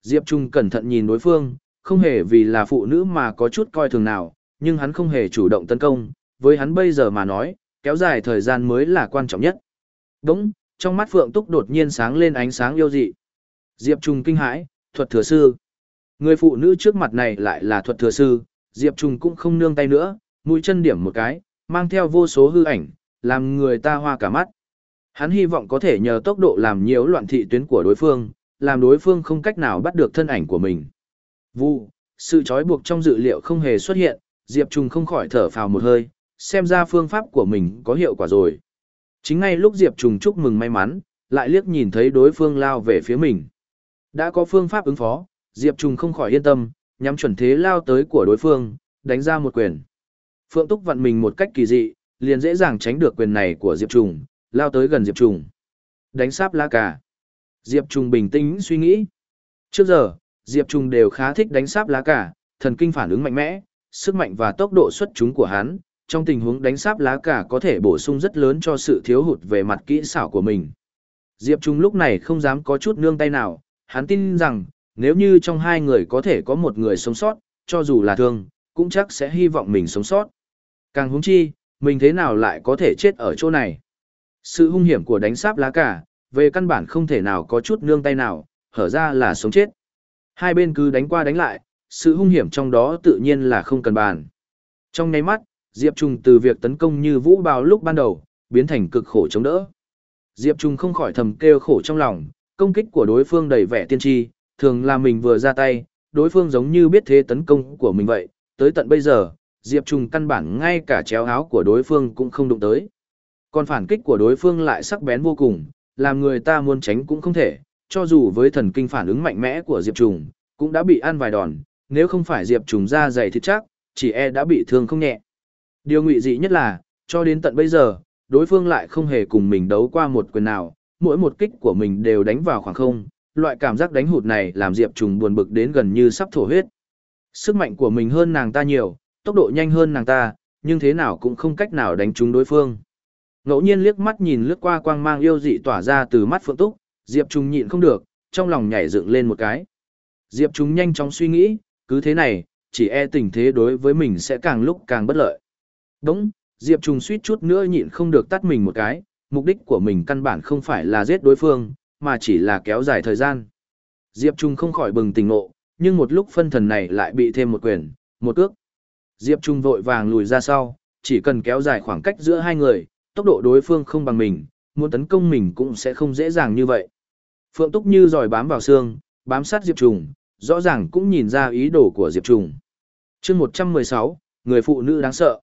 Diệp Trung cẩn thận nhìn đối phương, không hề vì là phụ nữ mà có chút coi thường nào, nhưng hắn không hề chủ động tấn công, với hắn bây giờ mà nói, kéo dài thời gian mới là quan trọng nhất. Đúng, trong mắt Phượng Túc đột nhiên sáng lên ánh sáng yêu dị. Diệp Trung kinh hãi, thuật thừa sư. Người phụ nữ trước mặt này lại là thuật thừa sư, Diệp Trung cũng không nương tay nữa, mũi chân điểm một cái, mang theo vô số hư ảnh, làm người ta hoa cả mắt. Hắn hy vọng có thể nhờ tốc độ làm nhiễu loạn thị tuyến của đối phương, làm đối phương không cách nào bắt được thân ảnh của mình. Vu, sự trói buộc trong dự liệu không hề xuất hiện, Diệp Trung không khỏi thở phào một hơi, xem ra phương pháp của mình có hiệu quả rồi. Chính ngay lúc Diệp Trùng chúc mừng may mắn, lại liếc nhìn thấy đối phương lao về phía mình. Đã có phương pháp ứng phó, Diệp Trùng không khỏi yên tâm, nhắm chuẩn thế lao tới của đối phương, đánh ra một quyền. Phượng Túc vặn mình một cách kỳ dị, liền dễ dàng tránh được quyền này của Diệp Trùng, lao tới gần Diệp Trùng. Đánh sáp la cà. Diệp Trùng bình tĩnh suy nghĩ. Trước giờ, Diệp trùng đều khá thích đánh sáp lá cả, thần kinh phản ứng mạnh mẽ, sức mạnh và tốc độ xuất chúng của hắn, trong tình huống đánh sáp lá cả có thể bổ sung rất lớn cho sự thiếu hụt về mặt kỹ xảo của mình. Diệp Trung lúc này không dám có chút nương tay nào, hắn tin rằng, nếu như trong hai người có thể có một người sống sót, cho dù là thương, cũng chắc sẽ hy vọng mình sống sót. Càng húng chi, mình thế nào lại có thể chết ở chỗ này. Sự hung hiểm của đánh sáp lá cả, về căn bản không thể nào có chút nương tay nào, hở ra là sống chết. Hai bên cứ đánh qua đánh lại, sự hung hiểm trong đó tự nhiên là không cần bàn. Trong nháy mắt, Diệp Trung từ việc tấn công như vũ bào lúc ban đầu, biến thành cực khổ chống đỡ. Diệp Trung không khỏi thầm kêu khổ trong lòng, công kích của đối phương đầy vẻ tiên tri, thường là mình vừa ra tay, đối phương giống như biết thế tấn công của mình vậy, tới tận bây giờ, Diệp Trung căn bản ngay cả chéo áo của đối phương cũng không đụng tới. Còn phản kích của đối phương lại sắc bén vô cùng, làm người ta muốn tránh cũng không thể, cho dù với thần kinh phản ứng mạnh mẽ của Diệp Trung, cũng đã bị ăn vài đòn, nếu không phải Diệp Trung ra dày thịt chắc, chỉ e đã bị thương không nhẹ. Điều ngụy dị nhất là, cho đến tận bây giờ, đối phương lại không hề cùng mình đấu qua một quyền nào, mỗi một kích của mình đều đánh vào khoảng không, loại cảm giác đánh hụt này làm Diệp Trùng buồn bực đến gần như sắp thổ huyết. Sức mạnh của mình hơn nàng ta nhiều, tốc độ nhanh hơn nàng ta, nhưng thế nào cũng không cách nào đánh trúng đối phương. Ngẫu nhiên liếc mắt nhìn lướt qua quang mang yêu dị tỏa ra từ mắt Phượng Túc, Diệp Trùng nhịn không được, trong lòng nhảy dựng lên một cái. Diệp Trùng nhanh chóng suy nghĩ, cứ thế này, chỉ e tình thế đối với mình sẽ càng lúc càng bất lợi. Đúng, Diệp Trùng suýt chút nữa nhịn không được tắt mình một cái, mục đích của mình căn bản không phải là giết đối phương, mà chỉ là kéo dài thời gian. Diệp Trung không khỏi bừng tỉnh ngộ, nhưng một lúc phân thần này lại bị thêm một quyền, một cước. Diệp Trung vội vàng lùi ra sau, chỉ cần kéo dài khoảng cách giữa hai người, tốc độ đối phương không bằng mình, muốn tấn công mình cũng sẽ không dễ dàng như vậy. Phượng Túc như giỏi bám vào xương, bám sát Diệp Trung, rõ ràng cũng nhìn ra ý đồ của Diệp Trung. chương 116, người phụ nữ đáng sợ.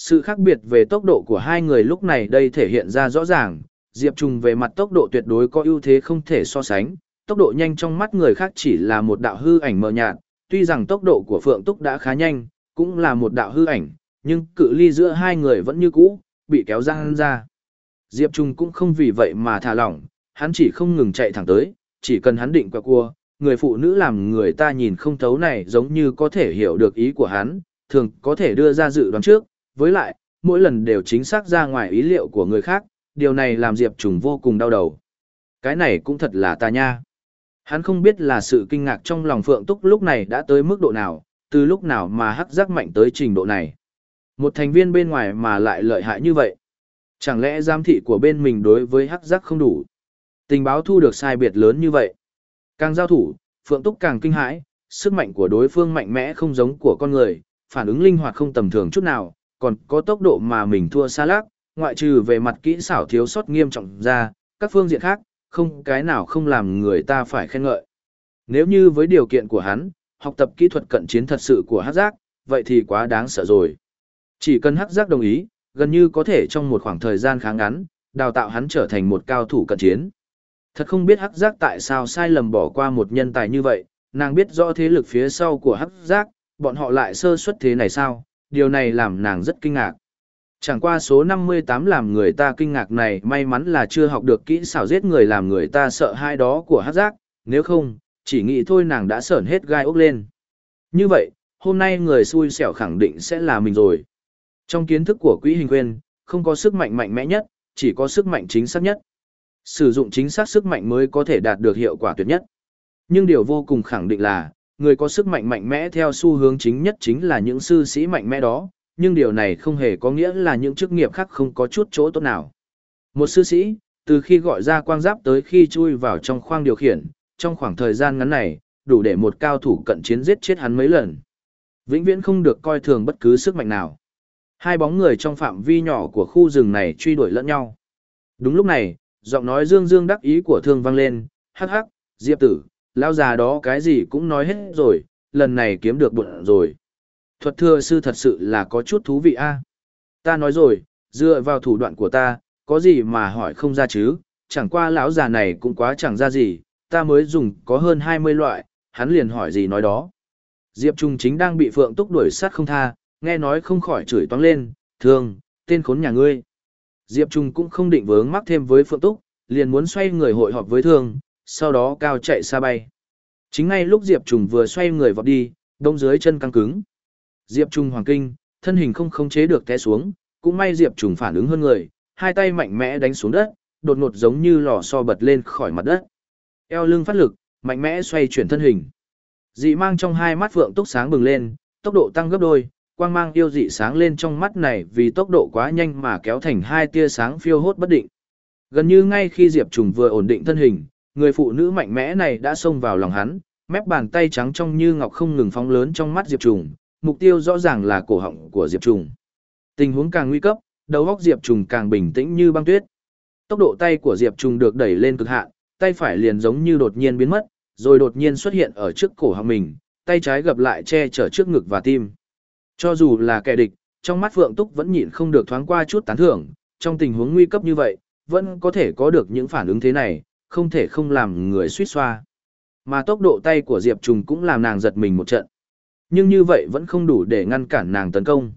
Sự khác biệt về tốc độ của hai người lúc này đây thể hiện ra rõ ràng, Diệp Trùng về mặt tốc độ tuyệt đối có ưu thế không thể so sánh, tốc độ nhanh trong mắt người khác chỉ là một đạo hư ảnh mờ nhạt, tuy rằng tốc độ của Phượng Túc đã khá nhanh, cũng là một đạo hư ảnh, nhưng cự ly giữa hai người vẫn như cũ, bị kéo ra. Ra. Diệp Trung cũng không vì vậy mà thả lỏng, hắn chỉ không ngừng chạy thẳng tới, chỉ cần hắn định qua cua, người phụ nữ làm người ta nhìn không thấu này giống như có thể hiểu được ý của hắn, thường có thể đưa ra dự đoán trước, với lại, mỗi lần đều chính xác ra ngoài ý liệu của người khác, điều này làm Diệp Trùng vô cùng đau đầu. Cái này cũng thật là ta nha. Hắn không biết là sự kinh ngạc trong lòng Phượng Túc lúc này đã tới mức độ nào, từ lúc nào mà hắc giác mạnh tới trình độ này. Một thành viên bên ngoài mà lại lợi hại như vậy. Chẳng lẽ giám thị của bên mình đối với hắc giác không đủ? Tình báo thu được sai biệt lớn như vậy. Càng giao thủ, Phượng Túc càng kinh hãi, sức mạnh của đối phương mạnh mẽ không giống của con người, phản ứng linh hoạt không tầm thường chút nào, còn có tốc độ mà mình thua xa lác, ngoại trừ về mặt kỹ xảo thiếu sót nghiêm trọng ra, các phương diện khác, không cái nào không làm người ta phải khen ngợi. Nếu như với điều kiện của hắn, học tập kỹ thuật cận chiến thật sự của Hắc Giác, vậy thì quá đáng sợ rồi. Chỉ cần Hắc Giác đồng ý, gần như có thể trong một khoảng thời gian khá ngắn, đào tạo hắn trở thành một cao thủ cận chiến. Thật không biết Hắc Giác tại sao sai lầm bỏ qua một nhân tài như vậy, nàng biết rõ thế lực phía sau của Hắc Giác, bọn họ lại sơ suất thế này sao, điều này làm nàng rất kinh ngạc. Chẳng qua số 58 làm người ta kinh ngạc này may mắn là chưa học được kỹ xảo giết người làm người ta sợ hai đó của hát giác, nếu không, chỉ nghĩ thôi nàng đã sởn hết gai ốc lên. Như vậy, hôm nay người xui xẻo khẳng định sẽ là mình rồi. Trong kiến thức của quỹ hình Quyền không có sức mạnh mạnh mẽ nhất, chỉ có sức mạnh chính xác nhất. Sử dụng chính xác sức mạnh mới có thể đạt được hiệu quả tuyệt nhất. Nhưng điều vô cùng khẳng định là, người có sức mạnh mạnh mẽ theo xu hướng chính nhất chính là những sư sĩ mạnh mẽ đó, nhưng điều này không hề có nghĩa là những chức nghiệp khác không có chút chỗ tốt nào. Một sư sĩ, từ khi gọi ra quang giáp tới khi chui vào trong khoang điều khiển, trong khoảng thời gian ngắn này, đủ để một cao thủ cận chiến giết chết hắn mấy lần. Vĩnh viễn không được coi thường bất cứ sức mạnh nào. Hai bóng người trong phạm vi nhỏ của khu rừng này truy đuổi lẫn nhau. Đúng lúc này, giọng nói dương dương đắc ý của thương vang lên, hắc hắc, diệp tử, lão già đó cái gì cũng nói hết rồi, lần này kiếm được bụng rồi. Thuật thừa sư thật sự là có chút thú vị a. Ta nói rồi, dựa vào thủ đoạn của ta, có gì mà hỏi không ra chứ, chẳng qua lão già này cũng quá chẳng ra gì, ta mới dùng có hơn 20 loại, hắn liền hỏi gì nói đó. Diệp Trung chính đang bị Phượng Túc đuổi sát không tha, nghe nói không khỏi chửi toáng lên, thương, tên khốn nhà ngươi. Diệp Trung cũng không định vướng mắc thêm với Phượng Túc, liền muốn xoay người hội họp với thương, sau đó cao chạy xa bay. Chính ngay lúc Diệp Trùng vừa xoay người vọt đi, đông dưới chân căng cứng. Diệp Trùng hoàng kinh, thân hình không khống chế được té xuống, cũng may Diệp Trùng phản ứng hơn người, hai tay mạnh mẽ đánh xuống đất, đột ngột giống như lò xo bật lên khỏi mặt đất. Eo lưng phát lực, mạnh mẽ xoay chuyển thân hình. Dị mang trong hai mắt phượng túc sáng bừng lên, tốc độ tăng gấp đôi, quang mang yêu dị sáng lên trong mắt này vì tốc độ quá nhanh mà kéo thành hai tia sáng phiêu hốt bất định. Gần như ngay khi Diệp Trùng vừa ổn định thân hình, người phụ nữ mạnh mẽ này đã xông vào lòng hắn, mép bàn tay trắng trong như ngọc không ngừng phóng lớn trong mắt Diệp Trùng, mục tiêu rõ ràng là cổ họng của Diệp Trùng. Tình huống càng nguy cấp, đầu óc Diệp Trùng càng bình tĩnh như băng tuyết. Tốc độ tay của Diệp Trùng được đẩy lên cực hạn, tay phải liền giống như đột nhiên biến mất, rồi đột nhiên xuất hiện ở trước cổ họng mình, tay trái gập lại che chở trước ngực và tim. Cho dù là kẻ địch, trong mắt Phượng Túc vẫn nhịn không được thoáng qua chút tán thưởng, trong tình huống nguy cấp như vậy, vẫn có thể có được những phản ứng thế này, không thể không làm người suýt xoa. Mà tốc độ tay của Diệp Trùng cũng làm nàng giật mình một trận. Nhưng như vậy vẫn không đủ để ngăn cản nàng tấn công.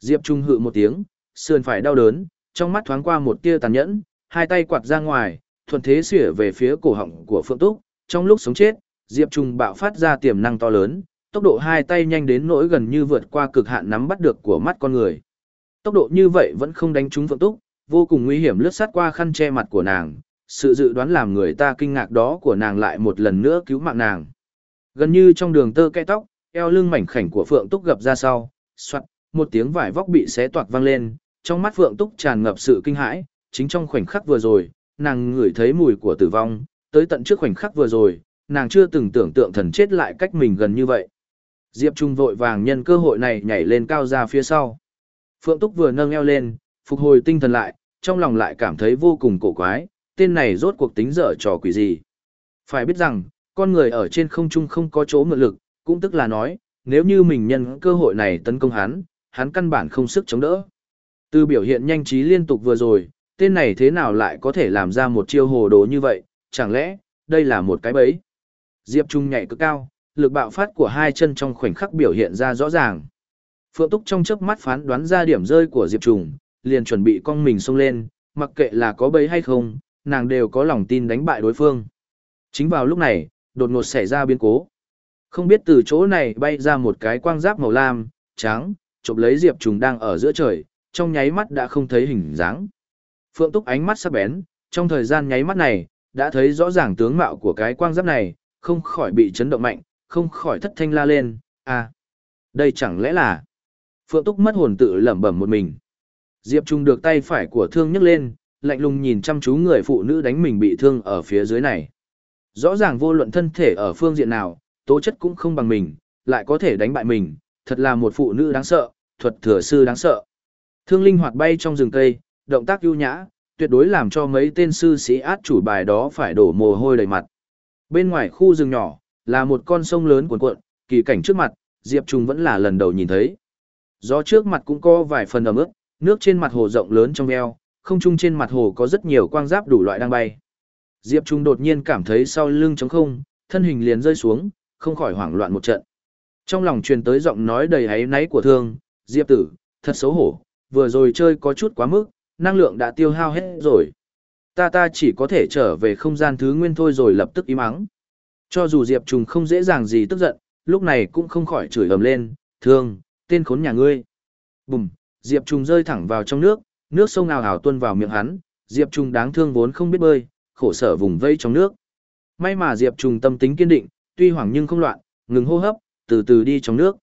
Diệp Trung hự một tiếng, sườn phải đau đớn, trong mắt thoáng qua một tia tàn nhẫn, hai tay quạt ra ngoài, thuận thế xỉa về phía cổ họng của Phượng Túc. Trong lúc sống chết, Diệp Trung bạo phát ra tiềm năng to lớn, tốc độ hai tay nhanh đến nỗi gần như vượt qua cực hạn nắm bắt được của mắt con người. Tốc độ như vậy vẫn không đánh trúng Phượng Túc, vô cùng nguy hiểm lướt sát qua khăn che mặt của nàng, sự dự đoán làm người ta kinh ngạc đó của nàng lại một lần nữa cứu mạng nàng. Gần như trong đường tơ kẽ tóc, eo lưng mảnh khảnh của Phượng Túc gập ra sau, soạn, một tiếng vải vóc bị xé toạc vang lên, trong mắt Phượng Túc tràn ngập sự kinh hãi, chính trong khoảnh khắc vừa rồi, nàng ngửi thấy mùi của tử vong, tới tận trước khoảnh khắc vừa rồi, nàng chưa từng tưởng tượng thần chết lại cách mình gần như vậy. Diệp Trung vội vàng nhân cơ hội này nhảy lên cao ra phía sau. Phượng Túc vừa nâng eo lên, phục hồi tinh thần lại, trong lòng lại cảm thấy vô cùng cổ quái, tên này rốt cuộc tính dở trò quỷ gì. Phải biết rằng, con người ở trên không trung không có chỗ mượn lực, cũng tức là nói, nếu như mình nhân cơ hội này tấn công hắn, hắn căn bản không sức chống đỡ. Từ biểu hiện nhanh trí liên tục vừa rồi, tên này thế nào lại có thể làm ra một chiêu hồ đồ như vậy, chẳng lẽ, đây là một cái bẫy. Diệp Trung nhảy cực cao, lực bạo phát của hai chân trong khoảnh khắc biểu hiện ra rõ ràng. Phượng Túc trong chớp mắt phán đoán ra điểm rơi của Diệp Trung, liền chuẩn bị cong mình xông lên, mặc kệ là có bẫy hay không, nàng đều có lòng tin đánh bại đối phương. Chính vào lúc này, đột ngột xảy ra biến cố. Không biết từ chỗ này bay ra một cái quang giáp màu lam, trắng, chụp lấy Diệp Trùng đang ở giữa trời, trong nháy mắt đã không thấy hình dáng. Phượng Túc ánh mắt sắc bén, trong thời gian nháy mắt này, đã thấy rõ ràng tướng mạo của cái quang giáp này, không khỏi bị chấn động mạnh, không khỏi thất thanh la lên, à, đây chẳng lẽ là... Phượng Túc mất hồn tự lẩm bẩm một mình. Diệp Trung được tay phải của thương nhấc lên, lạnh lùng nhìn chăm chú người phụ nữ đánh mình bị thương ở phía dưới này. Rõ ràng vô luận thân thể ở phương diện nào, tố chất cũng không bằng mình, lại có thể đánh bại mình, thật là một phụ nữ đáng sợ, thuật thừa sư đáng sợ. Thương linh hoạt bay trong rừng cây, động tác ưu nhã, tuyệt đối làm cho mấy tên sư sĩ át chủ bài đó phải đổ mồ hôi đầy mặt. Bên ngoài khu rừng nhỏ, là một con sông lớn cuộn cuộn, kỳ cảnh trước mặt, Diệp Trung vẫn là lần đầu nhìn thấy. Gió trước mặt cũng có vài phần ẩm ướt, nước trên mặt hồ rộng lớn trong eo không trung trên mặt hồ có rất nhiều quang giáp đủ loại đang bay. Diệp Trung đột nhiên cảm thấy sau lưng trống không, thân hình liền rơi xuống, không khỏi hoảng loạn một trận. Trong lòng truyền tới giọng nói đầy hấy náy của thương, Diệp tử, thật xấu hổ, vừa rồi chơi có chút quá mức, năng lượng đã tiêu hao hết rồi. Ta ta chỉ có thể trở về không gian thứ nguyên thôi rồi lập tức im ắng. Cho dù Diệp Trùng không dễ dàng gì tức giận, lúc này cũng không khỏi chửi ầm lên, thương, tên khốn nhà ngươi. Bùm, Diệp Trùng rơi thẳng vào trong nước, nước sông ào ào tuôn vào miệng hắn, Diệp Trùng đáng thương vốn không biết bơi, khổ sở vùng vây trong nước. May mà Diệp Trùng tâm tính kiên định, tuy hoảng nhưng không loạn, ngừng hô hấp, từ từ đi trong nước.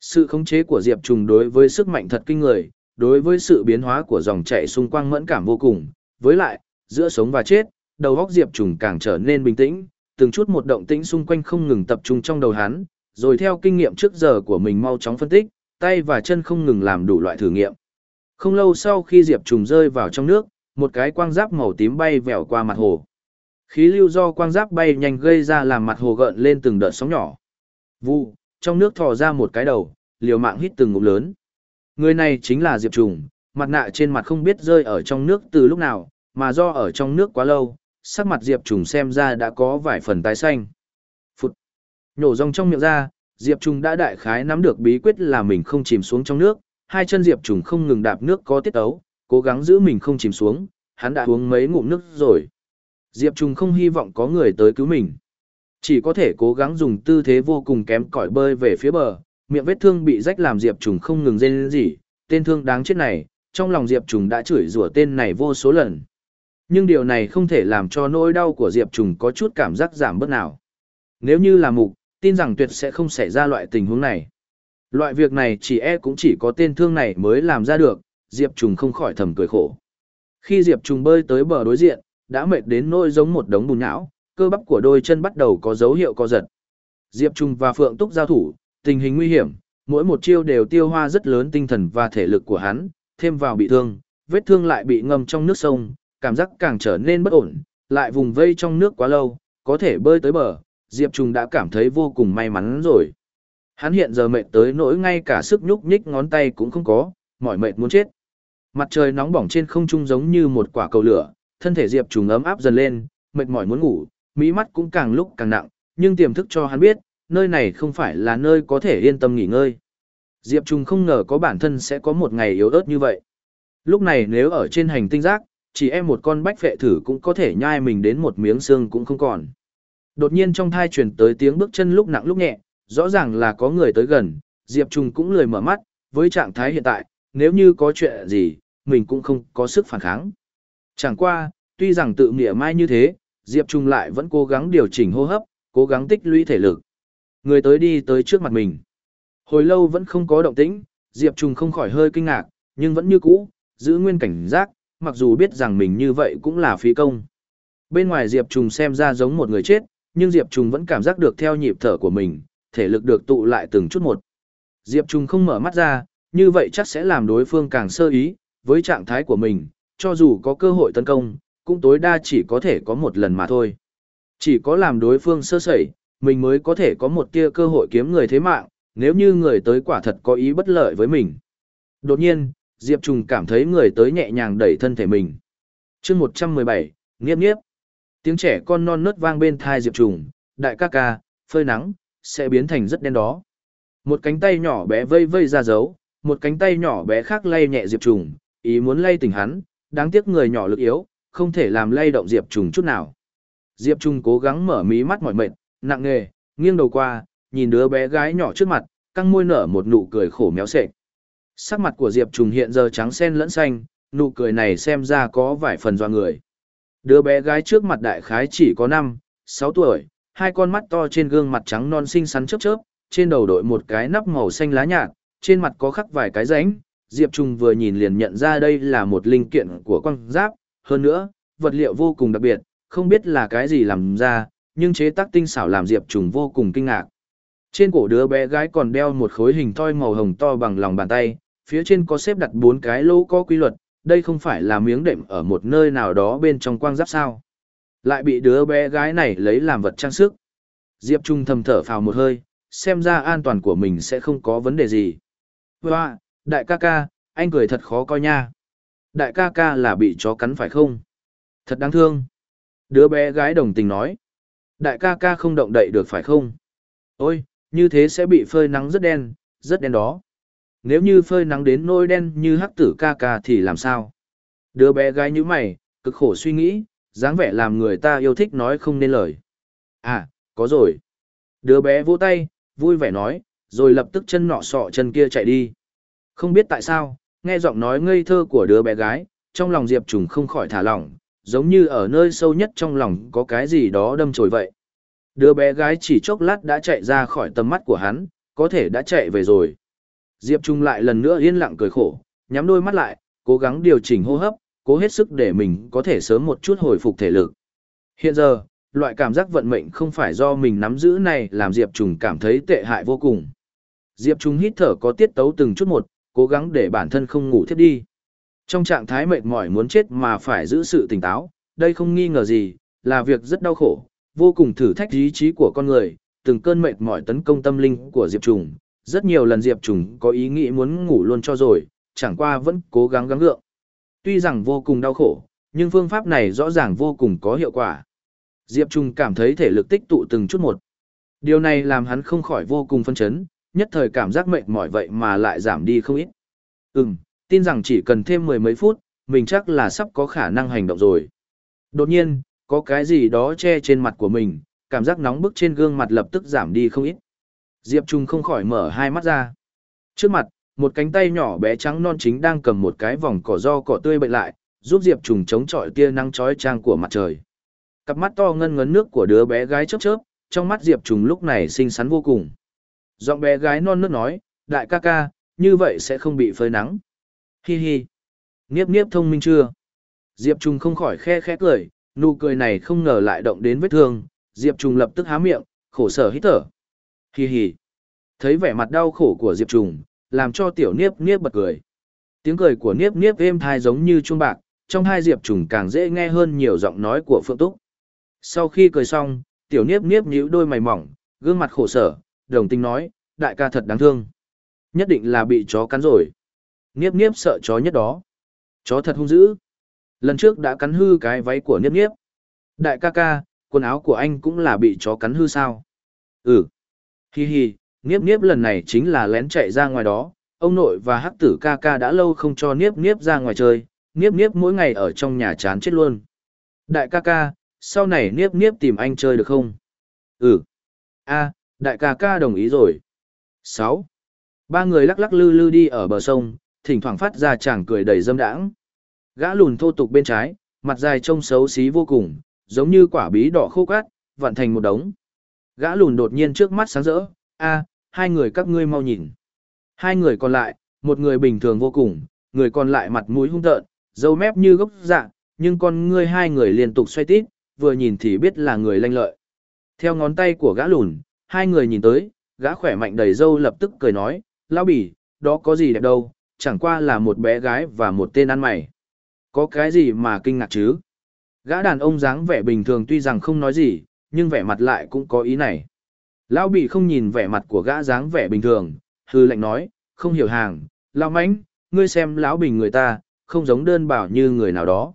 Sự khống chế của Diệp Trùng đối với sức mạnh thật kinh người, đối với sự biến hóa của dòng chảy xung quanh mẫn cảm vô cùng, với lại, giữa sống và chết, đầu óc Diệp Trùng càng trở nên bình tĩnh, từng chút một động tĩnh xung quanh không ngừng tập trung trong đầu hắn, rồi theo kinh nghiệm trước giờ của mình mau chóng phân tích, tay và chân không ngừng làm đủ loại thử nghiệm. Không lâu sau khi Diệp Trùng rơi vào trong nước, một cái quang giáp màu tím bay vèo qua mặt hồ. Khí lưu do quang giáp bay nhanh gây ra làm mặt hồ gợn lên từng đợt sóng nhỏ. Vu, trong nước thò ra một cái đầu, liều mạng hít từng ngụm lớn. Người này chính là Diệp Trùng, mặt nạ trên mặt không biết rơi ở trong nước từ lúc nào, mà do ở trong nước quá lâu, sắc mặt Diệp Trùng xem ra đã có vài phần tái xanh. Phụt. Nhổ rong trong miệng ra, Diệp Trùng đã đại khái nắm được bí quyết là mình không chìm xuống trong nước, hai chân Diệp Trùng không ngừng đạp nước có tiết ấu, cố gắng giữ mình không chìm xuống, hắn đã uống mấy ngụm nước rồi. Diệp Trùng không hy vọng có người tới cứu mình. Chỉ có thể cố gắng dùng tư thế vô cùng kém cỏi bơi về phía bờ, miệng vết thương bị rách làm Diệp Trùng không ngừng rên rỉ, tên thương đáng chết này, trong lòng Diệp Trùng đã chửi rủa tên này vô số lần. Nhưng điều này không thể làm cho nỗi đau của Diệp Trùng có chút cảm giác giảm bớt nào. Nếu như là mục, tin rằng tuyệt sẽ không xảy ra loại tình huống này. Loại việc này chỉ e cũng chỉ có tên thương này mới làm ra được, Diệp Trùng không khỏi thầm cười khổ. Khi Diệp Trùng bơi tới bờ đối diện, đã mệt đến nỗi giống một đống bùn nhão, cơ bắp của đôi chân bắt đầu có dấu hiệu co giật. Diệp Trùng và Phượng Túc giao thủ, tình hình nguy hiểm, mỗi một chiêu đều tiêu hoa rất lớn tinh thần và thể lực của hắn, thêm vào bị thương, vết thương lại bị ngâm trong nước sông, cảm giác càng trở nên bất ổn, lại vùng vây trong nước quá lâu, có thể bơi tới bờ, Diệp Trùng đã cảm thấy vô cùng may mắn rồi. Hắn hiện giờ mệt tới nỗi ngay cả sức nhúc nhích ngón tay cũng không có, mỏi mệt muốn chết. Mặt trời nóng bỏng trên không trung giống như một quả cầu lửa, thân thể Diệp Trùng ấm áp dần lên, mệt mỏi muốn ngủ, mí mắt cũng càng lúc càng nặng, nhưng tiềm thức cho hắn biết, nơi này không phải là nơi có thể yên tâm nghỉ ngơi. Diệp Trùng không ngờ có bản thân sẽ có một ngày yếu ớt như vậy. Lúc này nếu ở trên hành tinh giác, chỉ em một con bách phệ thử cũng có thể nhai mình đến một miếng xương cũng không còn. Đột nhiên trong thai truyền tới tiếng bước chân lúc nặng lúc nhẹ, rõ ràng là có người tới gần, Diệp Trung cũng lười mở mắt, với trạng thái hiện tại, nếu như có chuyện gì, mình cũng không có sức phản kháng. Chẳng qua, tuy rằng tự nghĩa mai như thế, Diệp Trung lại vẫn cố gắng điều chỉnh hô hấp, cố gắng tích lũy thể lực. Người tới đi tới trước mặt mình. Hồi lâu vẫn không có động tĩnh, Diệp Trung không khỏi hơi kinh ngạc, nhưng vẫn như cũ, giữ nguyên cảnh giác, mặc dù biết rằng mình như vậy cũng là phí công. Bên ngoài Diệp Trung xem ra giống một người chết, nhưng Diệp Trung vẫn cảm giác được theo nhịp thở của mình, thể lực được tụ lại từng chút một. Diệp Trung không mở mắt ra, như vậy chắc sẽ làm đối phương càng sơ ý, với trạng thái của mình, cho dù có cơ hội tấn công, cũng tối đa chỉ có thể có một lần mà thôi. Chỉ có làm đối phương sơ sẩy, mình mới có thể có một tia cơ hội kiếm người thế mạng, nếu như người tới quả thật có ý bất lợi với mình. Đột nhiên, Diệp Trùng cảm thấy người tới nhẹ nhàng đẩy thân thể mình. chương 117, nghiếp nghiếp. Tiếng trẻ con non nớt vang bên thai Diệp Trùng, đại ca ca, phơi nắng, sẽ biến thành rất đen đó. Một cánh tay nhỏ bé vây vây ra dấu, một cánh tay nhỏ bé khác lay nhẹ Diệp Trùng, ý muốn lay tỉnh hắn, đáng tiếc người nhỏ lực yếu, không thể làm lay động Diệp Trùng chút nào. Diệp Trùng cố gắng mở mí mắt mỏi mệt, nặng nề, nghiêng đầu qua, nhìn đứa bé gái nhỏ trước mặt, căng môi nở một nụ cười khổ méo sệ. Sắc mặt của Diệp Trùng hiện giờ trắng xen lẫn xanh, nụ cười này xem ra có vài phần doa người. Đứa bé gái trước mặt đại khái chỉ có 5, 6 tuổi, hai con mắt to trên gương mặt trắng non xinh xắn chớp chớp, trên đầu đội một cái nắp màu xanh lá nhạt, trên mặt có khắc vài cái rãnh. Diệp Trung vừa nhìn liền nhận ra đây là một linh kiện của quang giáp, hơn nữa, vật liệu vô cùng đặc biệt, không biết là cái gì làm ra, nhưng chế tác tinh xảo làm Diệp Trung vô cùng kinh ngạc. Trên cổ đứa bé gái còn đeo một khối hình thoi màu hồng to bằng lòng bàn tay, phía trên có xếp đặt bốn cái lỗ có quy luật, đây không phải là miếng đệm ở một nơi nào đó bên trong quang giáp sao. Lại bị đứa bé gái này lấy làm vật trang sức. Diệp Trung thầm thở phào một hơi, xem ra an toàn của mình sẽ không có vấn đề gì. Hoa, đại ca ca, anh cười thật khó coi nha. Đại ca ca là bị chó cắn phải không? Thật đáng thương. Đứa bé gái đồng tình nói. Đại ca ca không động đậy được phải không? Ôi, như thế sẽ bị phơi nắng rất đen, rất đen đó. Nếu như phơi nắng đến nôi đen như hắc tử ca ca thì làm sao? Đứa bé gái như mày, cực khổ suy nghĩ, dáng vẻ làm người ta yêu thích nói không nên lời. À, có rồi. Đứa bé vỗ tay, vui vẻ nói, rồi lập tức chân nọ sọ chân kia chạy đi. Không biết tại sao, nghe giọng nói ngây thơ của đứa bé gái, trong lòng Diệp Trùng không khỏi thả lỏng, giống như ở nơi sâu nhất trong lòng có cái gì đó đâm chồi vậy. Đứa bé gái chỉ chốc lát đã chạy ra khỏi tầm mắt của hắn, có thể đã chạy về rồi. Diệp Trung lại lần nữa yên lặng cười khổ, nhắm đôi mắt lại, cố gắng điều chỉnh hô hấp, cố hết sức để mình có thể sớm một chút hồi phục thể lực. Hiện giờ, loại cảm giác vận mệnh không phải do mình nắm giữ này làm Diệp Trung cảm thấy tệ hại vô cùng. Diệp Trung hít thở có tiết tấu từng chút một, cố gắng để bản thân không ngủ thiếp đi. Trong trạng thái mệt mỏi muốn chết mà phải giữ sự tỉnh táo, đây không nghi ngờ gì, là việc rất đau khổ, vô cùng thử thách ý chí của con người, từng cơn mệt mỏi tấn công tâm linh của Diệp Trùng, rất nhiều lần Diệp Trùng có ý nghĩ muốn ngủ luôn cho rồi, chẳng qua vẫn cố gắng gắng gượng. Tuy rằng vô cùng đau khổ, nhưng phương pháp này rõ ràng vô cùng có hiệu quả. Diệp Trung cảm thấy thể lực tích tụ từng chút một. Điều này làm hắn không khỏi vô cùng phân chấn, nhất thời cảm giác mệt mỏi vậy mà lại giảm đi không ít. Ừm, tin rằng chỉ cần thêm mười mấy phút, mình chắc là sắp có khả năng hành động rồi. Đột nhiên, có cái gì đó che trên mặt của mình, cảm giác nóng bức trên gương mặt lập tức giảm đi không ít. Diệp Trung không khỏi mở hai mắt ra. Trước mặt, một cánh tay nhỏ bé trắng non chính đang cầm một cái vòng cỏ do cỏ tươi bệnh lại, giúp Diệp Trùng chống chọi tia nắng chói chang của mặt trời. Cặp mắt to ngân ngấn nước của đứa bé gái chớp chớp, trong mắt Diệp Trùng lúc này xinh xắn vô cùng. Giọng bé gái non nước nói, đại ca ca, như vậy sẽ không bị phơi nắng. Hi hi. Niếp niếp thông minh chưa? Diệp Trùng không khỏi khe khẽ cười, nụ cười này không ngờ lại động đến vết thương. Diệp Trùng lập tức há miệng, khổ sở hít thở. Hi hi. Thấy vẻ mặt đau khổ của Diệp Trùng, làm cho tiểu niếp niếp bật cười. Tiếng cười của niếp niếp êm thai giống như chuông bạc, trong hai Diệp Trùng càng dễ nghe hơn nhiều giọng nói của Phượng Túc. Sau khi cười xong, tiểu niếp niếp nhíu đôi mày mỏng, gương mặt khổ sở, đồng tình nói, đại ca thật đáng thương. Nhất định là bị chó cắn rồi. Niếp niếp sợ chó nhất đó. Chó thật hung dữ. Lần trước đã cắn hư cái váy của niếp niếp. Đại ca ca, quần áo của anh cũng là bị chó cắn hư sao? Ừ. Hi hi, niếp niếp lần này chính là lén chạy ra ngoài đó. Ông nội và hắc tử ca ca đã lâu không cho niếp niếp ra ngoài chơi. Niếp niếp mỗi ngày ở trong nhà chán chết luôn. Đại ca ca, sau này niếp niếp tìm anh chơi được không? Ừ. a đại ca ca đồng ý rồi. 6. Ba người lắc lắc lư lư đi ở bờ sông, thỉnh thoảng phát ra chàng cười đầy dâm đãng. Gã lùn thô tục bên trái, mặt dài trông xấu xí vô cùng, giống như quả bí đỏ khô cát, vặn thành một đống. Gã lùn đột nhiên trước mắt sáng rỡ, a, hai người các ngươi mau nhìn. Hai người còn lại, một người bình thường vô cùng, người còn lại mặt mũi hung tợn, dâu mép như gốc dạ, nhưng con ngươi hai người liên tục xoay tít, vừa nhìn thì biết là người lanh lợi. Theo ngón tay của gã lùn, hai người nhìn tới, gã khỏe mạnh đầy dâu lập tức cười nói, lão bỉ, đó có gì đẹp đâu, chẳng qua là một bé gái và một tên ăn mày. Có cái gì mà kinh ngạc chứ? Gã đàn ông dáng vẻ bình thường tuy rằng không nói gì, nhưng vẻ mặt lại cũng có ý này. Lão bỉ không nhìn vẻ mặt của gã dáng vẻ bình thường, hư lệnh nói, không hiểu hàng, lão mãnh, ngươi xem lão bình người ta, không giống đơn bảo như người nào đó.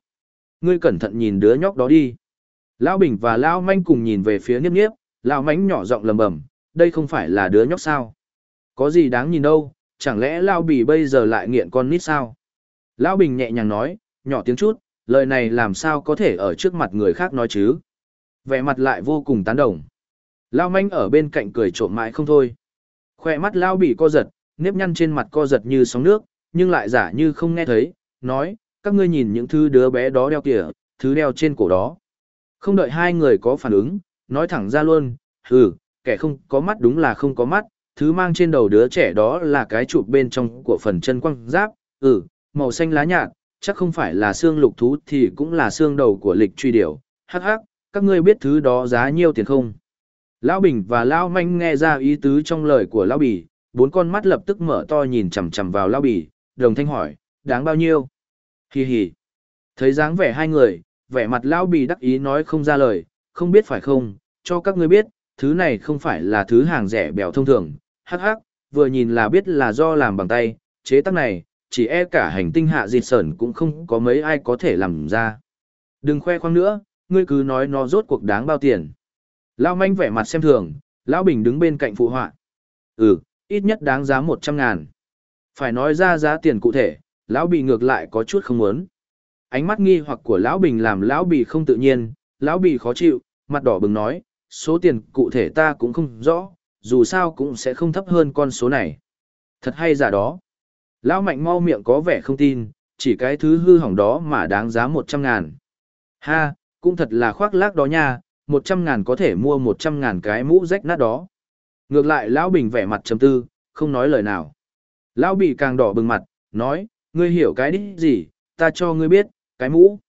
Ngươi cẩn thận nhìn đứa nhóc đó đi. Lão Bình và Lão Manh cùng nhìn về phía nghiếp nghiếp, Lão Mánh nhỏ giọng lầm bầm, đây không phải là đứa nhóc sao. Có gì đáng nhìn đâu, chẳng lẽ Lão Bỉ bây giờ lại nghiện con nít sao? Lão Bình nhẹ nhàng nói, nhỏ tiếng chút, lời này làm sao có thể ở trước mặt người khác nói chứ? Vẻ mặt lại vô cùng tán đồng. Lão Manh ở bên cạnh cười trộm mãi không thôi. Khoe mắt Lão bị co giật, nếp nhăn trên mặt co giật như sóng nước, nhưng lại giả như không nghe thấy, nói, các ngươi nhìn những thứ đứa bé đó đeo kìa, thứ đeo trên cổ đó. Không đợi hai người có phản ứng, nói thẳng ra luôn, ừ, kẻ không có mắt đúng là không có mắt, thứ mang trên đầu đứa trẻ đó là cái chụp bên trong của phần chân quăng giáp, ừ, màu xanh lá nhạt, chắc không phải là xương lục thú thì cũng là xương đầu của lịch truy điểu, hắc hắc, các ngươi biết thứ đó giá nhiêu tiền không? Lão Bình và Lão Manh nghe ra ý tứ trong lời của Lão Bì, bốn con mắt lập tức mở to nhìn chằm chằm vào Lão Bì, đồng thanh hỏi, đáng bao nhiêu? Hi hi. Thấy dáng vẻ hai người, vẻ mặt lão bì đắc ý nói không ra lời, không biết phải không, cho các ngươi biết, thứ này không phải là thứ hàng rẻ bèo thông thường, hắc hắc, vừa nhìn là biết là do làm bằng tay, chế tác này, chỉ e cả hành tinh hạ dịt sởn cũng không có mấy ai có thể làm ra. Đừng khoe khoang nữa, ngươi cứ nói nó rốt cuộc đáng bao tiền. Lão manh vẻ mặt xem thường, lão bình đứng bên cạnh phụ họa. Ừ, ít nhất đáng giá một trăm ngàn. Phải nói ra giá tiền cụ thể, lão bị ngược lại có chút không muốn ánh mắt nghi hoặc của lão bình làm lão bì không tự nhiên lão bì khó chịu mặt đỏ bừng nói số tiền cụ thể ta cũng không rõ dù sao cũng sẽ không thấp hơn con số này thật hay giả đó lão mạnh mau miệng có vẻ không tin chỉ cái thứ hư hỏng đó mà đáng giá một trăm ngàn ha cũng thật là khoác lác đó nha một trăm ngàn có thể mua một trăm ngàn cái mũ rách nát đó ngược lại lão bình vẻ mặt trầm tư không nói lời nào lão bị càng đỏ bừng mặt nói ngươi hiểu cái đích gì ta cho ngươi biết cái mũ.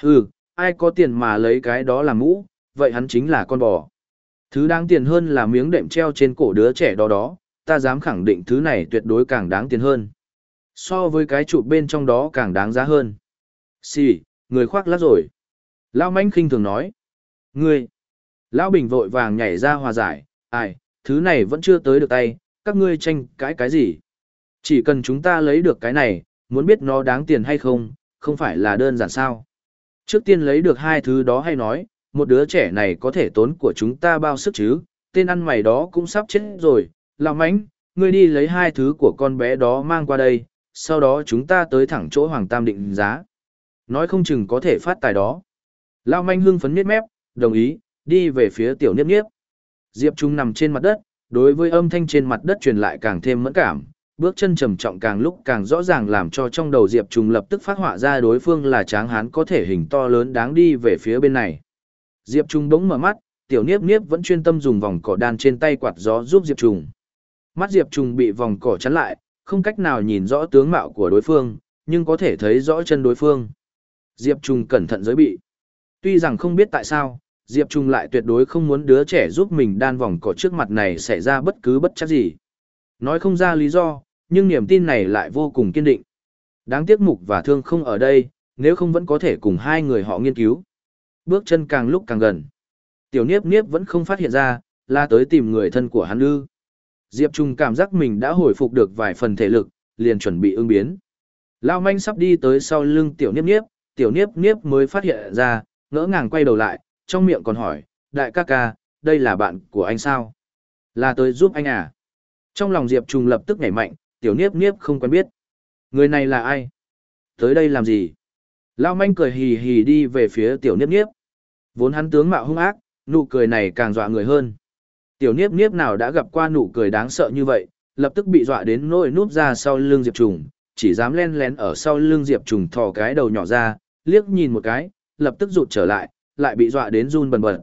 Hừ, ai có tiền mà lấy cái đó làm mũ, vậy hắn chính là con bò. Thứ đáng tiền hơn là miếng đệm treo trên cổ đứa trẻ đó đó, ta dám khẳng định thứ này tuyệt đối càng đáng tiền hơn. So với cái chụp bên trong đó càng đáng giá hơn. Xì, người khoác lác rồi. Lão manh khinh thường nói. Ngươi. Lão Bình vội vàng nhảy ra hòa giải, ai, thứ này vẫn chưa tới được tay, các ngươi tranh cái cái gì. Chỉ cần chúng ta lấy được cái này, muốn biết nó đáng tiền hay không, không phải là đơn giản sao. Trước tiên lấy được hai thứ đó hay nói, một đứa trẻ này có thể tốn của chúng ta bao sức chứ, tên ăn mày đó cũng sắp chết rồi, làm ánh, ngươi đi lấy hai thứ của con bé đó mang qua đây, sau đó chúng ta tới thẳng chỗ Hoàng Tam định giá. Nói không chừng có thể phát tài đó. Lao manh hưng phấn miết mép, đồng ý, đi về phía tiểu niếp niếp. Diệp Trung nằm trên mặt đất, đối với âm thanh trên mặt đất truyền lại càng thêm mẫn cảm, bước chân trầm trọng càng lúc càng rõ ràng làm cho trong đầu Diệp Trung lập tức phát họa ra đối phương là tráng hán có thể hình to lớn đáng đi về phía bên này. Diệp Trung đống mở mắt, tiểu niếp niếp vẫn chuyên tâm dùng vòng cỏ đan trên tay quạt gió giúp Diệp Trung. Mắt Diệp Trung bị vòng cỏ chắn lại, không cách nào nhìn rõ tướng mạo của đối phương, nhưng có thể thấy rõ chân đối phương. Diệp Trung cẩn thận giới bị. Tuy rằng không biết tại sao, Diệp Trung lại tuyệt đối không muốn đứa trẻ giúp mình đan vòng cỏ trước mặt này xảy ra bất cứ bất chắc gì. Nói không ra lý do, nhưng niềm tin này lại vô cùng kiên định. Đáng tiếc mục và thương không ở đây, nếu không vẫn có thể cùng hai người họ nghiên cứu. Bước chân càng lúc càng gần. Tiểu Niếp Niếp vẫn không phát hiện ra, la tới tìm người thân của hắn ư. Diệp Trung cảm giác mình đã hồi phục được vài phần thể lực, liền chuẩn bị ứng biến. Lao manh sắp đi tới sau lưng Tiểu Niếp Niếp, Tiểu Niếp Niếp mới phát hiện ra, ngỡ ngàng quay đầu lại, trong miệng còn hỏi, đại ca ca, đây là bạn của anh sao? Là tới giúp anh à? Trong lòng Diệp trùng lập tức nhảy mạnh, Tiểu Niếp Niếp không quen biết. Người này là ai? Tới đây làm gì? Lao manh cười hì hì đi về phía Tiểu Niếp Niếp. Vốn hắn tướng mạo hung ác, nụ cười này càng dọa người hơn. Tiểu niếp niếp nào đã gặp qua nụ cười đáng sợ như vậy, lập tức bị dọa đến nỗi núp ra sau lưng Diệp Trùng, chỉ dám len lén ở sau lưng Diệp Trùng thò cái đầu nhỏ ra, liếc nhìn một cái, lập tức rụt trở lại, lại bị dọa đến run bần bật.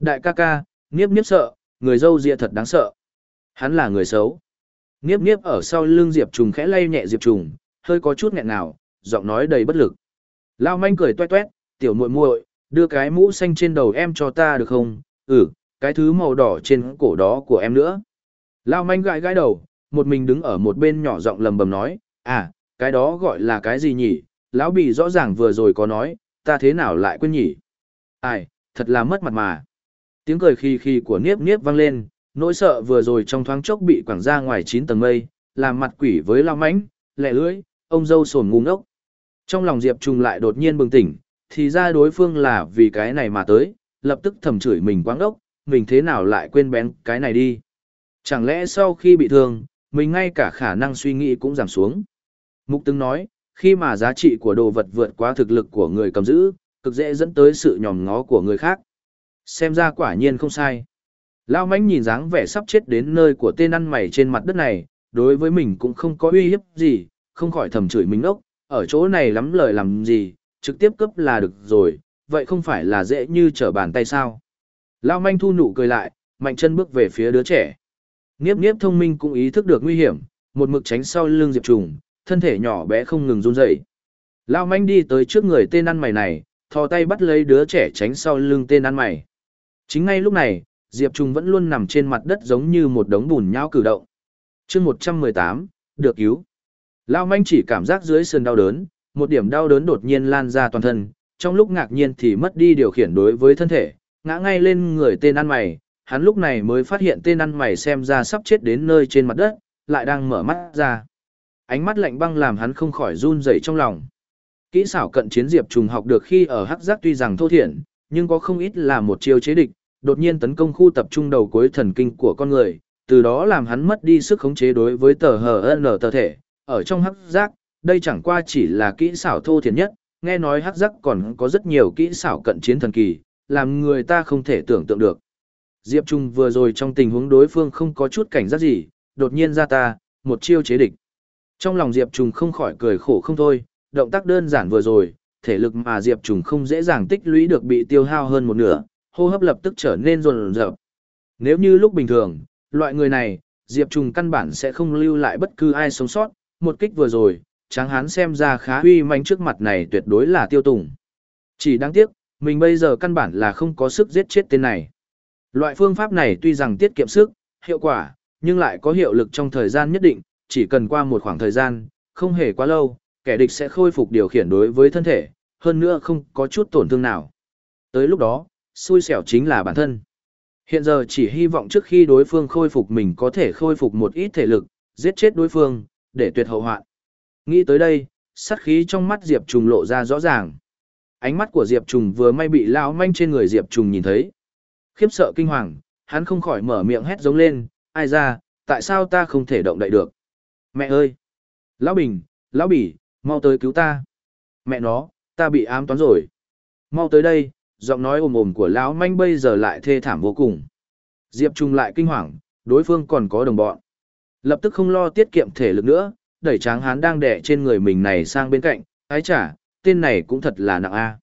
Đại ca ca, niếp niếp sợ, người dâu dịa thật đáng sợ. Hắn là người xấu. Niếp niếp ở sau lưng Diệp Trùng khẽ lay nhẹ Diệp Trùng, hơi có chút nghẹn nào, giọng nói đầy bất lực. Lao manh cười toe toét, tiểu muội muội, đưa cái mũ xanh trên đầu em cho ta được không? Ừ, cái thứ màu đỏ trên cổ đó của em nữa. Lao manh gãi gãi đầu, một mình đứng ở một bên nhỏ giọng lầm bầm nói, à, cái đó gọi là cái gì nhỉ? Lão bì rõ ràng vừa rồi có nói, ta thế nào lại quên nhỉ? Ai, thật là mất mặt mà. Tiếng cười khi khi của niếp niếp vang lên, nỗi sợ vừa rồi trong thoáng chốc bị quảng ra ngoài chín tầng mây, làm mặt quỷ với lao mánh, lẹ lưỡi, ông dâu sồn ngu ngốc. Trong lòng Diệp Trung lại đột nhiên bừng tỉnh, thì ra đối phương là vì cái này mà tới, lập tức thầm chửi mình quáng ốc, mình thế nào lại quên bén cái này đi. Chẳng lẽ sau khi bị thương, mình ngay cả khả năng suy nghĩ cũng giảm xuống. Mục Tưng nói, khi mà giá trị của đồ vật vượt qua thực lực của người cầm giữ, cực dễ dẫn tới sự nhòm ngó của người khác. Xem ra quả nhiên không sai. Lao mánh nhìn dáng vẻ sắp chết đến nơi của tên ăn mày trên mặt đất này, đối với mình cũng không có uy hiếp gì, không khỏi thầm chửi mình ốc, ở chỗ này lắm lời làm gì, trực tiếp cấp là được rồi, vậy không phải là dễ như trở bàn tay sao. Lao manh thu nụ cười lại, mạnh chân bước về phía đứa trẻ. Niếp niếp thông minh cũng ý thức được nguy hiểm, một mực tránh sau lưng Diệp Trùng, thân thể nhỏ bé không ngừng run rẩy. Lao manh đi tới trước người tên ăn mày này, thò tay bắt lấy đứa trẻ tránh sau lưng tên ăn mày. Chính ngay lúc này, Diệp Trung vẫn luôn nằm trên mặt đất giống như một đống bùn nhão cử động. chương 118, được cứu. Lao manh chỉ cảm giác dưới sườn đau đớn, một điểm đau đớn đột nhiên lan ra toàn thân, trong lúc ngạc nhiên thì mất đi điều khiển đối với thân thể, ngã ngay lên người tên ăn mày, hắn lúc này mới phát hiện tên ăn mày xem ra sắp chết đến nơi trên mặt đất, lại đang mở mắt ra. Ánh mắt lạnh băng làm hắn không khỏi run rẩy trong lòng. Kỹ xảo cận chiến diệp trùng học được khi ở hắc giác tuy rằng thô thiển, nhưng có không ít là một chiêu chế địch, đột nhiên tấn công khu tập trung đầu cuối thần kinh của con người, từ đó làm hắn mất đi sức khống chế đối với tờ hờ n tờ thể. Ở trong hắc giác, đây chẳng qua chỉ là kỹ xảo thô thiển nhất, nghe nói hắc giác còn có rất nhiều kỹ xảo cận chiến thần kỳ, làm người ta không thể tưởng tượng được. Diệp Trung vừa rồi trong tình huống đối phương không có chút cảnh giác gì, đột nhiên ra ta, một chiêu chế địch. Trong lòng Diệp Trung không khỏi cười khổ không thôi, động tác đơn giản vừa rồi, thể lực mà Diệp Trùng không dễ dàng tích lũy được bị tiêu hao hơn một nửa, hô hấp lập tức trở nên rồn rợp. Nếu như lúc bình thường, loại người này, Diệp Trùng căn bản sẽ không lưu lại bất cứ ai sống sót, một kích vừa rồi, tráng hán xem ra khá uy manh trước mặt này tuyệt đối là tiêu tùng. Chỉ đáng tiếc, mình bây giờ căn bản là không có sức giết chết tên này. Loại phương pháp này tuy rằng tiết kiệm sức, hiệu quả, nhưng lại có hiệu lực trong thời gian nhất định, chỉ cần qua một khoảng thời gian, không hề quá lâu, kẻ địch sẽ khôi phục điều khiển đối với thân thể, hơn nữa không có chút tổn thương nào. Tới lúc đó, xui xẻo chính là bản thân. Hiện giờ chỉ hy vọng trước khi đối phương khôi phục mình có thể khôi phục một ít thể lực, giết chết đối phương, để tuyệt hậu hoạn. Nghĩ tới đây, sát khí trong mắt Diệp Trùng lộ ra rõ ràng. Ánh mắt của Diệp Trùng vừa may bị lão manh trên người Diệp Trùng nhìn thấy. Khiếp sợ kinh hoàng, hắn không khỏi mở miệng hét giống lên, ai ra, tại sao ta không thể động đậy được? Mẹ ơi! Lão Bình, Lão Bỉ, mau tới cứu ta! Mẹ nó, ta bị ám toán rồi! Mau tới đây, giọng nói ồm ồm của lão manh bây giờ lại thê thảm vô cùng. Diệp Trung lại kinh hoàng, đối phương còn có đồng bọn. Lập tức không lo tiết kiệm thể lực nữa, đẩy tráng hán đang đè trên người mình này sang bên cạnh, ái chả, tên này cũng thật là nặng a.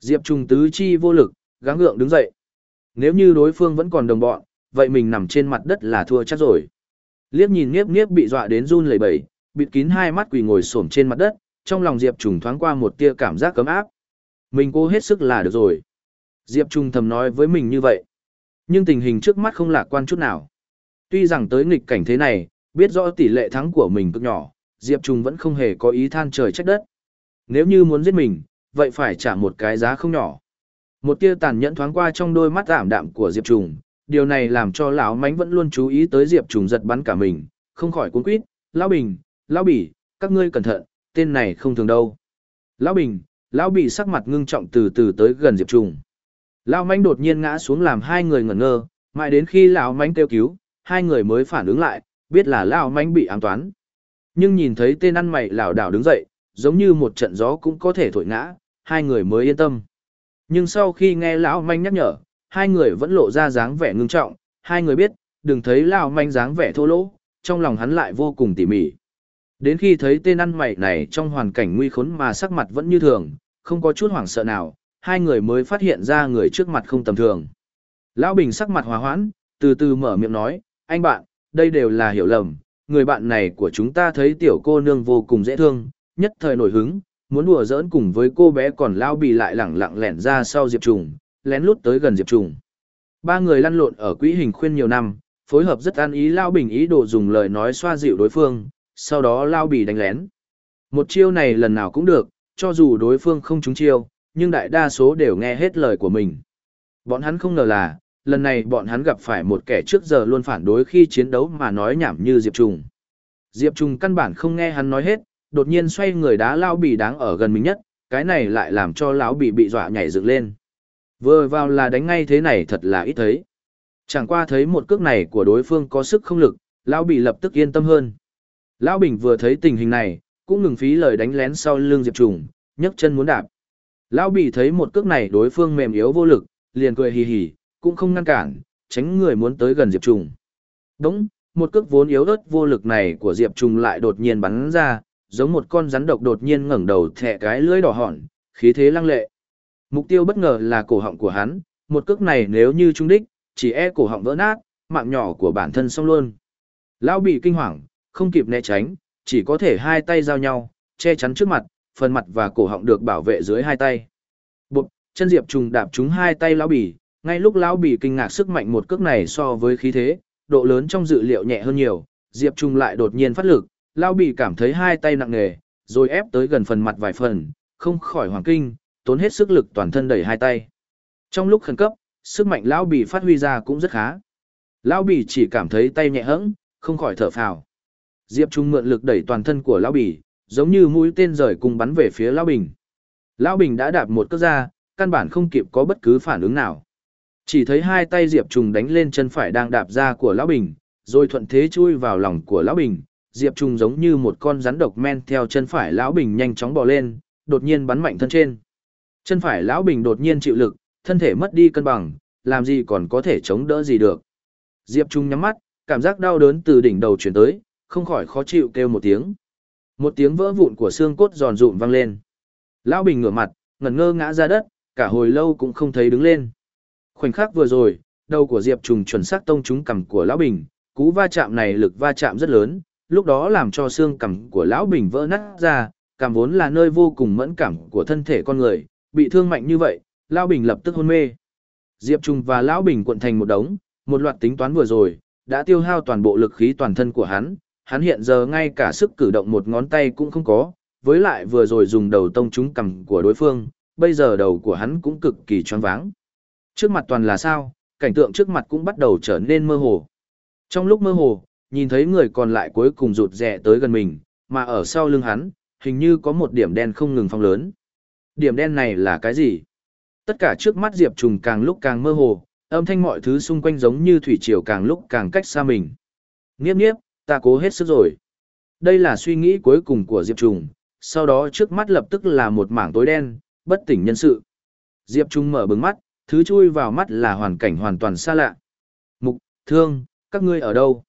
Diệp Trung tứ chi vô lực, gắng gượng đứng dậy. Nếu như đối phương vẫn còn đồng bọn, vậy mình nằm trên mặt đất là thua chắc rồi. Liếc nhìn Niếp Niếp bị dọa đến run lẩy bẩy, bịt kín hai mắt quỳ ngồi xổm trên mặt đất, trong lòng Diệp Trùng thoáng qua một tia cảm giác cấm áp. Mình cố hết sức là được rồi. Diệp Trung thầm nói với mình như vậy. Nhưng tình hình trước mắt không lạc quan chút nào. Tuy rằng tới nghịch cảnh thế này, biết rõ tỷ lệ thắng của mình cực nhỏ, Diệp Trung vẫn không hề có ý than trời trách đất. Nếu như muốn giết mình, vậy phải trả một cái giá không nhỏ. Một tia tàn nhẫn thoáng qua trong đôi mắt ảm đạm của Diệp Trung, điều này làm cho lão mánh vẫn luôn chú ý tới Diệp Trung giật bắn cả mình, không khỏi cuốn quýt, "Lão Bình, lão Bỉ, các ngươi cẩn thận, tên này không thường đâu." Lão Bình, lão Bỉ sắc mặt ngưng trọng từ từ tới gần Diệp Trung. Lão mánh đột nhiên ngã xuống làm hai người ngẩn ngơ, mãi đến khi lão mánh kêu cứu, hai người mới phản ứng lại, biết là lão mánh bị ám toán. Nhưng nhìn thấy tên ăn mày lảo đảo đứng dậy, giống như một trận gió cũng có thể thổi ngã, hai người mới yên tâm. Nhưng sau khi nghe lão manh nhắc nhở, hai người vẫn lộ ra dáng vẻ ngưng trọng, hai người biết, đừng thấy lão manh dáng vẻ thô lỗ, trong lòng hắn lại vô cùng tỉ mỉ. Đến khi thấy tên ăn mày này trong hoàn cảnh nguy khốn mà sắc mặt vẫn như thường, không có chút hoảng sợ nào, hai người mới phát hiện ra người trước mặt không tầm thường. Lão Bình sắc mặt hòa hoãn, từ từ mở miệng nói, anh bạn, đây đều là hiểu lầm, người bạn này của chúng ta thấy tiểu cô nương vô cùng dễ thương, nhất thời nổi hứng, muốn đùa giỡn cùng với cô bé còn Lão Bì lại lẳng lặng lẻn ra sau Diệp Trùng, lén lút tới gần Diệp Trùng. Ba người lăn lộn ở quỹ hình khuyên nhiều năm, phối hợp rất an ý Lão Bình ý đồ dùng lời nói xoa dịu đối phương, sau đó lao Bì đánh lén. Một chiêu này lần nào cũng được, cho dù đối phương không trúng chiêu, nhưng đại đa số đều nghe hết lời của mình. Bọn hắn không ngờ là, lần này bọn hắn gặp phải một kẻ trước giờ luôn phản đối khi chiến đấu mà nói nhảm như Diệp Trùng. Diệp Trùng căn bản không nghe hắn nói hết, đột nhiên xoay người đá lao bì đáng ở gần mình nhất, cái này lại làm cho lão bì bị dọa nhảy dựng lên. Vừa vào là đánh ngay thế này thật là ít thấy. Chẳng qua thấy một cước này của đối phương có sức không lực, lão bì lập tức yên tâm hơn. Lão Bình vừa thấy tình hình này, cũng ngừng phí lời đánh lén sau lưng Diệp Trùng, nhấc chân muốn đạp. Lão Bỉ thấy một cước này đối phương mềm yếu vô lực, liền cười hì hì, cũng không ngăn cản, tránh người muốn tới gần Diệp Trùng. Đúng, một cước vốn yếu ớt vô lực này của Diệp Trùng lại đột nhiên bắn ra, giống một con rắn độc đột nhiên ngẩng đầu thẻ cái lưỡi đỏ hòn, khí thế lăng lệ. Mục tiêu bất ngờ là cổ họng của hắn, một cước này nếu như trung đích, chỉ e cổ họng vỡ nát, mạng nhỏ của bản thân xong luôn. Lão bị kinh hoàng, không kịp né tránh, chỉ có thể hai tay giao nhau, che chắn trước mặt, phần mặt và cổ họng được bảo vệ dưới hai tay. Bụt, chân Diệp Trùng đạp trúng hai tay lão bỉ, ngay lúc lão bỉ kinh ngạc sức mạnh một cước này so với khí thế, độ lớn trong dự liệu nhẹ hơn nhiều, Diệp Trùng lại đột nhiên phát lực, lão bỉ cảm thấy hai tay nặng nề, rồi ép tới gần phần mặt vài phần, không khỏi hoàng kinh, tốn hết sức lực toàn thân đẩy hai tay. Trong lúc khẩn cấp, sức mạnh lão bỉ phát huy ra cũng rất khá. Lão bỉ chỉ cảm thấy tay nhẹ hẫng, không khỏi thở phào. Diệp Trung mượn lực đẩy toàn thân của lão bỉ, giống như mũi tên rời cùng bắn về phía Lão Bình. Lão Bình đã đạp một cước ra, căn bản không kịp có bất cứ phản ứng nào. Chỉ thấy hai tay Diệp Trung đánh lên chân phải đang đạp ra của Lão Bình, rồi thuận thế chui vào lòng của Lão Bình. Diệp Trung giống như một con rắn độc men theo chân phải Lão Bình nhanh chóng bò lên, đột nhiên bắn mạnh thân trên. Chân phải Lão Bình đột nhiên chịu lực, thân thể mất đi cân bằng, làm gì còn có thể chống đỡ gì được. Diệp Trung nhắm mắt, cảm giác đau đớn từ đỉnh đầu chuyển tới, không khỏi khó chịu kêu một tiếng. Một tiếng vỡ vụn của xương cốt giòn rụm vang lên. Lão Bình ngửa mặt, ngẩn ngơ ngã ra đất, cả hồi lâu cũng không thấy đứng lên. Khoảnh khắc vừa rồi, đầu của Diệp Trùng chuẩn xác tông trúng cằm của Lão Bình, cú va chạm này lực va chạm rất lớn, lúc đó làm cho xương cằm của Lão Bình vỡ nát ra, cằm vốn là nơi vô cùng mẫn cảm của thân thể con người, bị thương mạnh như vậy, Lão Bình lập tức hôn mê. Diệp Trùng và Lão Bình cuộn thành một đống, một loạt tính toán vừa rồi, đã tiêu hao toàn bộ lực khí toàn thân của hắn, hắn hiện giờ ngay cả sức cử động một ngón tay cũng không có, với lại vừa rồi dùng đầu tông trúng cằm của đối phương, bây giờ đầu của hắn cũng cực kỳ choáng váng. Trước mặt toàn là sao, cảnh tượng trước mặt cũng bắt đầu trở nên mơ hồ. Trong lúc mơ hồ, nhìn thấy người còn lại cuối cùng rụt rè tới gần mình, mà ở sau lưng hắn, hình như có một điểm đen không ngừng phong lớn. Điểm đen này là cái gì? Tất cả trước mắt Diệp Trùng càng lúc càng mơ hồ, âm thanh mọi thứ xung quanh giống như thủy triều càng lúc càng cách xa mình. Niếp niếp, ta cố hết sức rồi. Đây là suy nghĩ cuối cùng của Diệp Trùng, sau đó trước mắt lập tức là một mảng tối đen, bất tỉnh nhân sự. Diệp Trùng mở bừng mắt, thứ chui vào mắt là hoàn cảnh hoàn toàn xa lạ. Mục, thương, các ngươi ở đâu?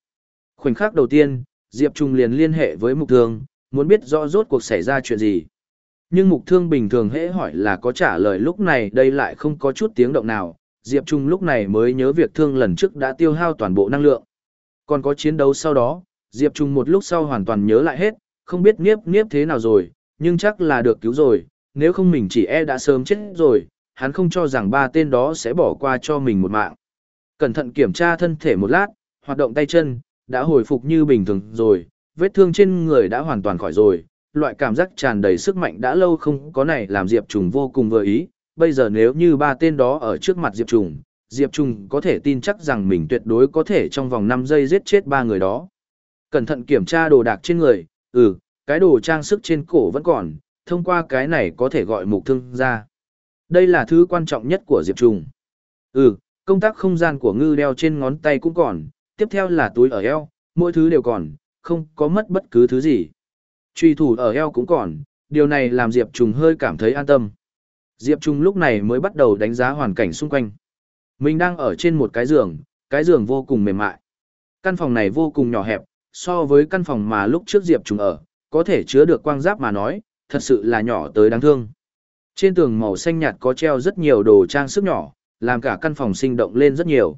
Khoảnh khắc đầu tiên, Diệp Trùng liền liên hệ với mục thương, muốn biết rõ rốt cuộc xảy ra chuyện gì. Nhưng mục thương bình thường hễ hỏi là có trả lời lúc này đây lại không có chút tiếng động nào, Diệp Trung lúc này mới nhớ việc thương lần trước đã tiêu hao toàn bộ năng lượng. Còn có chiến đấu sau đó, Diệp Trung một lúc sau hoàn toàn nhớ lại hết, không biết Niếp Niếp thế nào rồi, nhưng chắc là được cứu rồi, nếu không mình chỉ e đã sớm chết rồi, hắn không cho rằng ba tên đó sẽ bỏ qua cho mình một mạng. Cẩn thận kiểm tra thân thể một lát, hoạt động tay chân, đã hồi phục như bình thường rồi, vết thương trên người đã hoàn toàn khỏi rồi, loại cảm giác tràn đầy sức mạnh đã lâu không có này làm Diệp Trùng vô cùng vừa ý, bây giờ nếu như ba tên đó ở trước mặt Diệp Trùng, Diệp Trùng có thể tin chắc rằng mình tuyệt đối có thể trong vòng 5 giây giết chết ba người đó. Cẩn thận kiểm tra đồ đạc trên người, ừ, cái đồ trang sức trên cổ vẫn còn, thông qua cái này có thể gọi mục thương ra. Đây là thứ quan trọng nhất của Diệp Trùng. Ừ, công tác không gian của ngư đeo trên ngón tay cũng còn, tiếp theo là túi ở eo, mỗi thứ đều còn, không có mất bất cứ thứ gì. Truy thủ ở eo cũng còn, điều này làm Diệp Trùng hơi cảm thấy an tâm. Diệp Trùng lúc này mới bắt đầu đánh giá hoàn cảnh xung quanh. Mình đang ở trên một cái giường, cái giường vô cùng mềm mại. Căn phòng này vô cùng nhỏ hẹp, so với căn phòng mà lúc trước Diệp Trùng ở, có thể chứa được quang giáp mà nói, thật sự là nhỏ tới đáng thương. Trên tường màu xanh nhạt có treo rất nhiều đồ trang sức nhỏ, làm cả căn phòng sinh động lên rất nhiều.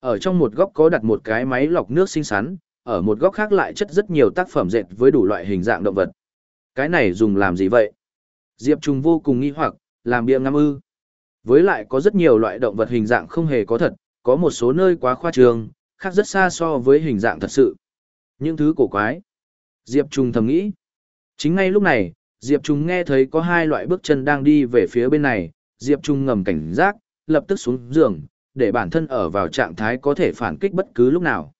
Ở trong một góc có đặt một cái máy lọc nước xinh xắn, ở một góc khác lại chất rất nhiều tác phẩm dệt với đủ loại hình dạng động vật. Cái này dùng làm gì vậy? Diệp Trùng vô cùng nghi hoặc, làm bia ngâm ư. Với lại có rất nhiều loại động vật hình dạng không hề có thật, có một số nơi quá khoa trương, khác rất xa so với hình dạng thật sự. Những thứ cổ quái. Diệp Trung thầm nghĩ. Chính ngay lúc này, Diệp Trung nghe thấy có hai loại bước chân đang đi về phía bên này, Diệp Trung ngầm cảnh giác, lập tức xuống giường, để bản thân ở vào trạng thái có thể phản kích bất cứ lúc nào.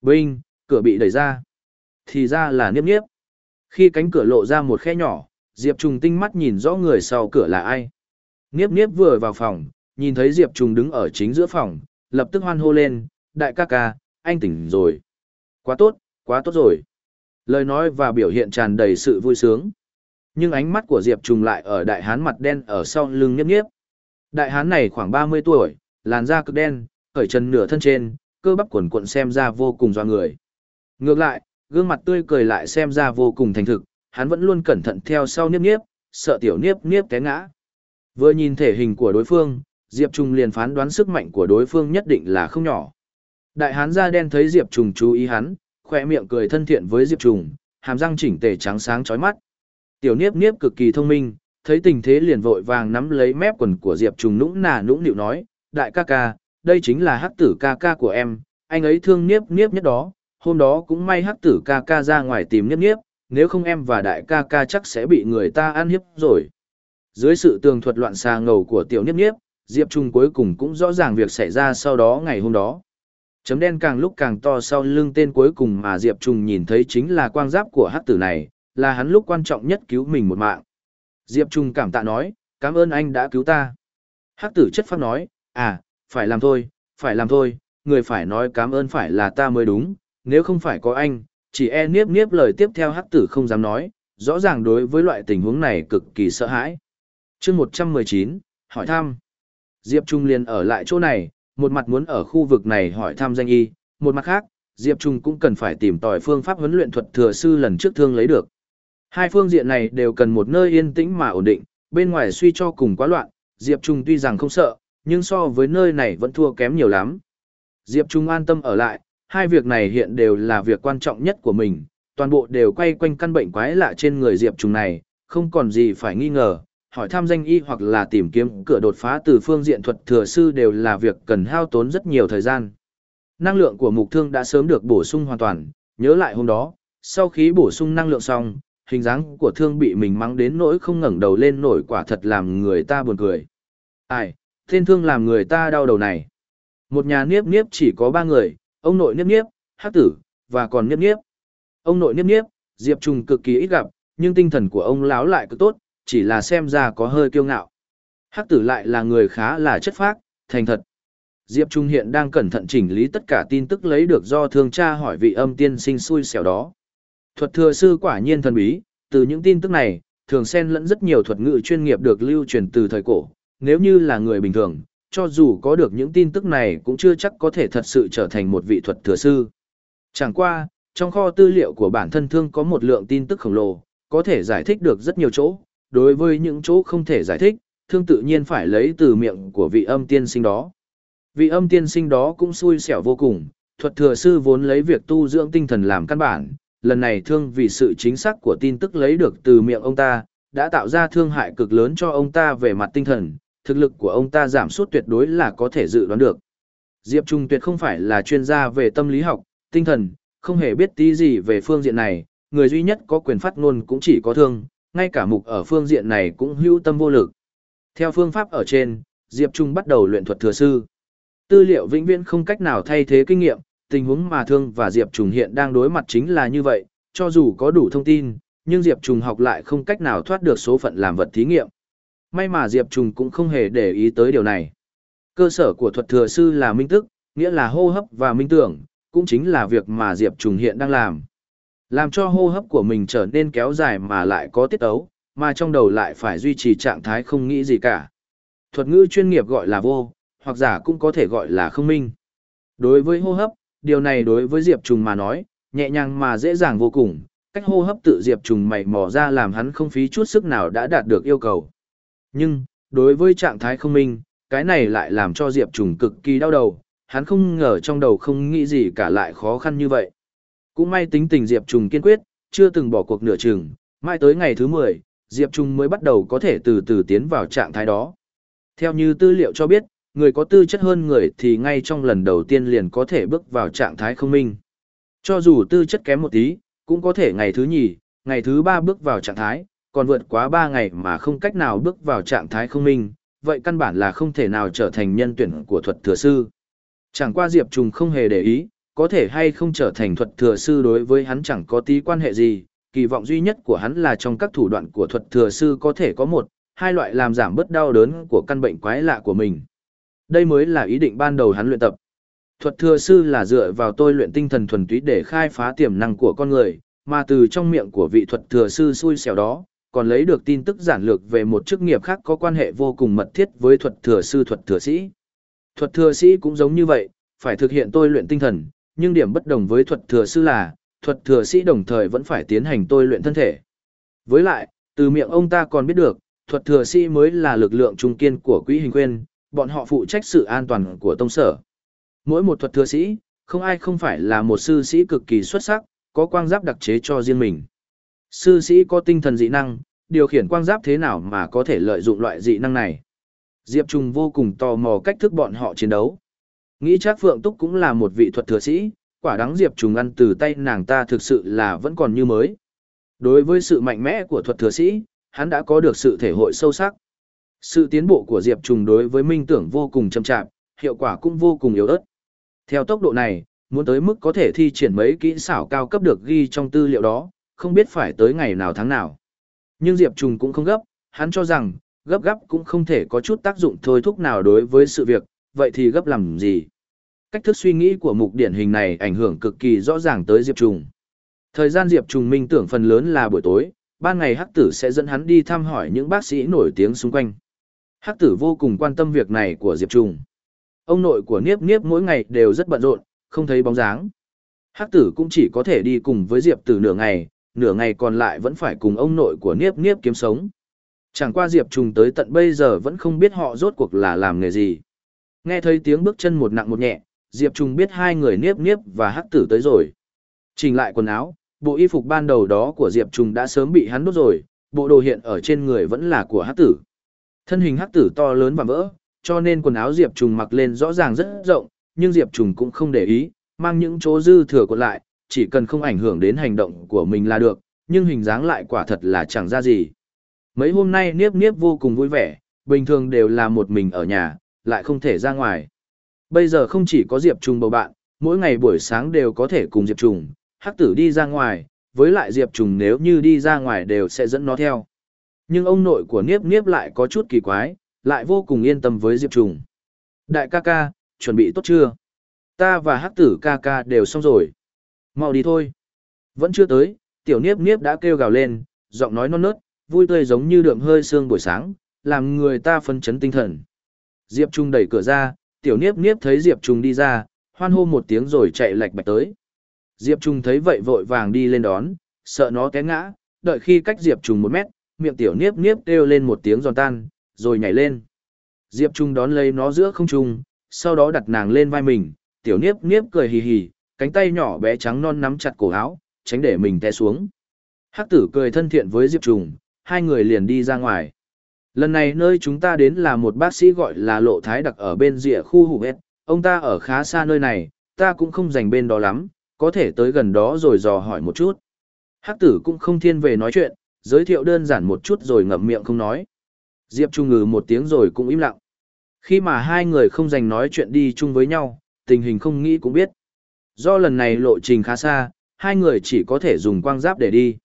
Binh, cửa bị đẩy ra. Thì ra là niếp niếp. Khi cánh cửa lộ ra một khe nhỏ, Diệp Trung tinh mắt nhìn rõ người sau cửa là ai. Niếp niếp vừa vào phòng, nhìn thấy Diệp Trung đứng ở chính giữa phòng, lập tức hoan hô lên, đại ca ca, anh tỉnh rồi. Quá tốt, quá tốt rồi. Lời nói và biểu hiện tràn đầy sự vui sướng. Nhưng ánh mắt của Diệp Trung lại ở đại hán mặt đen ở sau lưng nghiếp nghiếp. Đại hán này khoảng 30 tuổi, làn da cực đen, khởi chân nửa thân trên, cơ bắp quần cuộn xem ra vô cùng do người. Ngược lại, gương mặt tươi cười lại xem ra vô cùng thành thực, hắn vẫn luôn cẩn thận theo sau niếp niếp, sợ tiểu niếp niếp té ngã. Vừa nhìn thể hình của đối phương, Diệp Trung liền phán đoán sức mạnh của đối phương nhất định là không nhỏ. Đại hán da đen thấy Diệp Trung chú ý hắn, khoe miệng cười thân thiện với Diệp Trung, hàm răng chỉnh tề trắng sáng chói mắt. Tiểu niếp niếp cực kỳ thông minh, thấy tình thế liền vội vàng nắm lấy mép quần của Diệp Trung nũng nà nũng nịu nói, đại ca ca, đây chính là hắc tử ca ca của em, anh ấy thương niếp niếp nhất đó, hôm đó cũng may hắc tử ca ca ra ngoài tìm niếp niếp, nếu không em và đại ca ca chắc sẽ bị người ta ăn hiếp rồi. Dưới sự tường thuật loạn xà ngầu của tiểu niếp niếp, Diệp Trung cuối cùng cũng rõ ràng việc xảy ra sau đó ngày hôm đó. Chấm đen càng lúc càng to sau lưng tên cuối cùng mà Diệp Trung nhìn thấy chính là quang giáp của hắc tử này, là hắn lúc quan trọng nhất cứu mình một mạng. Diệp Trung cảm tạ nói, cảm ơn anh đã cứu ta. Hắc tử chất phát nói, à, phải làm thôi, phải làm thôi, người phải nói cảm ơn phải là ta mới đúng, nếu không phải có anh, chỉ e niếp niếp lời tiếp theo hắc tử không dám nói, rõ ràng đối với loại tình huống này cực kỳ sợ hãi. chương 119, hỏi thăm. Diệp Trung liền ở lại chỗ này, một mặt muốn ở khu vực này hỏi thăm danh y, một mặt khác, Diệp Trung cũng cần phải tìm tòi phương pháp huấn luyện thuật thừa sư lần trước thương lấy được. Hai phương diện này đều cần một nơi yên tĩnh mà ổn định, bên ngoài suy cho cùng quá loạn, Diệp Trung tuy rằng không sợ, nhưng so với nơi này vẫn thua kém nhiều lắm. Diệp Trung an tâm ở lại, hai việc này hiện đều là việc quan trọng nhất của mình, toàn bộ đều quay quanh căn bệnh quái lạ trên người Diệp Trung này, không còn gì phải nghi ngờ, hỏi thăm danh y hoặc là tìm kiếm cửa đột phá từ phương diện thuật thừa sư đều là việc cần hao tốn rất nhiều thời gian. Năng lượng của mục thương đã sớm được bổ sung hoàn toàn, nhớ lại hôm đó, sau khi bổ sung năng lượng xong, hình dáng của thương bị mình mắng đến nỗi không ngẩng đầu lên nổi quả thật làm người ta buồn cười. Ai, tên thương làm người ta đau đầu này. Một nhà niếp niếp chỉ có ba người, ông nội niếp niếp, hát tử, và còn niếp niếp. Ông nội niếp niếp, Diệp Trùng cực kỳ ít gặp, nhưng tinh thần của ông lão lại cứ tốt, chỉ là xem ra có hơi kiêu ngạo. Hắc tử lại là người khá là chất phác, thành thật. Diệp Trung hiện đang cẩn thận chỉnh lý tất cả tin tức lấy được do thương cha hỏi vị âm tiên sinh xui xẻo đó. Thuật thừa sư quả nhiên thần bí, từ những tin tức này, thường xen lẫn rất nhiều thuật ngữ chuyên nghiệp được lưu truyền từ thời cổ, nếu như là người bình thường, cho dù có được những tin tức này cũng chưa chắc có thể thật sự trở thành một vị thuật thừa sư. Chẳng qua, trong kho tư liệu của bản thân thương có một lượng tin tức khổng lồ, có thể giải thích được rất nhiều chỗ, đối với những chỗ không thể giải thích, thương tự nhiên phải lấy từ miệng của vị âm tiên sinh đó. Vị âm tiên sinh đó cũng xui xẻo vô cùng, thuật thừa sư vốn lấy việc tu dưỡng tinh thần làm căn bản, lần này thương vì sự chính xác của tin tức lấy được từ miệng ông ta, đã tạo ra thương hại cực lớn cho ông ta về mặt tinh thần, thực lực của ông ta giảm sút tuyệt đối là có thể dự đoán được. Diệp Trung tuyệt không phải là chuyên gia về tâm lý học, tinh thần, không hề biết tí gì về phương diện này, người duy nhất có quyền phát ngôn cũng chỉ có thương, ngay cả mục ở phương diện này cũng hữu tâm vô lực. Theo phương pháp ở trên, Diệp Trung bắt đầu luyện thuật thừa sư. Tư liệu vĩnh viễn không cách nào thay thế kinh nghiệm, tình huống mà Thương và Diệp Trung hiện đang đối mặt chính là như vậy, cho dù có đủ thông tin, nhưng Diệp Trung học lại không cách nào thoát được số phận làm vật thí nghiệm. May mà Diệp Trung cũng không hề để ý tới điều này. Cơ sở của thuật thừa sư là minh tức, nghĩa là hô hấp và minh tưởng, cũng chính là việc mà Diệp Trung hiện đang làm. Làm cho hô hấp của mình trở nên kéo dài mà lại có tiết ấu, mà trong đầu lại phải duy trì trạng thái không nghĩ gì cả. Thuật ngữ chuyên nghiệp gọi là vô, hoặc giả cũng có thể gọi là không minh. Đối với hô hấp, điều này đối với Diệp Trùng mà nói, nhẹ nhàng mà dễ dàng vô cùng, cách hô hấp tự Diệp Trùng mày mò ra làm hắn không phí chút sức nào đã đạt được yêu cầu. Nhưng, đối với trạng thái không minh, cái này lại làm cho Diệp Trùng cực kỳ đau đầu, hắn không ngờ trong đầu không nghĩ gì cả lại khó khăn như vậy. Cũng may tính tình Diệp Trùng kiên quyết, chưa từng bỏ cuộc nửa chừng, mai tới ngày thứ 10, Diệp Trùng mới bắt đầu có thể từ từ tiến vào trạng thái đó. Theo như tư liệu cho biết, người có tư chất hơn người thì ngay trong lần đầu tiên liền có thể bước vào trạng thái không minh. Cho dù tư chất kém một tí, cũng có thể ngày thứ nhì, ngày thứ ba bước vào trạng thái, còn vượt quá ba ngày mà không cách nào bước vào trạng thái không minh, vậy căn bản là không thể nào trở thành nhân tuyển của thuật thừa sư. Chẳng qua Diệp Trùng không hề để ý, có thể hay không trở thành thuật thừa sư đối với hắn chẳng có tí quan hệ gì, kỳ vọng duy nhất của hắn là trong các thủ đoạn của thuật thừa sư có thể có một, hai loại làm giảm bớt đau đớn của căn bệnh quái lạ của mình. Đây mới là ý định ban đầu hắn luyện tập. Thuật thừa sư là dựa vào tôi luyện tinh thần thuần túy để khai phá tiềm năng của con người, mà từ trong miệng của vị thuật thừa sư xui xẻo đó, còn lấy được tin tức giản lược về một chức nghiệp khác có quan hệ vô cùng mật thiết với thuật thừa sư thuật thừa sĩ. Thuật thừa sĩ cũng giống như vậy, phải thực hiện tôi luyện tinh thần, nhưng điểm bất đồng với thuật thừa sư là, thuật thừa sĩ đồng thời vẫn phải tiến hành tôi luyện thân thể. Với lại, từ miệng ông ta còn biết được, thuật thừa sĩ mới là lực lượng trung kiên của quỹ hình quên, bọn họ phụ trách sự an toàn của tông sở. Mỗi một thuật thừa sĩ, không ai không phải là một sư sĩ cực kỳ xuất sắc, có quang giáp đặc chế cho riêng mình. Sư sĩ có tinh thần dị năng, điều khiển quang giáp thế nào mà có thể lợi dụng loại dị năng này. Diệp Trung vô cùng tò mò cách thức bọn họ chiến đấu. Nghĩ chắc Phượng Túc cũng là một vị thuật thừa sĩ, quả đáng Diệp Trùng ăn từ tay nàng ta thực sự là vẫn còn như mới. Đối với sự mạnh mẽ của thuật thừa sĩ, hắn đã có được sự thể hội sâu sắc. Sự tiến bộ của Diệp Trùng đối với minh tưởng vô cùng chậm chạp, hiệu quả cũng vô cùng yếu ớt. Theo tốc độ này, muốn tới mức có thể thi triển mấy kỹ xảo cao cấp được ghi trong tư liệu đó, không biết phải tới ngày nào tháng nào. Nhưng Diệp Trùng cũng không gấp, hắn cho rằng, gấp gấp cũng không thể có chút tác dụng thôi thúc nào đối với sự việc, vậy thì gấp làm gì? Cách thức suy nghĩ của mục điển hình này ảnh hưởng cực kỳ rõ ràng tới Diệp Trùng. Thời gian Diệp Trùng minh tưởng phần lớn là buổi tối, ban ngày hắc tử sẽ dẫn hắn đi thăm hỏi những bác sĩ nổi tiếng xung quanh. Hắc tử vô cùng quan tâm việc này của Diệp Trùng. Ông nội của Niếp Niếp mỗi ngày đều rất bận rộn, không thấy bóng dáng. Hắc tử cũng chỉ có thể đi cùng với Diệp Tử nửa ngày, nửa ngày còn lại vẫn phải cùng ông nội của Niếp Niếp kiếm sống. Chẳng qua Diệp Trùng tới tận bây giờ vẫn không biết họ rốt cuộc là làm nghề gì. Nghe thấy tiếng bước chân một nặng một nhẹ, Diệp Trung biết hai người Niếp Niếp và Hắc tử tới rồi. Trình lại quần áo, bộ y phục ban đầu đó của Diệp Trung đã sớm bị hắn đốt rồi, bộ đồ hiện ở trên người vẫn là của Hắc tử. Thân hình hắc tử to lớn và vỡ, cho nên quần áo Diệp Trung mặc lên rõ ràng rất rộng, nhưng Diệp Trung cũng không để ý, mang những chỗ dư thừa còn lại, chỉ cần không ảnh hưởng đến hành động của mình là được, nhưng hình dáng lại quả thật là chẳng ra gì. Mấy hôm nay Niếp Niếp vô cùng vui vẻ, bình thường đều là một mình ở nhà, lại không thể ra ngoài. Bây giờ không chỉ có Diệp Trùng bầu bạn, mỗi ngày buổi sáng đều có thể cùng Diệp Trùng, hắc tử đi ra ngoài, với lại Diệp Trùng nếu như đi ra ngoài đều sẽ dẫn nó theo. Nhưng ông nội của Niếp Niếp lại có chút kỳ quái, lại vô cùng yên tâm với Diệp Trùng. Đại ca ca, chuẩn bị tốt chưa? Ta và hắc tử ca ca đều xong rồi. Mau đi thôi. Vẫn chưa tới, tiểu Niếp Niếp đã kêu gào lên, giọng nói non nớt, vui tươi giống như đượm hơi sương buổi sáng, làm người ta phân chấn tinh thần. Diệp Trung đẩy cửa ra, tiểu niếp niếp thấy Diệp Trung đi ra, hoan hô một tiếng rồi chạy lạch bạch tới. Diệp Trung thấy vậy vội vàng đi lên đón, sợ nó té ngã, đợi khi cách Diệp Trung một mét, miệng tiểu niếp niếp kêu lên một tiếng giòn tan, rồi nhảy lên. Diệp Trung đón lấy nó giữa không trung, sau đó đặt nàng lên vai mình, tiểu niếp niếp cười hì hì, cánh tay nhỏ bé trắng non nắm chặt cổ áo, tránh để mình té xuống. Hắc tử cười thân thiện với Diệp Trung, hai người liền đi ra ngoài. Lần này nơi chúng ta đến là một bác sĩ gọi là Lộ Thái Đặc ở bên rìa khu hủ hết, ông ta ở khá xa nơi này, ta cũng không dành bên đó lắm, có thể tới gần đó rồi dò hỏi một chút. Hắc tử cũng không thiên về nói chuyện, giới thiệu đơn giản một chút rồi ngậm miệng không nói. Diệp Trung ngừ một tiếng rồi cũng im lặng. Khi mà hai người không dành nói chuyện đi chung với nhau, tình hình không nghĩ cũng biết. Do lần này lộ trình khá xa, hai người chỉ có thể dùng quang giáp để đi.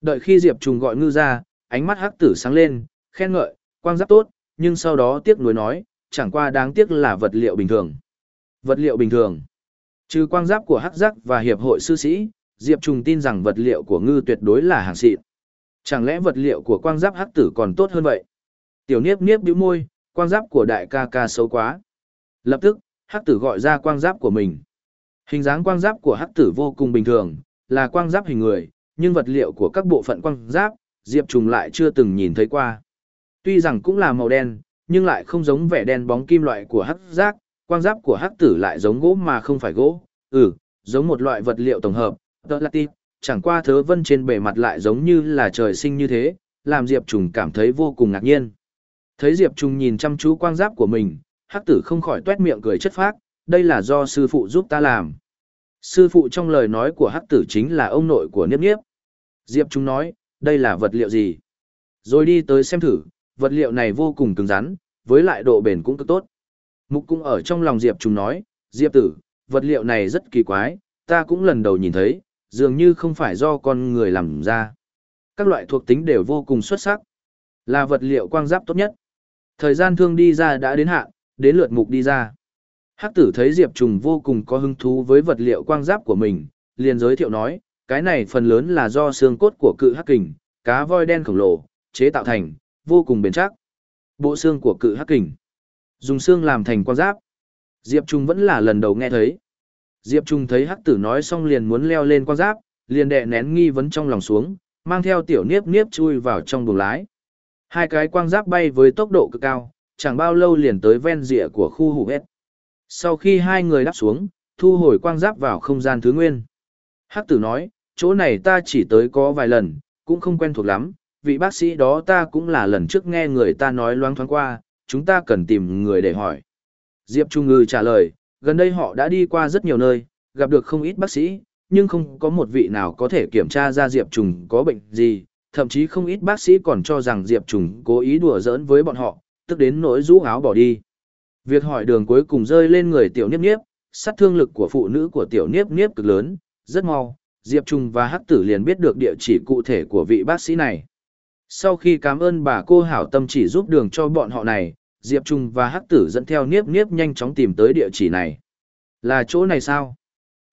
Đợi khi Diệp Trung gọi ngư ra, ánh mắt hắc tử sáng lên, khen ngợi, quang giáp tốt, nhưng sau đó tiếc nuối nói, chẳng qua đáng tiếc là vật liệu bình thường. Vật liệu bình thường. Trừ quang giáp của hắc giác và hiệp hội sư sĩ, Diệp Trùng tin rằng vật liệu của ngư tuyệt đối là hàng xịn. Chẳng lẽ vật liệu của quang giáp hắc tử còn tốt hơn vậy? Tiểu Niếp Niếp bĩu môi, quang giáp của đại ca ca xấu quá. Lập tức, hắc tử gọi ra quang giáp của mình. Hình dáng quang giáp của hắc tử vô cùng bình thường, là quang giáp hình người, nhưng vật liệu của các bộ phận quang giáp, Diệp Trùng lại chưa từng nhìn thấy qua. Tuy rằng cũng là màu đen, nhưng lại không giống vẻ đen bóng kim loại của hắc giác, quang giáp của hắc tử lại giống gỗ mà không phải gỗ, ừ, giống một loại vật liệu tổng hợp, đó là tip, chẳng qua thớ vân trên bề mặt lại giống như là trời sinh như thế, làm Diệp Trùng cảm thấy vô cùng ngạc nhiên. Thấy Diệp Trùng nhìn chăm chú quang giáp của mình, hắc tử không khỏi tuét miệng cười chất phác, đây là do sư phụ giúp ta làm. Sư phụ trong lời nói của hắc tử chính là ông nội của Niếp Niếp. Diệp Trung nói, đây là vật liệu gì? Rồi đi tới xem thử, vật liệu này vô cùng cứng rắn, với lại độ bền cũng cực tốt. Mục cũng ở trong lòng Diệp trùng nói, Diệp tử, vật liệu này rất kỳ quái, ta cũng lần đầu nhìn thấy, dường như không phải do con người làm ra. Các loại thuộc tính đều vô cùng xuất sắc, là vật liệu quang giáp tốt nhất. Thời gian thương đi ra đã đến hạn, đến lượt mục đi ra. Hắc tử thấy Diệp Trùng vô cùng có hứng thú với vật liệu quang giáp của mình, liền giới thiệu nói, cái này phần lớn là do xương cốt của cự hắc kình, cá voi đen khổng lồ, chế tạo thành, vô cùng bền chắc. Bộ xương của cự hắc kình, dùng xương làm thành quang giáp. Diệp Trung vẫn là lần đầu nghe thấy. Diệp Trung thấy hắc tử nói xong liền muốn leo lên quang giáp, liền đè nén nghi vấn trong lòng xuống, mang theo tiểu niếp niếp chui vào trong buồng lái. Hai cái quang giáp bay với tốc độ cực cao, chẳng bao lâu liền tới ven rìa của khu hủ hết. Sau khi hai người đáp xuống, thu hồi quang giáp vào không gian thứ nguyên. Hắc tử nói, chỗ này ta chỉ tới có vài lần, cũng không quen thuộc lắm, vị bác sĩ đó ta cũng là lần trước nghe người ta nói loáng thoáng qua, chúng ta cần tìm người để hỏi. Diệp Trung Ngư trả lời, gần đây họ đã đi qua rất nhiều nơi, gặp được không ít bác sĩ, nhưng không có một vị nào có thể kiểm tra ra Diệp Trùng có bệnh gì, thậm chí không ít bác sĩ còn cho rằng Diệp Trùng cố ý đùa giỡn với bọn họ, tức đến nỗi rũ áo bỏ đi. Việc hỏi đường cuối cùng rơi lên người tiểu niếp niếp, sát thương lực của phụ nữ của tiểu niếp niếp cực lớn, rất mau, Diệp Trung và Hắc Tử liền biết được địa chỉ cụ thể của vị bác sĩ này. Sau khi cảm ơn bà cô hảo tâm chỉ giúp đường cho bọn họ này, Diệp Trung và Hắc Tử dẫn theo niếp niếp nhanh chóng tìm tới địa chỉ này. Là chỗ này sao?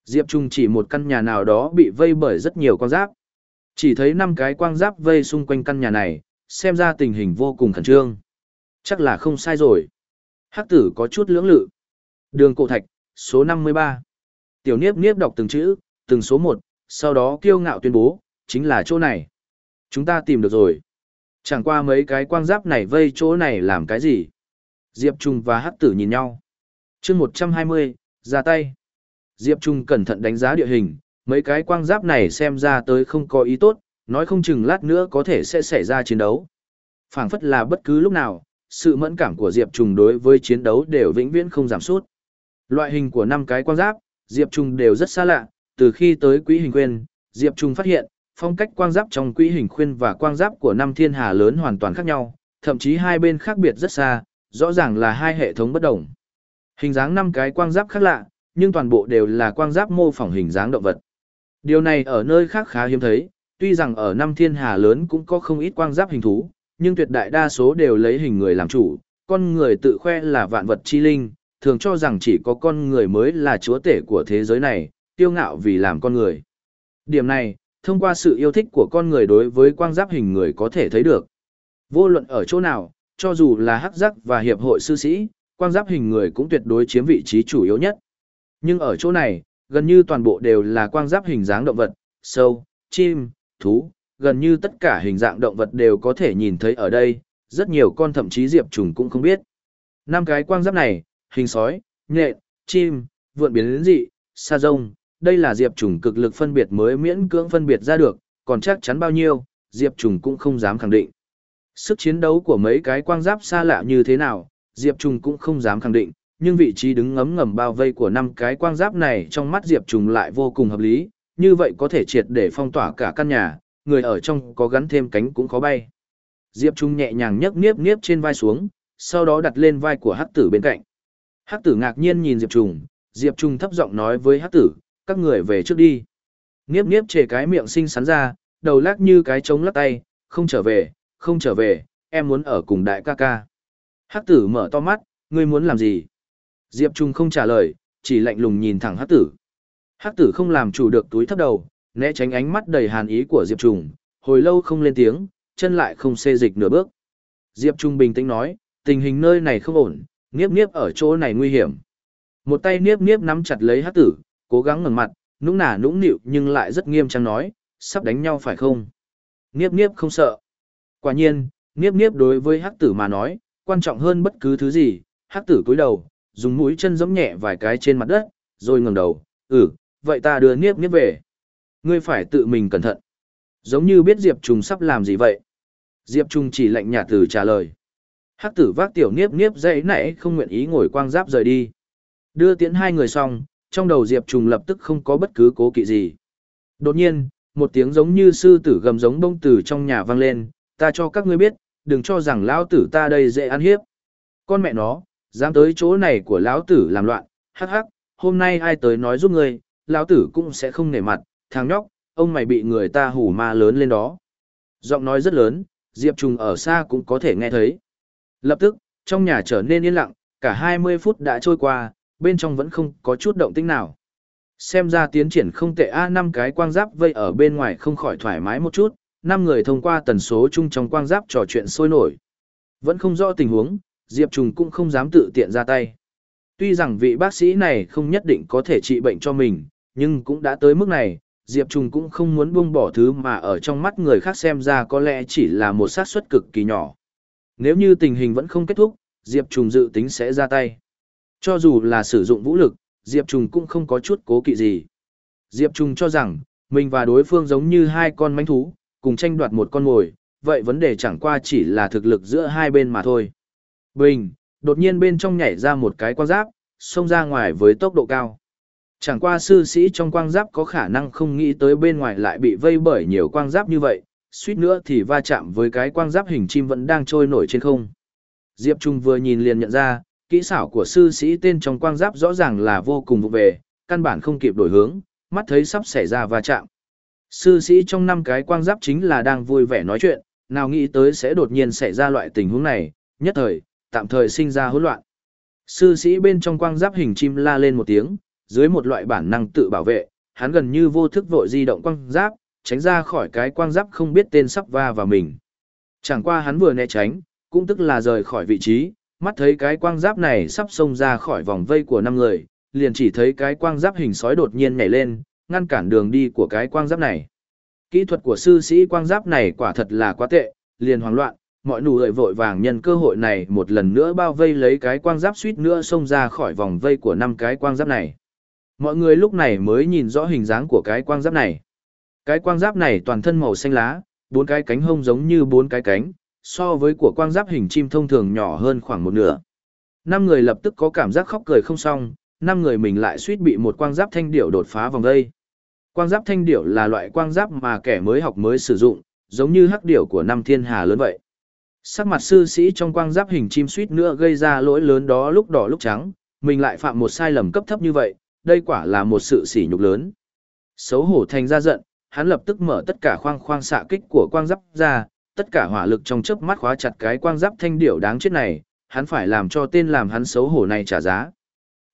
Diệp Trung chỉ một căn nhà nào đó bị vây bởi rất nhiều con giáp. Chỉ thấy năm cái quang giáp vây xung quanh căn nhà này, xem ra tình hình vô cùng khẩn trương. Chắc là không sai rồi. Hắc tử có chút lưỡng lự. Đường cổ thạch, số 53. Tiểu Niếp Niếp đọc từng chữ, từng số 1, sau đó kiêu ngạo tuyên bố, chính là chỗ này. Chúng ta tìm được rồi. Chẳng qua mấy cái quang giáp này vây chỗ này làm cái gì? Diệp Trung và Hắc tử nhìn nhau. chương 120, ra tay. Diệp Trung cẩn thận đánh giá địa hình, mấy cái quang giáp này xem ra tới không có ý tốt, nói không chừng lát nữa có thể sẽ xảy ra chiến đấu. phảng phất là bất cứ lúc nào, sự mẫn cảm của Diệp Trung đối với chiến đấu đều vĩnh viễn không giảm sút. Loại hình của năm cái quang giáp, Diệp Trung đều rất xa lạ, từ khi tới quỹ hình khuyên, Diệp Trung phát hiện, phong cách quang giáp trong quỹ hình khuyên và quang giáp của năm thiên hà lớn hoàn toàn khác nhau, thậm chí hai bên khác biệt rất xa, rõ ràng là hai hệ thống bất đồng. Hình dáng năm cái quang giáp khác lạ, nhưng toàn bộ đều là quang giáp mô phỏng hình dáng động vật. Điều này ở nơi khác khá hiếm thấy, tuy rằng ở năm thiên hà lớn cũng có không ít quang giáp hình thú, nhưng tuyệt đại đa số đều lấy hình người làm chủ, con người tự khoe là vạn vật chi linh, thường cho rằng chỉ có con người mới là chúa tể của thế giới này, tiêu ngạo vì làm con người. Điểm này, thông qua sự yêu thích của con người đối với quang giáp hình người có thể thấy được. Vô luận ở chỗ nào, cho dù là hắc giác và hiệp hội sư sĩ, quang giáp hình người cũng tuyệt đối chiếm vị trí chủ yếu nhất. Nhưng ở chỗ này, gần như toàn bộ đều là quang giáp hình dáng động vật, sâu, chim, thú, gần như tất cả hình dạng động vật đều có thể nhìn thấy ở đây, rất nhiều con thậm chí diệp trùng cũng không biết. Năm cái quang giáp này, hình sói, nhện, chim, vượn biến dị, sa rông, đây là diệp trùng cực lực phân biệt mới miễn cưỡng phân biệt ra được, còn chắc chắn bao nhiêu, diệp trùng cũng không dám khẳng định. Sức chiến đấu của mấy cái quang giáp xa lạ như thế nào, diệp trùng cũng không dám khẳng định, nhưng vị trí đứng ngấm ngầm bao vây của năm cái quang giáp này trong mắt diệp trùng lại vô cùng hợp lý, như vậy có thể triệt để phong tỏa cả căn nhà, người ở trong có gắn thêm cánh cũng khó bay. Diệp Trung nhẹ nhàng nhấc niếp niếp trên vai xuống, sau đó đặt lên vai của hắc tử bên cạnh. Hắc tử ngạc nhiên nhìn Diệp Trung, Diệp Trung thấp giọng nói với hắc tử, các người về trước đi. Niếp niếp chề cái miệng xinh xắn ra, đầu lắc như cái trống lắc tay, không trở về, không trở về, em muốn ở cùng đại ca ca. Hắc tử mở to mắt, ngươi muốn làm gì? Diệp Trung không trả lời, chỉ lạnh lùng nhìn thẳng hắc tử. Hắc tử không làm chủ được túi thấp đầu, né tránh ánh mắt đầy hàn ý của Diệp Trung, hồi lâu không lên tiếng, chân lại không xê dịch nửa bước. Diệp Trung bình tĩnh nói, tình hình nơi này không ổn, Niếp Niếp ở chỗ này nguy hiểm. Một tay Niếp Niếp nắm chặt lấy Hắc tử, cố gắng ngẩng mặt, nũng nả nũng nịu nhưng lại rất nghiêm trang nói, sắp đánh nhau phải không? Niếp Niếp không sợ. Quả nhiên, Niếp Niếp đối với Hắc tử mà nói, quan trọng hơn bất cứ thứ gì, Hắc tử cúi đầu, dùng mũi chân giẫm nhẹ vài cái trên mặt đất, rồi ngẩng đầu, "Ừ, vậy ta đưa Niếp Niếp về." Ngươi phải tự mình cẩn thận. Giống như biết Diệp Trùng sắp làm gì vậy. Diệp Trung chỉ lạnh nhạt từ trả lời. Hắc tử vác tiểu niếp niếp dậy nãy không nguyện ý ngồi quang giáp rời đi. Đưa tiễn hai người xong, trong đầu Diệp Trùng lập tức không có bất cứ cố kỵ gì. Đột nhiên, một tiếng giống như sư tử gầm giống bông tử trong nhà vang lên, ta cho các ngươi biết, đừng cho rằng lão tử ta đây dễ ăn hiếp. Con mẹ nó, dám tới chỗ này của lão tử làm loạn, hắc hắc, hôm nay ai tới nói giúp ngươi, lão tử cũng sẽ không nể mặt, thằng nhóc, ông mày bị người ta hủ ma lớn lên đó. Giọng nói rất lớn, Diệp Trùng ở xa cũng có thể nghe thấy. Lập tức, trong nhà trở nên yên lặng, cả 20 phút đã trôi qua, bên trong vẫn không có chút động tĩnh nào. Xem ra tiến triển không tệ a năm cái quang giáp vây ở bên ngoài không khỏi thoải mái một chút, năm người thông qua tần số chung trong quang giáp trò chuyện sôi nổi. Vẫn không rõ tình huống, Diệp Trùng cũng không dám tự tiện ra tay. Tuy rằng vị bác sĩ này không nhất định có thể trị bệnh cho mình, nhưng cũng đã tới mức này, Diệp Trùng cũng không muốn buông bỏ thứ mà ở trong mắt người khác xem ra có lẽ chỉ là một xác suất cực kỳ nhỏ. Nếu như tình hình vẫn không kết thúc, Diệp Trùng dự tính sẽ ra tay. Cho dù là sử dụng vũ lực, Diệp Trùng cũng không có chút cố kỵ gì. Diệp Trùng cho rằng, mình và đối phương giống như hai con manh thú, cùng tranh đoạt một con mồi, vậy vấn đề chẳng qua chỉ là thực lực giữa hai bên mà thôi. Bình, đột nhiên bên trong nhảy ra một cái quan giáp, xông ra ngoài với tốc độ cao. Chẳng qua sư sĩ trong quang giáp có khả năng không nghĩ tới bên ngoài lại bị vây bởi nhiều quang giáp như vậy, suýt nữa thì va chạm với cái quang giáp hình chim vẫn đang trôi nổi trên không. Diệp Trung vừa nhìn liền nhận ra, kỹ xảo của sư sĩ tên trong quang giáp rõ ràng là vô cùng vụ về, căn bản không kịp đổi hướng, mắt thấy sắp xảy ra va chạm. Sư sĩ trong năm cái quang giáp chính là đang vui vẻ nói chuyện, nào nghĩ tới sẽ đột nhiên xảy ra loại tình huống này, nhất thời, tạm thời sinh ra hỗn loạn. Sư sĩ bên trong quang giáp hình chim la lên một tiếng, dưới một loại bản năng tự bảo vệ, hắn gần như vô thức vội di động quang giáp, tránh ra khỏi cái quang giáp không biết tên sắp va vào mình. Chẳng qua hắn vừa né tránh, cũng tức là rời khỏi vị trí, mắt thấy cái quang giáp này sắp xông ra khỏi vòng vây của năm người, liền chỉ thấy cái quang giáp hình sói đột nhiên nhảy lên, ngăn cản đường đi của cái quang giáp này. Kỹ thuật của sư sĩ quang giáp này quả thật là quá tệ, liền hoảng loạn, mọi nụ lợi vội vàng nhân cơ hội này một lần nữa bao vây lấy cái quang giáp suýt nữa xông ra khỏi vòng vây của năm cái quang giáp này. Mọi người lúc này mới nhìn rõ hình dáng của cái quang giáp này. Cái quang giáp này toàn thân màu xanh lá, bốn cái cánh hông giống như bốn cái cánh, so với của quang giáp hình chim thông thường nhỏ hơn khoảng một nửa. Năm người lập tức có cảm giác khóc cười không xong, năm người mình lại suýt bị một quang giáp thanh điểu đột phá vòng đây. Quang giáp thanh điểu là loại quang giáp mà kẻ mới học mới sử dụng, giống như hắc điểu của năm thiên hà lớn vậy. Sắc mặt sư sĩ trong quang giáp hình chim suýt nữa gây ra lỗi lớn đó lúc đỏ lúc trắng, mình lại phạm một sai lầm cấp thấp như vậy, đây quả là một sự sỉ nhục lớn. Xấu hổ thành ra giận, hắn lập tức mở tất cả khoang khoang xạ kích của quang giáp ra, tất cả hỏa lực trong chớp mắt khóa chặt cái quang giáp thanh điểu đáng chết này, hắn phải làm cho tên làm hắn xấu hổ này trả giá.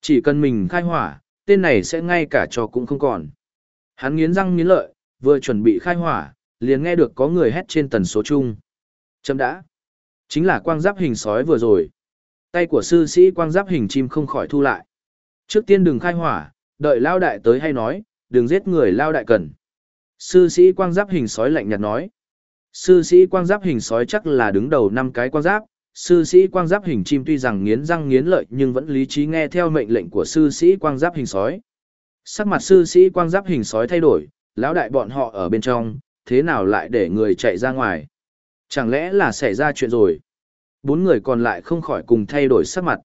Chỉ cần mình khai hỏa, tên này sẽ ngay cả cho cũng không còn. Hắn nghiến răng nghiến lợi, vừa chuẩn bị khai hỏa, liền nghe được có người hét trên tần số chung. Chấm đã. Chính là quang giáp hình sói vừa rồi. Tay của sư sĩ quang giáp hình chim không khỏi thu lại. Trước tiên đừng khai hỏa, đợi lao đại tới hay nói, đừng giết người lao đại cần. Sư sĩ quang giáp hình sói lạnh nhạt nói. Sư sĩ quang giáp hình sói chắc là đứng đầu năm cái quang giáp, sư sĩ quang giáp hình chim tuy rằng nghiến răng nghiến lợi nhưng vẫn lý trí nghe theo mệnh lệnh của sư sĩ quang giáp hình sói. Sắc mặt sư sĩ quang giáp hình sói thay đổi, lão đại bọn họ ở bên trong, thế nào lại để người chạy ra ngoài? Chẳng lẽ là xảy ra chuyện rồi? Bốn người còn lại không khỏi cùng thay đổi sắc mặt.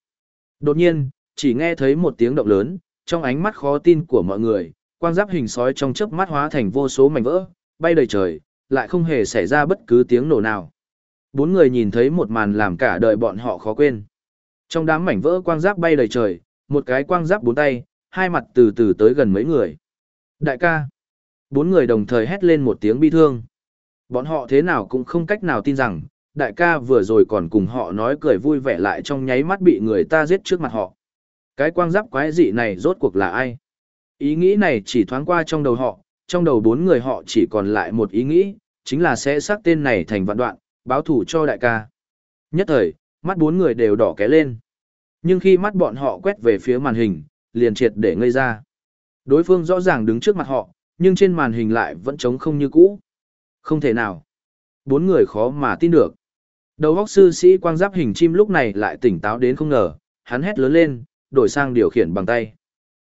Đột nhiên, chỉ nghe thấy một tiếng động lớn, trong ánh mắt khó tin của mọi người, quang giáp hình sói trong chớp mắt hóa thành vô số mảnh vỡ, bay đầy trời, lại không hề xảy ra bất cứ tiếng nổ nào. Bốn người nhìn thấy một màn làm cả đời bọn họ khó quên. Trong đám mảnh vỡ quang giáp bay đầy trời, một cái quang giáp bốn tay, hai mặt từ từ tới gần mấy người. Đại ca. Bốn người đồng thời hét lên một tiếng bi thương. Bọn họ thế nào cũng không cách nào tin rằng, đại ca vừa rồi còn cùng họ nói cười vui vẻ lại trong nháy mắt bị người ta giết trước mặt họ. Cái quang giáp quái dị này rốt cuộc là ai? Ý nghĩ này chỉ thoáng qua trong đầu họ, trong đầu bốn người họ chỉ còn lại một ý nghĩ, chính là sẽ xác tên này thành vạn đoạn, báo thủ cho đại ca. Nhất thời, mắt bốn người đều đỏ ké lên. Nhưng khi mắt bọn họ quét về phía màn hình, liền triệt để ngây ra. Đối phương rõ ràng đứng trước mặt họ, nhưng trên màn hình lại vẫn trống không như cũ. Không thể nào. Bốn người khó mà tin được. Đầu góc sư sĩ quang giáp hình chim lúc này lại tỉnh táo đến không ngờ, hắn hét lớn lên, đổi sang điều khiển bằng tay.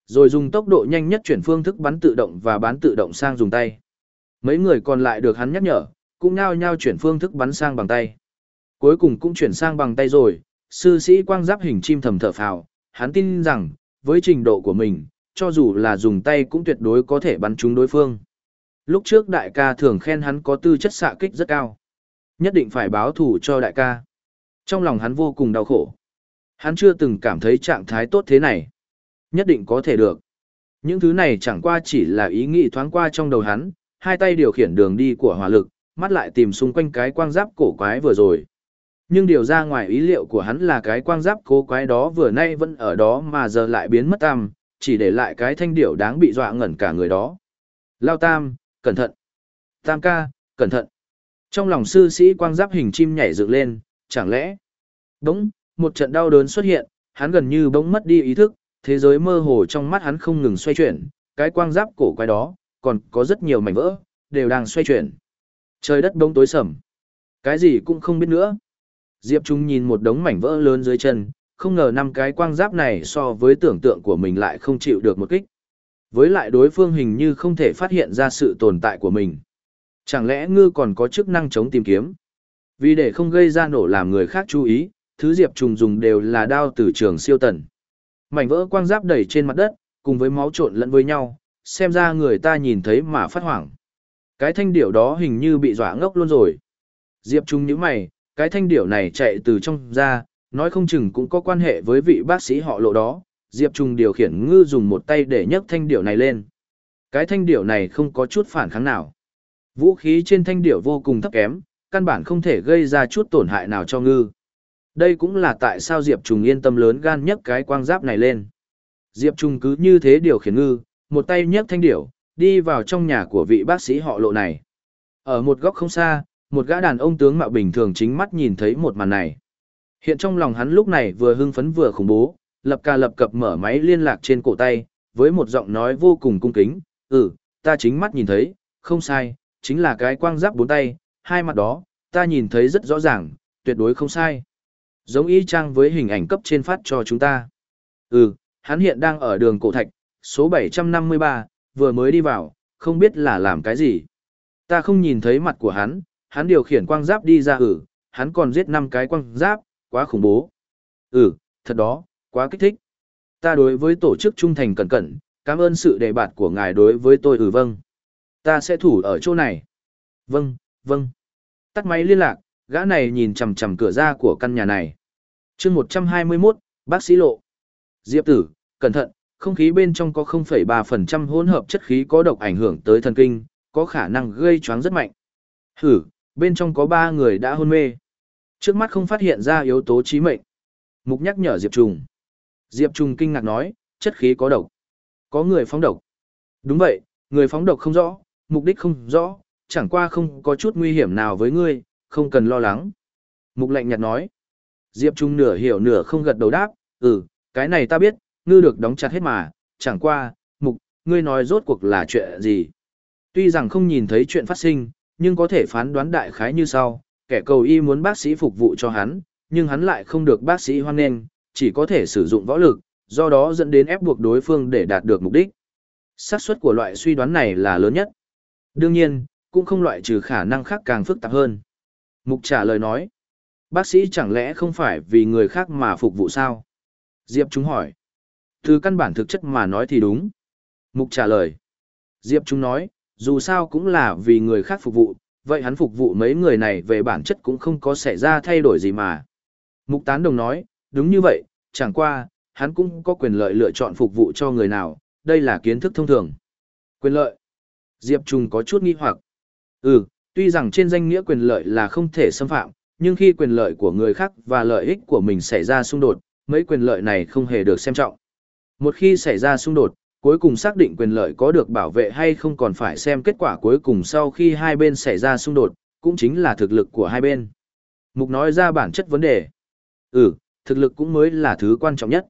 Rồi dùng tốc độ nhanh nhất chuyển phương thức bắn tự động và bán tự động sang dùng tay. Mấy người còn lại được hắn nhắc nhở, cũng nhao nhao chuyển phương thức bắn sang bằng tay. Cuối cùng cũng chuyển sang bằng tay rồi, sư sĩ quang giáp hình chim thầm thở phào, hắn tin rằng, với trình độ của mình, cho dù là dùng tay cũng tuyệt đối có thể bắn trúng đối phương. Lúc trước đại ca thường khen hắn có tư chất xạ kích rất cao. Nhất định phải báo thủ cho đại ca. Trong lòng hắn vô cùng đau khổ. Hắn chưa từng cảm thấy trạng thái tốt thế này. Nhất định có thể được. Những thứ này chẳng qua chỉ là ý nghĩ thoáng qua trong đầu hắn, hai tay điều khiển đường đi của hỏa lực, mắt lại tìm xung quanh cái quang giáp cổ quái vừa rồi. Nhưng điều ra ngoài ý liệu của hắn là cái quang giáp cổ quái đó vừa nay vẫn ở đó mà giờ lại biến mất tăm, chỉ để lại cái thanh điểu đáng bị dọa ngẩn cả người đó. Lao Tam, cẩn thận. Tam ca, cẩn thận. Trong lòng sư sĩ quang giáp hình chim nhảy dựng lên, chẳng lẽ... Bỗng, một trận đau đớn xuất hiện, hắn gần như bỗng mất đi ý thức, thế giới mơ hồ trong mắt hắn không ngừng xoay chuyển, cái quang giáp cổ quái đó, còn có rất nhiều mảnh vỡ, đều đang xoay chuyển. Trời đất bỗng tối sầm. Cái gì cũng không biết nữa. Diệp Trung nhìn một đống mảnh vỡ lớn dưới chân, không ngờ năm cái quang giáp này so với tưởng tượng của mình lại không chịu được một kích. Với lại đối phương hình như không thể phát hiện ra sự tồn tại của mình. Chẳng lẽ ngư còn có chức năng chống tìm kiếm? Vì để không gây ra nổ làm người khác chú ý, thứ Diệp Trung dùng đều là đao từ trường siêu tần. Mảnh vỡ quang giáp đầy trên mặt đất, cùng với máu trộn lẫn với nhau, xem ra người ta nhìn thấy mà phát hoảng. Cái thanh điểu đó hình như bị dọa ngốc luôn rồi. Diệp Trung nhíu mày, cái thanh điểu này chạy từ trong ra, nói không chừng cũng có quan hệ với vị bác sĩ họ lộ đó. Diệp Trung điều khiển ngư dùng một tay để nhấc thanh điểu này lên. Cái thanh điểu này không có chút phản kháng nào. Vũ khí trên thanh điểu vô cùng thấp kém, căn bản không thể gây ra chút tổn hại nào cho ngư. Đây cũng là tại sao Diệp Trùng yên tâm lớn gan nhấc cái quang giáp này lên. Diệp Trùng cứ như thế điều khiển ngư, một tay nhấc thanh điểu, đi vào trong nhà của vị bác sĩ họ lộ này. Ở một góc không xa, một gã đàn ông tướng mạo bình thường chính mắt nhìn thấy một màn này. Hiện trong lòng hắn lúc này vừa hưng phấn vừa khủng bố, lập ca lập cập mở máy liên lạc trên cổ tay, với một giọng nói vô cùng cung kính, ừ, ta chính mắt nhìn thấy, không sai, chính là cái quang giáp bốn tay, hai mặt đó, ta nhìn thấy rất rõ ràng, tuyệt đối không sai. Giống y chang với hình ảnh cấp trên phát cho chúng ta. Ừ, hắn hiện đang ở đường cổ thạch, số 753, vừa mới đi vào, không biết là làm cái gì. Ta không nhìn thấy mặt của hắn, hắn điều khiển quang giáp đi ra ử, hắn còn giết năm cái quang giáp, quá khủng bố. Ừ, thật đó, quá kích thích. Ta đối với tổ chức trung thành cẩn cẩn, cảm ơn sự đề bạt của ngài đối với tôi ừ vâng. Ta sẽ thủ ở chỗ này. Vâng, vâng. Tắt máy liên lạc, gã này nhìn chằm chằm cửa ra của căn nhà này. chương 121, bác sĩ lộ. Diệp tử, cẩn thận, không khí bên trong có 0,3% hỗn hợp chất khí có độc ảnh hưởng tới thần kinh, có khả năng gây choáng rất mạnh. Hử, bên trong có 3 người đã hôn mê. Trước mắt không phát hiện ra yếu tố chí mệnh. Mục nhắc nhở Diệp Trùng. Diệp Trùng kinh ngạc nói, chất khí có độc. Có người phóng độc. Đúng vậy, người phóng độc không rõ, mục đích không rõ, chẳng qua không có chút nguy hiểm nào với ngươi, không cần lo lắng. Mục lạnh nhạt nói. Diệp Trung nửa hiểu nửa không gật đầu đáp, ừ, cái này ta biết, ngư được đóng chặt hết mà, chẳng qua, mục, ngươi nói rốt cuộc là chuyện gì. Tuy rằng không nhìn thấy chuyện phát sinh, nhưng có thể phán đoán đại khái như sau, kẻ cầu y muốn bác sĩ phục vụ cho hắn, nhưng hắn lại không được bác sĩ hoan nghênh, chỉ có thể sử dụng võ lực, do đó dẫn đến ép buộc đối phương để đạt được mục đích. xác suất của loại suy đoán này là lớn nhất. Đương nhiên, cũng không loại trừ khả năng khác càng phức tạp hơn. Mục trả lời nói, bác sĩ chẳng lẽ không phải vì người khác mà phục vụ sao? Diệp Trung hỏi. Từ căn bản thực chất mà nói thì đúng. Mục trả lời. Diệp Trung nói, dù sao cũng là vì người khác phục vụ, vậy hắn phục vụ mấy người này về bản chất cũng không có xảy ra thay đổi gì mà. Mục tán đồng nói, đúng như vậy, chẳng qua, hắn cũng có quyền lợi lựa chọn phục vụ cho người nào, đây là kiến thức thông thường. Quyền lợi. Diệp Trung có chút nghi hoặc. Ừ, tuy rằng trên danh nghĩa quyền lợi là không thể xâm phạm, nhưng khi quyền lợi của người khác và lợi ích của mình xảy ra xung đột, mấy quyền lợi này không hề được xem trọng. Một khi xảy ra xung đột, cuối cùng xác định quyền lợi có được bảo vệ hay không còn phải xem kết quả cuối cùng sau khi hai bên xảy ra xung đột, cũng chính là thực lực của hai bên. Mục nói ra bản chất vấn đề. Ừ, thực lực cũng mới là thứ quan trọng nhất.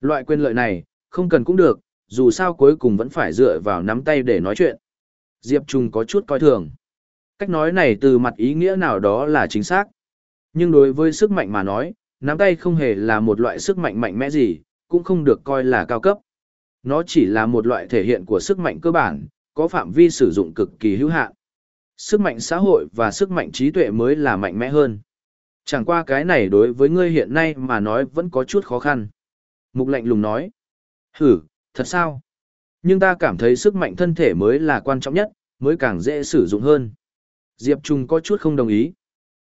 Loại quyền lợi này, không cần cũng được, dù sao cuối cùng vẫn phải dựa vào nắm tay để nói chuyện. Diệp Trung có chút coi thường. Cách nói này từ mặt ý nghĩa nào đó là chính xác. Nhưng đối với sức mạnh mà nói, nắm tay không hề là một loại sức mạnh mạnh mẽ gì, cũng không được coi là cao cấp. Nó chỉ là một loại thể hiện của sức mạnh cơ bản, có phạm vi sử dụng cực kỳ hữu hạn. Sức mạnh xã hội và sức mạnh trí tuệ mới là mạnh mẽ hơn. Chẳng qua cái này đối với ngươi hiện nay mà nói vẫn có chút khó khăn. Mục lạnh lùng nói. Hử, thật sao? Nhưng ta cảm thấy sức mạnh thân thể mới là quan trọng nhất, mới càng dễ sử dụng hơn. Diệp Trung có chút không đồng ý.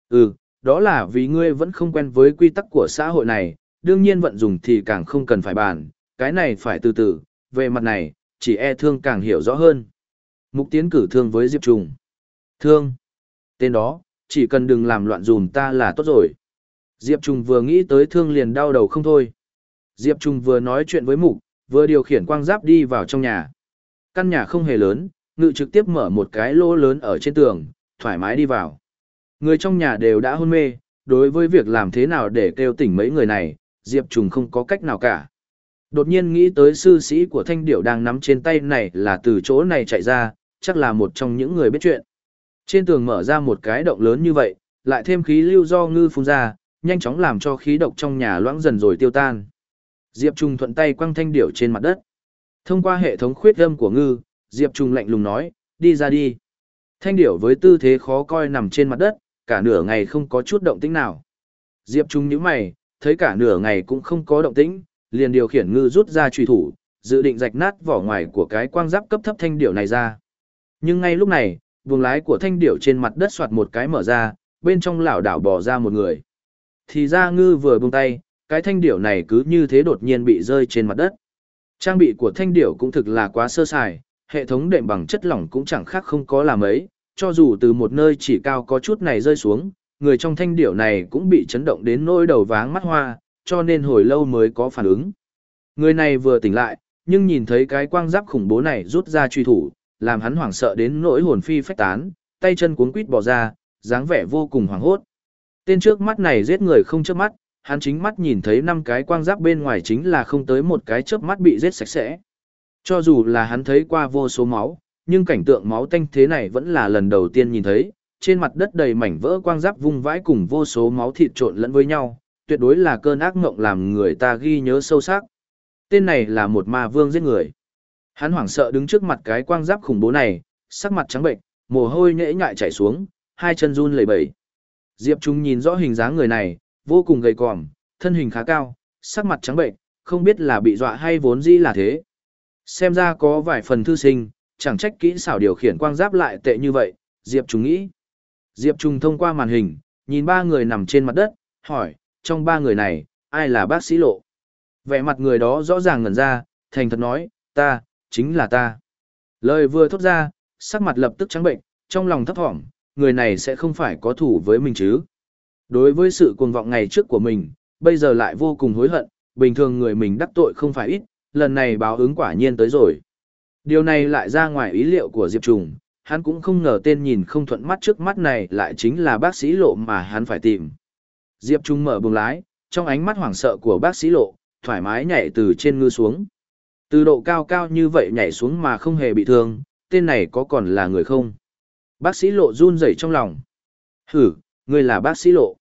Ừ, đó là vì ngươi vẫn không quen với quy tắc của xã hội này, đương nhiên vận dụng thì càng không cần phải bàn, cái này phải từ từ, về mặt này, chỉ e thương càng hiểu rõ hơn. Mục tiến cử thương với Diệp Trung. Thương. Tên đó, chỉ cần đừng làm loạn dùm ta là tốt rồi. Diệp Trung vừa nghĩ tới thương liền đau đầu không thôi. Diệp Trung vừa nói chuyện với mục, vừa điều khiển quang giáp đi vào trong nhà. Căn nhà không hề lớn, ngự trực tiếp mở một cái lỗ lớn ở trên tường, thoải mái đi vào. Người trong nhà đều đã hôn mê, đối với việc làm thế nào để kêu tỉnh mấy người này, Diệp Trùng không có cách nào cả. Đột nhiên nghĩ tới sư sĩ của thanh điểu đang nắm trên tay này là từ chỗ này chạy ra, chắc là một trong những người biết chuyện. Trên tường mở ra một cái động lớn như vậy, lại thêm khí lưu do ngư phun ra, nhanh chóng làm cho khí độc trong nhà loãng dần rồi tiêu tan. Diệp Trung thuận tay quăng thanh điểu trên mặt đất. Thông qua hệ thống khuyết âm của ngư, Diệp Trung lạnh lùng nói, đi ra đi. Thanh điểu với tư thế khó coi nằm trên mặt đất, cả nửa ngày không có chút động tĩnh nào. Diệp Trung nhíu mày, thấy cả nửa ngày cũng không có động tĩnh, liền điều khiển ngư rút ra truy thủ, dự định rạch nát vỏ ngoài của cái quang giáp cấp thấp thanh điểu này ra. Nhưng ngay lúc này, buồng lái của thanh điểu trên mặt đất soạt một cái mở ra, bên trong lảo đảo bò ra một người. Thì ra ngư vừa buông tay, cái thanh điểu này cứ như thế đột nhiên bị rơi trên mặt đất. Trang bị của thanh điểu cũng thực là quá sơ sài, hệ thống đệm bằng chất lỏng cũng chẳng khác không có làm ấy, cho dù từ một nơi chỉ cao có chút này rơi xuống, người trong thanh điểu này cũng bị chấn động đến nỗi đầu váng mắt hoa, cho nên hồi lâu mới có phản ứng. Người này vừa tỉnh lại, nhưng nhìn thấy cái quang giáp khủng bố này rút ra truy thủ, làm hắn hoảng sợ đến nỗi hồn phi phách tán, tay chân cuốn quýt bỏ ra, dáng vẻ vô cùng hoảng hốt. Tên trước mắt này giết người không chớp mắt, hắn chính mắt nhìn thấy năm cái quang giáp bên ngoài chính là không tới một cái chớp mắt bị giết sạch sẽ. Cho dù là hắn thấy qua vô số máu, nhưng cảnh tượng máu tanh thế này vẫn là lần đầu tiên nhìn thấy, trên mặt đất đầy mảnh vỡ quang giáp vung vãi cùng vô số máu thịt trộn lẫn với nhau, tuyệt đối là cơn ác mộng làm người ta ghi nhớ sâu sắc. Tên này là một ma vương giết người. Hắn hoảng sợ đứng trước mặt cái quang giáp khủng bố này, sắc mặt trắng bệnh, mồ hôi nhễ nhại chảy xuống, hai chân run lẩy bẩy. Diệp Trung nhìn rõ hình dáng người này, vô cùng gầy còm, thân hình khá cao, sắc mặt trắng bệnh, không biết là bị dọa hay vốn dĩ là thế. Xem ra có vài phần thư sinh, chẳng trách kỹ xảo điều khiển quang giáp lại tệ như vậy, Diệp Trung nghĩ. Diệp Trung thông qua màn hình, nhìn ba người nằm trên mặt đất, hỏi, trong ba người này, ai là bác sĩ lộ? Vẻ mặt người đó rõ ràng ngẩn ra, thành thật nói, ta, chính là ta. Lời vừa thốt ra, sắc mặt lập tức trắng bệnh, trong lòng thấp thỏm, người này sẽ không phải có thủ với mình chứ. Đối với sự cuồng vọng ngày trước của mình, bây giờ lại vô cùng hối hận, bình thường người mình đắc tội không phải ít, lần này báo ứng quả nhiên tới rồi. Điều này lại ra ngoài ý liệu của Diệp Trùng, hắn cũng không ngờ tên nhìn không thuận mắt trước mắt này lại chính là bác sĩ lộ mà hắn phải tìm. Diệp Trung mở buồng lái, trong ánh mắt hoảng sợ của bác sĩ lộ, thoải mái nhảy từ trên ngư xuống. Từ độ cao cao như vậy nhảy xuống mà không hề bị thương, tên này có còn là người không? Bác sĩ lộ run rẩy trong lòng. Hử, ngươi là bác sĩ lộ.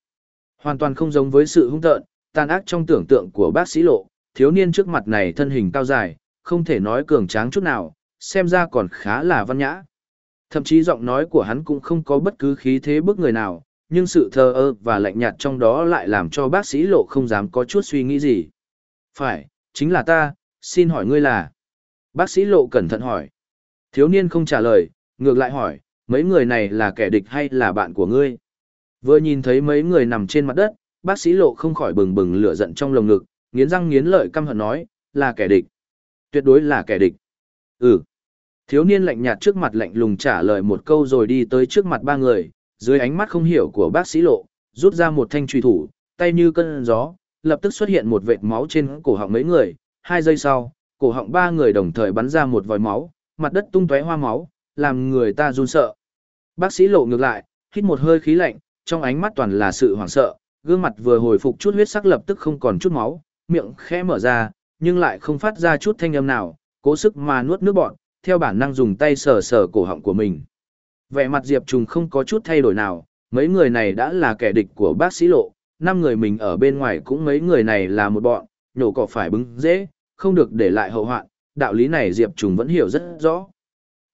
Hoàn toàn không giống với sự hung tợn, tàn ác trong tưởng tượng của bác sĩ lộ, thiếu niên trước mặt này thân hình cao dài, không thể nói cường tráng chút nào, xem ra còn khá là văn nhã. Thậm chí giọng nói của hắn cũng không có bất cứ khí thế bức người nào, nhưng sự thờ ơ và lạnh nhạt trong đó lại làm cho bác sĩ lộ không dám có chút suy nghĩ gì. Phải, chính là ta, xin hỏi ngươi là. Bác sĩ lộ cẩn thận hỏi. Thiếu niên không trả lời, ngược lại hỏi, mấy người này là kẻ địch hay là bạn của ngươi? Vừa nhìn thấy mấy người nằm trên mặt đất, bác sĩ lộ không khỏi bừng bừng lửa giận trong lồng ngực, nghiến răng nghiến lợi căm hận nói, là kẻ địch. Tuyệt đối là kẻ địch. Ừ. Thiếu niên lạnh nhạt trước mặt lạnh lùng trả lời một câu rồi đi tới trước mặt ba người, dưới ánh mắt không hiểu của bác sĩ lộ, rút ra một thanh truy thủ, tay như cơn gió, lập tức xuất hiện một vệt máu trên cổ họng mấy người, hai giây sau, cổ họng ba người đồng thời bắn ra một vòi máu, mặt đất tung tóe hoa máu, làm người ta run sợ. Bác sĩ lộ ngược lại, hít một hơi khí lạnh, trong ánh mắt toàn là sự hoảng sợ, gương mặt vừa hồi phục chút huyết sắc lập tức không còn chút máu, miệng khẽ mở ra, nhưng lại không phát ra chút thanh âm nào, cố sức mà nuốt nước bọt, theo bản năng dùng tay sờ sờ cổ họng của mình. Vẻ mặt Diệp Trùng không có chút thay đổi nào, mấy người này đã là kẻ địch của bác sĩ lộ, năm người mình ở bên ngoài cũng mấy người này là một bọn, nhổ cỏ phải bứng dễ, không được để lại hậu hoạn, đạo lý này Diệp Trùng vẫn hiểu rất rõ.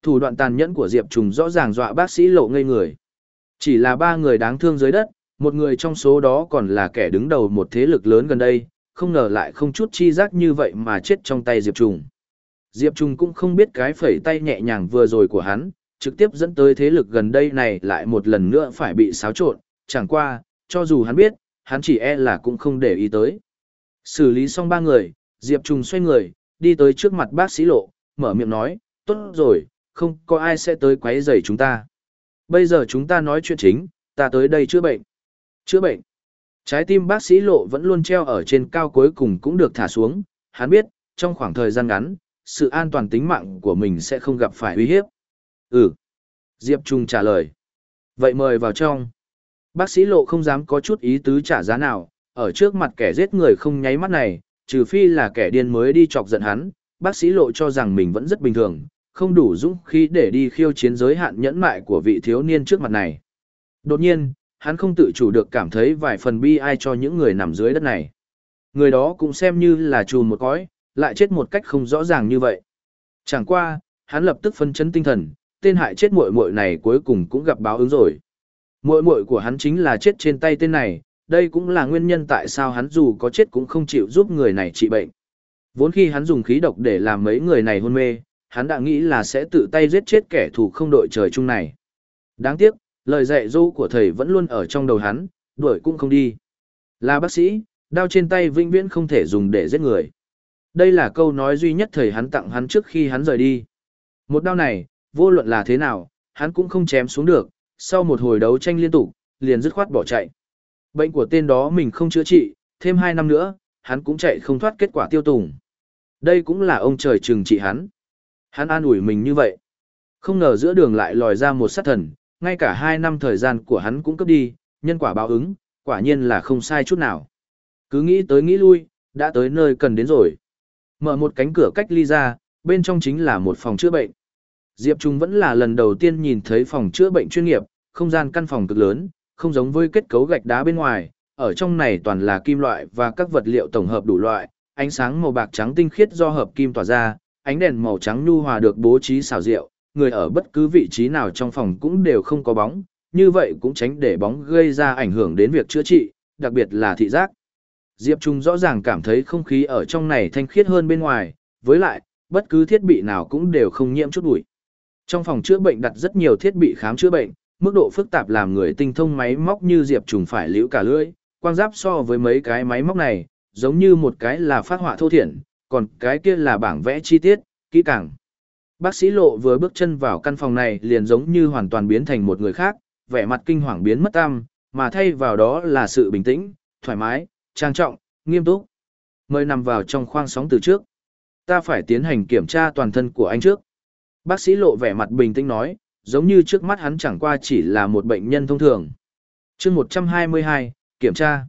Thủ đoạn tàn nhẫn của Diệp Trùng rõ ràng dọa bác sĩ lộ ngây người. Chỉ là ba người đáng thương dưới đất, một người trong số đó còn là kẻ đứng đầu một thế lực lớn gần đây, không ngờ lại không chút chi giác như vậy mà chết trong tay Diệp Trùng. Diệp Trùng cũng không biết cái phẩy tay nhẹ nhàng vừa rồi của hắn, trực tiếp dẫn tới thế lực gần đây này lại một lần nữa phải bị xáo trộn, chẳng qua, cho dù hắn biết, hắn chỉ e là cũng không để ý tới. Xử lý xong ba người, Diệp Trùng xoay người, đi tới trước mặt bác sĩ lộ, mở miệng nói, tốt rồi, không có ai sẽ tới quấy rầy chúng ta. Bây giờ chúng ta nói chuyện chính, ta tới đây chữa bệnh. Chữa bệnh. Trái tim bác sĩ lộ vẫn luôn treo ở trên cao cuối cùng cũng được thả xuống, hắn biết, trong khoảng thời gian ngắn, sự an toàn tính mạng của mình sẽ không gặp phải uy hiếp. Ừ. Diệp Trung trả lời. Vậy mời vào trong. Bác sĩ lộ không dám có chút ý tứ trả giá nào, ở trước mặt kẻ giết người không nháy mắt này, trừ phi là kẻ điên mới đi chọc giận hắn, bác sĩ lộ cho rằng mình vẫn rất bình thường, không đủ dũng khí để đi khiêu chiến giới hạn nhẫn mại của vị thiếu niên trước mặt này. Đột nhiên, hắn không tự chủ được cảm thấy vài phần bi ai cho những người nằm dưới đất này. Người đó cũng xem như là chùm một cõi, lại chết một cách không rõ ràng như vậy. Chẳng qua, hắn lập tức phân chấn tinh thần, tên hại chết muội muội này cuối cùng cũng gặp báo ứng rồi. Muội muội của hắn chính là chết trên tay tên này, đây cũng là nguyên nhân tại sao hắn dù có chết cũng không chịu giúp người này trị bệnh. Vốn khi hắn dùng khí độc để làm mấy người này hôn mê, hắn đã nghĩ là sẽ tự tay giết chết kẻ thù không đội trời chung này. Đáng tiếc, lời dạy dỗ của thầy vẫn luôn ở trong đầu hắn, đuổi cũng không đi. Là bác sĩ, đao trên tay vĩnh viễn không thể dùng để giết người. Đây là câu nói duy nhất thầy hắn tặng hắn trước khi hắn rời đi. Một đao này, vô luận là thế nào, hắn cũng không chém xuống được, sau một hồi đấu tranh liên tục, liền dứt khoát bỏ chạy. Bệnh của tên đó mình không chữa trị, thêm hai năm nữa, hắn cũng chạy không thoát kết quả tiêu tùng. Đây cũng là ông trời trừng trị hắn. Hắn an ủi mình như vậy. Không ngờ giữa đường lại lòi ra một sát thần, ngay cả hai năm thời gian của hắn cũng cấp đi, nhân quả báo ứng, quả nhiên là không sai chút nào. Cứ nghĩ tới nghĩ lui, đã tới nơi cần đến rồi. Mở một cánh cửa cách ly ra, bên trong chính là một phòng chữa bệnh. Diệp Trung vẫn là lần đầu tiên nhìn thấy phòng chữa bệnh chuyên nghiệp, không gian căn phòng cực lớn, không giống với kết cấu gạch đá bên ngoài, ở trong này toàn là kim loại và các vật liệu tổng hợp đủ loại, ánh sáng màu bạc trắng tinh khiết do hợp kim tỏa ra, ánh đèn màu trắng nhu hòa được bố trí xảo diệu, người ở bất cứ vị trí nào trong phòng cũng đều không có bóng, như vậy cũng tránh để bóng gây ra ảnh hưởng đến việc chữa trị, đặc biệt là thị giác. Diệp Trung rõ ràng cảm thấy không khí ở trong này thanh khiết hơn bên ngoài, với lại, bất cứ thiết bị nào cũng đều không nhiễm chút bụi. Trong phòng chữa bệnh đặt rất nhiều thiết bị khám chữa bệnh, mức độ phức tạp làm người tinh thông máy móc như Diệp Trùng phải liễu cả lưỡi, quang giáp so với mấy cái máy móc này, giống như một cái là phát họa thô thiển, còn cái kia là bảng vẽ chi tiết, kỹ càng. Bác sĩ Lộ vừa bước chân vào căn phòng này liền giống như hoàn toàn biến thành một người khác, vẻ mặt kinh hoàng biến mất tăm, mà thay vào đó là sự bình tĩnh, thoải mái, trang trọng, nghiêm túc. Mời nằm vào trong khoang sóng từ trước. Ta phải tiến hành kiểm tra toàn thân của anh trước. Bác sĩ lộ vẻ mặt bình tĩnh nói, giống như trước mắt hắn chẳng qua chỉ là một bệnh nhân thông thường. chương 122, kiểm tra.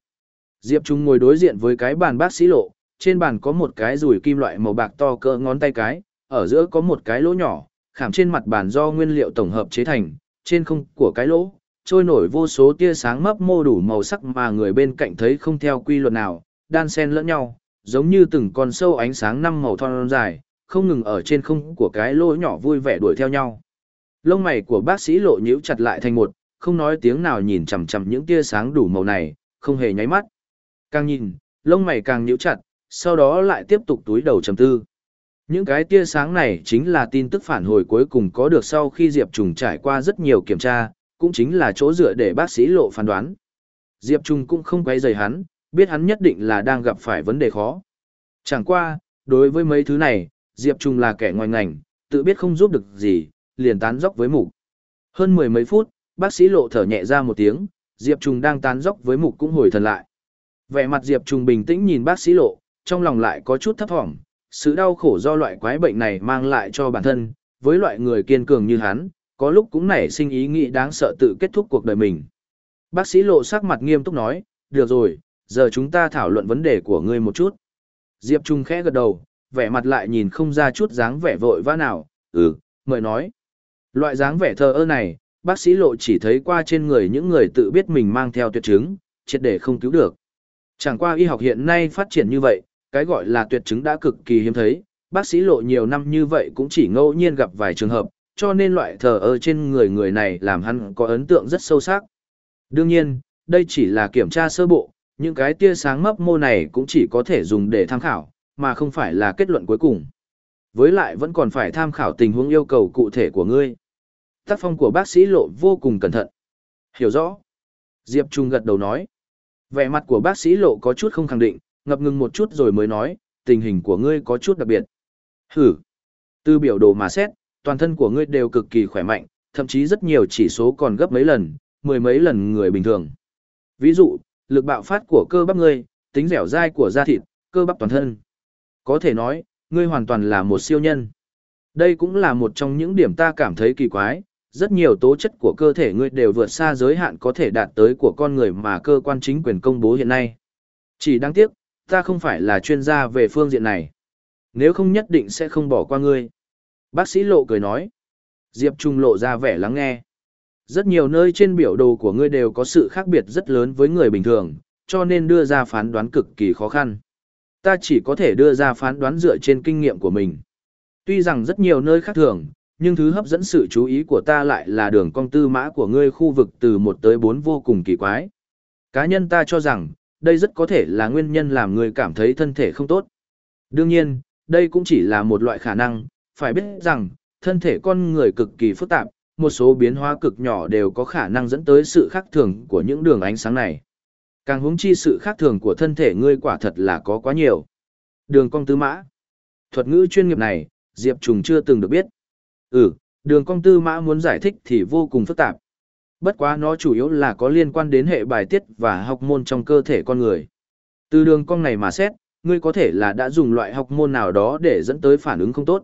Diệp Trung ngồi đối diện với cái bàn bác sĩ lộ, trên bàn có một cái rùi kim loại màu bạc to cỡ ngón tay cái, ở giữa có một cái lỗ nhỏ, khảm trên mặt bàn do nguyên liệu tổng hợp chế thành, trên không của cái lỗ, trôi nổi vô số tia sáng mấp mô đủ màu sắc mà người bên cạnh thấy không theo quy luật nào, đan xen lẫn nhau, giống như từng con sâu ánh sáng năm màu thon dài, không ngừng ở trên không của cái lỗ nhỏ vui vẻ đuổi theo nhau. Lông mày của bác sĩ lộ nhíu chặt lại thành một, không nói tiếng nào nhìn chằm chằm những tia sáng đủ màu này, không hề nháy mắt. Càng nhìn, lông mày càng nhíu chặt, sau đó lại tiếp tục túi đầu trầm tư. Những cái tia sáng này chính là tin tức phản hồi cuối cùng có được sau khi Diệp Trùng trải qua rất nhiều kiểm tra, cũng chính là chỗ dựa để bác sĩ lộ phán đoán. Diệp Trùng cũng không quay rời hắn, biết hắn nhất định là đang gặp phải vấn đề khó. Chẳng qua, đối với mấy thứ này, Diệp Trùng là kẻ ngoài ngành, tự biết không giúp được gì, liền tán dốc với mục. Hơn mười mấy phút, bác sĩ lộ thở nhẹ ra một tiếng, Diệp Trùng đang tán dốc với mục cũng hồi thần lại. Vẻ mặt Diệp Trùng bình tĩnh nhìn bác sĩ lộ, trong lòng lại có chút thấp thỏm, sự đau khổ do loại quái bệnh này mang lại cho bản thân, với loại người kiên cường như hắn, có lúc cũng nảy sinh ý nghĩ đáng sợ tự kết thúc cuộc đời mình. Bác sĩ lộ sắc mặt nghiêm túc nói, được rồi, giờ chúng ta thảo luận vấn đề của ngươi một chút. Diệp Trung khẽ gật đầu, vẻ mặt lại nhìn không ra chút dáng vẻ vội vã nào, ừ, mời nói. Loại dáng vẻ thờ ơ này, bác sĩ lộ chỉ thấy qua trên người những người tự biết mình mang theo tuyệt chứng, triệt để không cứu được. Chẳng qua y học hiện nay phát triển như vậy, cái gọi là tuyệt chứng đã cực kỳ hiếm thấy, bác sĩ lộ nhiều năm như vậy cũng chỉ ngẫu nhiên gặp vài trường hợp, cho nên loại thờ ơ trên người người này làm hắn có ấn tượng rất sâu sắc. Đương nhiên, đây chỉ là kiểm tra sơ bộ, những cái tia sáng mấp mô này cũng chỉ có thể dùng để tham khảo, mà không phải là kết luận cuối cùng. Với lại vẫn còn phải tham khảo tình huống yêu cầu cụ thể của ngươi. Tác phong của bác sĩ lộ vô cùng cẩn thận. Hiểu rõ. Diệp Trung gật đầu nói. Vẻ mặt của bác sĩ lộ có chút không khẳng định, ngập ngừng một chút rồi mới nói, tình hình của ngươi có chút đặc biệt. Hử. Từ biểu đồ mà xét, toàn thân của ngươi đều cực kỳ khỏe mạnh, thậm chí rất nhiều chỉ số còn gấp mấy lần, mười mấy lần người bình thường. Ví dụ, lực bạo phát của cơ bắp ngươi, tính dẻo dai của da thịt, cơ bắp toàn thân. Có thể nói, ngươi hoàn toàn là một siêu nhân. Đây cũng là một trong những điểm ta cảm thấy kỳ quái, rất nhiều tố chất của cơ thể ngươi đều vượt xa giới hạn có thể đạt tới của con người mà cơ quan chính quyền công bố hiện nay. Chỉ đáng tiếc, ta không phải là chuyên gia về phương diện này. Nếu không nhất định sẽ không bỏ qua ngươi. Bác sĩ lộ cười nói. Diệp Trung lộ ra vẻ lắng nghe. Rất nhiều nơi trên biểu đồ của ngươi đều có sự khác biệt rất lớn với người bình thường, cho nên đưa ra phán đoán cực kỳ khó khăn. Ta chỉ có thể đưa ra phán đoán dựa trên kinh nghiệm của mình. Tuy rằng rất nhiều nơi khác thường, nhưng thứ hấp dẫn sự chú ý của ta lại là đường cong tư mã của ngươi khu vực từ 1 tới 4 vô cùng kỳ quái. Cá nhân ta cho rằng, đây rất có thể là nguyên nhân làm người cảm thấy thân thể không tốt. Đương nhiên, đây cũng chỉ là một loại khả năng, phải biết rằng, thân thể con người cực kỳ phức tạp, một số biến hóa cực nhỏ đều có khả năng dẫn tới sự khác thường của những đường ánh sáng này. Càng hướng chi sự khác thường của thân thể ngươi quả thật là có quá nhiều. Đường cong tư mã. Thuật ngữ chuyên nghiệp này, Diệp Trùng chưa từng được biết. Ừ, đường cong tư mã muốn giải thích thì vô cùng phức tạp. Bất quá nó chủ yếu là có liên quan đến hệ bài tiết và học môn trong cơ thể con người. Từ đường cong này mà xét, ngươi có thể là đã dùng loại học môn nào đó để dẫn tới phản ứng không tốt.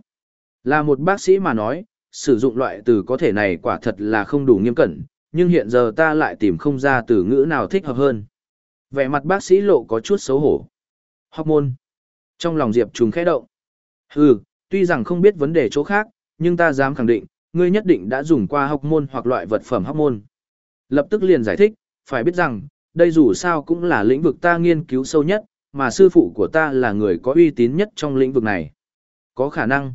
Là một bác sĩ mà nói, sử dụng loại từ có thể này quả thật là không đủ nghiêm cẩn, nhưng hiện giờ ta lại tìm không ra từ ngữ nào thích hợp hơn. Vẻ mặt bác sĩ lộ có chút xấu hổ. Học môn. Trong lòng Diệp trùng khẽ động. Hừ, tuy rằng không biết vấn đề chỗ khác, nhưng ta dám khẳng định, ngươi nhất định đã dùng qua học môn hoặc loại vật phẩm học môn. Lập tức liền giải thích, phải biết rằng, đây dù sao cũng là lĩnh vực ta nghiên cứu sâu nhất, mà sư phụ của ta là người có uy tín nhất trong lĩnh vực này. Có khả năng.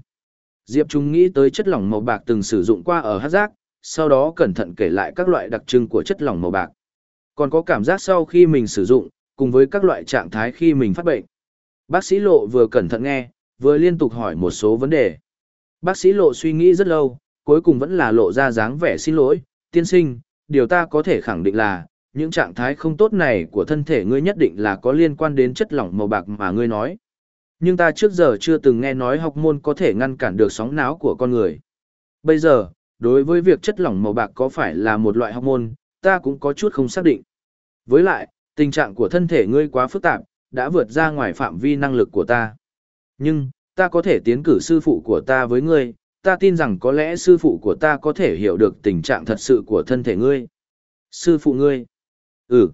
Diệp Trung nghĩ tới chất lỏng màu bạc từng sử dụng qua ở hát giác, sau đó cẩn thận kể lại các loại đặc trưng của chất lỏng màu bạc. Còn có cảm giác sau khi mình sử dụng, cùng với các loại trạng thái khi mình phát bệnh. Bác sĩ Lộ vừa cẩn thận nghe, vừa liên tục hỏi một số vấn đề. Bác sĩ Lộ suy nghĩ rất lâu, cuối cùng vẫn là lộ ra dáng vẻ xin lỗi, tiên sinh, điều ta có thể khẳng định là, những trạng thái không tốt này của thân thể ngươi nhất định là có liên quan đến chất lỏng màu bạc mà ngươi nói. Nhưng ta trước giờ chưa từng nghe nói học môn có thể ngăn cản được sóng não của con người. Bây giờ, đối với việc chất lỏng màu bạc có phải là một loại học môn, ta cũng có chút không xác định. Với lại, tình trạng của thân thể ngươi quá phức tạp, đã vượt ra ngoài phạm vi năng lực của ta. Nhưng, ta có thể tiến cử sư phụ của ta với ngươi, ta tin rằng có lẽ sư phụ của ta có thể hiểu được tình trạng thật sự của thân thể ngươi. Sư phụ ngươi? Ừ.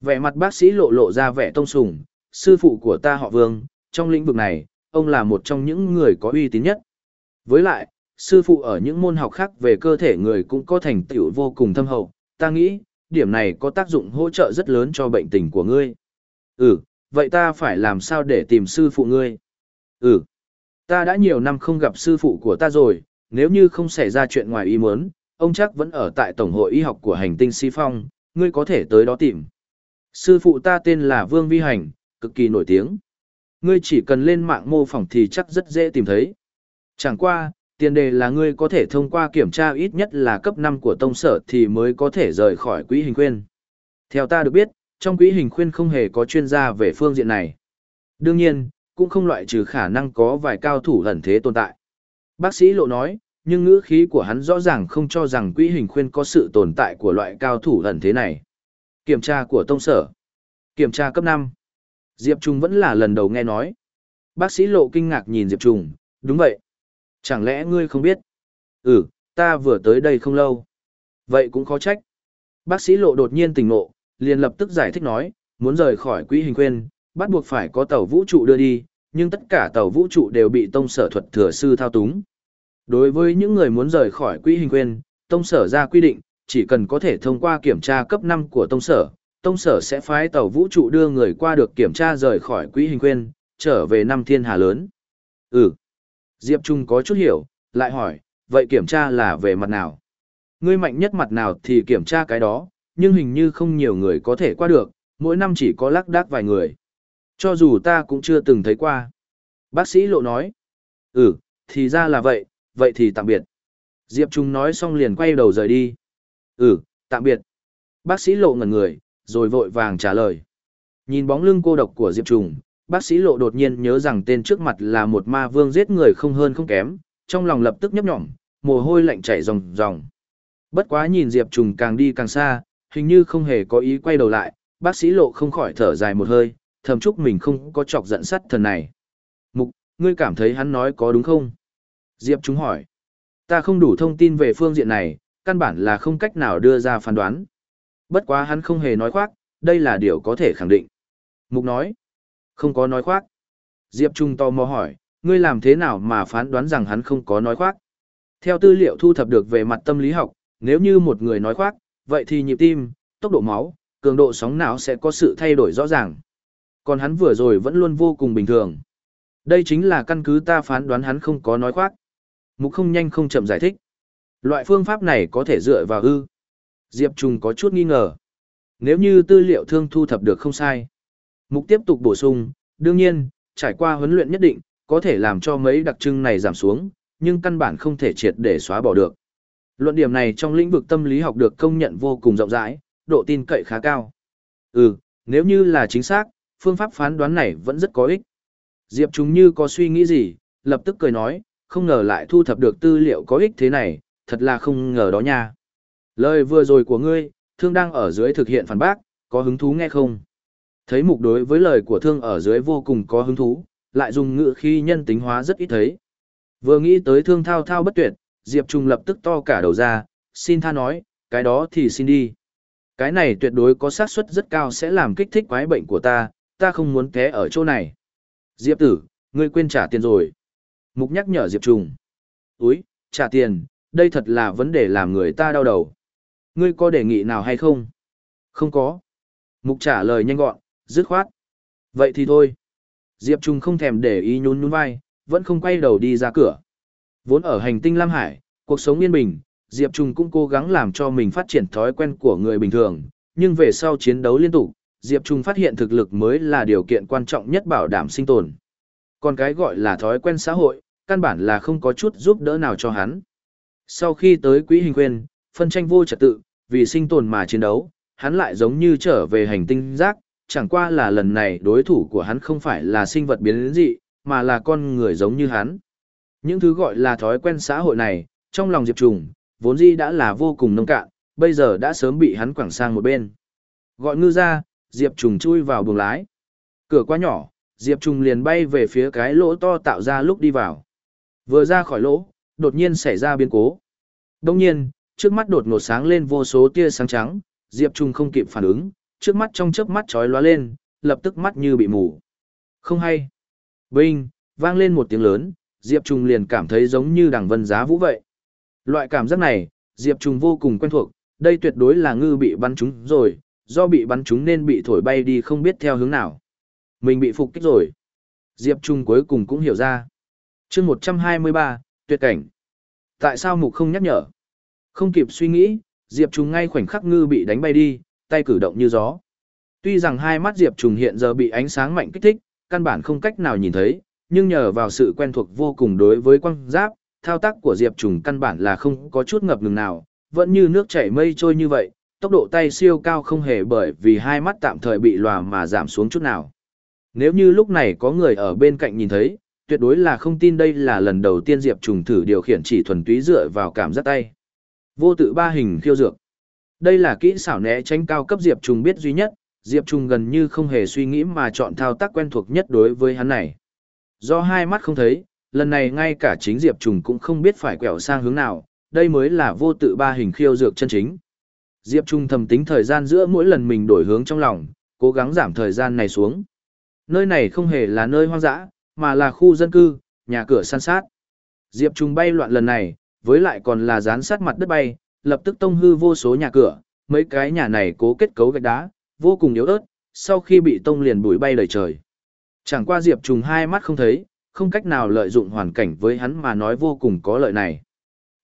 Vẻ mặt bác sĩ lộ lộ ra vẻ tông sùng, sư phụ của ta họ Vương, trong lĩnh vực này, ông là một trong những người có uy tín nhất. Với lại, sư phụ ở những môn học khác về cơ thể người cũng có thành tựu vô cùng thâm hậu, ta nghĩ, điểm này có tác dụng hỗ trợ rất lớn cho bệnh tình của ngươi. Ừ, vậy ta phải làm sao để tìm sư phụ ngươi? Ừ, ta đã nhiều năm không gặp sư phụ của ta rồi, nếu như không xảy ra chuyện ngoài ý muốn, ông chắc vẫn ở tại Tổng hội Y học của hành tinh Si Phong, ngươi có thể tới đó tìm. Sư phụ ta tên là Vương Vi Hành, cực kỳ nổi tiếng. Ngươi chỉ cần lên mạng mô phỏng thì chắc rất dễ tìm thấy. Chẳng qua, tiền đề là ngươi có thể thông qua kiểm tra ít nhất là cấp 5 của tông sở thì mới có thể rời khỏi quỹ hình khuyên. Theo ta được biết, trong quỹ hình khuyên không hề có chuyên gia về phương diện này. Đương nhiên, cũng không loại trừ khả năng có vài cao thủ ẩn thế tồn tại. Bác sĩ lộ nói, nhưng ngữ khí của hắn rõ ràng không cho rằng quỹ hình khuyên có sự tồn tại của loại cao thủ ẩn thế này. Kiểm tra của tông sở. Kiểm tra cấp 5. Diệp Trung vẫn là lần đầu nghe nói. Bác sĩ lộ kinh ngạc nhìn Diệp Trung, đúng vậy. Chẳng lẽ ngươi không biết? Ừ, ta vừa tới đây không lâu. Vậy cũng khó trách. Bác sĩ lộ đột nhiên tỉnh ngộ, liền lập tức giải thích nói, muốn rời khỏi quỹ hình khuyên, bắt buộc phải có tàu vũ trụ đưa đi, nhưng tất cả tàu vũ trụ đều bị tông sở thuật thừa sư thao túng. Đối với những người muốn rời khỏi quỹ hình quyền, tông sở ra quy định, chỉ cần có thể thông qua kiểm tra cấp 5 của tông sở, tông sở sẽ phái tàu vũ trụ đưa người qua được kiểm tra rời khỏi quỹ hình quyền, trở về năm thiên hà lớn. Ừ. Diệp Trung có chút hiểu, lại hỏi, vậy kiểm tra là về mặt nào? Ngươi mạnh nhất mặt nào thì kiểm tra cái đó, nhưng hình như không nhiều người có thể qua được, mỗi năm chỉ có lác đác vài người. Cho dù ta cũng chưa từng thấy qua. Bác sĩ lộ nói, ừ, thì ra là vậy, vậy thì tạm biệt. Diệp Trung nói xong liền quay đầu rời đi. Ừ, tạm biệt. Bác sĩ lộ ngẩn người, rồi vội vàng trả lời. Nhìn bóng lưng cô độc của Diệp Trung, bác sĩ lộ đột nhiên nhớ rằng tên trước mặt là một ma vương giết người không hơn không kém, trong lòng lập tức nhấp nhỏm, mồ hôi lạnh chảy ròng ròng. Bất quá nhìn Diệp Trung càng đi càng xa, hình như không hề có ý quay đầu lại, bác sĩ lộ không khỏi thở dài một hơi, thầm chúc mình không có chọc giận sắt thần này. Mục, ngươi cảm thấy hắn nói có đúng không? Diệp Trung hỏi. Ta không đủ thông tin về phương diện này, căn bản là không cách nào đưa ra phán đoán. Bất quá hắn không hề nói khoác, đây là điều có thể khẳng định. Mục nói. Không có nói khoác. Diệp Trung tò mò hỏi, ngươi làm thế nào mà phán đoán rằng hắn không có nói khoác? Theo tư liệu thu thập được về mặt tâm lý học, nếu như một người nói khoác, vậy thì nhịp tim, tốc độ máu, cường độ sóng não sẽ có sự thay đổi rõ ràng. Còn hắn vừa rồi vẫn luôn vô cùng bình thường. Đây chính là căn cứ ta phán đoán hắn không có nói khoác. Mục không nhanh không chậm giải thích. Loại phương pháp này có thể dựa vào ư. Diệp trùng có chút nghi ngờ. Nếu như tư liệu thương thu thập được không sai. Mục tiếp tục bổ sung, đương nhiên, trải qua huấn luyện nhất định, có thể làm cho mấy đặc trưng này giảm xuống, nhưng căn bản không thể triệt để xóa bỏ được. Luận điểm này trong lĩnh vực tâm lý học được công nhận vô cùng rộng rãi, độ tin cậy khá cao. Ừ, nếu như là chính xác, phương pháp phán đoán này vẫn rất có ích. Diệp chúng như có suy nghĩ gì, lập tức cười nói, không ngờ lại thu thập được tư liệu có ích thế này, thật là không ngờ đó nha. Lời vừa rồi của ngươi, thương đang ở dưới thực hiện phản bác, có hứng thú nghe không? Thấy mục đối với lời của thương ở dưới vô cùng có hứng thú, lại dùng ngữ khi nhân tính hóa rất ít thấy. Vừa nghĩ tới thương thao thao bất tuyệt, Diệp Trung lập tức to cả đầu ra, xin tha nói, cái đó thì xin đi. Cái này tuyệt đối có xác suất rất cao sẽ làm kích thích quái bệnh của ta, ta không muốn té ở chỗ này. Diệp tử, ngươi quên trả tiền rồi. Mục nhắc nhở Diệp Trung. Úi, trả tiền, đây thật là vấn đề làm người ta đau đầu. Ngươi có đề nghị nào hay không? Không có. Mục trả lời nhanh gọn, dứt khoát. Vậy thì thôi. Diệp Trung không thèm để ý nhún nhún vai, vẫn không quay đầu đi ra cửa. Vốn ở hành tinh Lam Hải, cuộc sống yên bình, Diệp Trung cũng cố gắng làm cho mình phát triển thói quen của người bình thường, nhưng về sau chiến đấu liên tục, Diệp Trung phát hiện thực lực mới là điều kiện quan trọng nhất bảo đảm sinh tồn. Còn cái gọi là thói quen xã hội, căn bản là không có chút giúp đỡ nào cho hắn. Sau khi tới quỹ hình quyền, phân tranh vô trật tự, vì sinh tồn mà chiến đấu, hắn lại giống như trở về hành tinh rác, chẳng qua là lần này đối thủ của hắn không phải là sinh vật biến dị, mà là con người giống như hắn. Những thứ gọi là thói quen xã hội này, trong lòng Diệp Trùng, vốn dĩ đã là vô cùng nông cạn, bây giờ đã sớm bị hắn quẳng sang một bên. Gọi ngư ra, Diệp Trùng chui vào buồng lái. Cửa quá nhỏ, Diệp Trùng liền bay về phía cái lỗ to tạo ra lúc đi vào. Vừa ra khỏi lỗ, đột nhiên xảy ra biến cố. Đông nhiên, trước mắt đột ngột sáng lên vô số tia sáng trắng, Diệp Trùng không kịp phản ứng, trước mắt trong chớp mắt chói lóa lên, lập tức mắt như bị mù. Không hay. vinh vang lên một tiếng lớn, Diệp Trùng liền cảm thấy giống như đằng vân giá vũ vậy. Loại cảm giác này, Diệp Trùng vô cùng quen thuộc, đây tuyệt đối là ngư bị bắn trúng rồi, do bị bắn trúng nên bị thổi bay đi không biết theo hướng nào. Mình bị phục kích rồi. Diệp Trung cuối cùng cũng hiểu ra. chương 123, tuyệt cảnh. Tại sao mục không nhắc nhở? Không kịp suy nghĩ, Diệp Trung ngay khoảnh khắc ngư bị đánh bay đi, tay cử động như gió. Tuy rằng hai mắt Diệp Trung hiện giờ bị ánh sáng mạnh kích thích, căn bản không cách nào nhìn thấy, nhưng nhờ vào sự quen thuộc vô cùng đối với quang giáp, thao tác của Diệp Trung căn bản là không có chút ngập ngừng nào, vẫn như nước chảy mây trôi như vậy, tốc độ tay siêu cao không hề bởi vì hai mắt tạm thời bị lòa mà giảm xuống chút nào. Nếu như lúc này có người ở bên cạnh nhìn thấy, tuyệt đối là không tin đây là lần đầu tiên Diệp Trùng thử điều khiển chỉ thuần túy dựa vào cảm giác tay. Vô tự ba hình khiêu dược. Đây là kỹ xảo né tránh cao cấp Diệp Trùng biết duy nhất, Diệp Trùng gần như không hề suy nghĩ mà chọn thao tác quen thuộc nhất đối với hắn này. Do hai mắt không thấy, lần này ngay cả chính Diệp Trùng cũng không biết phải quẹo sang hướng nào, đây mới là vô tự ba hình khiêu dược chân chính. Diệp Trung thầm tính thời gian giữa mỗi lần mình đổi hướng trong lòng, cố gắng giảm thời gian này xuống. Nơi này không hề là nơi hoang dã, mà là khu dân cư, nhà cửa san sát. Diệp Trung bay loạn lần này, với lại còn là dán sát mặt đất bay, lập tức tông hư vô số nhà cửa, mấy cái nhà này cố kết cấu gạch đá, vô cùng yếu ớt, sau khi bị tông liền bụi bay đầy trời. Chẳng qua Diệp Trung hai mắt không thấy, không cách nào lợi dụng hoàn cảnh với hắn mà nói vô cùng có lợi này.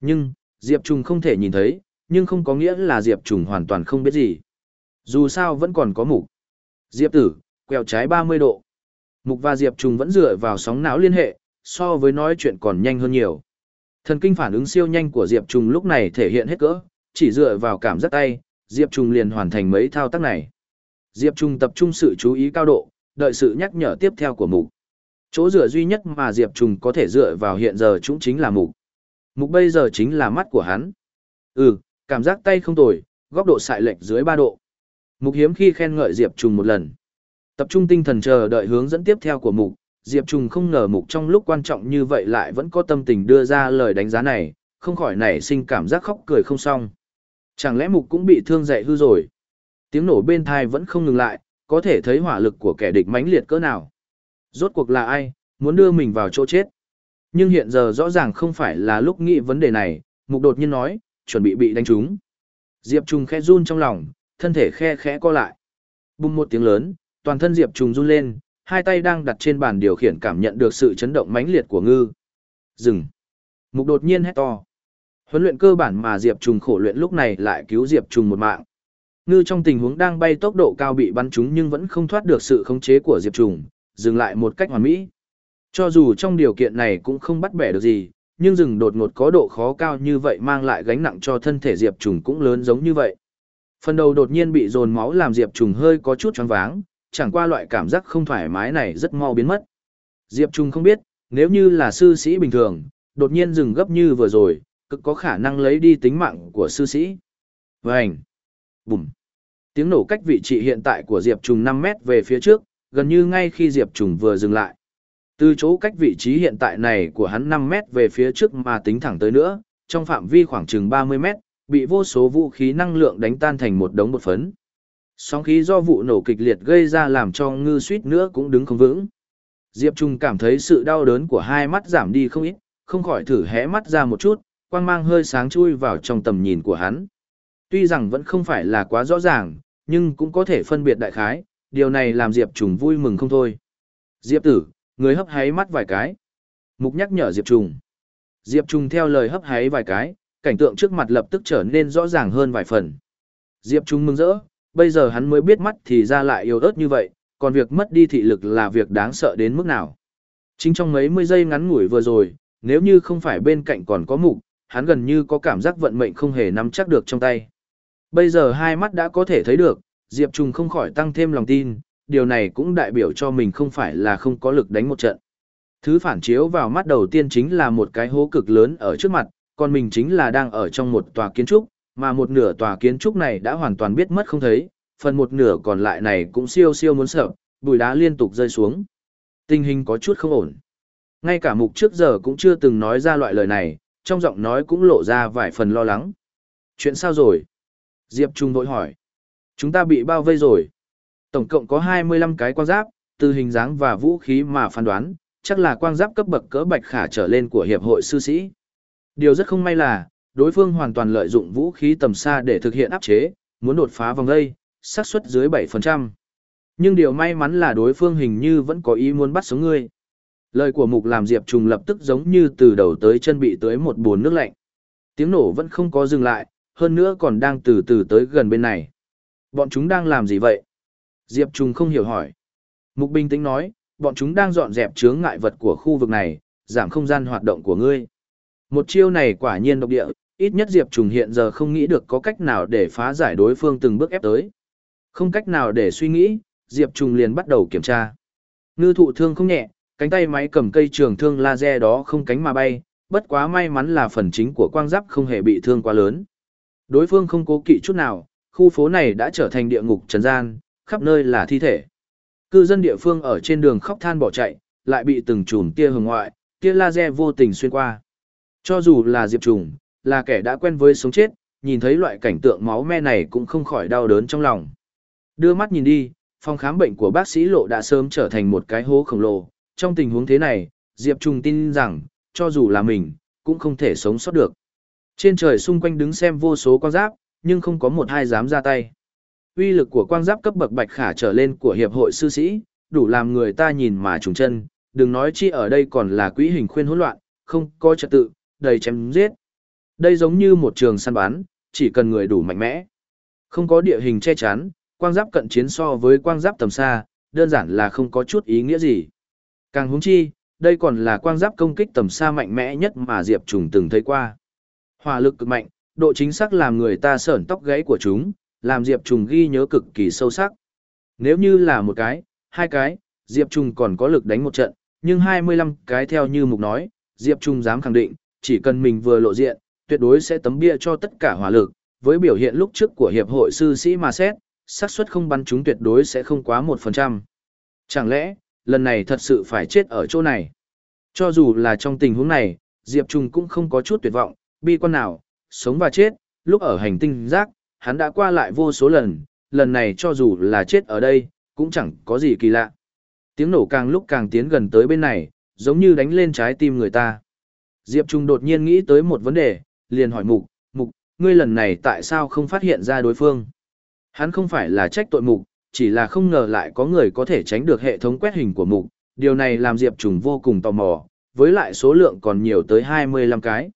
Nhưng, Diệp Trung không thể nhìn thấy, nhưng không có nghĩa là Diệp Trùng hoàn toàn không biết gì. Dù sao vẫn còn có mục. Diệp tử, quẹo trái 30 độ. Mục và Diệp Trùng vẫn dựa vào sóng não liên hệ, so với nói chuyện còn nhanh hơn nhiều. Thần kinh phản ứng siêu nhanh của Diệp Trùng lúc này thể hiện hết cỡ, chỉ dựa vào cảm giác tay, Diệp Trùng liền hoàn thành mấy thao tác này. Diệp Trùng tập trung sự chú ý cao độ, đợi sự nhắc nhở tiếp theo của mục. Chỗ dựa duy nhất mà Diệp Trùng có thể dựa vào hiện giờ cũng chính là mục. Mục bây giờ chính là mắt của hắn. Ừ, cảm giác tay không tồi, góc độ xại lệch dưới 3 độ. Mục hiếm khi khen ngợi Diệp Trùng một lần. Tập trung tinh thần chờ đợi hướng dẫn tiếp theo của mục, Diệp Trùng không ngờ mục trong lúc quan trọng như vậy lại vẫn có tâm tình đưa ra lời đánh giá này, không khỏi nảy sinh cảm giác khóc cười không xong. Chẳng lẽ mục cũng bị thương dậy hư rồi? Tiếng nổ bên thai vẫn không ngừng lại, có thể thấy hỏa lực của kẻ địch mãnh liệt cỡ nào. Rốt cuộc là ai, muốn đưa mình vào chỗ chết? Nhưng hiện giờ rõ ràng không phải là lúc nghĩ vấn đề này, mục đột nhiên nói, chuẩn bị bị đánh trúng. Diệp Trùng khẽ run trong lòng, thân thể khe khẽ co lại. Bùng một tiếng lớn, toàn thân Diệp Trùng run lên, hai tay đang đặt trên bàn điều khiển cảm nhận được sự chấn động mãnh liệt của ngư. Dừng. Mục đột nhiên hét to. Huấn luyện cơ bản mà Diệp Trùng khổ luyện lúc này lại cứu Diệp Trùng một mạng. Ngư trong tình huống đang bay tốc độ cao bị bắn trúng nhưng vẫn không thoát được sự khống chế của Diệp Trùng, dừng lại một cách hoàn mỹ. Cho dù trong điều kiện này cũng không bắt bẻ được gì, nhưng rừng đột ngột có độ khó cao như vậy mang lại gánh nặng cho thân thể Diệp Trùng cũng lớn giống như vậy. Phần đầu đột nhiên bị dồn máu làm Diệp Trùng hơi có chút choáng váng, chẳng qua loại cảm giác không thoải mái này rất mau biến mất. Diệp Trùng không biết, nếu như là sư sĩ bình thường, đột nhiên dừng gấp như vừa rồi, cực có khả năng lấy đi tính mạng của sư sĩ. vảnh Bùm! Tiếng nổ cách vị trí hiện tại của Diệp Trùng năm mét về phía trước, gần như ngay khi Diệp Trùng vừa dừng lại. Từ chỗ cách vị trí hiện tại này của hắn 5 mét về phía trước mà tính thẳng tới nữa, trong phạm vi khoảng chừng 30 mét, bị vô số vũ khí năng lượng đánh tan thành một đống bột phấn. Sóng khí do vụ nổ kịch liệt gây ra làm cho ngư suýt nữa cũng đứng không vững. Diệp Trung cảm thấy sự đau đớn của hai mắt giảm đi không ít, không khỏi thử hé mắt ra một chút, quang mang hơi sáng chui vào trong tầm nhìn của hắn. Tuy rằng vẫn không phải là quá rõ ràng, nhưng cũng có thể phân biệt đại khái, điều này làm Diệp Trung vui mừng không thôi. Diệp tử, người hấp háy mắt vài cái. Mục nhắc nhở Diệp Trùng. Diệp Trùng theo lời hấp háy vài cái, cảnh tượng trước mặt lập tức trở nên rõ ràng hơn vài phần. Diệp Trùng mừng rỡ, bây giờ hắn mới biết mắt thì ra lại yếu ớt như vậy, còn việc mất đi thị lực là việc đáng sợ đến mức nào. Chính trong mấy mươi giây ngắn ngủi vừa rồi, nếu như không phải bên cạnh còn có mục, hắn gần như có cảm giác vận mệnh không hề nắm chắc được trong tay. Bây giờ hai mắt đã có thể thấy được, Diệp Trùng không khỏi tăng thêm lòng tin, điều này cũng đại biểu cho mình không phải là không có lực đánh một trận. Thứ phản chiếu vào mắt đầu tiên chính là một cái hố cực lớn ở trước mặt, còn mình chính là đang ở trong một tòa kiến trúc, mà một nửa tòa kiến trúc này đã hoàn toàn biết mất không thấy, phần một nửa còn lại này cũng siêu siêu muốn sợ, bụi đá liên tục rơi xuống. Tình hình có chút không ổn. Ngay cả mục trước giờ cũng chưa từng nói ra loại lời này, trong giọng nói cũng lộ ra vài phần lo lắng. Chuyện sao rồi? Diệp Trung vội hỏi. Chúng ta bị bao vây rồi. Tổng cộng có 25 cái quang giáp, từ hình dáng và vũ khí mà phán đoán, chắc là quang giáp cấp bậc cỡ bạch khả trở lên của hiệp hội sư sĩ. Điều rất không may là, đối phương hoàn toàn lợi dụng vũ khí tầm xa để thực hiện áp chế, muốn đột phá vòng đây, xác suất dưới 7%. Nhưng điều may mắn là đối phương hình như vẫn có ý muốn bắt sống ngươi. Lời của mục làm Diệp Trùng lập tức giống như từ đầu tới chân bị tới một bồn nước lạnh. Tiếng nổ vẫn không có dừng lại, hơn nữa còn đang từ từ tới gần bên này. Bọn chúng đang làm gì vậy? Diệp Trùng không hiểu hỏi. Mục bình tĩnh nói, bọn chúng đang dọn dẹp chướng ngại vật của khu vực này, giảm không gian hoạt động của ngươi. Một chiêu này quả nhiên độc địa, ít nhất Diệp Trùng hiện giờ không nghĩ được có cách nào để phá giải đối phương từng bước ép tới. Không cách nào để suy nghĩ, Diệp Trùng liền bắt đầu kiểm tra. Ngư thụ thương không nhẹ, cánh tay máy cầm cây trường thương laser đó không cánh mà bay, bất quá may mắn là phần chính của quang giáp không hề bị thương quá lớn. Đối phương không cố kỵ chút nào, khu phố này đã trở thành địa ngục trần gian, khắp nơi là thi thể. Cư dân địa phương ở trên đường khóc than bỏ chạy, lại bị từng chùm tia hồng ngoại, tia laser vô tình xuyên qua. Cho dù là Diệp Trùng, là kẻ đã quen với sống chết, nhìn thấy loại cảnh tượng máu me này cũng không khỏi đau đớn trong lòng. Đưa mắt nhìn đi, phòng khám bệnh của bác sĩ Lộ đã sớm trở thành một cái hố khổng lồ. Trong tình huống thế này, Diệp Trùng tin rằng, cho dù là mình, cũng không thể sống sót được. Trên trời xung quanh đứng xem vô số con giáp, nhưng không có một ai dám ra tay. Uy lực của quang giáp cấp bậc bạch khả trở lên của hiệp hội sư sĩ, đủ làm người ta nhìn mà trùng chân, đừng nói chi ở đây còn là quỹ hình khuyên hỗn loạn, không có trật tự, đầy chém giết. Đây giống như một trường săn bắn, chỉ cần người đủ mạnh mẽ. Không có địa hình che chắn, quang giáp cận chiến so với quang giáp tầm xa, đơn giản là không có chút ý nghĩa gì. Càng húng chi, đây còn là quang giáp công kích tầm xa mạnh mẽ nhất mà Diệp Trùng từng thấy qua. Hỏa lực cực mạnh, độ chính xác làm người ta sởn tóc gáy của chúng, làm Diệp Trùng ghi nhớ cực kỳ sâu sắc. Nếu như là một cái, hai cái, Diệp Trùng còn có lực đánh một trận, nhưng 25 cái theo như Mục nói, Diệp Trùng dám khẳng định, chỉ cần mình vừa lộ diện, tuyệt đối sẽ tấm bia cho tất cả hỏa lực, với biểu hiện lúc trước của hiệp hội sư sĩ mà xét, xác suất không bắn chúng tuyệt đối sẽ không quá 1%. Chẳng lẽ, lần này thật sự phải chết ở chỗ này? Cho dù là trong tình huống này, Diệp Trùng cũng không có chút tuyệt vọng, bi quan nào, sống và chết, lúc ở hành tinh rác hắn đã qua lại vô số lần, lần này cho dù là chết ở đây, cũng chẳng có gì kỳ lạ. Tiếng nổ càng lúc càng tiến gần tới bên này, giống như đánh lên trái tim người ta. Diệp Trung đột nhiên nghĩ tới một vấn đề, liền hỏi Mục, Mục, ngươi lần này tại sao không phát hiện ra đối phương? Hắn không phải là trách tội Mục, chỉ là không ngờ lại có người có thể tránh được hệ thống quét hình của Mục, điều này làm Diệp Trung vô cùng tò mò, với lại số lượng còn nhiều tới 25 cái.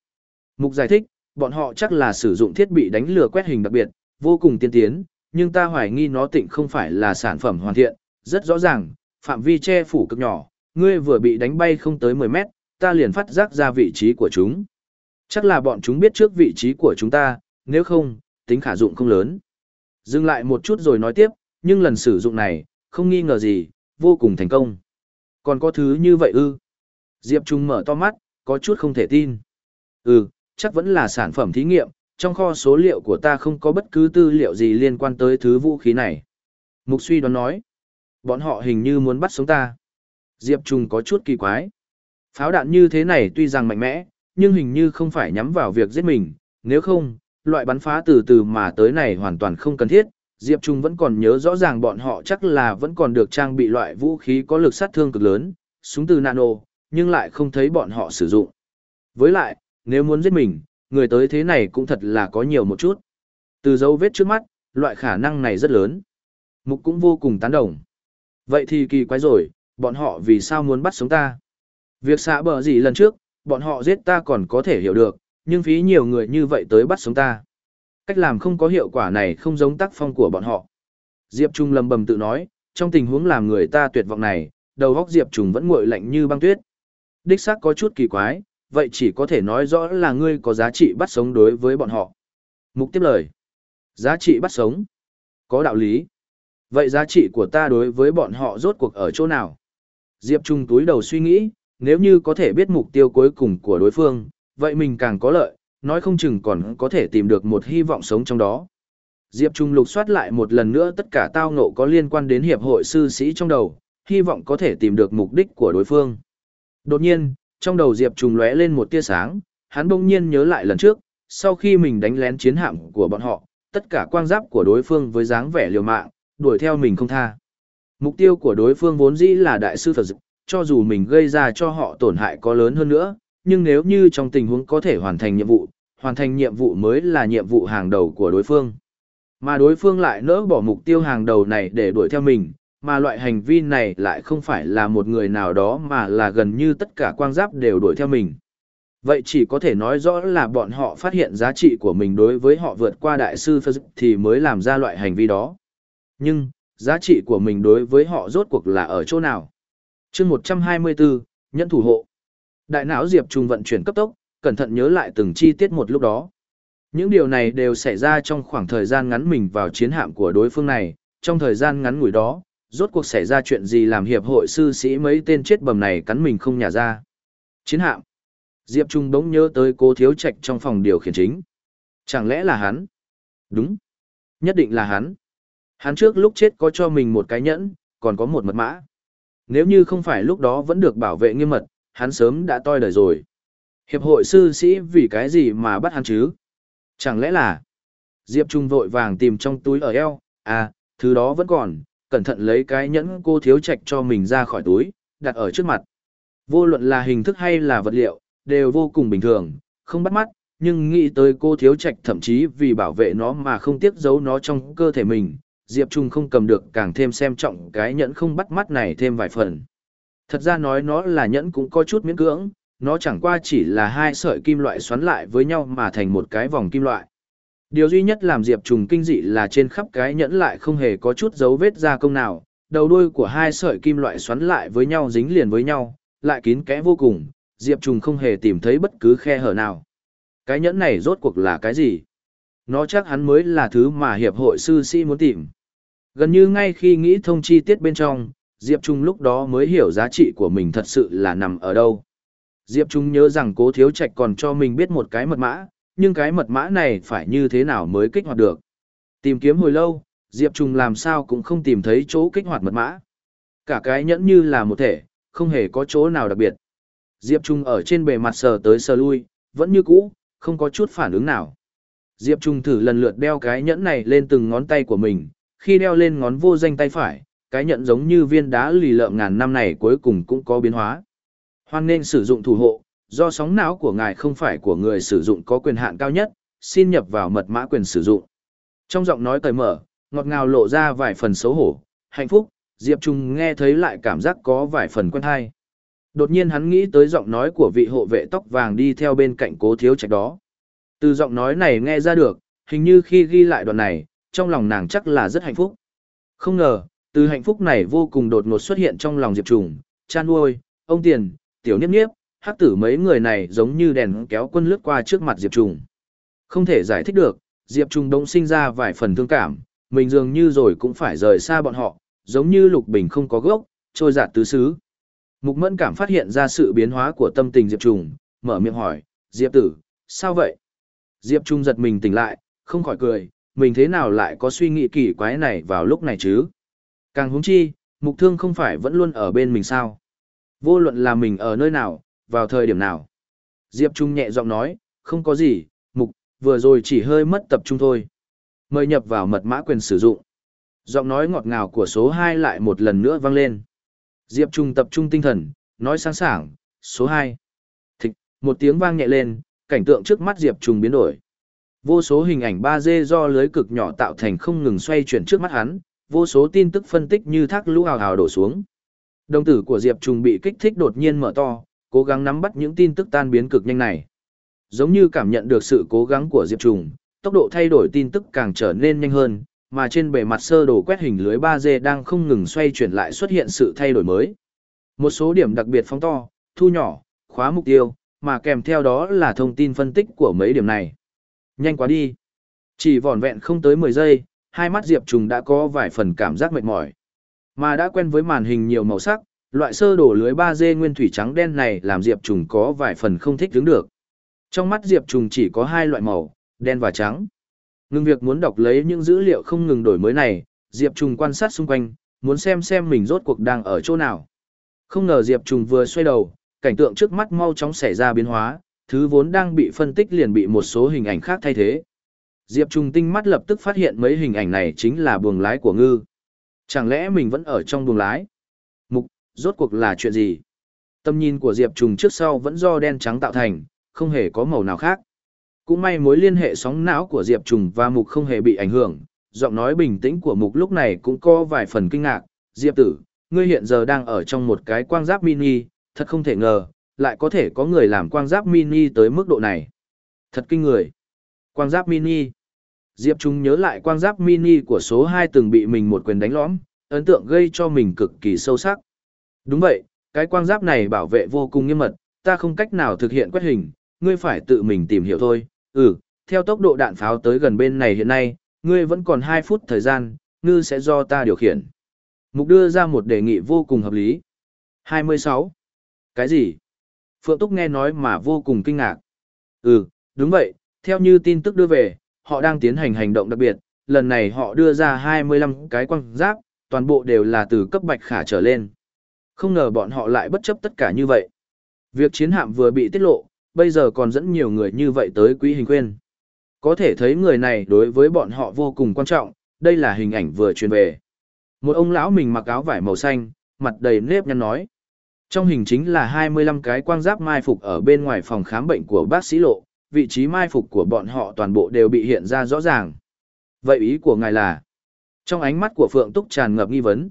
Mục giải thích, bọn họ chắc là sử dụng thiết bị đánh lừa quét hình đặc biệt, vô cùng tiên tiến, nhưng ta hoài nghi nó tịnh không phải là sản phẩm hoàn thiện, rất rõ ràng, phạm vi che phủ cực nhỏ, ngươi vừa bị đánh bay không tới 10 mét, ta liền phát giác ra vị trí của chúng. Chắc là bọn chúng biết trước vị trí của chúng ta, nếu không, tính khả dụng không lớn. Dừng lại một chút rồi nói tiếp, nhưng lần sử dụng này, không nghi ngờ gì, vô cùng thành công. Còn có thứ như vậy ư? Diệp Trung mở to mắt, có chút không thể tin. Ừ, chắc vẫn là sản phẩm thí nghiệm, trong kho số liệu của ta không có bất cứ tư liệu gì liên quan tới thứ vũ khí này. Mục suy đoán nói, bọn họ hình như muốn bắt sống ta. Diệp Trung có chút kỳ quái. Pháo đạn như thế này tuy rằng mạnh mẽ, nhưng hình như không phải nhắm vào việc giết mình, nếu không, loại bắn phá từ từ mà tới này hoàn toàn không cần thiết. Diệp Trung vẫn còn nhớ rõ ràng bọn họ chắc là vẫn còn được trang bị loại vũ khí có lực sát thương cực lớn, súng từ nano, nhưng lại không thấy bọn họ sử dụng. Với lại, nếu muốn giết mình, người tới thế này cũng thật là có nhiều một chút. Từ dấu vết trước mắt, loại khả năng này rất lớn. Mục cũng vô cùng tán đồng. Vậy thì kỳ quái rồi, bọn họ vì sao muốn bắt sống ta? Việc xạ bờ gì lần trước, bọn họ giết ta còn có thể hiểu được, nhưng phí nhiều người như vậy tới bắt sống ta. Cách làm không có hiệu quả này không giống tác phong của bọn họ. Diệp Trung lầm bầm tự nói, trong tình huống làm người ta tuyệt vọng này, đầu góc Diệp Trung vẫn nguội lạnh như băng tuyết. Đích xác có chút kỳ quái, vậy chỉ có thể nói rõ là ngươi có giá trị bắt sống đối với bọn họ. Mục tiếp lời. Giá trị bắt sống. Có đạo lý. Vậy giá trị của ta đối với bọn họ rốt cuộc ở chỗ nào? Diệp Trung túi đầu suy nghĩ, nếu như có thể biết mục tiêu cuối cùng của đối phương, vậy mình càng có lợi, nói không chừng còn có thể tìm được một hy vọng sống trong đó. Diệp Trung lục soát lại một lần nữa tất cả tao ngộ có liên quan đến hiệp hội sư sĩ trong đầu, hy vọng có thể tìm được mục đích của đối phương. Đột nhiên, trong đầu Diệp trùng lóe lên một tia sáng, hắn bỗng nhiên nhớ lại lần trước, sau khi mình đánh lén chiến hạm của bọn họ, tất cả quang giáp của đối phương với dáng vẻ liều mạng, đuổi theo mình không tha. Mục tiêu của đối phương vốn dĩ là đại sư Phật cho dù mình gây ra cho họ tổn hại có lớn hơn nữa, nhưng nếu như trong tình huống có thể hoàn thành nhiệm vụ, hoàn thành nhiệm vụ mới là nhiệm vụ hàng đầu của đối phương. Mà đối phương lại nỡ bỏ mục tiêu hàng đầu này để đuổi theo mình, mà loại hành vi này lại không phải là một người nào đó mà là gần như tất cả quang giáp đều đuổi theo mình. Vậy chỉ có thể nói rõ là bọn họ phát hiện giá trị của mình đối với họ vượt qua đại sư Phật thì mới làm ra loại hành vi đó. Nhưng, giá trị của mình đối với họ rốt cuộc là ở chỗ nào? chương 124, Nhẫn thủ hộ. Đại não Diệp Trùng vận chuyển cấp tốc, cẩn thận nhớ lại từng chi tiết một lúc đó. Những điều này đều xảy ra trong khoảng thời gian ngắn mình vào chiến hạm của đối phương này, trong thời gian ngắn ngủi đó, rốt cuộc xảy ra chuyện gì làm hiệp hội sư sĩ mấy tên chết bầm này cắn mình không nhả ra. Chiến hạm. Diệp Trung bỗng nhớ tới cô thiếu trạch trong phòng điều khiển chính. Chẳng lẽ là hắn? Đúng. Nhất định là hắn. Hắn trước lúc chết có cho mình một cái nhẫn, còn có một mật mã. Nếu như không phải lúc đó vẫn được bảo vệ nghiêm mật, hắn sớm đã toi đời rồi. Hiệp hội sư sĩ vì cái gì mà bắt hắn chứ? Chẳng lẽ là... Diệp Trung vội vàng tìm trong túi ở eo, à, thứ đó vẫn còn, cẩn thận lấy cái nhẫn cô thiếu trạch cho mình ra khỏi túi, đặt ở trước mặt. Vô luận là hình thức hay là vật liệu, đều vô cùng bình thường, không bắt mắt, nhưng nghĩ tới cô thiếu trạch thậm chí vì bảo vệ nó mà không tiếc giấu nó trong cơ thể mình, Diệp Trung không cầm được càng thêm xem trọng cái nhẫn không bắt mắt này thêm vài phần. Thật ra nói nó là nhẫn cũng có chút miễn cưỡng, nó chẳng qua chỉ là hai sợi kim loại xoắn lại với nhau mà thành một cái vòng kim loại. Điều duy nhất làm Diệp Trùng kinh dị là trên khắp cái nhẫn lại không hề có chút dấu vết gia công nào, đầu đuôi của hai sợi kim loại xoắn lại với nhau dính liền với nhau, lại kín kẽ vô cùng, Diệp Trùng không hề tìm thấy bất cứ khe hở nào. Cái nhẫn này rốt cuộc là cái gì? Nó chắc hắn mới là thứ mà hiệp hội sư sĩ muốn tìm. Gần như ngay khi nghĩ thông chi tiết bên trong, Diệp Trung lúc đó mới hiểu giá trị của mình thật sự là nằm ở đâu. Diệp Trung nhớ rằng cố thiếu trạch còn cho mình biết một cái mật mã, nhưng cái mật mã này phải như thế nào mới kích hoạt được. Tìm kiếm hồi lâu, Diệp Trung làm sao cũng không tìm thấy chỗ kích hoạt mật mã. Cả cái nhẫn như là một thể, không hề có chỗ nào đặc biệt. Diệp Trung ở trên bề mặt sờ tới sờ lui, vẫn như cũ, không có chút phản ứng nào. Diệp Trung thử lần lượt đeo cái nhẫn này lên từng ngón tay của mình, khi đeo lên ngón vô danh tay phải, cái nhẫn giống như viên đá lì lợm ngàn năm này cuối cùng cũng có biến hóa. Hoan nên sử dụng thủ hộ, do sóng não của ngài không phải của người sử dụng có quyền hạn cao nhất, xin nhập vào mật mã quyền sử dụng. Trong giọng nói cởi mở, ngọt ngào lộ ra vài phần xấu hổ, hạnh phúc, Diệp Trung nghe thấy lại cảm giác có vài phần quen hay. Đột nhiên hắn nghĩ tới giọng nói của vị hộ vệ tóc vàng đi theo bên cạnh cố thiếu trạch đó. Từ giọng nói này nghe ra được, hình như khi ghi lại đoạn này, trong lòng nàng chắc là rất hạnh phúc. Không ngờ, từ hạnh phúc này vô cùng đột ngột xuất hiện trong lòng Diệp Trùng, chan nuôi, ông tiền, tiểu niếp niếp, hắc tử mấy người này giống như đèn kéo quân lướt qua trước mặt Diệp Trùng. Không thể giải thích được, Diệp Trùng đông sinh ra vài phần thương cảm, mình dường như rồi cũng phải rời xa bọn họ, giống như lục bình không có gốc, trôi giạt tứ xứ. Mục mẫn cảm phát hiện ra sự biến hóa của tâm tình Diệp Trùng, mở miệng hỏi, Diệp tử, sao vậy? Diệp Trung giật mình tỉnh lại, không khỏi cười, mình thế nào lại có suy nghĩ kỳ quái này vào lúc này chứ? Càng húng chi, mục thương không phải vẫn luôn ở bên mình sao? Vô luận là mình ở nơi nào, vào thời điểm nào? Diệp Trung nhẹ giọng nói, không có gì, mục, vừa rồi chỉ hơi mất tập trung thôi. Mời nhập vào mật mã quyền sử dụng. Giọng nói ngọt ngào của số 2 lại một lần nữa vang lên. Diệp Trung tập trung tinh thần, nói sáng sảng, số 2. Thịch, một tiếng vang nhẹ lên, cảnh tượng trước mắt Diệp Trung biến đổi. Vô số hình ảnh 3D do lưới cực nhỏ tạo thành không ngừng xoay chuyển trước mắt hắn, vô số tin tức phân tích như thác lũ hào hào đổ xuống. Đồng tử của Diệp Trung bị kích thích đột nhiên mở to, cố gắng nắm bắt những tin tức tan biến cực nhanh này. Giống như cảm nhận được sự cố gắng của Diệp Trùng, tốc độ thay đổi tin tức càng trở nên nhanh hơn, mà trên bề mặt sơ đồ quét hình lưới 3D đang không ngừng xoay chuyển lại xuất hiện sự thay đổi mới. Một số điểm đặc biệt phóng to, thu nhỏ, khóa mục tiêu, mà kèm theo đó là thông tin phân tích của mấy điểm này. Nhanh quá đi. Chỉ vỏn vẹn không tới 10 giây, hai mắt Diệp Trùng đã có vài phần cảm giác mệt mỏi. Mà đã quen với màn hình nhiều màu sắc, loại sơ đồ lưới 3D nguyên thủy trắng đen này làm Diệp Trùng có vài phần không thích đứng được. Trong mắt Diệp Trùng chỉ có hai loại màu, đen và trắng. Ngừng việc muốn đọc lấy những dữ liệu không ngừng đổi mới này, Diệp Trùng quan sát xung quanh, muốn xem xem mình rốt cuộc đang ở chỗ nào. Không ngờ Diệp Trùng vừa xoay đầu, cảnh tượng trước mắt mau chóng xảy ra biến hóa, thứ vốn đang bị phân tích liền bị một số hình ảnh khác thay thế. Diệp Trùng tinh mắt lập tức phát hiện mấy hình ảnh này chính là buồng lái của ngư. Chẳng lẽ mình vẫn ở trong buồng lái? Rốt cuộc là chuyện gì? Tâm nhìn của Diệp Trùng trước sau vẫn do đen trắng tạo thành, không hề có màu nào khác. Cũng may mối liên hệ sóng não của Diệp Trùng và Mục không hề bị ảnh hưởng, giọng nói bình tĩnh của Mục lúc này cũng có vài phần kinh ngạc. Diệp tử, ngươi hiện giờ đang ở trong một cái quang giáp mini, thật không thể ngờ, lại có thể có người làm quang giáp mini tới mức độ này. Thật kinh người. Quang giáp mini. Diệp Trung nhớ lại quang giáp mini của số 2 từng bị mình một quyền đánh lõm, ấn tượng gây cho mình cực kỳ sâu sắc. Đúng vậy, cái quang giáp này bảo vệ vô cùng nghiêm mật, ta không cách nào thực hiện quét hình, ngươi phải tự mình tìm hiểu thôi. Ừ, theo tốc độ đạn pháo tới gần bên này hiện nay, ngươi vẫn còn 2 phút thời gian, ngư sẽ do ta điều khiển. Mục đưa ra một đề nghị vô cùng hợp lý. 26. Cái gì? Phượng Túc nghe nói mà vô cùng kinh ngạc. Ừ, đúng vậy, theo như tin tức đưa về, họ đang tiến hành hành động đặc biệt, lần này họ đưa ra 25 cái quang giáp, toàn bộ đều là từ cấp bạch khả trở lên. Không ngờ bọn họ lại bất chấp tất cả như vậy. Việc chiến hạm vừa bị tiết lộ, bây giờ còn dẫn nhiều người như vậy tới quý hình khuyên. Có thể thấy người này đối với bọn họ vô cùng quan trọng, đây là hình ảnh vừa truyền về. Một ông lão mình mặc áo vải màu xanh, mặt đầy nếp nhăn nói. Trong hình chính là 25 cái quang giáp mai phục ở bên ngoài phòng khám bệnh của bác sĩ lộ, vị trí mai phục của bọn họ toàn bộ đều bị hiện ra rõ ràng. Vậy ý của ngài là? Trong ánh mắt của Phượng Túc tràn ngập nghi vấn.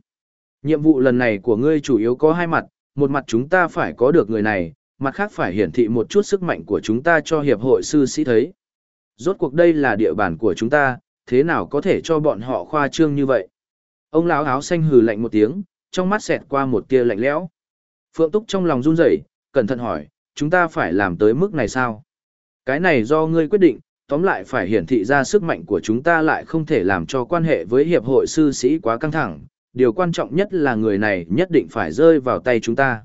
Nhiệm vụ lần này của ngươi chủ yếu có hai mặt, một mặt chúng ta phải có được người này, mặt khác phải hiển thị một chút sức mạnh của chúng ta cho hiệp hội sư sĩ thấy. Rốt cuộc đây là địa bàn của chúng ta, thế nào có thể cho bọn họ khoa trương như vậy? Ông lão áo xanh hừ lạnh một tiếng, trong mắt xẹt qua một tia lạnh lẽo. Phượng Túc trong lòng run rẩy, cẩn thận hỏi, chúng ta phải làm tới mức này sao? Cái này do ngươi quyết định, tóm lại phải hiển thị ra sức mạnh của chúng ta lại không thể làm cho quan hệ với hiệp hội sư sĩ quá căng thẳng, điều quan trọng nhất là người này nhất định phải rơi vào tay chúng ta.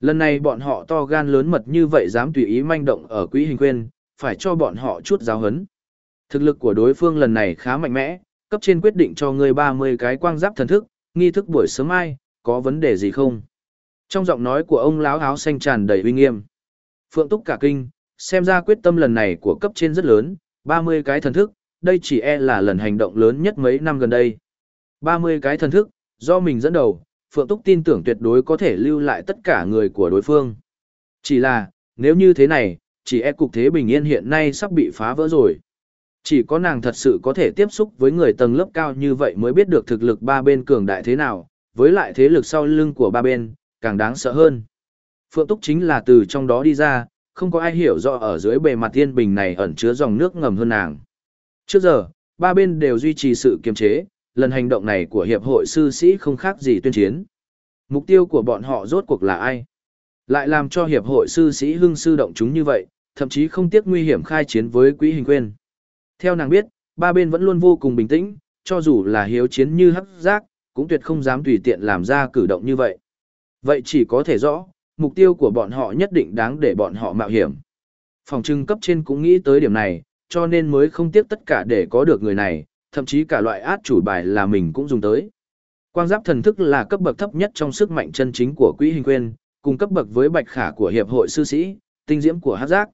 Lần này bọn họ to gan lớn mật như vậy dám tùy ý manh động ở quỹ hình quên, phải cho bọn họ chút giáo hấn. Thực lực của đối phương lần này khá mạnh mẽ, cấp trên quyết định cho ngươi 30 cái quang giáp thần thức, nghi thức buổi sớm mai, có vấn đề gì không? Trong giọng nói của ông lão áo xanh tràn đầy uy nghiêm. Phượng Túc cả kinh, xem ra quyết tâm lần này của cấp trên rất lớn, 30 cái thần thức, đây chỉ e là lần hành động lớn nhất mấy năm gần đây. 30 cái thần thức, do mình dẫn đầu, Phượng Túc tin tưởng tuyệt đối có thể lưu lại tất cả người của đối phương. Chỉ là, nếu như thế này, chỉ e cục thế bình yên hiện nay sắp bị phá vỡ rồi. Chỉ có nàng thật sự có thể tiếp xúc với người tầng lớp cao như vậy mới biết được thực lực ba bên cường đại thế nào, với lại thế lực sau lưng của ba bên, càng đáng sợ hơn. Phượng Túc chính là từ trong đó đi ra, không có ai hiểu rõ ở dưới bề mặt thiên bình này ẩn chứa dòng nước ngầm hơn nàng. Trước giờ, ba bên đều duy trì sự kiềm chế, lần hành động này của hiệp hội sư sĩ không khác gì tuyên chiến. Mục tiêu của bọn họ rốt cuộc là ai? Lại làm cho hiệp hội sư sĩ hưng sư động chúng như vậy, thậm chí không tiếc nguy hiểm khai chiến với quỹ hình quên. Theo nàng biết, ba bên vẫn luôn vô cùng bình tĩnh, cho dù là hiếu chiến như hấp giác, cũng tuyệt không dám tùy tiện làm ra cử động như vậy. Vậy chỉ có thể rõ, mục tiêu của bọn họ nhất định đáng để bọn họ mạo hiểm. Phòng trưng cấp trên cũng nghĩ tới điểm này, cho nên mới không tiếc tất cả để có được người này, thậm chí cả loại át chủ bài là mình cũng dùng tới. Quang giáp thần thức là cấp bậc thấp nhất trong sức mạnh chân chính của quỹ hình quyền, cùng cấp bậc với bạch khả của hiệp hội sư sĩ, tinh diễm của hát giác.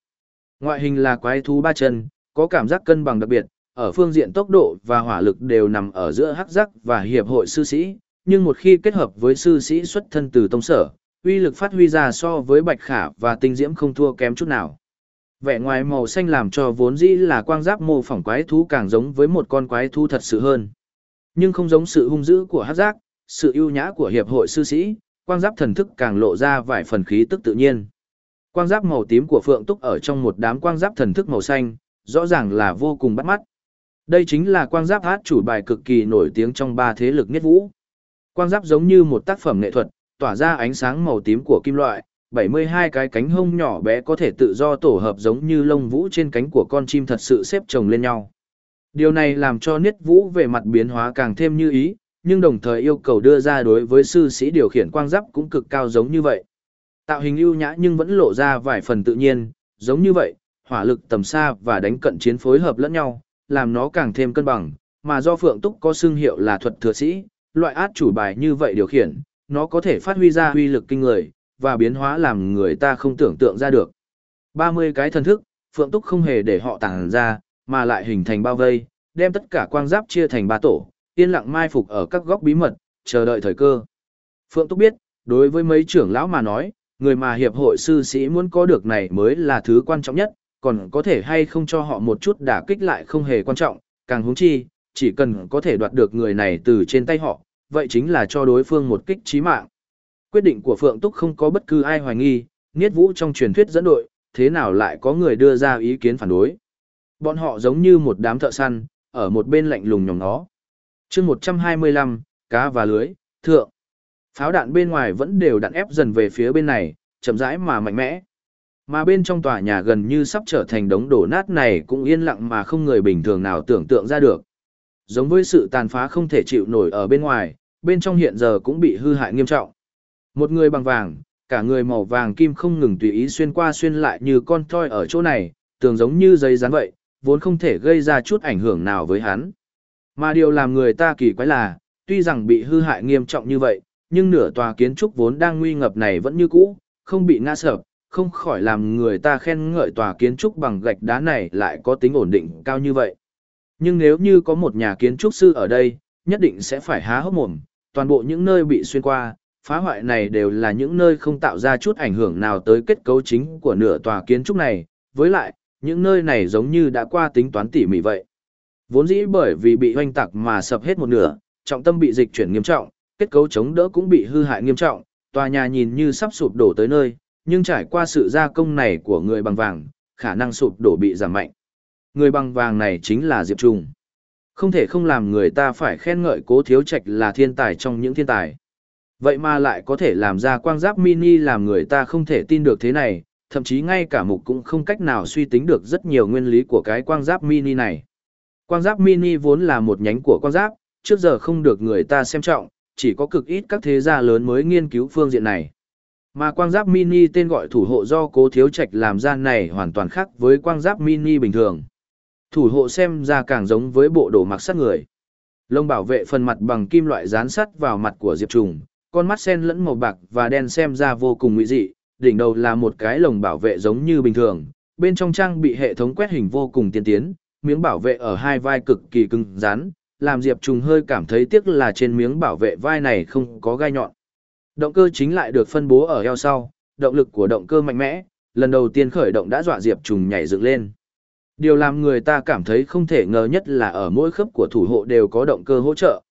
Ngoại hình là quái thú ba chân, có cảm giác cân bằng đặc biệt, ở phương diện tốc độ và hỏa lực đều nằm ở giữa hắc giác và hiệp hội sư sĩ, nhưng một khi kết hợp với sư sĩ xuất thân từ tông sở, uy lực phát huy ra so với bạch khả và tinh diễm không thua kém chút nào. Vẻ ngoài màu xanh làm cho vốn dĩ là quang giáp mô phỏng quái thú càng giống với một con quái thú thật sự hơn. Nhưng không giống sự hung dữ của hát giác, sự ưu nhã của hiệp hội sư sĩ, quang giáp thần thức càng lộ ra vài phần khí tức tự nhiên. Quang giáp màu tím của Phượng Túc ở trong một đám quang giáp thần thức màu xanh, rõ ràng là vô cùng bắt mắt. Đây chính là quang giáp hát chủ bài cực kỳ nổi tiếng trong ba thế lực nhất vũ. Quang giáp giống như một tác phẩm nghệ thuật, tỏa ra ánh sáng màu tím của kim loại, 72 cái cánh hông nhỏ bé có thể tự do tổ hợp giống như lông vũ trên cánh của con chim thật sự xếp chồng lên nhau. Điều này làm cho niết vũ về mặt biến hóa càng thêm như ý, nhưng đồng thời yêu cầu đưa ra đối với sư sĩ điều khiển quang giáp cũng cực cao giống như vậy. Tạo hình ưu nhã nhưng vẫn lộ ra vài phần tự nhiên, giống như vậy, hỏa lực tầm xa và đánh cận chiến phối hợp lẫn nhau, làm nó càng thêm cân bằng, mà do Phượng Túc có xương hiệu là thuật thừa sĩ, loại át chủ bài như vậy điều khiển, nó có thể phát huy ra huy lực kinh người, và biến hóa làm người ta không tưởng tượng ra được. 30 cái thần thức, Phượng Túc không hề để họ tàng ra, mà lại hình thành bao vây, đem tất cả quang giáp chia thành ba tổ, yên lặng mai phục ở các góc bí mật, chờ đợi thời cơ. Phượng Túc biết, đối với mấy trưởng lão mà nói, người mà hiệp hội sư sĩ muốn có được này mới là thứ quan trọng nhất, còn có thể hay không cho họ một chút đả kích lại không hề quan trọng, càng huống chi, chỉ cần có thể đoạt được người này từ trên tay họ, vậy chính là cho đối phương một kích chí mạng. Quyết định của Phượng Túc không có bất cứ ai hoài nghi, Niết Vũ trong truyền thuyết dẫn đội, thế nào lại có người đưa ra ý kiến phản đối. Bọn họ giống như một đám thợ săn, ở một bên lạnh lùng nhòm nó. chương 125, cá và lưới, thượng. Pháo đạn bên ngoài vẫn đều đạn ép dần về phía bên này, chậm rãi mà mạnh mẽ. Mà bên trong tòa nhà gần như sắp trở thành đống đổ nát này cũng yên lặng mà không người bình thường nào tưởng tượng ra được. Giống với sự tàn phá không thể chịu nổi ở bên ngoài, bên trong hiện giờ cũng bị hư hại nghiêm trọng. Một người bằng vàng, cả người màu vàng kim không ngừng tùy ý xuyên qua xuyên lại như con toi ở chỗ này, tường giống như giấy dán vậy, vốn không thể gây ra chút ảnh hưởng nào với hắn. Mà điều làm người ta kỳ quái là, tuy rằng bị hư hại nghiêm trọng như vậy, nhưng nửa tòa kiến trúc vốn đang nguy ngập này vẫn như cũ, không bị ngã sập, không khỏi làm người ta khen ngợi tòa kiến trúc bằng gạch đá này lại có tính ổn định cao như vậy. Nhưng nếu như có một nhà kiến trúc sư ở đây, nhất định sẽ phải há hốc mồm, toàn bộ những nơi bị xuyên qua, phá hoại này đều là những nơi không tạo ra chút ảnh hưởng nào tới kết cấu chính của nửa tòa kiến trúc này, với lại, những nơi này giống như đã qua tính toán tỉ mỉ vậy. Vốn dĩ bởi vì bị hoanh tạc mà sập hết một nửa, trọng tâm bị dịch chuyển nghiêm trọng, kết cấu chống đỡ cũng bị hư hại nghiêm trọng, tòa nhà nhìn như sắp sụp đổ tới nơi, nhưng trải qua sự gia công này của người bằng vàng, khả năng sụp đổ bị giảm mạnh. Người bằng vàng này chính là Diệp Trung. Không thể không làm người ta phải khen ngợi cố thiếu trạch là thiên tài trong những thiên tài. Vậy mà lại có thể làm ra quang giáp mini làm người ta không thể tin được thế này, thậm chí ngay cả mục cũng không cách nào suy tính được rất nhiều nguyên lý của cái quang giáp mini này. Quang giáp mini vốn là một nhánh của quang giáp, trước giờ không được người ta xem trọng, chỉ có cực ít các thế gia lớn mới nghiên cứu phương diện này. Mà quang giáp mini tên gọi thủ hộ do cố thiếu trạch làm ra này hoàn toàn khác với quang giáp mini bình thường. Thủ hộ xem ra càng giống với bộ đồ mặc sát người. Lông bảo vệ phần mặt bằng kim loại dán sắt vào mặt của Diệp Trùng, con mắt sen lẫn màu bạc và đen xem ra vô cùng nguy dị, đỉnh đầu là một cái lồng bảo vệ giống như bình thường, bên trong trang bị hệ thống quét hình vô cùng tiên tiến, miếng bảo vệ ở hai vai cực kỳ cứng rắn, làm Diệp Trùng hơi cảm thấy tiếc là trên miếng bảo vệ vai này không có gai nhọn. Động cơ chính lại được phân bố ở eo sau, động lực của động cơ mạnh mẽ, lần đầu tiên khởi động đã dọa Diệp Trùng nhảy dựng lên. Điều làm người ta cảm thấy không thể ngờ nhất là ở mỗi khớp của thủ hộ đều có động cơ hỗ trợ.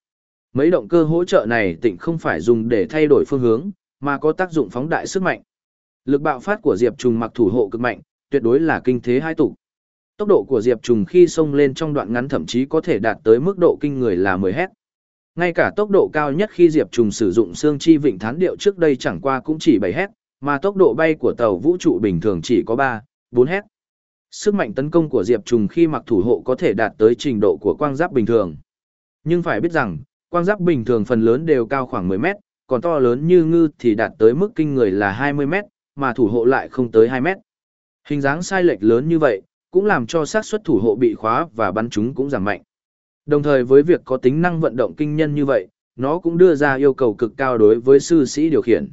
Mấy động cơ hỗ trợ này tịnh không phải dùng để thay đổi phương hướng, mà có tác dụng phóng đại sức mạnh. Lực bạo phát của Diệp Trùng mặc thủ hộ cực mạnh, tuyệt đối là kinh thế hai tụ. Tốc độ của Diệp Trùng khi xông lên trong đoạn ngắn thậm chí có thể đạt tới mức độ kinh người là 10 hét. Ngay cả tốc độ cao nhất khi Diệp Trùng sử dụng xương chi vịnh thán điệu trước đây chẳng qua cũng chỉ 7 hét, mà tốc độ bay của tàu vũ trụ bình thường chỉ có 3, 4 hét. Sức mạnh tấn công của Diệp Trùng khi mặc thủ hộ có thể đạt tới trình độ của quang giáp bình thường. Nhưng phải biết rằng, quang giáp bình thường phần lớn đều cao khoảng 10 mét, còn to lớn như ngư thì đạt tới mức kinh người là 20 mét, mà thủ hộ lại không tới 2 mét. Hình dáng sai lệch lớn như vậy, cũng làm cho xác suất thủ hộ bị khóa và bắn chúng cũng giảm mạnh. Đồng thời với việc có tính năng vận động kinh nhân như vậy, nó cũng đưa ra yêu cầu cực cao đối với sư sĩ điều khiển.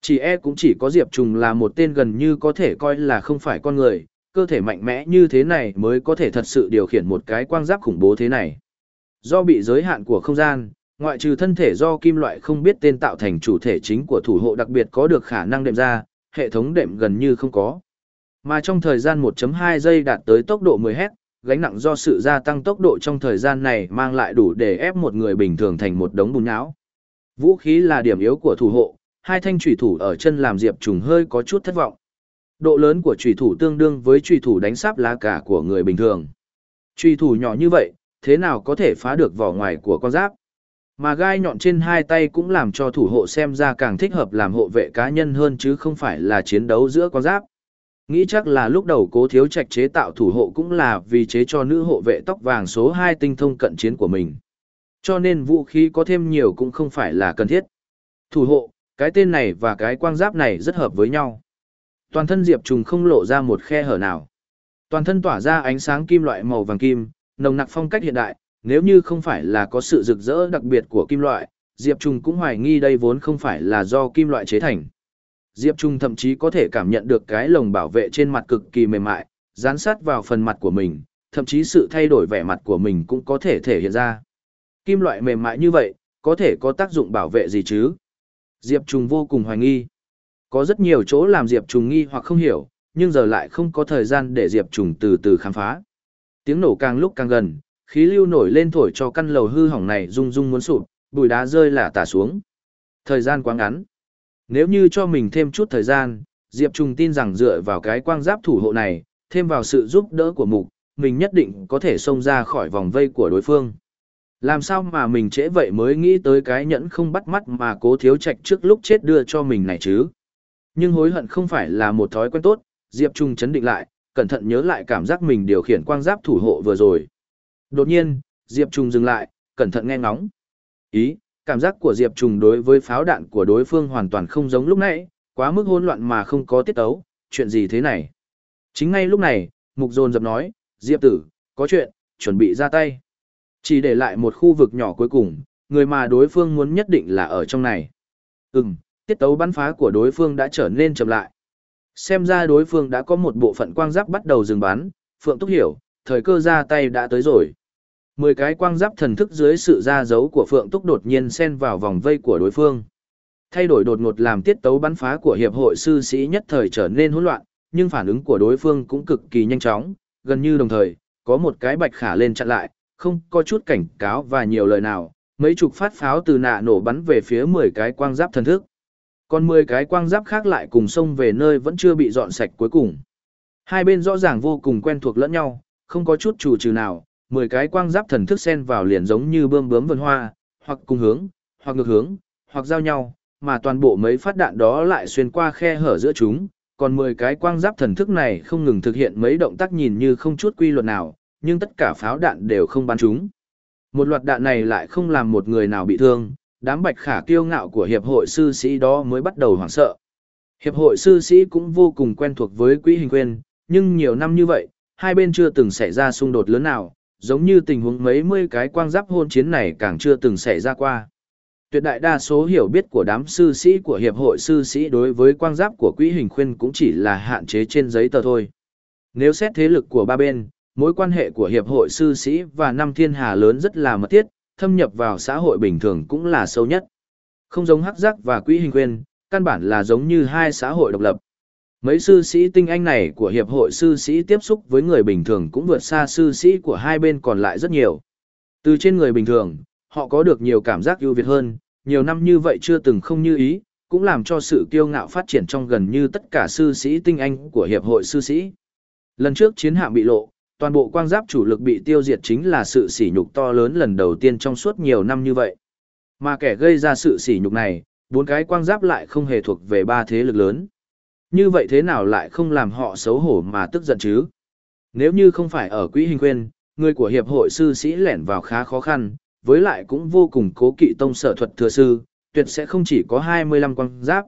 Chỉ e cũng chỉ có Diệp Trùng là một tên gần như có thể coi là không phải con người, cơ thể mạnh mẽ như thế này mới có thể thật sự điều khiển một cái quang giáp khủng bố thế này. Do bị giới hạn của không gian, ngoại trừ thân thể do kim loại không biết tên tạo thành chủ thể chính của thủ hộ đặc biệt có được khả năng đệm ra, hệ thống đệm gần như không có. Mà trong thời gian 1.2 giây đạt tới tốc độ 10 Hz, gánh nặng do sự gia tăng tốc độ trong thời gian này mang lại đủ để ép một người bình thường thành một đống bùn nhão. Vũ khí là điểm yếu của thủ hộ, hai thanh chủy thủ ở chân làm Diệp Trùng hơi có chút thất vọng. Độ lớn của chủy thủ tương đương với chủy thủ đánh sáp lá cả của người bình thường. Chủy thủ nhỏ như vậy, thế nào có thể phá được vỏ ngoài của con giáp? Mà gai nhọn trên hai tay cũng làm cho thủ hộ xem ra càng thích hợp làm hộ vệ cá nhân hơn chứ không phải là chiến đấu giữa con giáp. Nghĩ chắc là lúc đầu cố thiếu trạch chế tạo thủ hộ cũng là vì chế cho nữ hộ vệ tóc vàng số 2 tinh thông cận chiến của mình. Cho nên vũ khí có thêm nhiều cũng không phải là cần thiết. Thủ hộ, cái tên này và cái quang giáp này rất hợp với nhau. Toàn thân Diệp Trùng không lộ ra một khe hở nào. Toàn thân tỏa ra ánh sáng kim loại màu vàng kim, nồng nặc phong cách hiện đại, nếu như không phải là có sự rực rỡ đặc biệt của kim loại, Diệp Trung cũng hoài nghi đây vốn không phải là do kim loại chế thành. Diệp Trung thậm chí có thể cảm nhận được cái lồng bảo vệ trên mặt cực kỳ mềm mại, dán sát vào phần mặt của mình, thậm chí sự thay đổi vẻ mặt của mình cũng có thể thể hiện ra. Kim loại mềm mại như vậy, có thể có tác dụng bảo vệ gì chứ? Diệp Trung vô cùng hoài nghi. Có rất nhiều chỗ làm Diệp Trung nghi hoặc không hiểu, nhưng giờ lại không có thời gian để Diệp Trung từ từ khám phá. Tiếng nổ càng lúc càng gần, khí lưu nổi lên thổi cho căn lầu hư hỏng này rung rung muốn sụp, bụi đá rơi là tả xuống. Thời gian quá ngắn. Nếu như cho mình thêm chút thời gian, Diệp Trùng tin rằng dựa vào cái quang giáp thủ hộ này, thêm vào sự giúp đỡ của mục, mình nhất định có thể xông ra khỏi vòng vây của đối phương. Làm sao mà mình trễ vậy mới nghĩ tới cái nhẫn không bắt mắt mà cố thiếu trạch trước lúc chết đưa cho mình này chứ. Nhưng hối hận không phải là một thói quen tốt, Diệp Trung chấn định lại, cẩn thận nhớ lại cảm giác mình điều khiển quang giáp thủ hộ vừa rồi. Đột nhiên, Diệp trùng dừng lại, cẩn thận nghe ngóng. Ý, cảm giác của Diệp trùng đối với pháo đạn của đối phương hoàn toàn không giống lúc nãy, quá mức hỗn loạn mà không có tiết tấu, chuyện gì thế này? Chính ngay lúc này, Mục Dồn dập nói, Diệp tử, có chuyện, chuẩn bị ra tay. Chỉ để lại một khu vực nhỏ cuối cùng, người mà đối phương muốn nhất định là ở trong này. Ừm, tiết tấu bắn phá của đối phương đã trở nên chậm lại. Xem ra đối phương đã có một bộ phận quang giáp bắt đầu dừng bắn, Phượng Túc hiểu, thời cơ ra tay đã tới rồi. Mười cái quang giáp thần thức dưới sự ra dấu của Phượng Túc đột nhiên xen vào vòng vây của đối phương. Thay đổi đột ngột làm tiết tấu bắn phá của hiệp hội sư sĩ nhất thời trở nên hỗn loạn, nhưng phản ứng của đối phương cũng cực kỳ nhanh chóng, gần như đồng thời, có một cái bạch khả lên chặn lại, không có chút cảnh cáo và nhiều lời nào, mấy chục phát pháo từ nạ nổ bắn về phía 10 cái quang giáp thần thức. Còn 10 cái quang giáp khác lại cùng xông về nơi vẫn chưa bị dọn sạch cuối cùng. Hai bên rõ ràng vô cùng quen thuộc lẫn nhau, không có chút chủ trừ nào, 10 cái quang giáp thần thức xen vào liền giống như bơm bướm vườn hoa, hoặc cùng hướng, hoặc ngược hướng, hoặc giao nhau, mà toàn bộ mấy phát đạn đó lại xuyên qua khe hở giữa chúng, còn 10 cái quang giáp thần thức này không ngừng thực hiện mấy động tác nhìn như không chút quy luật nào, nhưng tất cả pháo đạn đều không bắn trúng. Một loạt đạn này lại không làm một người nào bị thương, đám bạch khả kiêu ngạo của hiệp hội sư sĩ đó mới bắt đầu hoảng sợ. Hiệp hội sư sĩ cũng vô cùng quen thuộc với quỹ hình quyền, nhưng nhiều năm như vậy, hai bên chưa từng xảy ra xung đột lớn nào, giống như tình huống mấy mươi cái quang giáp hôn chiến này càng chưa từng xảy ra qua. Tuyệt đại đa số hiểu biết của đám sư sĩ của hiệp hội sư sĩ đối với quang giáp của quỹ hình khuyên cũng chỉ là hạn chế trên giấy tờ thôi. Nếu xét thế lực của ba bên, mối quan hệ của hiệp hội sư sĩ và năm thiên hà lớn rất là mật thiết, thâm nhập vào xã hội bình thường cũng là sâu nhất. Không giống hắc giác và quỹ hình quyền, căn bản là giống như hai xã hội độc lập. Mấy sư sĩ tinh anh này của hiệp hội sư sĩ tiếp xúc với người bình thường cũng vượt xa sư sĩ của hai bên còn lại rất nhiều. Từ trên người bình thường, họ có được nhiều cảm giác ưu việt hơn, nhiều năm như vậy chưa từng không như ý, cũng làm cho sự kiêu ngạo phát triển trong gần như tất cả sư sĩ tinh anh của hiệp hội sư sĩ. Lần trước chiến hạm bị lộ, toàn bộ quang giáp chủ lực bị tiêu diệt chính là sự sỉ nhục to lớn lần đầu tiên trong suốt nhiều năm như vậy. Mà kẻ gây ra sự sỉ nhục này, bốn cái quang giáp lại không hề thuộc về ba thế lực lớn. Như vậy thế nào lại không làm họ xấu hổ mà tức giận chứ? Nếu như không phải ở quỹ hình quên, người của hiệp hội sư sĩ lẻn vào khá khó khăn, với lại cũng vô cùng cố kỵ tông sở thuật thừa sư, tuyệt sẽ không chỉ có 25 quang giáp.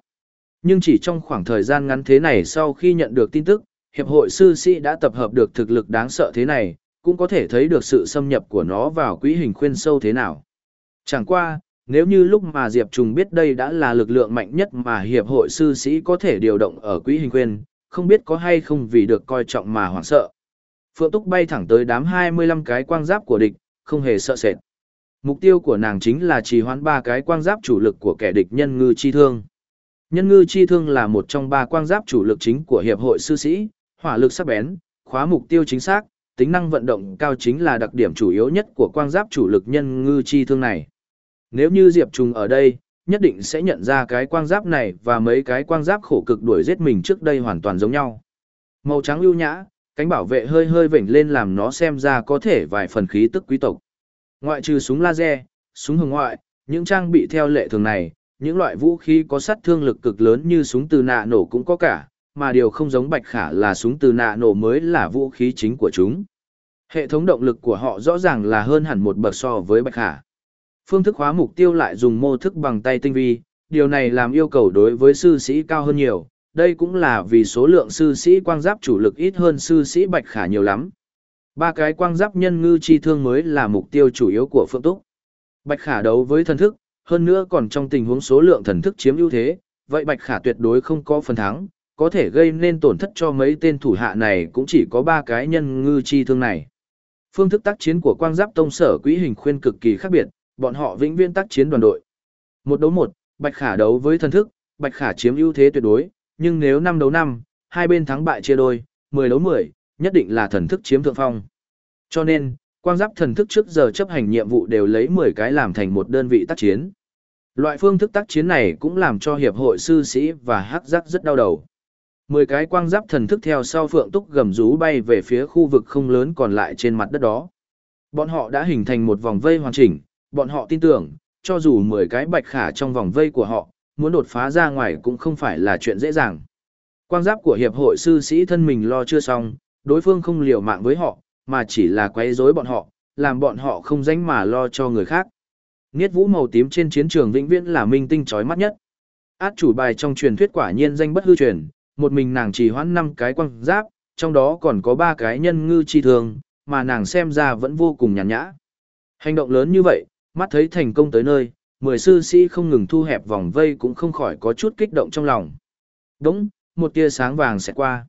Nhưng chỉ trong khoảng thời gian ngắn thế này sau khi nhận được tin tức, hiệp hội sư sĩ đã tập hợp được thực lực đáng sợ thế này, cũng có thể thấy được sự xâm nhập của nó vào quỹ hình khuyên sâu thế nào. Chẳng qua, nếu như lúc mà Diệp Trùng biết đây đã là lực lượng mạnh nhất mà hiệp hội sư sĩ có thể điều động ở quỹ hình khuyên, không biết có hay không vì được coi trọng mà hoảng sợ. Phượng Túc bay thẳng tới đám 25 cái quang giáp của địch, không hề sợ sệt. Mục tiêu của nàng chính là trì hoãn ba cái quang giáp chủ lực của kẻ địch nhân ngư chi thương. Nhân ngư chi thương là một trong ba quang giáp chủ lực chính của hiệp hội sư sĩ, hỏa lực sắc bén, khóa mục tiêu chính xác, tính năng vận động cao chính là đặc điểm chủ yếu nhất của quang giáp chủ lực nhân ngư chi thương này. Nếu như Diệp Trùng ở đây, nhất định sẽ nhận ra cái quang giáp này và mấy cái quang giáp khổ cực đuổi giết mình trước đây hoàn toàn giống nhau. Màu trắng ưu nhã, cánh bảo vệ hơi hơi vểnh lên làm nó xem ra có thể vài phần khí tức quý tộc. Ngoại trừ súng laser, súng hồng ngoại, những trang bị theo lệ thường này, những loại vũ khí có sát thương lực cực lớn như súng từ nạ nổ cũng có cả, mà điều không giống bạch khả là súng từ nạ nổ mới là vũ khí chính của chúng. Hệ thống động lực của họ rõ ràng là hơn hẳn một bậc so với bạch khả. Phương thức hóa mục tiêu lại dùng mô thức bằng tay tinh vi, điều này làm yêu cầu đối với sư sĩ cao hơn nhiều, đây cũng là vì số lượng sư sĩ quang giáp chủ lực ít hơn sư sĩ bạch khả nhiều lắm. Ba cái quang giáp nhân ngư chi thương mới là mục tiêu chủ yếu của Phượng Túc. Bạch khả đấu với thần thức, hơn nữa còn trong tình huống số lượng thần thức chiếm ưu thế, vậy Bạch khả tuyệt đối không có phần thắng, có thể gây nên tổn thất cho mấy tên thủ hạ này cũng chỉ có ba cái nhân ngư chi thương này. Phương thức tác chiến của quang giáp tông sở quỹ hình khuyên cực kỳ khác biệt, bọn họ vĩnh viễn tác chiến đoàn đội. Một đấu một, Bạch Khả đấu với thần thức, Bạch Khả chiếm ưu thế tuyệt đối, nhưng nếu năm đấu năm, hai bên thắng bại chia đôi, 10 đấu 10, nhất định là thần thức chiếm thượng phong. Cho nên, quang giáp thần thức trước giờ chấp hành nhiệm vụ đều lấy 10 cái làm thành một đơn vị tác chiến. Loại phương thức tác chiến này cũng làm cho hiệp hội sư sĩ và hắc giác rất đau đầu. 10 cái quang giáp thần thức theo sau phượng túc gầm rú bay về phía khu vực không lớn còn lại trên mặt đất đó. Bọn họ đã hình thành một vòng vây hoàn chỉnh, bọn họ tin tưởng, cho dù 10 cái bạch khả trong vòng vây của họ, muốn đột phá ra ngoài cũng không phải là chuyện dễ dàng. Quang giáp của hiệp hội sư sĩ thân mình lo chưa xong, đối phương không liều mạng với họ, mà chỉ là quấy rối bọn họ, làm bọn họ không danh mà lo cho người khác. Niết vũ màu tím trên chiến trường vĩnh viễn là minh tinh chói mắt nhất. Át chủ bài trong truyền thuyết quả nhiên danh bất hư truyền, một mình nàng chỉ hoãn năm cái quang giáp, trong đó còn có ba cái nhân ngư chi thường, mà nàng xem ra vẫn vô cùng nhàn nhã. Hành động lớn như vậy, mắt thấy thành công tới nơi, mười sư sĩ không ngừng thu hẹp vòng vây cũng không khỏi có chút kích động trong lòng. Đúng, một tia sáng vàng sẽ qua.